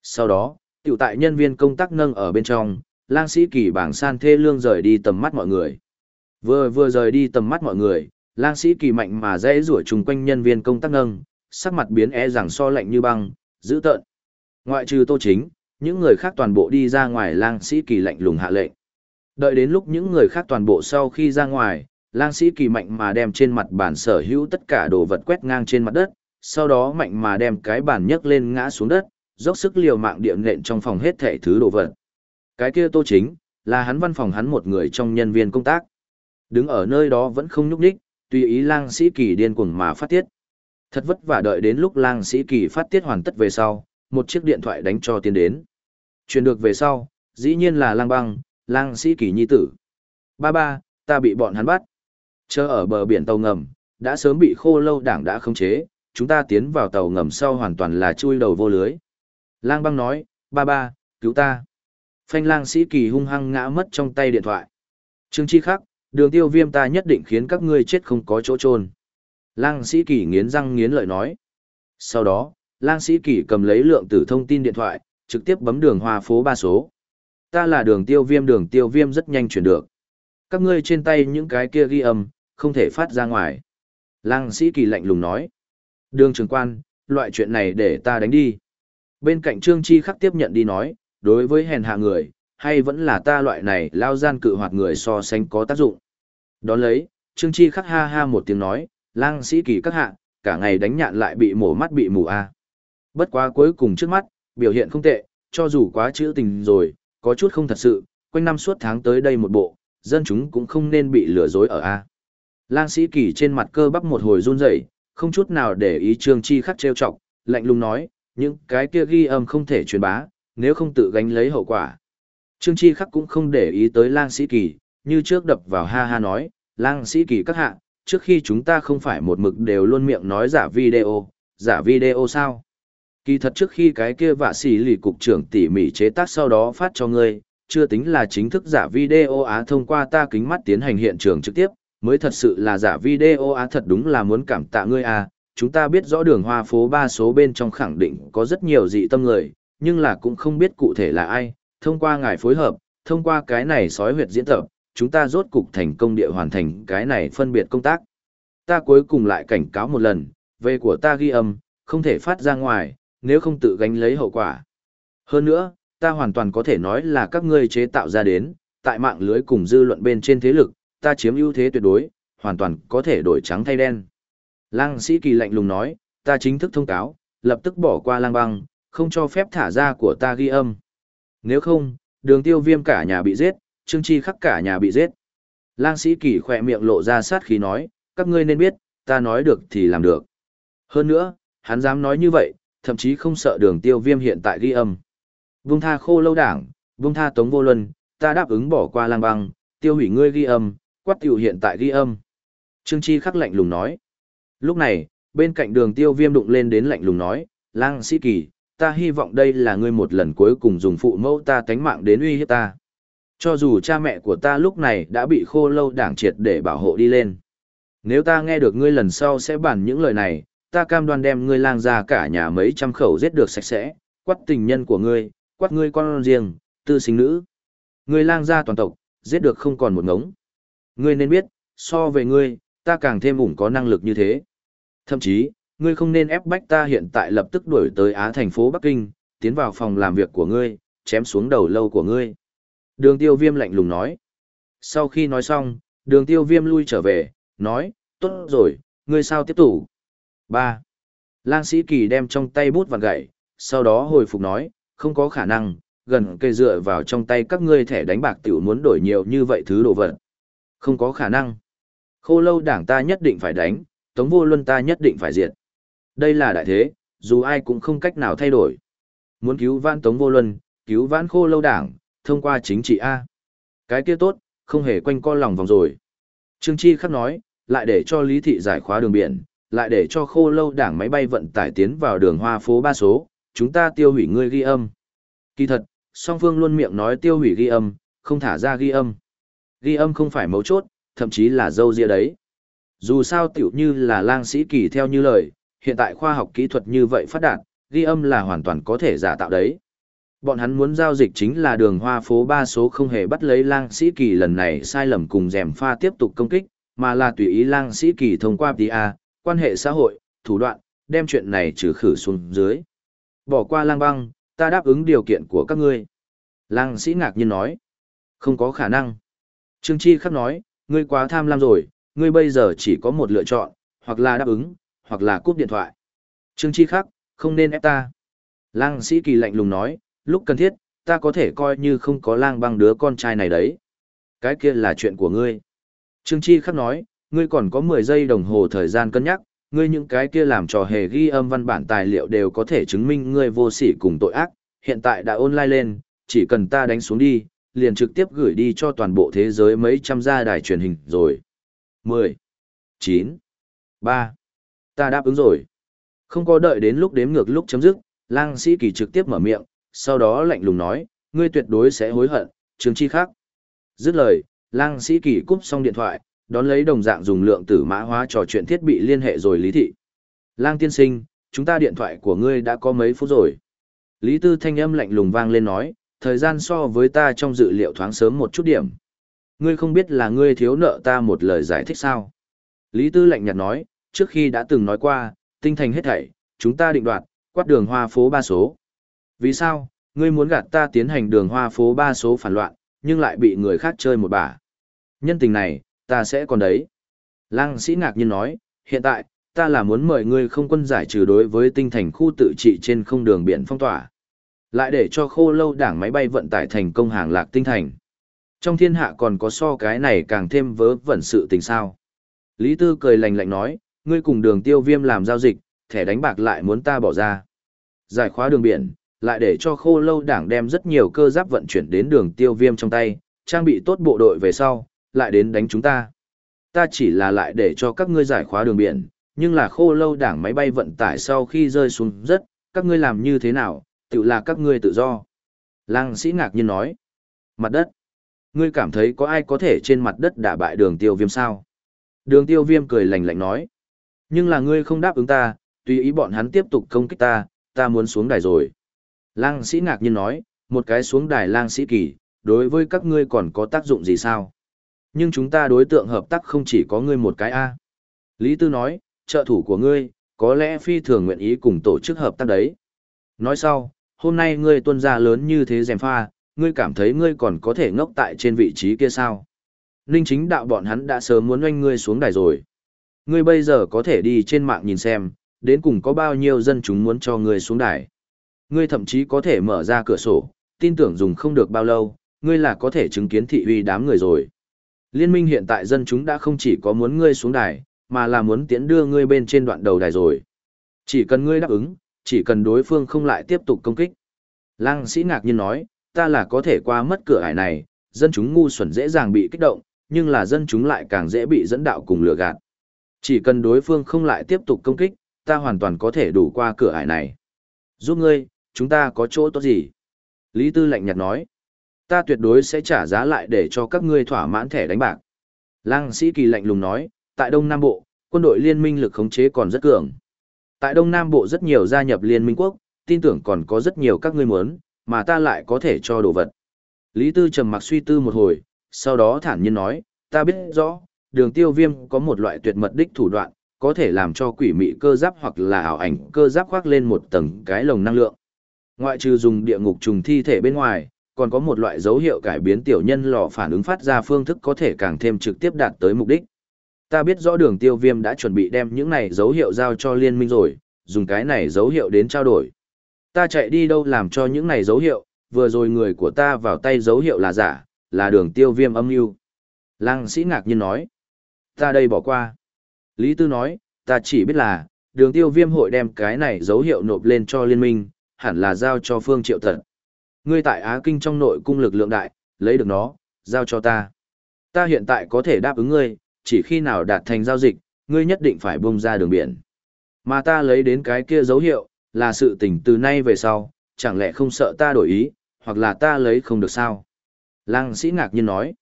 Sau đó, tiểu tại nhân viên công tác nâng ở bên trong, lang sĩ kỳ bảng san thê lương rời đi tầm mắt mọi người. Vừa vừa rời đi tầm mắt mọi người, lang sĩ kỳ mạnh mà dễ rủa chung quanh nhân viên công tác nâng, sắc mặt biến e rằng so lạnh như băng, giữ tợn, Ngoại trừ Tô Chính, những người khác toàn bộ đi ra ngoài lang sĩ kỳ lạnh lùng hạ lệnh. Đợi đến lúc những người khác toàn bộ sau khi ra ngoài, lang sĩ kỳ mạnh mà đem trên mặt bàn sở hữu tất cả đồ vật quét ngang trên mặt đất, sau đó mạnh mà đem cái bàn nhấc lên ngã xuống đất, dốc sức liều mạng địa nện trong phòng hết thảy thứ đồ vật. Cái kia Tô Chính, là hắn văn phòng hắn một người trong nhân viên công tác. Đứng ở nơi đó vẫn không nhúc nhích, tùy ý lang sĩ kỳ điên cuồng mà phát tiết. Thật vất vả đợi đến lúc lang sĩ kỳ phát tiết hoàn tất về sau, một chiếc điện thoại đánh cho tiến đến. Truyền được về sau, dĩ nhiên là lang băng, lang sĩ kỳ nhi tử. Ba ba, ta bị bọn hắn bắt. Chờ ở bờ biển tàu ngầm, đã sớm bị khô lâu đảng đã khống chế, chúng ta tiến vào tàu ngầm sau hoàn toàn là chui đầu vô lưới. Lang băng nói, ba ba, cứu ta. Phanh lang sĩ kỳ hung hăng ngã mất trong tay điện thoại. Trương Chi khắc, đường tiêu viêm ta nhất định khiến các ngươi chết không có chỗ trôn. Lang sĩ kỳ nghiến răng nghiến lợi nói. Sau đó, lang sĩ kỳ cầm lấy lượng tử thông tin điện thoại, trực tiếp bấm đường hoa phố ba số. Ta là đường tiêu viêm đường tiêu viêm rất nhanh chuyển được. Các ngươi trên tay những cái kia ghi âm, không thể phát ra ngoài. Lang sĩ kỳ lạnh lùng nói. Đường trường quan, loại chuyện này để ta đánh đi. Bên cạnh Trương Chi khắc tiếp nhận đi nói, đối với hèn hạ người, hay vẫn là ta loại này lao gian cự hoạt người so sánh có tác dụng. Đón lấy, Trương Chi khắc ha ha một tiếng nói, lang sĩ kỳ các hạ, cả ngày đánh nhạn lại bị mổ mắt bị mù a. Bất quá cuối cùng trước mắt, biểu hiện không tệ, cho dù quá chữ tình rồi, có chút không thật sự, quanh năm suốt tháng tới đây một bộ, dân chúng cũng không nên bị lừa dối ở a. Lang sĩ kỳ trên mặt cơ bắp một hồi run rẩy, không chút nào để ý Trương Chi khắc trêu chọc, lạnh lùng nói, những cái kia ghi âm không thể truyền bá, nếu không tự gánh lấy hậu quả. Trương Chi khắc cũng không để ý tới lang sĩ kỳ, như trước đập vào ha ha nói, lang sĩ kỳ các hạ, trước khi chúng ta không phải một mực đều luôn miệng nói giả video, giả video sao? Kỳ thật trước khi cái kia vạ sĩ lì cục trưởng tỉ mỉ chế tác sau đó phát cho ngươi, chưa tính là chính thức giả video á thông qua ta kính mắt tiến hành hiện trường trực tiếp, mới thật sự là giả video á thật đúng là muốn cảm tạ ngươi à, chúng ta biết rõ đường hoa phố ba số bên trong khẳng định có rất nhiều dị tâm người, nhưng là cũng không biết cụ thể là ai, thông qua ngài phối hợp, thông qua cái này sói huyệt diễn tập, chúng ta rốt cục thành công địa hoàn thành cái này phân biệt công tác. Ta cuối cùng lại cảnh cáo một lần, về của ta ghi âm, không thể phát ra ngoài, nếu không tự gánh lấy hậu quả. Hơn nữa, ta hoàn toàn có thể nói là các ngươi chế tạo ra đến, tại mạng lưới cùng dư luận bên trên thế lực, ta chiếm ưu thế tuyệt đối, hoàn toàn có thể đổi trắng thay đen. Lang sĩ kỳ lạnh lùng nói, ta chính thức thông cáo, lập tức bỏ qua lang băng, không cho phép thả ra của ta ghi âm. Nếu không, đường tiêu viêm cả nhà bị giết, trương chi khắc cả nhà bị giết. Lang sĩ kỳ khỏe miệng lộ ra sát khí nói, các ngươi nên biết, ta nói được thì làm được. Hơn nữa, hắn dám nói như vậy, thậm chí không sợ đường tiêu viêm hiện tại ghi âm. Vung tha khô lâu đảng, vung tha tống vô luân, ta đáp ứng bỏ qua lang băng, tiêu hủy ngươi ghi âm, quát tiểu hiện tại ghi âm. Trương Chi khắc lạnh lùng nói. Lúc này, bên cạnh đường tiêu viêm đụng lên đến lạnh lùng nói, lang sĩ kỳ, ta hy vọng đây là ngươi một lần cuối cùng dùng phụ mẫu ta tánh mạng đến uy hiếp ta. Cho dù cha mẹ của ta lúc này đã bị khô lâu đảng triệt để bảo hộ đi lên. Nếu ta nghe được ngươi lần sau sẽ bàn những lời này, ta cam đoan đem ngươi lang ra cả nhà mấy trăm khẩu giết được sạch sẽ, quát tình nhân của ngươi, quát ngươi con riêng, tư sinh nữ. Ngươi lang ra toàn tộc, giết được không còn một ngống. Ngươi nên biết, so về ngươi, ta càng thêm ủng có năng lực như thế. Thậm chí, ngươi không nên ép bách ta hiện tại lập tức đuổi tới Á thành phố Bắc Kinh, tiến vào phòng làm việc của ngươi, chém xuống đầu lâu của ngươi. Đường tiêu viêm lạnh lùng nói. Sau khi nói xong, đường tiêu viêm lui trở về, nói, tốt rồi, ngươi sao tiếp tục? 3. Lang sĩ kỳ đem trong tay bút vặn gậy, sau đó hồi phục nói, không có khả năng, gần cây dựa vào trong tay các ngươi thẻ đánh bạc tiểu muốn đổi nhiều như vậy thứ đồ vật. Không có khả năng. Khô lâu đảng ta nhất định phải đánh, tống vô luân ta nhất định phải diệt. Đây là đại thế, dù ai cũng không cách nào thay đổi. Muốn cứu vãn Tống Vô Luân, cứu vãn khô lâu đảng, thông qua chính trị A. Cái kia tốt, không hề quanh co lòng vòng rồi. Trương Chi khắc nói, lại để cho Lý Thị giải khóa đường biển, lại để cho khô lâu đảng máy bay vận tải tiến vào đường hoa phố ba số, chúng ta tiêu hủy ngươi ghi âm. Kỳ thật, song phương luôn miệng nói tiêu hủy ghi âm, không thả ra ghi âm. Ghi âm không phải mấu chốt, thậm chí là dâu ria đấy. Dù sao tiểu như là lang sĩ kỳ theo như lời, hiện tại khoa học kỹ thuật như vậy phát đạt, ghi âm là hoàn toàn có thể giả tạo đấy. Bọn hắn muốn giao dịch chính là đường hoa phố ba số không hề bắt lấy lang sĩ kỳ lần này sai lầm cùng dèm pha tiếp tục công kích, mà là tùy ý lang sĩ kỳ thông qua PA, quan hệ xã hội, thủ đoạn, đem chuyện này trừ khử xuống dưới. Bỏ qua lang băng, ta đáp ứng điều kiện của các ngươi. Lang sĩ ngạc nhiên nói. Không có khả năng. Trương Chi khắc nói, ngươi quá tham lam rồi, ngươi bây giờ chỉ có một lựa chọn, hoặc là đáp ứng, hoặc là cúp điện thoại. Trương Chi khắc, không nên ép ta. Lang sĩ kỳ lạnh lùng nói, lúc cần thiết, ta có thể coi như không có lang băng đứa con trai này đấy. Cái kia là chuyện của ngươi. Trương Chi khắc nói, ngươi còn có 10 giây đồng hồ thời gian cân nhắc, ngươi những cái kia làm trò hề ghi âm văn bản tài liệu đều có thể chứng minh ngươi vô sỉ cùng tội ác, hiện tại đã online lên, chỉ cần ta đánh xuống đi, liền trực tiếp gửi đi cho toàn bộ thế giới mấy trăm gia đài truyền hình rồi. 10, 9, 3. Ta đáp ứng rồi. Không có đợi đến lúc đếm ngược lúc chấm dứt, lang sĩ kỳ trực tiếp mở miệng, sau đó lạnh lùng nói, ngươi tuyệt đối sẽ hối hận, chứng Chi khác. Dứt lời, lang sĩ kỳ cúp xong điện thoại, đón lấy đồng dạng dùng lượng tử mã hóa trò chuyện thiết bị liên hệ rồi lý thị. Lang tiên sinh, chúng ta điện thoại của ngươi đã có mấy phút rồi. Lý tư thanh âm lạnh lùng vang lên nói, thời gian so với ta trong dự liệu thoáng sớm một chút điểm. Ngươi không biết là ngươi thiếu nợ ta một lời giải thích sao? Lý tư lạnh nhạt nói, trước khi đã từng nói qua, tinh thành hết thảy, chúng ta định đoạt, quát đường hoa phố ba số. Vì sao, ngươi muốn gạt ta tiến hành đường hoa phố ba số phản loạn, nhưng lại bị người khác chơi một bả. Nhân tình này, ta sẽ còn đấy. Lăng sĩ ngạc nhiên nói, hiện tại, ta là muốn mời ngươi không quân giải trừ đối với tinh thành khu tự trị trên không đường biển phong tỏa. Lại để cho khô lâu đảng máy bay vận tải thành công hàng lạc tinh thành. Trong thiên hạ còn có so cái này càng thêm vớ vẩn sự tình sao. Lý Tư cười lạnh lạnh nói, ngươi cùng đường tiêu viêm làm giao dịch, thẻ đánh bạc lại muốn ta bỏ ra. Giải khóa đường biển, lại để cho khô lâu đảng đem rất nhiều cơ giáp vận chuyển đến đường tiêu viêm trong tay, trang bị tốt bộ đội về sau, lại đến đánh chúng ta. Ta chỉ là lại để cho các ngươi giải khóa đường biển, nhưng là khô lâu đảng máy bay vận tải sau khi rơi xuống rất, các ngươi làm như thế nào, tự là các ngươi tự do. Lăng sĩ ngạc nhiên nói, mặt đất. Ngươi cảm thấy có ai có thể trên mặt đất đả bại đường tiêu viêm sao? Đường tiêu viêm cười lạnh lạnh nói, nhưng là ngươi không đáp ứng ta, tùy ý bọn hắn tiếp tục công kích ta, ta muốn xuống đài rồi. Lang sĩ ngạc nhiên nói, một cái xuống đài lang sĩ kỳ, đối với các ngươi còn có tác dụng gì sao? Nhưng chúng ta đối tượng hợp tác không chỉ có ngươi một cái A. Lý Tư nói, trợ thủ của ngươi, có lẽ phi thường nguyện ý cùng tổ chức hợp tác đấy. Nói sau, hôm nay ngươi tuân gia lớn như thế dèm pha, ngươi cảm thấy ngươi còn có thể ngốc tại trên vị trí kia sao? Ninh chính đạo bọn hắn đã sớm muốn oanh ngươi xuống đài rồi. Ngươi bây giờ có thể đi trên mạng nhìn xem, đến cùng có bao nhiêu dân chúng muốn cho ngươi xuống đài. Ngươi thậm chí có thể mở ra cửa sổ, tin tưởng dùng không được bao lâu, ngươi là có thể chứng kiến thị uy đám người rồi. Liên minh hiện tại dân chúng đã không chỉ có muốn ngươi xuống đài, mà là muốn tiến đưa ngươi bên trên đoạn đầu đài rồi. Chỉ cần ngươi đáp ứng, chỉ cần đối phương không lại tiếp tục công kích. Lăng sĩ ngạc nhiên nói, ta là có thể qua mất cửa ải này, dân chúng ngu xuẩn dễ dàng bị kích động, nhưng là dân chúng lại càng dễ bị dẫn đạo cùng lừa gạt. Chỉ cần đối phương không lại tiếp tục công kích, ta hoàn toàn có thể đủ qua cửa ải này. Giúp ngươi, chúng ta có chỗ tốt gì? Lý Tư lạnh nhạt nói, ta tuyệt đối sẽ trả giá lại để cho các ngươi thỏa mãn thẻ đánh bạc. Lăng sĩ kỳ lạnh lùng nói, tại Đông Nam Bộ, quân đội liên minh lực khống chế còn rất cường. Tại Đông Nam Bộ rất nhiều gia nhập liên minh quốc, tin tưởng còn có rất nhiều các ngươi muốn, mà ta lại có thể cho đồ vật. Lý Tư trầm mặc suy tư một hồi, sau đó thản nhiên nói, ta biết rõ, đường tiêu viêm có một loại tuyệt mật đích thủ đoạn, có thể làm cho quỷ mị cơ giáp hoặc là ảo ảnh cơ giáp khoác lên một tầng cái lồng năng lượng. Ngoại trừ dùng địa ngục trùng thi thể bên ngoài, còn có một loại dấu hiệu cải biến tiểu nhân lò phản ứng phát ra phương thức có thể càng thêm trực tiếp đạt tới mục đích. Ta biết rõ đường tiêu viêm đã chuẩn bị đem những này dấu hiệu giao cho liên minh rồi, dùng cái này dấu hiệu đến trao đổi. Ta chạy đi đâu làm cho những này dấu hiệu, vừa rồi người của ta vào tay dấu hiệu là giả, là đường tiêu viêm âm mưu Lăng sĩ ngạc nhiên nói. Ta đây bỏ qua. Lý Tư nói, ta chỉ biết là, đường tiêu viêm hội đem cái này dấu hiệu nộp lên cho liên minh, hẳn là giao cho Phương Triệu thật. Ngươi tại Á Kinh trong nội cung lực lượng đại, lấy được nó, giao cho ta. Ta hiện tại có thể đáp ứng ngươi, chỉ khi nào đạt thành giao dịch, ngươi nhất định phải bung ra đường biển. Mà ta lấy đến cái kia dấu hiệu, là sự tình từ nay về sau, chẳng lẽ không sợ ta đổi ý, hoặc là ta lấy không được sao? Lăng sĩ ngạc nhiên nói.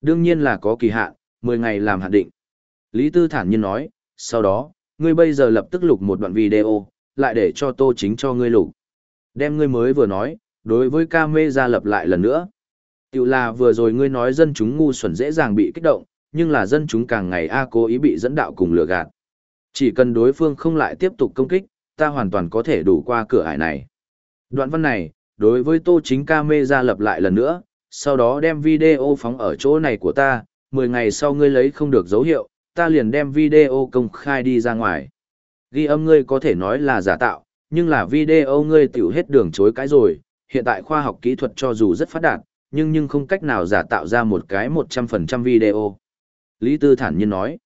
Đương nhiên là có kỳ hạn, 10 ngày làm hạn định. Lý Tư thản nhiên nói, sau đó, ngươi bây giờ lập tức lục một đoạn video, lại để cho tô chính cho ngươi lục. Đem ngươi mới vừa nói, đối với ca mê ra lập lại lần nữa. Tiểu là vừa rồi ngươi nói dân chúng ngu xuẩn dễ dàng bị kích động, nhưng là dân chúng càng ngày a cố ý bị dẫn đạo cùng lừa gạt. Chỉ cần đối phương không lại tiếp tục công kích, ta hoàn toàn có thể đủ qua cửa ải này. Đoạn văn này, đối với tô chính ca mê ra lập lại lần nữa, sau đó đem video phóng ở chỗ này của ta, 10 ngày sau ngươi lấy không được dấu hiệu, ta liền đem video công khai đi ra ngoài. Ghi âm ngươi có thể nói là giả tạo, nhưng là video ngươi tiểu hết đường chối cái rồi, hiện tại khoa học kỹ thuật cho dù rất phát đạt, nhưng nhưng không cách nào giả tạo ra một cái 100% video. Lý Tư thản nhiên nói.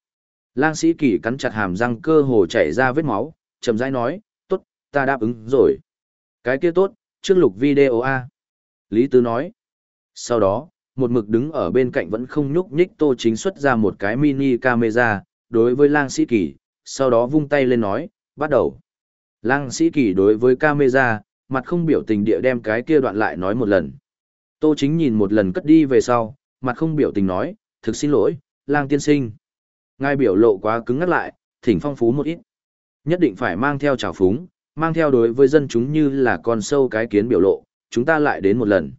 Lang sĩ kỳ cắn chặt hàm răng cơ hồ chảy ra vết máu, chậm rãi nói, tốt, ta đáp ứng rồi. Cái kia tốt, trước lục video A. Lý Tư nói. Sau đó, một mực đứng ở bên cạnh vẫn không nhúc nhích tô chính xuất ra một cái mini camera, đối với lang sĩ kỳ, sau đó vung tay lên nói, bắt đầu. Lang sĩ kỳ đối với camera, mặt không biểu tình địa đem cái kia đoạn lại nói một lần. Tô chính nhìn một lần cất đi về sau, mặt không biểu tình nói, thực xin lỗi, lang tiên sinh. Ngài biểu lộ quá cứng ngắt lại, thỉnh phong phú một ít. Nhất định phải mang theo trào phúng, mang theo đối với dân chúng như là con sâu cái kiến biểu lộ, chúng ta lại đến một lần.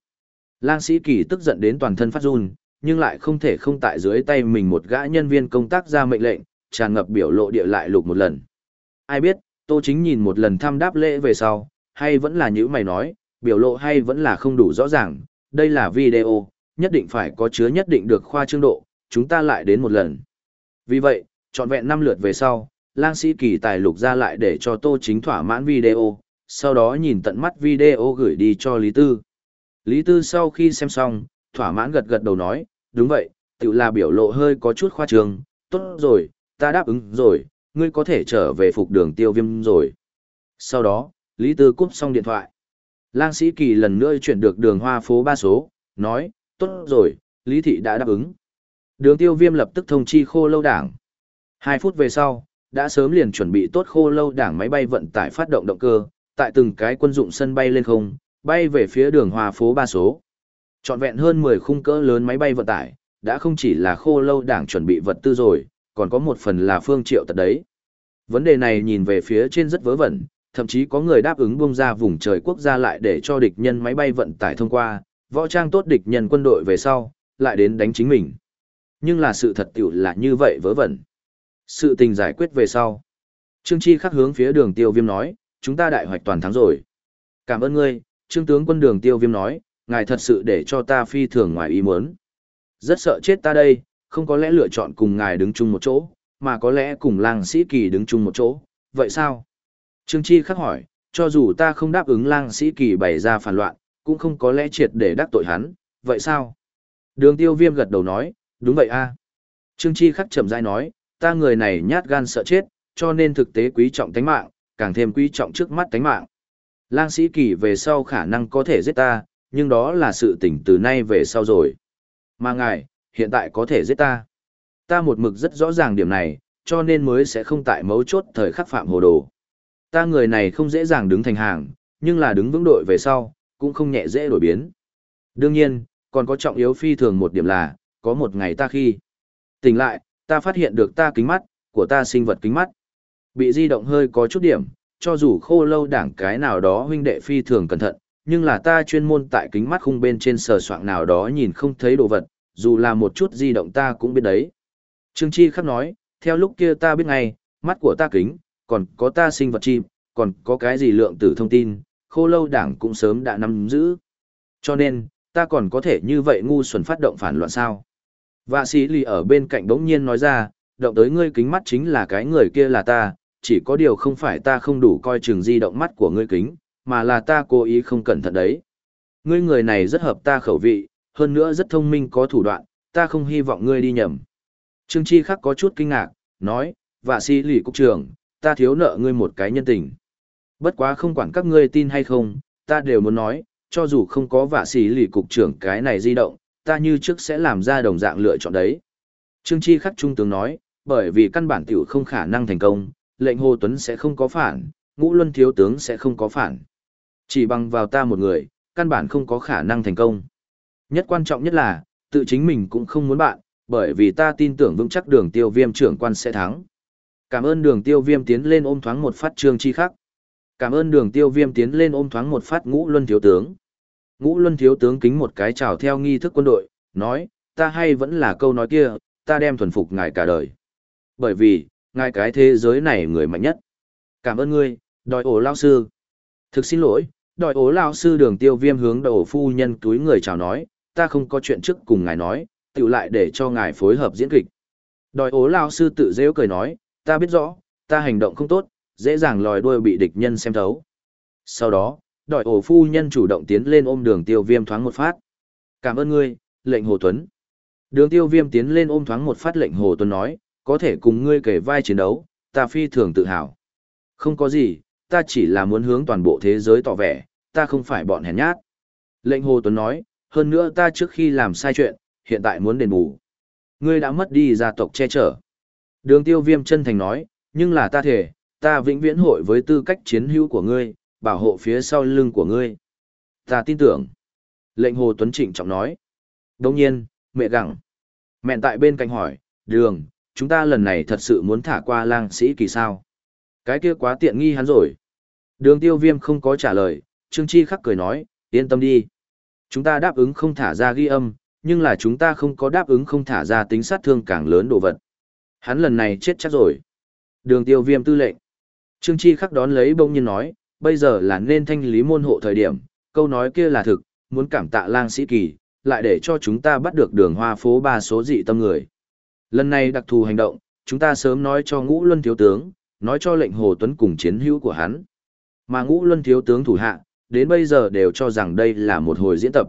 Lang sĩ kỳ tức giận đến toàn thân phát run, nhưng lại không thể không tại dưới tay mình một gã nhân viên công tác ra mệnh lệnh, tràn ngập biểu lộ địa lại lục một lần. Ai biết, Tô Chính nhìn một lần thăm đáp lễ về sau, hay vẫn là những mày nói, biểu lộ hay vẫn là không đủ rõ ràng, đây là video, nhất định phải có chứa nhất định được khoa trương độ, chúng ta lại đến một lần. Vì vậy, trọn vẹn năm lượt về sau, lang sĩ kỳ tài lục ra lại để cho Tô Chính thỏa mãn video, sau đó nhìn tận mắt video gửi đi cho Lý Tư. Lý Tư sau khi xem xong, thỏa mãn gật gật đầu nói, đúng vậy, tự là biểu lộ hơi có chút khoa trương, tốt rồi, ta đáp ứng rồi, ngươi có thể trở về phục đường tiêu viêm rồi. Sau đó, Lý Tư cúp xong điện thoại. Lang sĩ kỳ lần nữa chuyển được đường hoa phố ba số, nói, tốt rồi, Lý Thị đã đáp ứng. Đường tiêu viêm lập tức thông chi khô lâu đảng. Hai phút về sau, đã sớm liền chuẩn bị tốt khô lâu đảng máy bay vận tải phát động động cơ, tại từng cái quân dụng sân bay lên không, bay về phía đường hoa phố ba số. Trọn vẹn hơn 10 khung cỡ lớn máy bay vận tải, đã không chỉ là khô lâu đảng chuẩn bị vật tư rồi, còn có một phần là phương triệu tật đấy. Vấn đề này nhìn về phía trên rất vớ vẩn, thậm chí có người đáp ứng bung ra vùng trời quốc gia lại để cho địch nhân máy bay vận tải thông qua, võ trang tốt địch nhân quân đội về sau, lại đến đánh chính mình. Nhưng là sự thật tiểu là như vậy vớ vẩn. Sự tình giải quyết về sau. Trương Chi khắc hướng phía đường tiêu viêm nói, chúng ta đại hoạch toàn thắng rồi. Cảm ơn ngươi, Trương tướng quân đường tiêu viêm nói, ngài thật sự để cho ta phi thường ngoài ý muốn. Rất sợ chết ta đây, không có lẽ lựa chọn cùng ngài đứng chung một chỗ, mà có lẽ cùng lang sĩ kỳ đứng chung một chỗ, vậy sao? Trương Chi khắc hỏi, cho dù ta không đáp ứng lang sĩ kỳ bày ra phản loạn, cũng không có lẽ triệt để đắc tội hắn, vậy sao? Đường tiêu viêm gật đầu nói, đúng vậy a Trương Chi khắc chậm rãi nói, ta người này nhát gan sợ chết, cho nên thực tế quý trọng tánh mạng, càng thêm quý trọng trước mắt tánh mạng. Lang sĩ kỳ về sau khả năng có thể giết ta, nhưng đó là sự tỉnh từ nay về sau rồi. Mà ngài, hiện tại có thể giết ta. Ta một mực rất rõ ràng điểm này, cho nên mới sẽ không tại mấu chốt thời khắc phạm hồ đồ. Ta người này không dễ dàng đứng thành hàng, nhưng là đứng vững đội về sau, cũng không nhẹ dễ đổi biến. Đương nhiên, còn có trọng yếu phi thường một điểm là, có một ngày ta khi tỉnh lại, ta phát hiện được ta kính mắt, của ta sinh vật kính mắt. Bị di động hơi có chút điểm, cho dù khô lâu đảng cái nào đó huynh đệ phi thường cẩn thận, nhưng là ta chuyên môn tại kính mắt khung bên trên sờ soạng nào đó nhìn không thấy đồ vật, dù là một chút di động ta cũng biết đấy. Trương Chi khắc nói, theo lúc kia ta biết ngay, mắt của ta kính, còn có ta sinh vật chim, còn có cái gì lượng tử thông tin, khô lâu đảng cũng sớm đã nắm giữ. Cho nên, ta còn có thể như vậy ngu xuẩn phát động phản loạn sao. Vạ sĩ lì ở bên cạnh đống nhiên nói ra, động tới ngươi kính mắt chính là cái người kia là ta, chỉ có điều không phải ta không đủ coi chừng di động mắt của ngươi kính, mà là ta cố ý không cẩn thận đấy. Ngươi người này rất hợp ta khẩu vị, hơn nữa rất thông minh có thủ đoạn, ta không hy vọng ngươi đi nhầm. Trương Chi Khắc có chút kinh ngạc, nói, vạ sĩ lì cục trưởng, ta thiếu nợ ngươi một cái nhân tình. Bất quá không quản các ngươi tin hay không, ta đều muốn nói, cho dù không có vả xì lì cục trưởng cái này di động, ta như trước sẽ làm ra đồng dạng lựa chọn đấy. Trương Chi Khắc Trung tướng nói, bởi vì căn bản tiểu không khả năng thành công, lệnh Hồ Tuấn sẽ không có phản, ngũ luân thiếu tướng sẽ không có phản. Chỉ bằng vào ta một người, căn bản không có khả năng thành công. Nhất quan trọng nhất là, tự chính mình cũng không muốn bạn, bởi vì ta tin tưởng vững chắc đường tiêu viêm trưởng quan sẽ thắng. Cảm ơn đường tiêu viêm tiến lên ôm thoáng một phát trương chi khắc. Cảm ơn đường tiêu viêm tiến lên ôm thoáng một phát ngũ luân thiếu tướng. Ngũ luân thiếu tướng kính một cái chào theo nghi thức quân đội, nói, ta hay vẫn là câu nói kia, ta đem thuần phục ngài cả đời. Bởi vì, ngài cái thế giới này người mạnh nhất. Cảm ơn ngươi, đòi ổ lao sư. Thực xin lỗi, Đòi ố lao sư đường tiêu viêm hướng đầu phu nhân túi người chào nói, ta không có chuyện trước cùng ngài nói, tự lại để cho ngài phối hợp diễn kịch. Đòi ố lao sư tự dễ cười nói, ta biết rõ, ta hành động không tốt, dễ dàng lòi đuôi bị địch nhân xem thấu. Sau đó, đòi ổ phu nhân chủ động tiến lên ôm đường tiêu viêm thoáng một phát. Cảm ơn ngươi, lệnh Hồ Tuấn. Đường tiêu viêm tiến lên ôm thoáng một phát lệnh Hồ Tuấn nói, có thể cùng ngươi kể vai chiến đấu, ta phi thường tự hào. Không có gì, ta chỉ là muốn hướng toàn bộ thế giới tỏ vẻ, ta không phải bọn hèn nhát. Lệnh Hồ Tuấn nói, hơn nữa ta trước khi làm sai chuyện, hiện tại muốn đền bù. Ngươi đã mất đi gia tộc che chở. Đường tiêu viêm chân thành nói, nhưng là ta thể, ta vĩnh viễn hội với tư cách chiến hữu của ngươi, bảo hộ phía sau lưng của ngươi. Ta tin tưởng. Lệnh Hồ Tuấn Trịnh trọng nói. Đồng nhiên, mẹ gặng. Mẹn tại bên cạnh hỏi, đường, chúng ta lần này thật sự muốn thả qua lang sĩ kỳ sao? Cái kia quá tiện nghi hắn rồi. Đường tiêu viêm không có trả lời, Trương Chi khắc cười nói, yên tâm đi. Chúng ta đáp ứng không thả ra ghi âm, nhưng là chúng ta không có đáp ứng không thả ra tính sát thương càng lớn đồ vật. Hắn lần này chết chắc rồi. Đường tiêu viêm tư lệnh. Trương Chi khắc đón lấy bông nhiên nói, bây giờ là nên thanh lý môn hộ thời điểm, câu nói kia là thực, muốn cảm tạ lang sĩ kỳ, lại để cho chúng ta bắt được đường hoa phố ba số dị tâm người. Lần này đặc thù hành động, chúng ta sớm nói cho ngũ luân thiếu tướng, nói cho lệnh Hồ Tuấn cùng chiến hữu của hắn. Mà ngũ luân thiếu tướng thủ hạ, đến bây giờ đều cho rằng đây là một hồi diễn tập.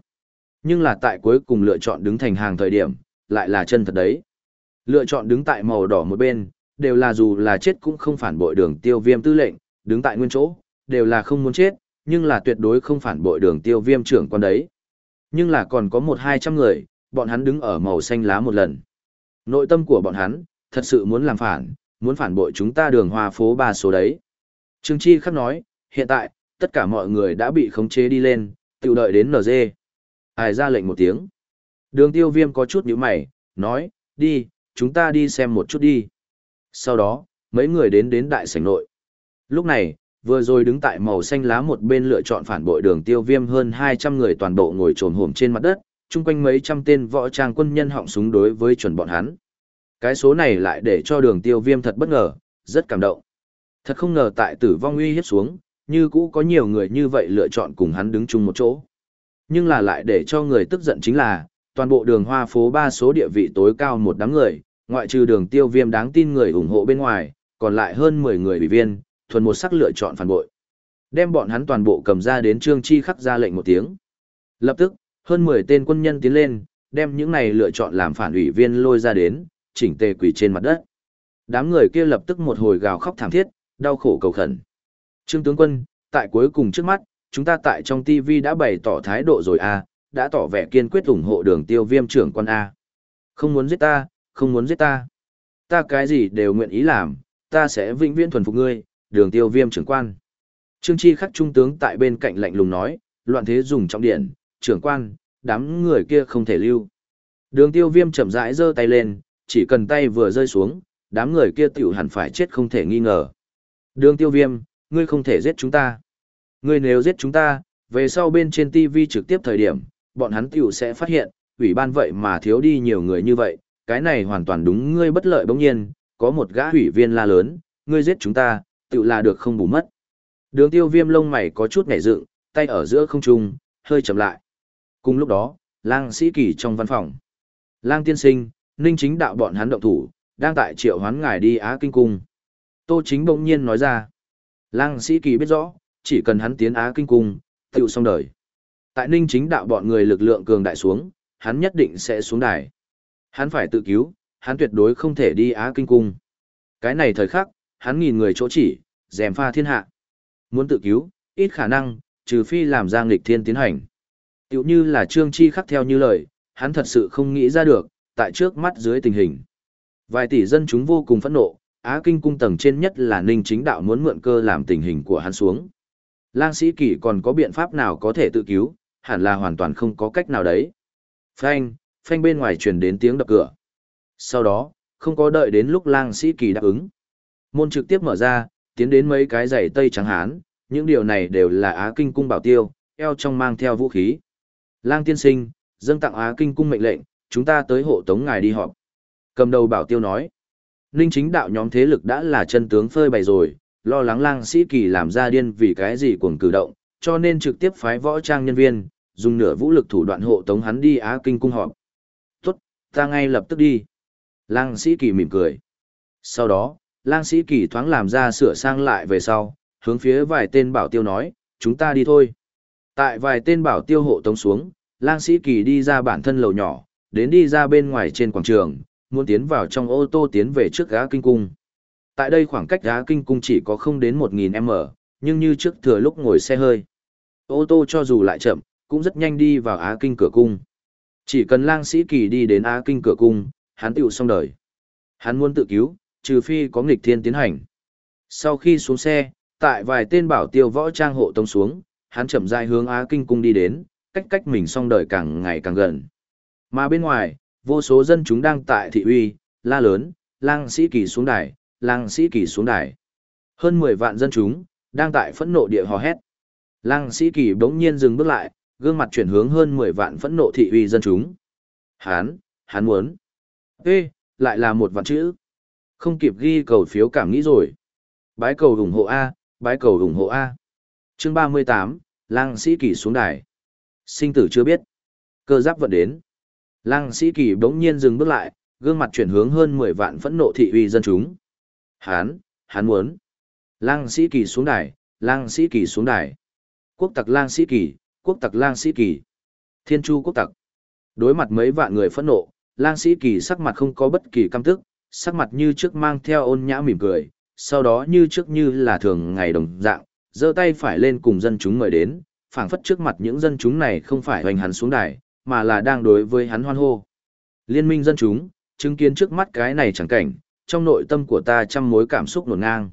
Nhưng là tại cuối cùng lựa chọn đứng thành hàng thời điểm, lại là chân thật đấy. Lựa chọn đứng tại màu đỏ một bên, đều là dù là chết cũng không phản bội đường tiêu viêm tư lệnh, đứng tại nguyên chỗ, đều là không muốn chết, nhưng là tuyệt đối không phản bội đường tiêu viêm trưởng con đấy. Nhưng là còn có một hai trăm người, bọn hắn đứng ở màu xanh lá một lần. Nội tâm của bọn hắn, thật sự muốn làm phản, muốn phản bội chúng ta đường hoa phố ba số đấy. Trương Chi khắc nói, hiện tại, tất cả mọi người đã bị khống chế đi lên, tự đợi đến NG. Ai ra lệnh một tiếng. Đường tiêu viêm có chút nhíu mày, nói, đi, chúng ta đi xem một chút đi. Sau đó, mấy người đến đến đại sảnh nội. Lúc này, vừa rồi đứng tại màu xanh lá một bên lựa chọn phản bội đường tiêu viêm hơn 200 người toàn bộ ngồi trồn hổm trên mặt đất, chung quanh mấy trăm tên võ trang quân nhân họng súng đối với chuẩn bọn hắn. Cái số này lại để cho đường tiêu viêm thật bất ngờ, rất cảm động. Thật không ngờ tại tử vong uy hiếp xuống, như cũ có nhiều người như vậy lựa chọn cùng hắn đứng chung một chỗ. Nhưng là lại để cho người tức giận chính là, toàn bộ đường hoa phố ba số địa vị tối cao một đám người, ngoại trừ đường tiêu viêm đáng tin người ủng hộ bên ngoài, còn lại hơn 10 người ủy viên, thuần một sắc lựa chọn phản bội. Đem bọn hắn toàn bộ cầm ra đến trương chi khắc ra lệnh một tiếng. Lập tức, hơn 10 tên quân nhân tiến lên, đem những này lựa chọn làm phản ủy viên lôi ra đến, chỉnh tề quỷ trên mặt đất. Đám người kia lập tức một hồi gào khóc thảm thiết, đau khổ cầu khẩn. Trương tướng quân, tại cuối cùng trước mắt, chúng ta tại trong TV đã bày tỏ thái độ rồi à, đã tỏ vẻ kiên quyết ủng hộ đường tiêu viêm trưởng quan A. Không muốn giết ta, không muốn giết ta. Ta cái gì đều nguyện ý làm, ta sẽ vĩnh viễn thuần phục ngươi, đường tiêu viêm trưởng quan. Trương Chi khắc trung tướng tại bên cạnh lạnh lùng nói, loạn thế dùng trọng điện, trưởng quan, đám người kia không thể lưu. Đường tiêu viêm chậm rãi giơ tay lên, chỉ cần tay vừa rơi xuống, đám người kia tiểu hẳn phải chết không thể nghi ngờ. Đường tiêu viêm, ngươi không thể giết chúng ta. Ngươi nếu giết chúng ta, về sau bên trên TV trực tiếp thời điểm, bọn hắn tiểu sẽ phát hiện, ủy ban vậy mà thiếu đi nhiều người như vậy, cái này hoàn toàn đúng ngươi bất lợi bỗng nhiên, có một gã ủy viên la lớn, ngươi giết chúng ta, tiểu là được không bù mất. Đường tiêu viêm lông mày có chút ngảy dựng, tay ở giữa không trung, hơi chậm lại. Cùng lúc đó, lang sĩ kỳ trong văn phòng. Lang tiên sinh, ninh chính đạo bọn hắn động thủ, đang tại triệu hoán ngài đi Á Kinh Cung. Tô chính bỗng nhiên nói ra. Lang sĩ kỳ biết rõ, chỉ cần hắn tiến Á Kinh Cung, tựu xong đời. Tại ninh chính đạo bọn người lực lượng cường đại xuống, hắn nhất định sẽ xuống đài. Hắn phải tự cứu, hắn tuyệt đối không thể đi Á Kinh Cung. Cái này thời khắc, hắn nghìn người chỗ chỉ, dèm pha thiên hạ. Muốn tự cứu, ít khả năng, trừ phi làm ra nghịch thiên tiến hành. Tiểu như là Trương Chi khắc theo như lời, hắn thật sự không nghĩ ra được, tại trước mắt dưới tình hình. Vài tỷ dân chúng vô cùng phẫn nộ, Á Kinh cung tầng trên nhất là Ninh Chính Đạo muốn mượn cơ làm tình hình của hắn xuống. Lang sĩ kỳ còn có biện pháp nào có thể tự cứu, hẳn là hoàn toàn không có cách nào đấy. Phanh, phanh bên ngoài truyền đến tiếng đập cửa. Sau đó, không có đợi đến lúc lang sĩ kỳ đáp ứng. Môn trực tiếp mở ra, tiến đến mấy cái giày tây trắng hán, những điều này đều là Á Kinh cung bảo tiêu, eo trong mang theo vũ khí. Lang tiên sinh, dâng tặng Á Kinh cung mệnh lệnh, chúng ta tới hộ tống ngài đi họp. Cầm đầu bảo tiêu nói. Ninh chính đạo nhóm thế lực đã là chân tướng phơi bày rồi, lo lắng lang sĩ kỳ làm ra điên vì cái gì cuồng cử động, cho nên trực tiếp phái võ trang nhân viên, dùng nửa vũ lực thủ đoạn hộ tống hắn đi Á Kinh cung họp. Tốt, ta ngay lập tức đi. Lang sĩ kỳ mỉm cười. Sau đó, lang sĩ kỳ thoáng làm ra sửa sang lại về sau, hướng phía vài tên bảo tiêu nói, chúng ta đi thôi. Tại vài tên bảo tiêu hộ tống xuống, lang sĩ kỳ đi ra bản thân lầu nhỏ, đến đi ra bên ngoài trên quảng trường, muốn tiến vào trong ô tô tiến về trước Á kinh cung. Tại đây khoảng cách Á kinh cung chỉ có không đến 1.000 m, nhưng như trước thừa lúc ngồi xe hơi. Ô tô cho dù lại chậm, cũng rất nhanh đi vào Á Kinh cửa cung. Chỉ cần lang sĩ kỳ đi đến Á Kinh cửa cung, hắn tựu xong đời. Hắn muốn tự cứu, trừ phi có nghịch thiên tiến hành. Sau khi xuống xe, tại vài tên bảo tiêu võ trang hộ tông xuống, hắn chậm rãi hướng Á Kinh cung đi đến, cách cách mình xong đời càng ngày càng gần. Mà bên ngoài, vô số dân chúng đang tại thị uy, la lớn, lang sĩ kỳ xuống đài, lang sĩ kỳ xuống đài. Hơn 10 vạn dân chúng, đang tại phẫn nộ địa hò hét. Lang sĩ kỳ bỗng nhiên dừng bước lại, gương mặt chuyển hướng hơn 10 vạn phẫn nộ thị uy dân chúng. Hán, hán muốn. Ê, lại là một vạn chữ. Không kịp ghi cầu phiếu cảm nghĩ rồi. Bái cầu ủng hộ A, bái cầu ủng hộ A. chương 38, Lang sĩ kỳ xuống đài. Sinh tử chưa biết. Cơ giáp vận đến. Lang sĩ kỳ bỗng nhiên dừng bước lại, gương mặt chuyển hướng hơn 10 vạn phẫn nộ thị uy dân chúng. Hán, hán muốn. Lang sĩ kỳ xuống đài, lang sĩ kỳ xuống đài. Quốc tặc lang sĩ kỳ, quốc tặc lang sĩ kỳ. Thiên chu quốc tặc. Đối mặt mấy vạn người phẫn nộ, lang sĩ kỳ sắc mặt không có bất kỳ căm tức, sắc mặt như trước mang theo ôn nhã mỉm cười, sau đó như trước như là thường ngày đồng dạng, giơ tay phải lên cùng dân chúng mời đến, phảng phất trước mặt những dân chúng này không phải hoành hắn xuống đài, mà là đang đối với hắn hoan hô. Liên minh dân chúng, chứng kiến trước mắt cái này chẳng cảnh, trong nội tâm của ta trăm mối cảm xúc nổn ngang.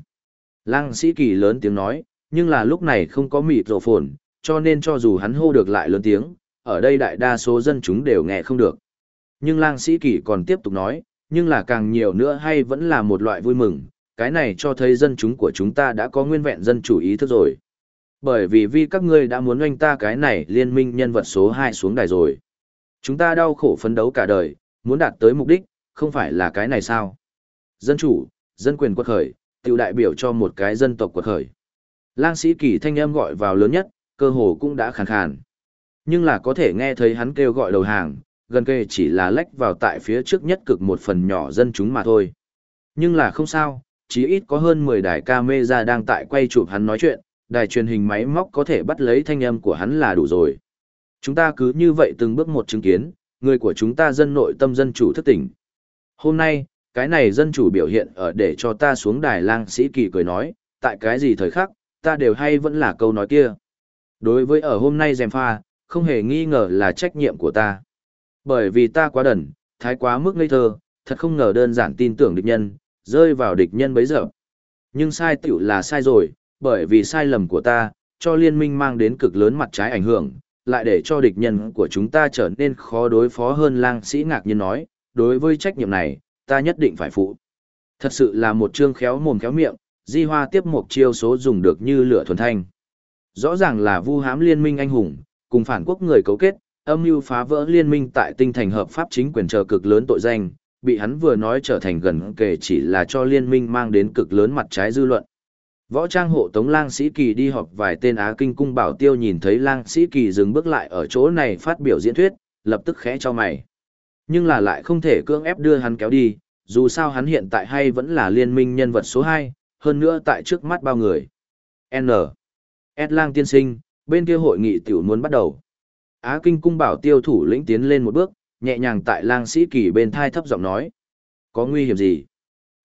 Lang sĩ kỳ lớn tiếng nói, nhưng là lúc này không có mịt rổ phồn, cho nên cho dù hắn hô được lại lớn tiếng, ở đây đại đa số dân chúng đều nghe không được. Nhưng lang sĩ kỷ còn tiếp tục nói, nhưng là càng nhiều nữa hay vẫn là một loại vui mừng, cái này cho thấy dân chúng của chúng ta đã có nguyên vẹn dân chủ ý thức rồi. Bởi vì vì các ngươi đã muốn oanh ta cái này liên minh nhân vật số 2 xuống đài rồi. Chúng ta đau khổ phấn đấu cả đời, muốn đạt tới mục đích, không phải là cái này sao? Dân chủ, dân quyền quật khởi, tiểu đại biểu cho một cái dân tộc quật khởi. Lang sĩ kỳ thanh âm gọi vào lớn nhất, cơ hồ cũng đã khàn khàn. Nhưng là có thể nghe thấy hắn kêu gọi đầu hàng, gần kề chỉ là lách vào tại phía trước nhất cực một phần nhỏ dân chúng mà thôi. Nhưng là không sao, chỉ ít có hơn 10 đài camera đang tại quay chụp hắn nói chuyện, đài truyền hình máy móc có thể bắt lấy thanh âm của hắn là đủ rồi. Chúng ta cứ như vậy từng bước một chứng kiến, người của chúng ta dân nội tâm dân chủ thức tỉnh. Hôm nay, cái này dân chủ biểu hiện ở để cho ta xuống đài lang sĩ kỳ cười nói, tại cái gì thời khắc, ta đều hay vẫn là câu nói kia. Đối với ở hôm nay dèm pha, không hề nghi ngờ là trách nhiệm của ta. Bởi vì ta quá đần, thái quá mức ngây thơ, thật không ngờ đơn giản tin tưởng địch nhân, rơi vào địch nhân bấy giờ. Nhưng sai tiểu là sai rồi, bởi vì sai lầm của ta, cho liên minh mang đến cực lớn mặt trái ảnh hưởng, lại để cho địch nhân của chúng ta trở nên khó đối phó hơn lang sĩ ngạc nhiên nói, đối với trách nhiệm này, ta nhất định phải phụ. Thật sự là một chương khéo mồm khéo miệng, di hoa tiếp một chiêu số dùng được như lửa thuần thanh. Rõ ràng là vu Hám liên minh anh hùng, cùng phản quốc người cấu kết, âm mưu phá vỡ liên minh tại tinh thành hợp pháp chính quyền chờ cực lớn tội danh, bị hắn vừa nói trở thành gần kể chỉ là cho liên minh mang đến cực lớn mặt trái dư luận. Võ trang hộ tống lang sĩ kỳ đi họp vài tên Á Kinh cung bảo tiêu nhìn thấy lang sĩ kỳ dừng bước lại ở chỗ này phát biểu diễn thuyết, lập tức khẽ cho mày. Nhưng là lại không thể cưỡng ép đưa hắn kéo đi, dù sao hắn hiện tại hay vẫn là liên minh nhân vật số 2, hơn nữa tại trước mắt bao người. N. S lang tiên sinh, bên kia hội nghị tiểu muốn bắt đầu. Á Kinh cung bảo tiêu thủ lĩnh tiến lên một bước, nhẹ nhàng tại lang sĩ kỳ bên thai thấp giọng nói. Có nguy hiểm gì?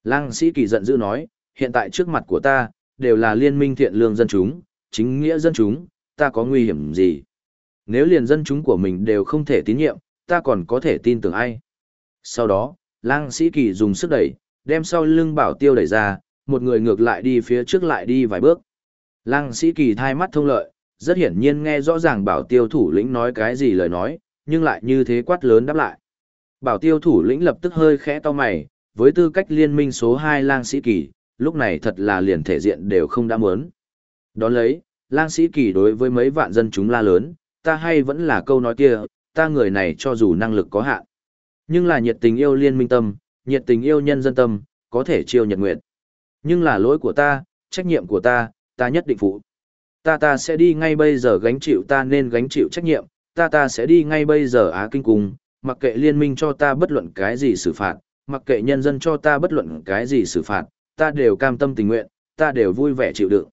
Lang sĩ kỳ giận dữ nói, hiện tại trước mặt của ta, đều là liên minh thiện lương dân chúng, chính nghĩa dân chúng, ta có nguy hiểm gì? Nếu liền dân chúng của mình đều không thể tín nhiệm, ta còn có thể tin tưởng ai? Sau đó, lang sĩ kỳ dùng sức đẩy, đem sau lưng bảo tiêu đẩy ra, một người ngược lại đi phía trước lại đi vài bước. Lang sĩ kỳ thai mắt thông lợi, rất hiển nhiên nghe rõ ràng bảo tiêu thủ lĩnh nói cái gì lời nói, nhưng lại như thế quát lớn đáp lại. Bảo tiêu thủ lĩnh lập tức hơi khẽ to mày, với tư cách liên minh số 2 lang sĩ kỳ, lúc này thật là liền thể diện đều không đã muốn. Đón lấy, lang sĩ kỳ đối với mấy vạn dân chúng la lớn, ta hay vẫn là câu nói kia, ta người này cho dù năng lực có hạn. Nhưng là nhiệt tình yêu liên minh tâm, nhiệt tình yêu nhân dân tâm, có thể chiêu nhật nguyện. Nhưng là lỗi của ta, trách nhiệm của ta, ta nhất định phụ. Ta ta sẽ đi ngay bây giờ gánh chịu ta nên gánh chịu trách nhiệm, ta ta sẽ đi ngay bây giờ Á Kinh cùng. mặc kệ liên minh cho ta bất luận cái gì xử phạt, mặc kệ nhân dân cho ta bất luận cái gì xử phạt, ta đều cam tâm tình nguyện, ta đều vui vẻ chịu đựng.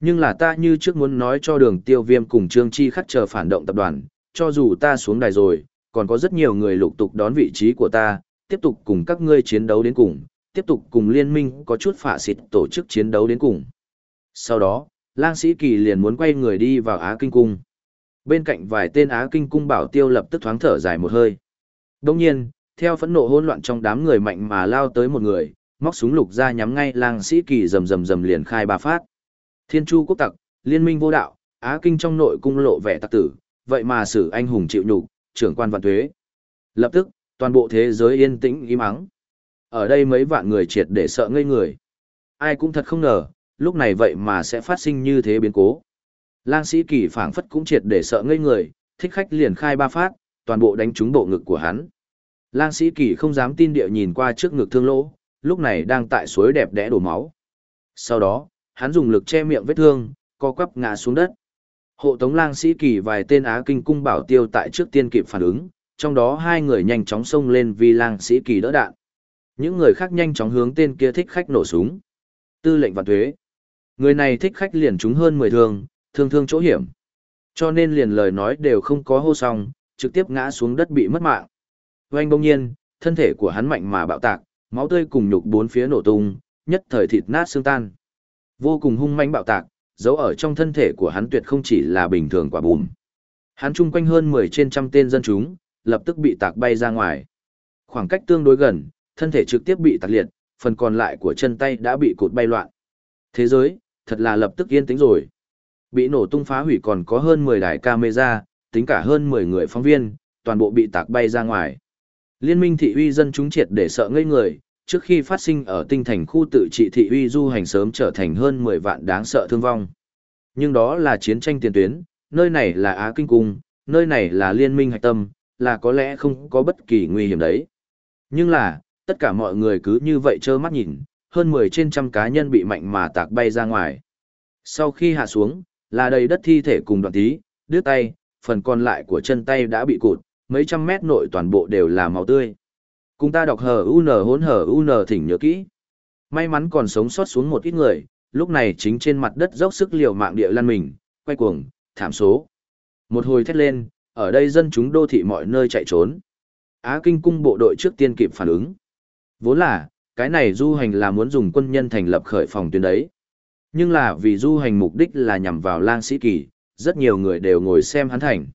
Nhưng là ta như trước muốn nói cho đường tiêu viêm cùng Trương Chi khắc chờ phản động tập đoàn, cho dù ta xuống đài rồi, còn có rất nhiều người lục tục đón vị trí của ta, tiếp tục cùng các ngươi chiến đấu đến cùng, tiếp tục cùng liên minh có chút phả xịt tổ chức chiến đấu đến cùng. Sau đó, lang sĩ kỳ liền muốn quay người đi vào Á Kinh Cung. Bên cạnh vài tên Á Kinh Cung bảo tiêu lập tức thoáng thở dài một hơi. Đồng nhiên, theo phẫn nộ hỗn loạn trong đám người mạnh mà lao tới một người, móc súng lục ra nhắm ngay lang sĩ kỳ rầm rầm rầm liền khai ba phát. Thiên Chu quốc tặc, liên minh vô đạo, Á Kinh trong nội cung lộ vẻ tặc tử, vậy mà xử anh hùng chịu nhục, trưởng quan vạn thuế. Lập tức, toàn bộ thế giới yên tĩnh im ắng. Ở đây mấy vạn người triệt để sợ ngây người. Ai cũng thật không ngờ, lúc này vậy mà sẽ phát sinh như thế biến cố. Lang sĩ kỳ phảng phất cũng triệt để sợ ngây người, thích khách liền khai ba phát, toàn bộ đánh trúng bộ ngực của hắn. Lang sĩ kỳ không dám tin địa nhìn qua trước ngực thương lỗ, lúc này đang tại suối đẹp đẽ đổ máu. Sau đó, hắn dùng lực che miệng vết thương, co quắp ngã xuống đất. Hộ tống lang sĩ kỳ vài tên Á Kinh cung bảo tiêu tại trước tiên kịp phản ứng, trong đó hai người nhanh chóng xông lên vì lang sĩ kỳ đỡ đạn. Những người khác nhanh chóng hướng tên kia thích khách nổ súng. Tư lệnh và thuế. Người này thích khách liền trúng hơn 10 thương, thương thương chỗ hiểm. Cho nên liền lời nói đều không có hô xong, trực tiếp ngã xuống đất bị mất mạng. Oanh bỗng nhiên, thân thể của hắn mạnh mà bạo tạc, máu tươi cùng nhục bốn phía nổ tung, nhất thời thịt nát xương tan. Vô cùng hung manh bạo tạc, dấu ở trong thân thể của hắn tuyệt không chỉ là bình thường quả bùm. Hắn chung quanh hơn 10 trên trăm tên dân chúng, lập tức bị tạc bay ra ngoài. Khoảng cách tương đối gần, thân thể trực tiếp bị tạc liệt, phần còn lại của chân tay đã bị cụt bay loạn. Thế giới, thật là lập tức yên tĩnh rồi. Bị nổ tung phá hủy còn có hơn 10 đài camera, tính cả hơn 10 người phóng viên, toàn bộ bị tạc bay ra ngoài. Liên minh thị uy dân chúng triệt để sợ ngây người, trước khi phát sinh ở tinh thành khu tự trị thị uy du hành sớm trở thành hơn 10 vạn đáng sợ thương vong. Nhưng đó là chiến tranh tiền tuyến, nơi này là Á Kinh Cung, nơi này là liên minh hạch tâm, là có lẽ không có bất kỳ nguy hiểm đấy. Nhưng là, tất cả mọi người cứ như vậy trơ mắt nhìn, hơn 10 trên trăm cá nhân bị mạnh mà tạc bay ra ngoài. Sau khi hạ xuống, là đầy đất thi thể cùng đoạn tí, đứt tay, phần còn lại của chân tay đã bị cụt, mấy trăm mét nội toàn bộ đều là máu tươi. Cùng ta đọc hờ UN hốn hờ UN thỉnh nhớ kỹ. May mắn còn sống sót xuống một ít người, lúc này chính trên mặt đất dốc sức liều mạng địa lăn mình, quay cuồng, thảm số. Một hồi thét lên, ở đây dân chúng đô thị mọi nơi chạy trốn. Á Kinh cung bộ đội trước tiên kịp phản ứng. Vốn là, cái này du hành là muốn dùng quân nhân thành lập khởi phòng tuyến đấy. Nhưng là vì du hành mục đích là nhằm vào lang sĩ kỳ, rất nhiều người đều ngồi xem hắn thành.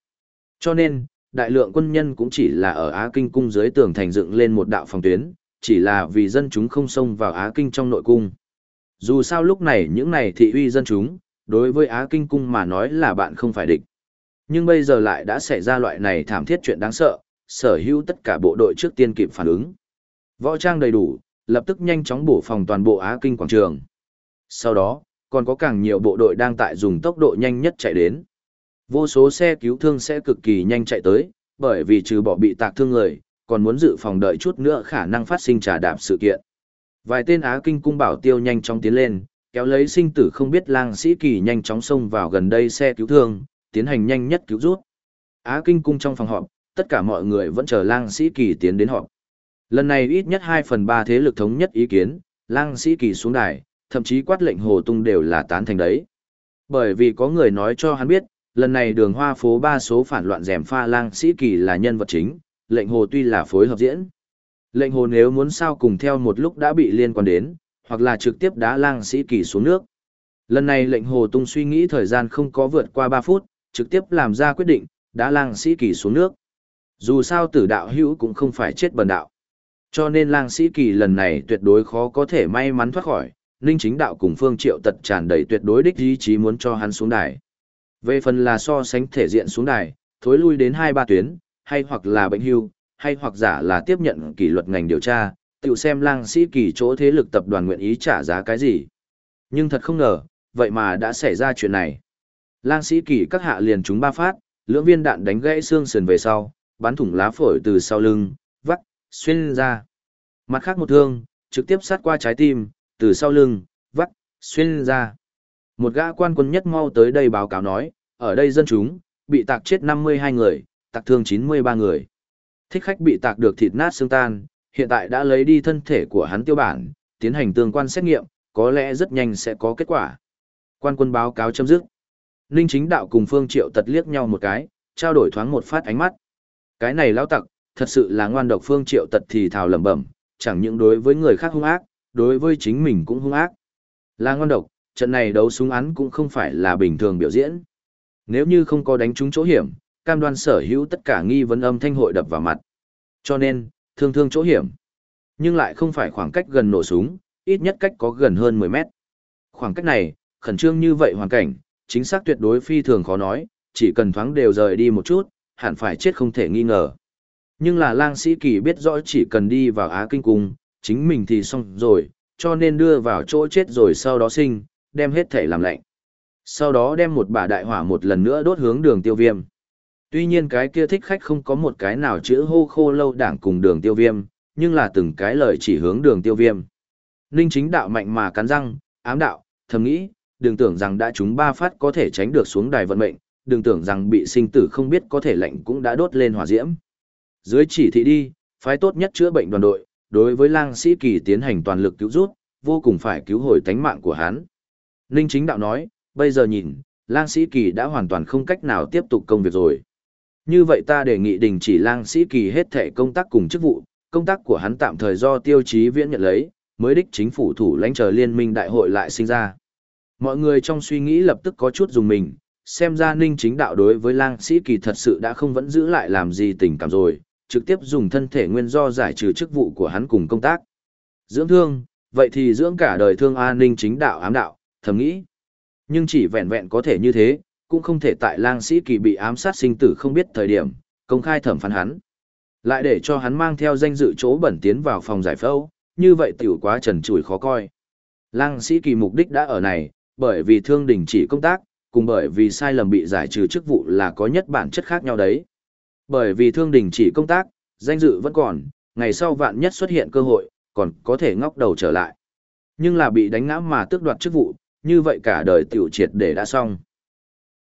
Cho nên, đại lượng quân nhân cũng chỉ là ở Á Kinh cung dưới tường thành dựng lên một đạo phòng tuyến, chỉ là vì dân chúng không xông vào Á Kinh trong nội cung. Dù sao lúc này những này thị uy dân chúng, đối với Á Kinh cung mà nói là bạn không phải địch. Nhưng bây giờ lại đã xảy ra loại này thảm thiết chuyện đáng sợ, sở hữu tất cả bộ đội trước tiên kịp phản ứng. Võ trang đầy đủ, lập tức nhanh chóng bổ phòng toàn bộ Á Kinh quảng trường. Sau đó, còn có càng nhiều bộ đội đang tại dùng tốc độ nhanh nhất chạy đến. Vô số xe cứu thương sẽ cực kỳ nhanh chạy tới, bởi vì trừ bỏ bị tạc thương người, còn muốn dự phòng đợi chút nữa khả năng phát sinh trà đạp sự kiện. Vài tên Á Kinh cung bảo tiêu nhanh chóng tiến lên, kéo lấy sinh tử không biết lang sĩ kỳ nhanh chóng xông vào gần đây xe cứu thương, tiến hành nhanh nhất cứu rút. Á Kinh cung trong phòng họp, tất cả mọi người vẫn chờ lang sĩ kỳ tiến đến họp. Lần này ít nhất 2 phần 3 thế lực thống nhất ý kiến, lang sĩ kỳ xuống đài, thậm chí quát lệnh hồ tung đều là tán thành đấy. Bởi vì có người nói cho hắn biết, lần này đường hoa phố ba số phản loạn dèm pha lang sĩ kỳ là nhân vật chính, lệnh hồ tuy là phối hợp diễn. Lệnh hồ nếu muốn sao cùng theo một lúc đã bị liên quan đến, hoặc là trực tiếp đá lang sĩ kỳ xuống nước. Lần này lệnh hồ tung suy nghĩ thời gian không có vượt qua 3 phút, trực tiếp làm ra quyết định, đá lang sĩ kỳ xuống nước. Dù sao tử đạo hữu cũng không phải chết bần đạo. Cho nên lang sĩ kỳ lần này tuyệt đối khó có thể may mắn thoát khỏi, Ninh chính đạo cùng Phương Triệu tật tràn đầy tuyệt đối đích ý chí muốn cho hắn xuống đài. Về phần là so sánh thể diện xuống đài, thối lui đến hai ba tuyến, hay hoặc là bệnh hưu, hay hoặc giả là tiếp nhận kỷ luật ngành điều tra, tự xem lang sĩ kỳ chỗ thế lực tập đoàn nguyện ý trả giá cái gì. Nhưng thật không ngờ, vậy mà đã xảy ra chuyện này. Lang sĩ kỳ các hạ liền trúng ba phát, lưỡng viên đạn đánh gãy xương sườn về sau, bắn thủng lá phổi từ sau lưng, xuyên ra. Mặt khác một thương, trực tiếp sát qua trái tim, từ sau lưng, vắt, xuyên ra. Một gã quan quân nhất mau tới đây báo cáo nói, ở đây dân chúng, bị tạc chết 52 người, tạc thương 93 người. Thích khách bị tạc được thịt nát xương tan, hiện tại đã lấy đi thân thể của hắn tiêu bản, tiến hành tương quan xét nghiệm, có lẽ rất nhanh sẽ có kết quả. Quan quân báo cáo chấm dứt. Ninh chính đạo cùng Phương Triệu tật liếc nhau một cái, trao đổi thoáng một phát ánh mắt. Cái này lão tặc, thật sự là ngoan độc Phương Triệu tật thì thào lẩm bẩm, chẳng những đối với người khác hung ác, đối với chính mình cũng hung ác. Là ngoan độc, trận này đấu súng án cũng không phải là bình thường biểu diễn. Nếu như không có đánh trúng chỗ hiểm, cam đoan sở hữu tất cả nghi vấn âm thanh hội đập vào mặt. Cho nên, thương thương chỗ hiểm. Nhưng lại không phải khoảng cách gần nổ súng, ít nhất cách có gần hơn 10 mét. Khoảng cách này, khẩn trương như vậy hoàn cảnh, chính xác tuyệt đối phi thường khó nói, chỉ cần thoáng đều rời đi một chút, hẳn phải chết không thể nghi ngờ. Nhưng là lang sĩ kỳ biết rõ chỉ cần đi vào Á Kinh Cung, chính mình thì xong rồi, cho nên đưa vào chỗ chết rồi sau đó sinh, đem hết thể làm lạnh. Sau đó đem một bả đại hỏa một lần nữa đốt hướng đường tiêu viêm. Tuy nhiên cái kia thích khách không có một cái nào chữ hô khô lâu đảng cùng đường tiêu viêm, nhưng là từng cái lời chỉ hướng đường tiêu viêm. Ninh chính đạo mạnh mà cắn răng, ám đạo, thầm nghĩ, đừng tưởng rằng đã chúng ba phát có thể tránh được xuống đài vận mệnh, đừng tưởng rằng bị sinh tử không biết có thể lạnh cũng đã đốt lên hỏa diễm. Dưới chỉ thị đi, phái tốt nhất chữa bệnh đoàn đội, đối với lang sĩ kỳ tiến hành toàn lực cứu rút, vô cùng phải cứu hồi tánh mạng của hắn. Ninh chính đạo nói, bây giờ nhìn, lang sĩ kỳ đã hoàn toàn không cách nào tiếp tục công việc rồi. Như vậy ta đề nghị đình chỉ lang sĩ kỳ hết thể công tác cùng chức vụ, công tác của hắn tạm thời do tiêu chí viễn nhận lấy, mới đích chính phủ thủ lãnh chờ liên minh đại hội lại sinh ra. Mọi người trong suy nghĩ lập tức có chút dùng mình, xem ra ninh chính đạo đối với lang sĩ kỳ thật sự đã không vẫn giữ lại làm gì tình cảm rồi, trực tiếp dùng thân thể nguyên do giải trừ chức vụ của hắn cùng công tác. Dưỡng thương, vậy thì dưỡng cả đời thương an ninh chính đạo ám đạo, thầm nghĩ. Nhưng chỉ vẹn vẹn có thể như thế, cũng không thể tại lang sĩ kỳ bị ám sát sinh tử không biết thời điểm, công khai thẩm phán hắn. Lại để cho hắn mang theo danh dự chỗ bẩn tiến vào phòng giải phẫu, như vậy tiểu quá trần trùi khó coi. Lang sĩ kỳ mục đích đã ở này, bởi vì thương đình chỉ công tác, cùng bởi vì sai lầm bị giải trừ chức vụ là có nhất bản chất khác nhau đấy. Bởi vì thương đình chỉ công tác, danh dự vẫn còn, ngày sau vạn nhất xuất hiện cơ hội, còn có thể ngóc đầu trở lại. Nhưng là bị đánh ngã mà tước đoạt chức vụ, như vậy cả đời tiểu triệt để đã xong.